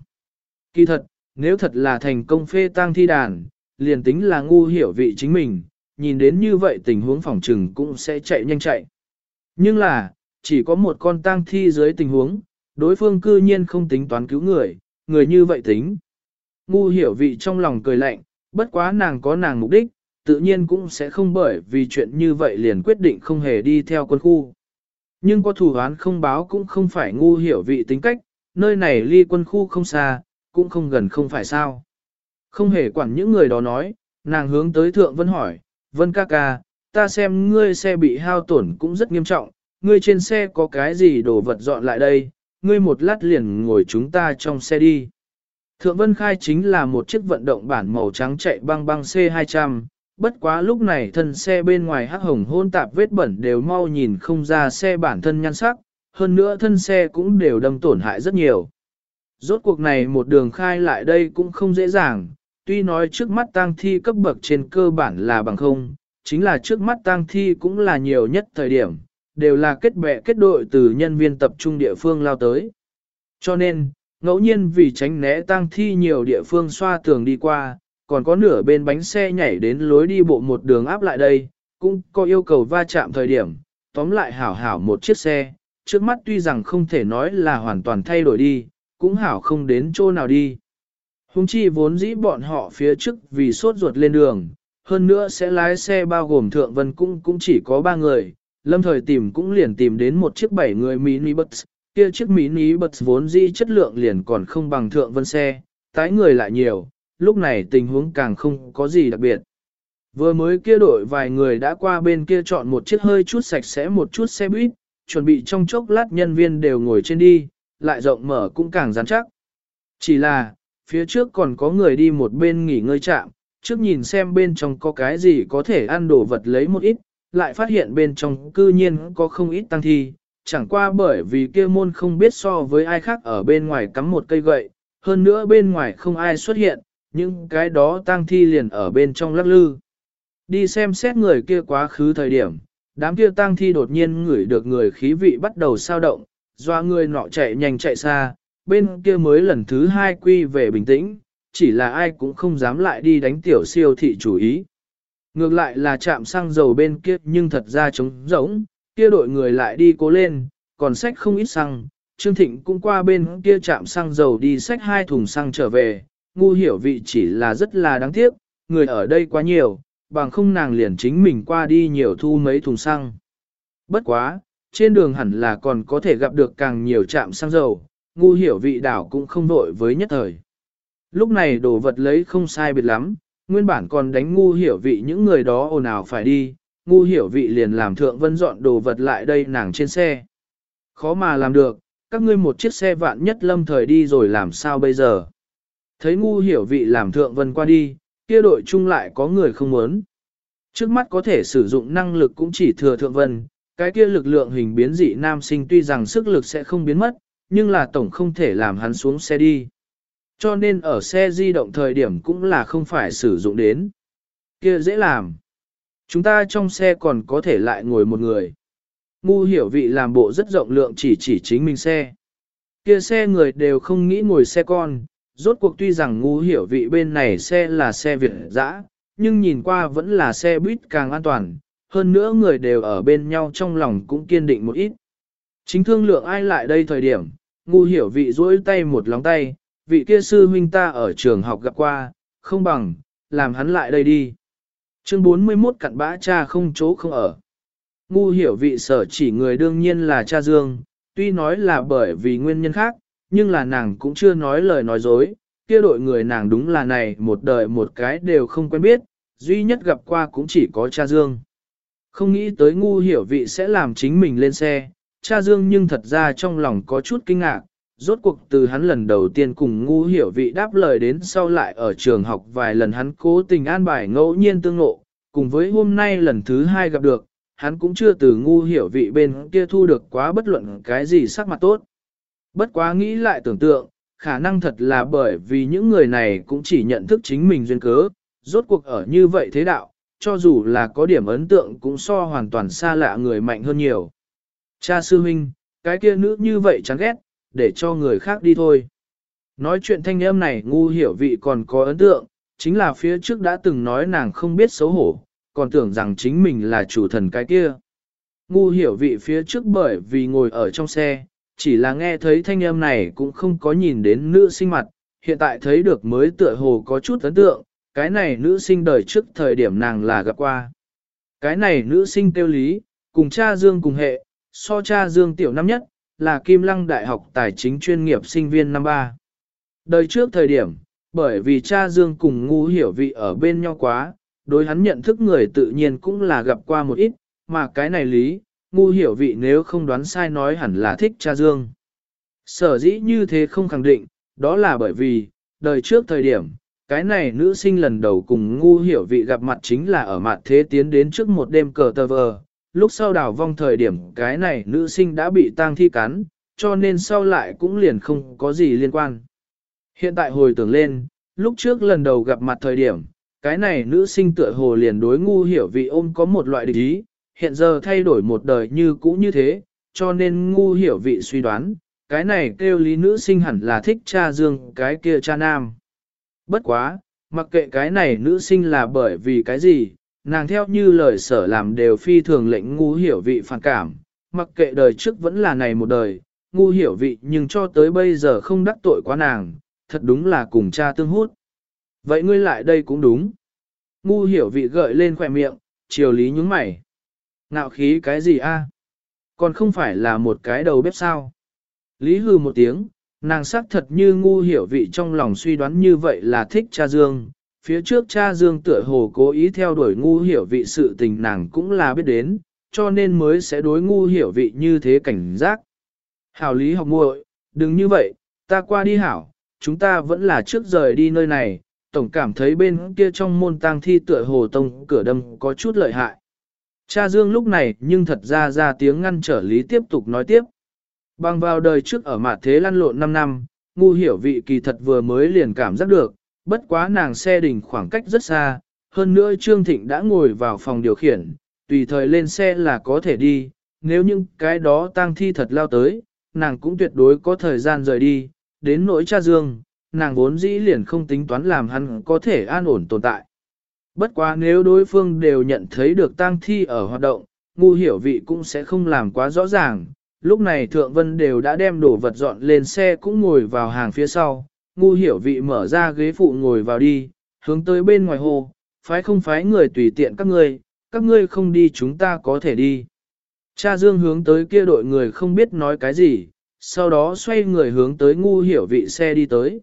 Kỳ thật, nếu thật là thành công phê tang thi đàn, liền tính là ngu hiểu vị chính mình, nhìn đến như vậy tình huống phòng trừng cũng sẽ chạy nhanh chạy. Nhưng là, chỉ có một con tang thi dưới tình huống, đối phương cư nhiên không tính toán cứu người, người như vậy tính. Ngu hiểu vị trong lòng cười lạnh, bất quá nàng có nàng mục đích, tự nhiên cũng sẽ không bởi vì chuyện như vậy liền quyết định không hề đi theo quân khu. Nhưng có thủ án không báo cũng không phải ngu hiểu vị tính cách, nơi này ly quân khu không xa, cũng không gần không phải sao. Không hề quản những người đó nói, nàng hướng tới thượng vân hỏi, vân ca ca, ta xem ngươi xe bị hao tổn cũng rất nghiêm trọng, ngươi trên xe có cái gì đồ vật dọn lại đây, ngươi một lát liền ngồi chúng ta trong xe đi. Thượng Vân Khai chính là một chiếc vận động bản màu trắng chạy băng băng C200, bất quá lúc này thân xe bên ngoài hắc hồng hôn tạp vết bẩn đều mau nhìn không ra xe bản thân nhan sắc, hơn nữa thân xe cũng đều đâm tổn hại rất nhiều. Rốt cuộc này một đường khai lại đây cũng không dễ dàng, tuy nói trước mắt tang thi cấp bậc trên cơ bản là bằng không, chính là trước mắt tang thi cũng là nhiều nhất thời điểm, đều là kết bè kết đội từ nhân viên tập trung địa phương lao tới. Cho nên, ngẫu nhiên vì tránh né tang thi nhiều địa phương xoa tường đi qua, còn có nửa bên bánh xe nhảy đến lối đi bộ một đường áp lại đây, cũng có yêu cầu va chạm thời điểm, tóm lại hảo hảo một chiếc xe, trước mắt tuy rằng không thể nói là hoàn toàn thay đổi đi, cũng hảo không đến chỗ nào đi. Hùng chi vốn dĩ bọn họ phía trước vì sốt ruột lên đường, hơn nữa sẽ lái xe bao gồm thượng vân cũng cũng chỉ có ba người, lâm thời tìm cũng liền tìm đến một chiếc bảy người mini bus, kia chiếc mini bus vốn dĩ chất lượng liền còn không bằng thượng vân xe, tái người lại nhiều, lúc này tình huống càng không có gì đặc biệt. Vừa mới kia đội vài người đã qua bên kia chọn một chiếc hơi chút sạch sẽ một chút xe buýt, chuẩn bị trong chốc lát nhân viên đều ngồi trên đi, lại rộng mở cũng càng rắn chắc. Chỉ là, phía trước còn có người đi một bên nghỉ ngơi chạm, trước nhìn xem bên trong có cái gì có thể ăn đồ vật lấy một ít, lại phát hiện bên trong cư nhiên có không ít tăng thi, chẳng qua bởi vì kia môn không biết so với ai khác ở bên ngoài cắm một cây gậy, hơn nữa bên ngoài không ai xuất hiện, những cái đó tang thi liền ở bên trong lắc lư. Đi xem xét người kia quá khứ thời điểm, đám kia tang thi đột nhiên ngửi được người khí vị bắt đầu sao động, doa người nọ chạy nhanh chạy xa, bên kia mới lần thứ hai quy về bình tĩnh, chỉ là ai cũng không dám lại đi đánh tiểu siêu thị chủ ý. Ngược lại là chạm xăng dầu bên kia nhưng thật ra trống rỗng, kia đội người lại đi cố lên, còn sách không ít xăng, Trương Thịnh cũng qua bên kia chạm xăng dầu đi sách hai thùng xăng trở về, ngu hiểu vị chỉ là rất là đáng tiếc, người ở đây quá nhiều, bằng không nàng liền chính mình qua đi nhiều thu mấy thùng xăng. Bất quá, trên đường hẳn là còn có thể gặp được càng nhiều trạm xăng dầu, ngu hiểu vị đảo cũng không vội với nhất thời. Lúc này đồ vật lấy không sai biệt lắm, nguyên bản còn đánh ngu hiểu vị những người đó ồn ào phải đi, ngu hiểu vị liền làm thượng vân dọn đồ vật lại đây nàng trên xe. Khó mà làm được, các ngươi một chiếc xe vạn nhất lâm thời đi rồi làm sao bây giờ. Thấy ngu hiểu vị làm thượng vân qua đi, kia đội chung lại có người không muốn. Trước mắt có thể sử dụng năng lực cũng chỉ thừa thượng vân, cái kia lực lượng hình biến dị nam sinh tuy rằng sức lực sẽ không biến mất, nhưng là tổng không thể làm hắn xuống xe đi. Cho nên ở xe di động thời điểm cũng là không phải sử dụng đến. Kia dễ làm. Chúng ta trong xe còn có thể lại ngồi một người. Ngu hiểu vị làm bộ rất rộng lượng chỉ chỉ chính mình xe. Kia xe người đều không nghĩ ngồi xe con, rốt cuộc tuy rằng ngu hiểu vị bên này xe là xe Việt dã, nhưng nhìn qua vẫn là xe buýt càng an toàn, hơn nữa người đều ở bên nhau trong lòng cũng kiên định một ít. Chính thương lượng ai lại đây thời điểm, ngu hiểu vị duỗi tay một lóng tay, vị kia sư huynh ta ở trường học gặp qua, không bằng, làm hắn lại đây đi. Chương 41 cặn bã cha không chỗ không ở. Ngu hiểu vị sở chỉ người đương nhiên là cha Dương, tuy nói là bởi vì nguyên nhân khác, nhưng là nàng cũng chưa nói lời nói dối, kia đội người nàng đúng là này một đời một cái đều không quen biết, duy nhất gặp qua cũng chỉ có cha Dương. Không nghĩ tới ngu hiểu vị sẽ làm chính mình lên xe, cha Dương nhưng thật ra trong lòng có chút kinh ngạc, rốt cuộc từ hắn lần đầu tiên cùng ngu hiểu vị đáp lời đến sau lại ở trường học vài lần hắn cố tình an bài ngẫu nhiên tương ngộ, cùng với hôm nay lần thứ hai gặp được, hắn cũng chưa từ ngu hiểu vị bên kia thu được quá bất luận cái gì sắc mặt tốt. Bất quá nghĩ lại tưởng tượng, khả năng thật là bởi vì những người này cũng chỉ nhận thức chính mình duyên cớ, rốt cuộc ở như vậy thế đạo, cho dù là có điểm ấn tượng cũng so hoàn toàn xa lạ người mạnh hơn nhiều. Cha sư huynh, cái kia nữ như vậy chán ghét, để cho người khác đi thôi. Nói chuyện thanh âm này ngu hiểu vị còn có ấn tượng, chính là phía trước đã từng nói nàng không biết xấu hổ, còn tưởng rằng chính mình là chủ thần cái kia. Ngu hiểu vị phía trước bởi vì ngồi ở trong xe, chỉ là nghe thấy thanh âm này cũng không có nhìn đến nữ sinh mặt, hiện tại thấy được mới tựa hồ có chút ấn tượng, cái này nữ sinh đời trước thời điểm nàng là gặp qua. Cái này nữ sinh tiêu lý, cùng cha Dương cùng hệ, so cha Dương tiểu năm nhất, là Kim Lăng Đại học Tài chính chuyên nghiệp sinh viên năm ba. Đời trước thời điểm, bởi vì cha Dương cùng ngu hiểu vị ở bên nhau quá, đối hắn nhận thức người tự nhiên cũng là gặp qua một ít, mà cái này lý, ngu hiểu vị nếu không đoán sai nói hẳn là thích cha Dương. Sở dĩ như thế không khẳng định, đó là bởi vì, đời trước thời điểm, cái này nữ sinh lần đầu cùng ngu hiểu vị gặp mặt chính là ở mặt thế tiến đến trước một đêm cờ tờ vờ, lúc sau đào vong thời điểm cái này nữ sinh đã bị tang thi cắn, cho nên sau lại cũng liền không có gì liên quan. Hiện tại hồi tưởng lên, lúc trước lần đầu gặp mặt thời điểm, cái này nữ sinh tựa hồ liền đối ngu hiểu vị ôm có một loại địch ý, hiện giờ thay đổi một đời như cũ như thế, cho nên ngu hiểu vị suy đoán, cái này kêu lý nữ sinh hẳn là thích cha dương cái kia cha nam. Bất quá, mặc kệ cái này nữ sinh là bởi vì cái gì, nàng theo như lời sở làm đều phi thường lệnh ngu hiểu vị phản cảm, mặc kệ đời trước vẫn là này một đời, ngu hiểu vị nhưng cho tới bây giờ không đắc tội quá nàng, thật đúng là cùng cha tương hút. Vậy ngươi lại đây cũng đúng. Ngu hiểu vị gợi lên khỏe miệng, chiều lý nhúng mày. Ngạo khí cái gì a? Còn không phải là một cái đầu bếp sao? Lý hư một tiếng, nàng xác thật như ngu hiểu vị trong lòng suy đoán như vậy là thích cha Dương. Phía trước cha Dương tựa hồ cố ý theo đuổi ngu hiểu vị sự tình nàng cũng là biết đến, cho nên mới sẽ đối ngu hiểu vị như thế cảnh giác. Hảo lý học muội, đừng như vậy, ta qua đi hảo, chúng ta vẫn là trước rời đi nơi này, tổng cảm thấy bên kia trong môn tang thi tựa hồ tông cửa đâm có chút lợi hại. Cha Dương lúc này nhưng thật ra ra tiếng ngăn trở lý tiếp tục nói tiếp. Bằng vào đời trước ở mặt thế lăn lộn 5 năm, ngu hiểu vị kỳ thật vừa mới liền cảm giác được, bất quá nàng xe đình khoảng cách rất xa, hơn nữa Trương Thịnh đã ngồi vào phòng điều khiển, tùy thời lên xe là có thể đi, nếu những cái đó tang thi thật lao tới, nàng cũng tuyệt đối có thời gian rời đi, đến nỗi cha Dương, nàng vốn dĩ liền không tính toán làm hắn có thể an ổn tồn tại. Bất quá nếu đối phương đều nhận thấy được tang thi ở hoạt động, ngu hiểu vị cũng sẽ không làm quá rõ ràng. Lúc này Thượng Vân đều đã đem đồ vật dọn lên xe cũng ngồi vào hàng phía sau, ngu hiểu vị mở ra ghế phụ ngồi vào đi, hướng tới bên ngoài hồ, phái không phái người tùy tiện các ngươi, các ngươi không đi chúng ta có thể đi. Cha Dương hướng tới kia đội người không biết nói cái gì, sau đó xoay người hướng tới ngu hiểu vị xe đi tới.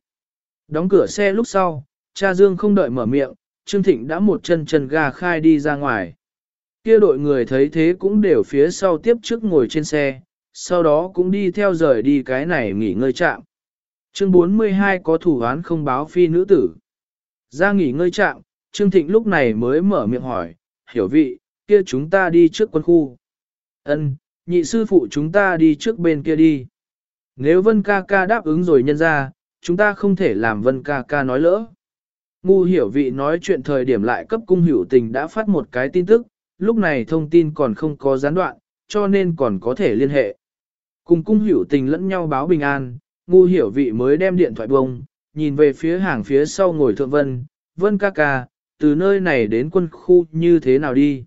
Đóng cửa xe lúc sau, cha Dương không đợi mở miệng, Trương Thịnh đã một chân chân ga khai đi ra ngoài. Kia đội người thấy thế cũng đều phía sau tiếp trước ngồi trên xe, sau đó cũng đi theo rời đi cái này nghỉ ngơi trạm. Chương 42 có thủ án không báo phi nữ tử. Ra nghỉ ngơi trạm, Trương Thịnh lúc này mới mở miệng hỏi, hiểu vị, kia chúng ta đi trước quân khu. Ân, nhị sư phụ chúng ta đi trước bên kia đi. Nếu Vân ca ca đáp ứng rồi nhân ra, chúng ta không thể làm Vân ca ca nói lỡ. Ngu hiểu vị nói chuyện thời điểm lại cấp cung hiểu tình đã phát một cái tin tức, lúc này thông tin còn không có gián đoạn, cho nên còn có thể liên hệ. Cùng cung hiểu tình lẫn nhau báo bình an, ngu hiểu vị mới đem điện thoại bông, nhìn về phía hàng phía sau ngồi thượng vân, vân ca ca, từ nơi này đến quân khu như thế nào đi.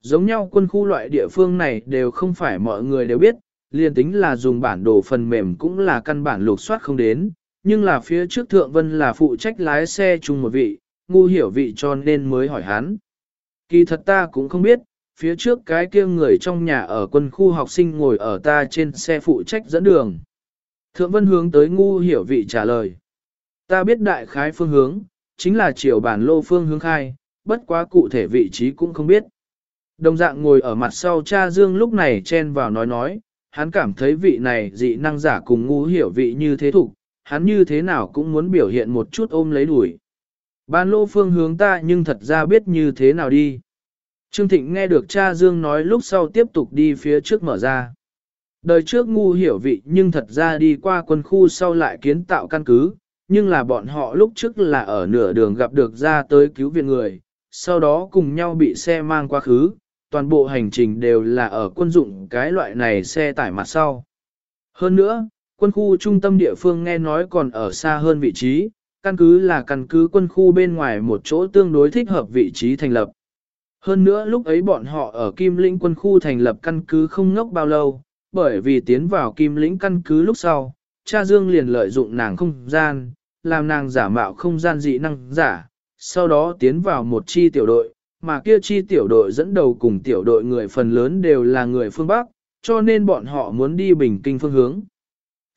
Giống nhau quân khu loại địa phương này đều không phải mọi người đều biết, liền tính là dùng bản đồ phần mềm cũng là căn bản lục soát không đến, nhưng là phía trước thượng vân là phụ trách lái xe chung một vị, ngu hiểu vị cho nên mới hỏi hắn. Kỳ thật ta cũng không biết, phía trước cái kia người trong nhà ở quân khu học sinh ngồi ở ta trên xe phụ trách dẫn đường. Thượng vân hướng tới ngu hiểu vị trả lời. Ta biết đại khái phương hướng, chính là chiều bản lô phương hướng khai, bất quá cụ thể vị trí cũng không biết. Đồng dạng ngồi ở mặt sau cha Dương lúc này chen vào nói nói, hắn cảm thấy vị này dị năng giả cùng ngu hiểu vị như thế thủ, hắn như thế nào cũng muốn biểu hiện một chút ôm lấy đuổi. Ban lô phương hướng ta nhưng thật ra biết như thế nào đi. Trương Thịnh nghe được cha Dương nói lúc sau tiếp tục đi phía trước mở ra. Đời trước ngu hiểu vị nhưng thật ra đi qua quân khu sau lại kiến tạo căn cứ, nhưng là bọn họ lúc trước là ở nửa đường gặp được ra tới cứu viện người, sau đó cùng nhau bị xe mang qua khứ, toàn bộ hành trình đều là ở quân dụng cái loại này xe tải mặt sau. Hơn nữa, quân khu trung tâm địa phương nghe nói còn ở xa hơn vị trí, căn cứ là căn cứ quân khu bên ngoài một chỗ tương đối thích hợp vị trí thành lập. Hơn nữa lúc ấy bọn họ ở Kim Lĩnh quân khu thành lập căn cứ không ngốc bao lâu, bởi vì tiến vào Kim Lĩnh căn cứ lúc sau, cha Dương liền lợi dụng nàng không gian, làm nàng giả mạo không gian dị năng giả, sau đó tiến vào một chi tiểu đội, mà kia chi tiểu đội dẫn đầu cùng tiểu đội người phần lớn đều là người phương Bắc, cho nên bọn họ muốn đi Bình Kinh phương hướng.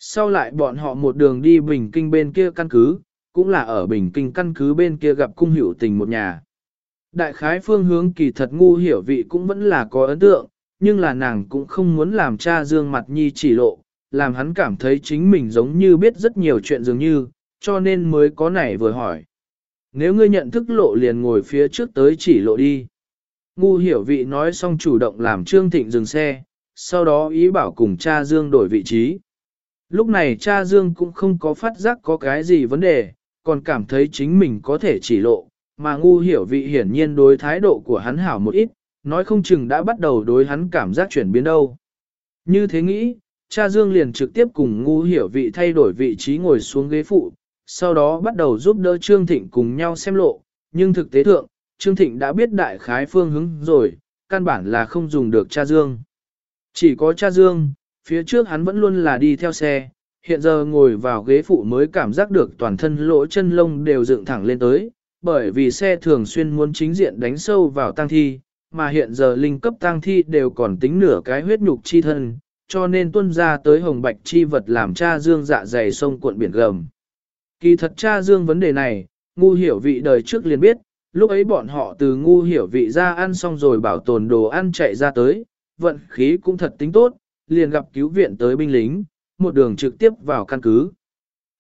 Sau lại bọn họ một đường đi Bình Kinh bên kia căn cứ, cũng là ở Bình Kinh căn cứ bên kia gặp cung hiểu tình một nhà. Đại khái phương hướng kỳ thật ngu hiểu vị cũng vẫn là có ấn tượng, nhưng là nàng cũng không muốn làm cha dương mặt nhi chỉ lộ, làm hắn cảm thấy chính mình giống như biết rất nhiều chuyện dường như, cho nên mới có nảy vừa hỏi. Nếu ngươi nhận thức lộ liền ngồi phía trước tới chỉ lộ đi. Ngu hiểu vị nói xong chủ động làm Trương Thịnh dừng xe, sau đó ý bảo cùng cha Dương đổi vị trí. Lúc này cha Dương cũng không có phát giác có cái gì vấn đề, còn cảm thấy chính mình có thể chỉ lộ, mà ngu hiểu vị hiển nhiên đối thái độ của hắn hảo một ít, nói không chừng đã bắt đầu đối hắn cảm giác chuyển biến đâu. Như thế nghĩ, cha Dương liền trực tiếp cùng ngu hiểu vị thay đổi vị trí ngồi xuống ghế phụ, sau đó bắt đầu giúp đỡ Trương Thịnh cùng nhau xem lộ, nhưng thực tế thượng, Trương Thịnh đã biết đại khái phương hướng rồi, căn bản là không dùng được cha Dương. Chỉ có cha Dương, phía trước hắn vẫn luôn là đi theo xe, hiện giờ ngồi vào ghế phụ mới cảm giác được toàn thân lỗ chân lông đều dựng thẳng lên tới, bởi vì xe thường xuyên muốn chính diện đánh sâu vào tang thi, mà hiện giờ linh cấp tang thi đều còn tính nửa cái huyết nhục chi thân, cho nên tuân ra tới hồng bạch chi vật làm cha Dương dạ dày sông cuộn biển gầm. Kỳ thật cha Dương vấn đề này, ngu hiểu vị đời trước liền biết, lúc ấy bọn họ từ ngu hiểu vị ra ăn xong rồi bảo tồn đồ ăn chạy ra tới, vận khí cũng thật tính tốt, liền gặp cứu viện tới binh lính, một đường trực tiếp vào căn cứ.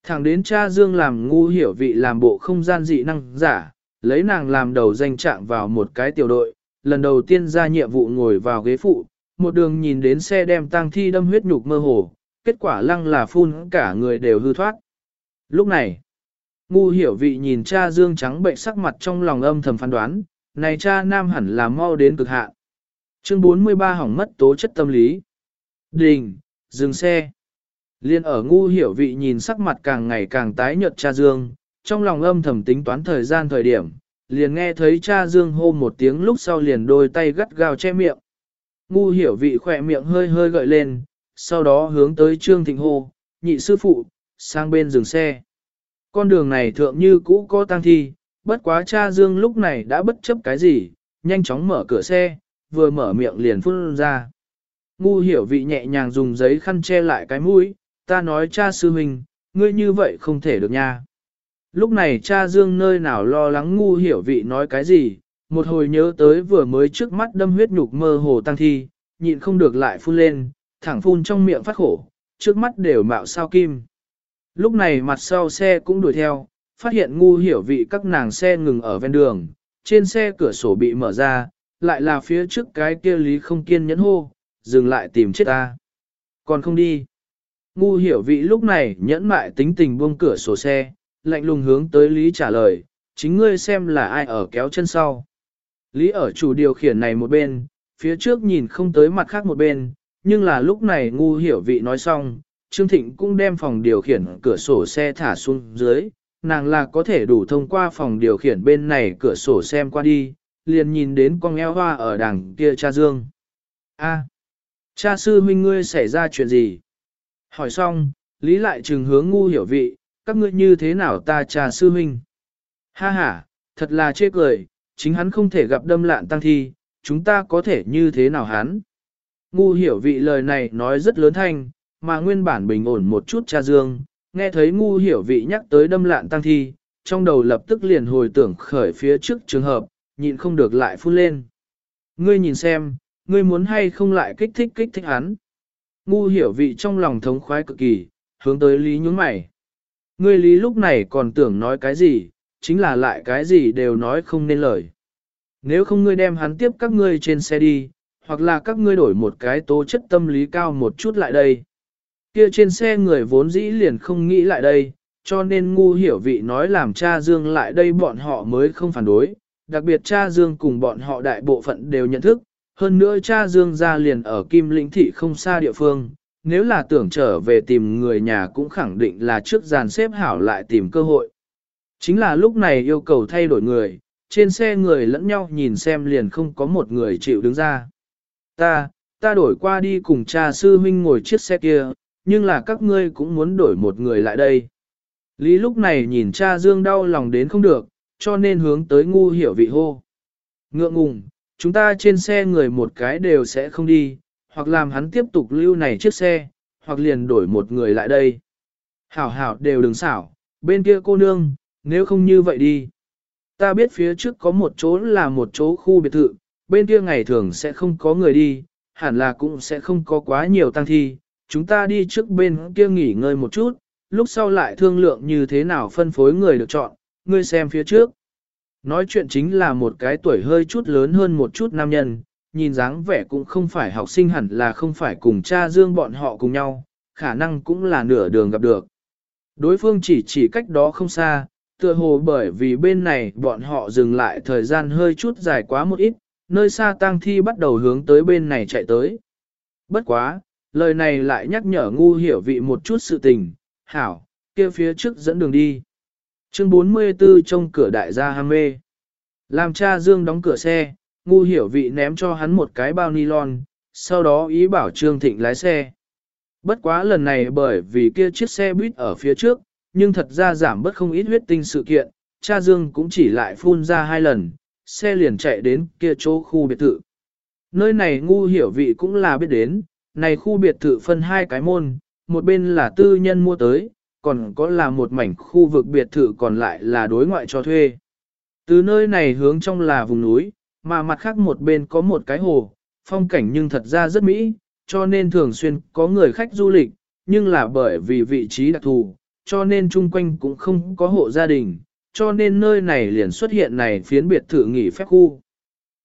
Thẳng đến cha Dương làm ngu hiểu vị làm bộ không gian dị năng giả, lấy nàng làm đầu danh trạng vào một cái tiểu đội, lần đầu tiên ra nhiệm vụ ngồi vào ghế phụ, một đường nhìn đến xe đem tang thi đâm huyết nhục mơ hồ, kết quả lăng là phun cả người đều hư thoát. Lúc này, ngu hiểu vị nhìn cha dương trắng bệnh sắc mặt trong lòng âm thầm phán đoán, này cha nam hẳn là mau đến cực hạn. Chương 43 hỏng mất tố chất tâm lý. Đình, dừng xe. Liên ở ngu hiểu vị nhìn sắc mặt càng ngày càng tái nhợt cha dương, trong lòng âm thầm tính toán thời gian thời điểm, liền nghe thấy cha dương hô một tiếng lúc sau liền đôi tay gắt gao che miệng. Ngu hiểu vị khỏe miệng hơi hơi gợi lên, sau đó hướng tới trương thịnh hô, nhị sư phụ, sang bên dừng xe. Con đường này thượng như cũ có tang thi, bất quá cha Dương lúc này đã bất chấp cái gì, nhanh chóng mở cửa xe, vừa mở miệng liền phun ra. Ngu hiểu vị nhẹ nhàng dùng giấy khăn che lại cái mũi, ta nói cha sư huynh, ngươi như vậy không thể được nha. Lúc này cha Dương nơi nào lo lắng ngu hiểu vị nói cái gì, một hồi nhớ tới vừa mới trước mắt đâm huyết nhục mơ hồ tăng thi, nhịn không được lại phun lên, thẳng phun trong miệng phát khổ, trước mắt đều mạo sao kim. lúc này mặt sau xe cũng đuổi theo, phát hiện ngu hiểu vị các nàng xe ngừng ở ven đường, trên xe cửa sổ bị mở ra, lại là phía trước cái kia lý không kiên nhẫn hô, dừng lại tìm chết ta. Còn không đi. Ngu hiểu vị lúc này nhẫn mại tính tình buông cửa sổ xe, lạnh lùng hướng tới lý trả lời, chính ngươi xem là ai ở kéo chân sau. Lý ở chủ điều khiển này một bên, phía trước nhìn không tới mặt khác một bên, nhưng là lúc này ngu hiểu vị nói xong, Trương Thịnh cũng đem phòng điều khiển cửa sổ xe thả xuống dưới, nàng là có thể đủ thông qua phòng điều khiển bên này cửa sổ xem qua đi, liền nhìn đến con eo hoa ở đằng kia cha Dương. A, cha sư huynh ngươi xảy ra chuyện gì? Hỏi xong, Lý lại trừng hướng ngu hiểu vị, các ngươi như thế nào ta cha sư huynh? Ha ha, thật là chê cười, chính hắn không thể gặp đâm lạn tăng thi, chúng ta có thể như thế nào hắn? Ngu hiểu vị lời này nói rất lớn thanh, mà nguyên bản bình ổn một chút cha dương, nghe thấy ngu hiểu vị nhắc tới đâm lạn tăng thi, trong đầu lập tức liền hồi tưởng khởi phía trước trường hợp, nhịn không được lại phun lên. Ngươi nhìn xem, ngươi muốn hay không lại kích thích kích thích hắn. Ngu hiểu vị trong lòng thống khoái cực kỳ, hướng tới lý nhún mày. Ngươi lý lúc này còn tưởng nói cái gì, chính là lại cái gì đều nói không nên lời. Nếu không ngươi đem hắn tiếp các ngươi trên xe đi, hoặc là các ngươi đổi một cái tố chất tâm lý cao một chút lại đây. Kia trên xe người vốn dĩ liền không nghĩ lại đây, cho nên ngu hiểu vị nói làm cha Dương lại đây bọn họ mới không phản đối, đặc biệt cha Dương cùng bọn họ đại bộ phận đều nhận thức, hơn nữa cha Dương ra liền ở Kim Lĩnh Thị không xa địa phương, nếu là tưởng trở về tìm người nhà cũng khẳng định là trước dàn xếp hảo lại tìm cơ hội. Chính là lúc này yêu cầu thay đổi người, trên xe người lẫn nhau nhìn xem liền không có một người chịu đứng ra. Ta, ta đổi qua đi cùng cha sư huynh ngồi chiếc xe kia, nhưng là các ngươi cũng muốn đổi một người lại đây. Lý lúc này nhìn cha Dương đau lòng đến không được, cho nên hướng tới ngu hiểu vị hô. Ngượng ngùng, chúng ta trên xe người một cái đều sẽ không đi, hoặc làm hắn tiếp tục lưu này chiếc xe, hoặc liền đổi một người lại đây. Hảo hảo đều đừng xảo, bên kia cô nương, nếu không như vậy đi. Ta biết phía trước có một chỗ là một chỗ khu biệt thự, bên kia ngày thường sẽ không có người đi, hẳn là cũng sẽ không có quá nhiều tăng thi. Chúng ta đi trước bên kia nghỉ ngơi một chút, lúc sau lại thương lượng như thế nào phân phối người được chọn, ngươi xem phía trước. Nói chuyện chính là một cái tuổi hơi chút lớn hơn một chút nam nhân, nhìn dáng vẻ cũng không phải học sinh hẳn là không phải cùng cha dương bọn họ cùng nhau, khả năng cũng là nửa đường gặp được. Đối phương chỉ chỉ cách đó không xa, tựa hồ bởi vì bên này bọn họ dừng lại thời gian hơi chút dài quá một ít, nơi xa tang thi bắt đầu hướng tới bên này chạy tới. Bất quá, lời này lại nhắc nhở ngu hiểu vị một chút sự tình, hảo, kia phía trước dẫn đường đi. Chương 44 trong cửa đại gia ham mê. Làm cha Dương đóng cửa xe, ngu hiểu vị ném cho hắn một cái bao nylon, sau đó ý bảo Trương Thịnh lái xe. Bất quá lần này bởi vì kia chiếc xe buýt ở phía trước, nhưng thật ra giảm bất không ít huyết tinh sự kiện, cha Dương cũng chỉ lại phun ra hai lần, xe liền chạy đến kia chỗ khu biệt thự. Nơi này ngu hiểu vị cũng là biết đến, này khu biệt thự phân hai cái môn, một bên là tư nhân mua tới, còn có là một mảnh khu vực biệt thự còn lại là đối ngoại cho thuê. Từ nơi này hướng trong là vùng núi, mà mặt khác một bên có một cái hồ, phong cảnh nhưng thật ra rất mỹ, cho nên thường xuyên có người khách du lịch, nhưng là bởi vì vị trí đặc thù, cho nên chung quanh cũng không có hộ gia đình, cho nên nơi này liền xuất hiện này phiến biệt thự nghỉ phép khu.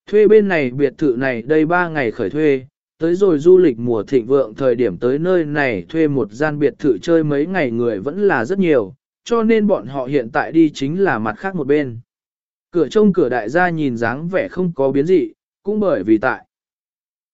Thuê bên này biệt thự này đây 3 ngày khởi thuê, tới rồi du lịch mùa thịnh vượng thời điểm tới nơi này thuê một gian biệt thự chơi mấy ngày người vẫn là rất nhiều, cho nên bọn họ hiện tại đi chính là mặt khác một bên. Cửa trông cửa đại gia nhìn dáng vẻ không có biến dị, cũng bởi vì tại.